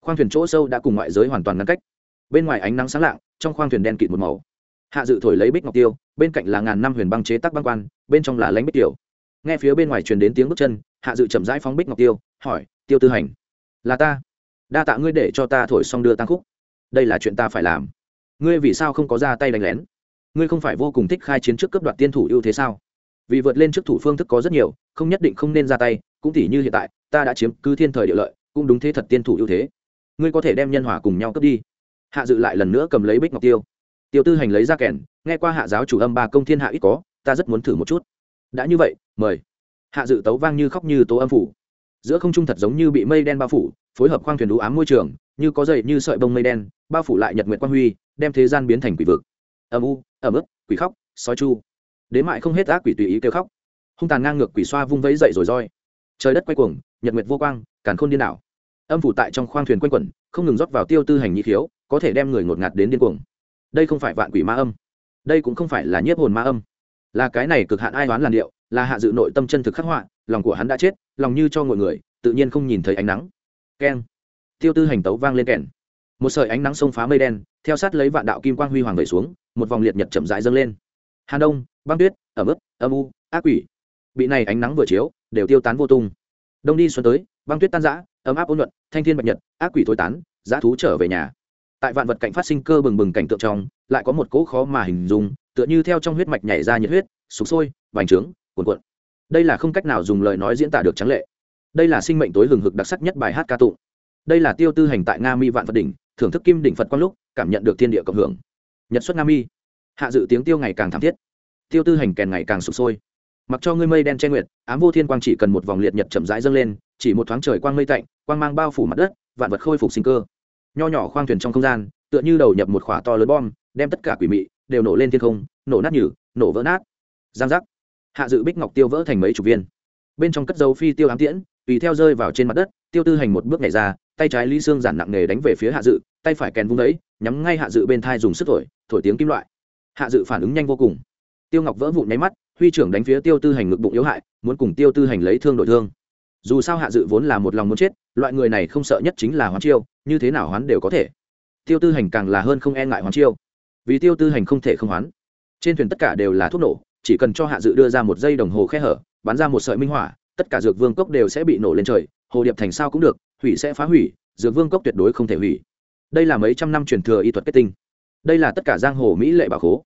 Khoang thuyền chỗ sâu đã cùng ngoại giới hoàn toàn ngăn cách. Bên ngoài ánh nắng sáng lạng, trong khoang thuyền đen kịt một màu hạ dự thổi lấy bích ngọc tiêu, bên cạnh là ngàn năm huyền băng chế tắc băng quan, bên trong là lãnh bích tiểu. Nghe phía bên ngoài truyền đến tiếng bước chân, hạ dự chậm rãi phóng bích ngọc tiêu, hỏi, tiêu tư hành, là ta? Đa tạ ngươi để cho ta thổi xong đưa tăng khúc. Đây là chuyện ta phải làm. Ngươi vì sao không có ra tay đánh lén? Ngươi không phải vô cùng thích khai chiến trước cấp đoạt tiên thủ ưu thế sao? Vì vượt lên trước thủ phương thức có rất nhiều, không nhất định không nên ra tay, cũng tỉ như hiện tại, ta đã chiếm cứ thiên thời địa lợi, cũng đúng thế thật tiên thủ ưu thế. Ngươi có thể đem nhân hòa cùng nhau cướp đi. Hạ dự lại lần nữa cầm lấy bích ngọc tiêu tiêu tư hành lấy ra kèn, nghe qua hạ giáo chủ âm ba công thiên hạ ít có, ta rất muốn thử một chút. Đã như vậy, mời. Hạ dự tấu vang như khóc như tố âm phủ. Giữa không trung thật giống như bị mây đen bao phủ, phối hợp khoang thuyền đủ ám môi trường, như có dậy như sợi bông mây đen, bao phủ lại nhật nguyện quang huy, đem thế gian biến thành quỷ vực. Âm u, ẩm ướt, quỷ khóc, sói chu. Đến mại không hết ác quỷ tùy ý kêu khóc. Hung tàn ngang ngược quỷ xoa vung vẫy dậy rồi roi. Trời đất quay cuồng, nhật nguyệt vô quang, càn khôn điên đảo. Âm phủ tại trong khoang thuyền quanh quẩn, không ngừng rót vào tiêu tư hành nhị khiếu có thể đem người ngột ngạt đến điên cuồng đây không phải vạn quỷ ma âm đây cũng không phải là nhiếp hồn ma âm. Là cái này cực hạn ai đoán làn điệu là hạ dự nội tâm chân thực khắc họa lòng của hắn đã chết lòng như cho ngồi người tự nhiên không nhìn thấy ánh nắng. Keng. Tiêu tư hành tấu vang lên kèn. Một sợi ánh nắng xông phá mây đen theo sát lấy vạn đạo kim quang huy hoàng vẩy xuống một vòng liệt nhật chậm rãi dâng lên. Hà đông băng tuyết ẩm ướt âm u ác quỷ. Bị này ánh nắng vừa chiếu đều tiêu tán vô tung. Đông đi xuân tới băng tuyết tan rã, ấm áp ôn nhuận thanh thiên bạch nhật ác quỷ thối tán giá thú trở về nhà tại vạn vật cảnh phát sinh cơ bừng bừng cảnh tượng trong, lại có một cỗ khó mà hình dung, tựa như theo trong huyết mạch nhảy ra nhiệt huyết, sục sôi, bành trướng, cuồn cuộn. Đây là không cách nào dùng lời nói diễn tả được trắng lệ. Đây là sinh mệnh tối hừng hực đặc sắc nhất bài hát ca tụng. Đây là tiêu tư hành tại nga mi vạn phật đỉnh, thưởng thức kim đỉnh phật quang lúc, cảm nhận được thiên địa cộng hưởng. Nhật xuất nga mi. Hạ dự tiếng tiêu ngày càng thảm thiết. Tiêu tư hành kèn ngày càng sụp sôi. Mặc cho ngươi mây đen che nguyệt, ám vô thiên quang chỉ cần một vòng liệt nhật chậm rãi dâng lên, chỉ một thoáng trời quang mây tạnh, quang mang bao phủ mặt đất, vạn vật khôi phục sinh cơ nho nhỏ khoang thuyền trong không gian, tựa như đầu nhập một khỏa to lớn bom, đem tất cả quỷ mị đều nổ lên thiên không, nổ nát nhử nổ vỡ nát. Giang giác. Hạ dự bích ngọc tiêu vỡ thành mấy chục viên. Bên trong cất dấu phi tiêu ám tiễn, tùy theo rơi vào trên mặt đất, tiêu tư hành một bước nhảy ra, tay trái lý xương giản nặng nề đánh về phía hạ dự, tay phải kèn vung đấy, nhắm ngay hạ dự bên thai dùng sức thổi thổi tiếng kim loại. Hạ dự phản ứng nhanh vô cùng. Tiêu ngọc vỡ vụn nháy mắt, huy trưởng đánh phía tiêu tư hành ngực bụng yếu hại, muốn cùng tiêu tư hành lấy thương đổi thương dù sao hạ dự vốn là một lòng muốn chết, loại người này không sợ nhất chính là hoán chiêu, như thế nào hoán đều có thể. Tiêu tư hành càng là hơn không e ngại hoán chiêu. Vì tiêu tư hành không thể không hoán. Trên thuyền tất cả đều là thuốc nổ, chỉ cần cho hạ dự đưa ra một giây đồng hồ khe hở, bắn ra một sợi minh hỏa, tất cả dược vương cốc đều sẽ bị nổ lên trời, hồ điệp thành sao cũng được, hủy sẽ phá hủy, dược vương cốc tuyệt đối không thể hủy. Đây là mấy trăm năm truyền thừa y thuật kết tinh. Đây là tất cả giang hồ mỹ lệ bà khố.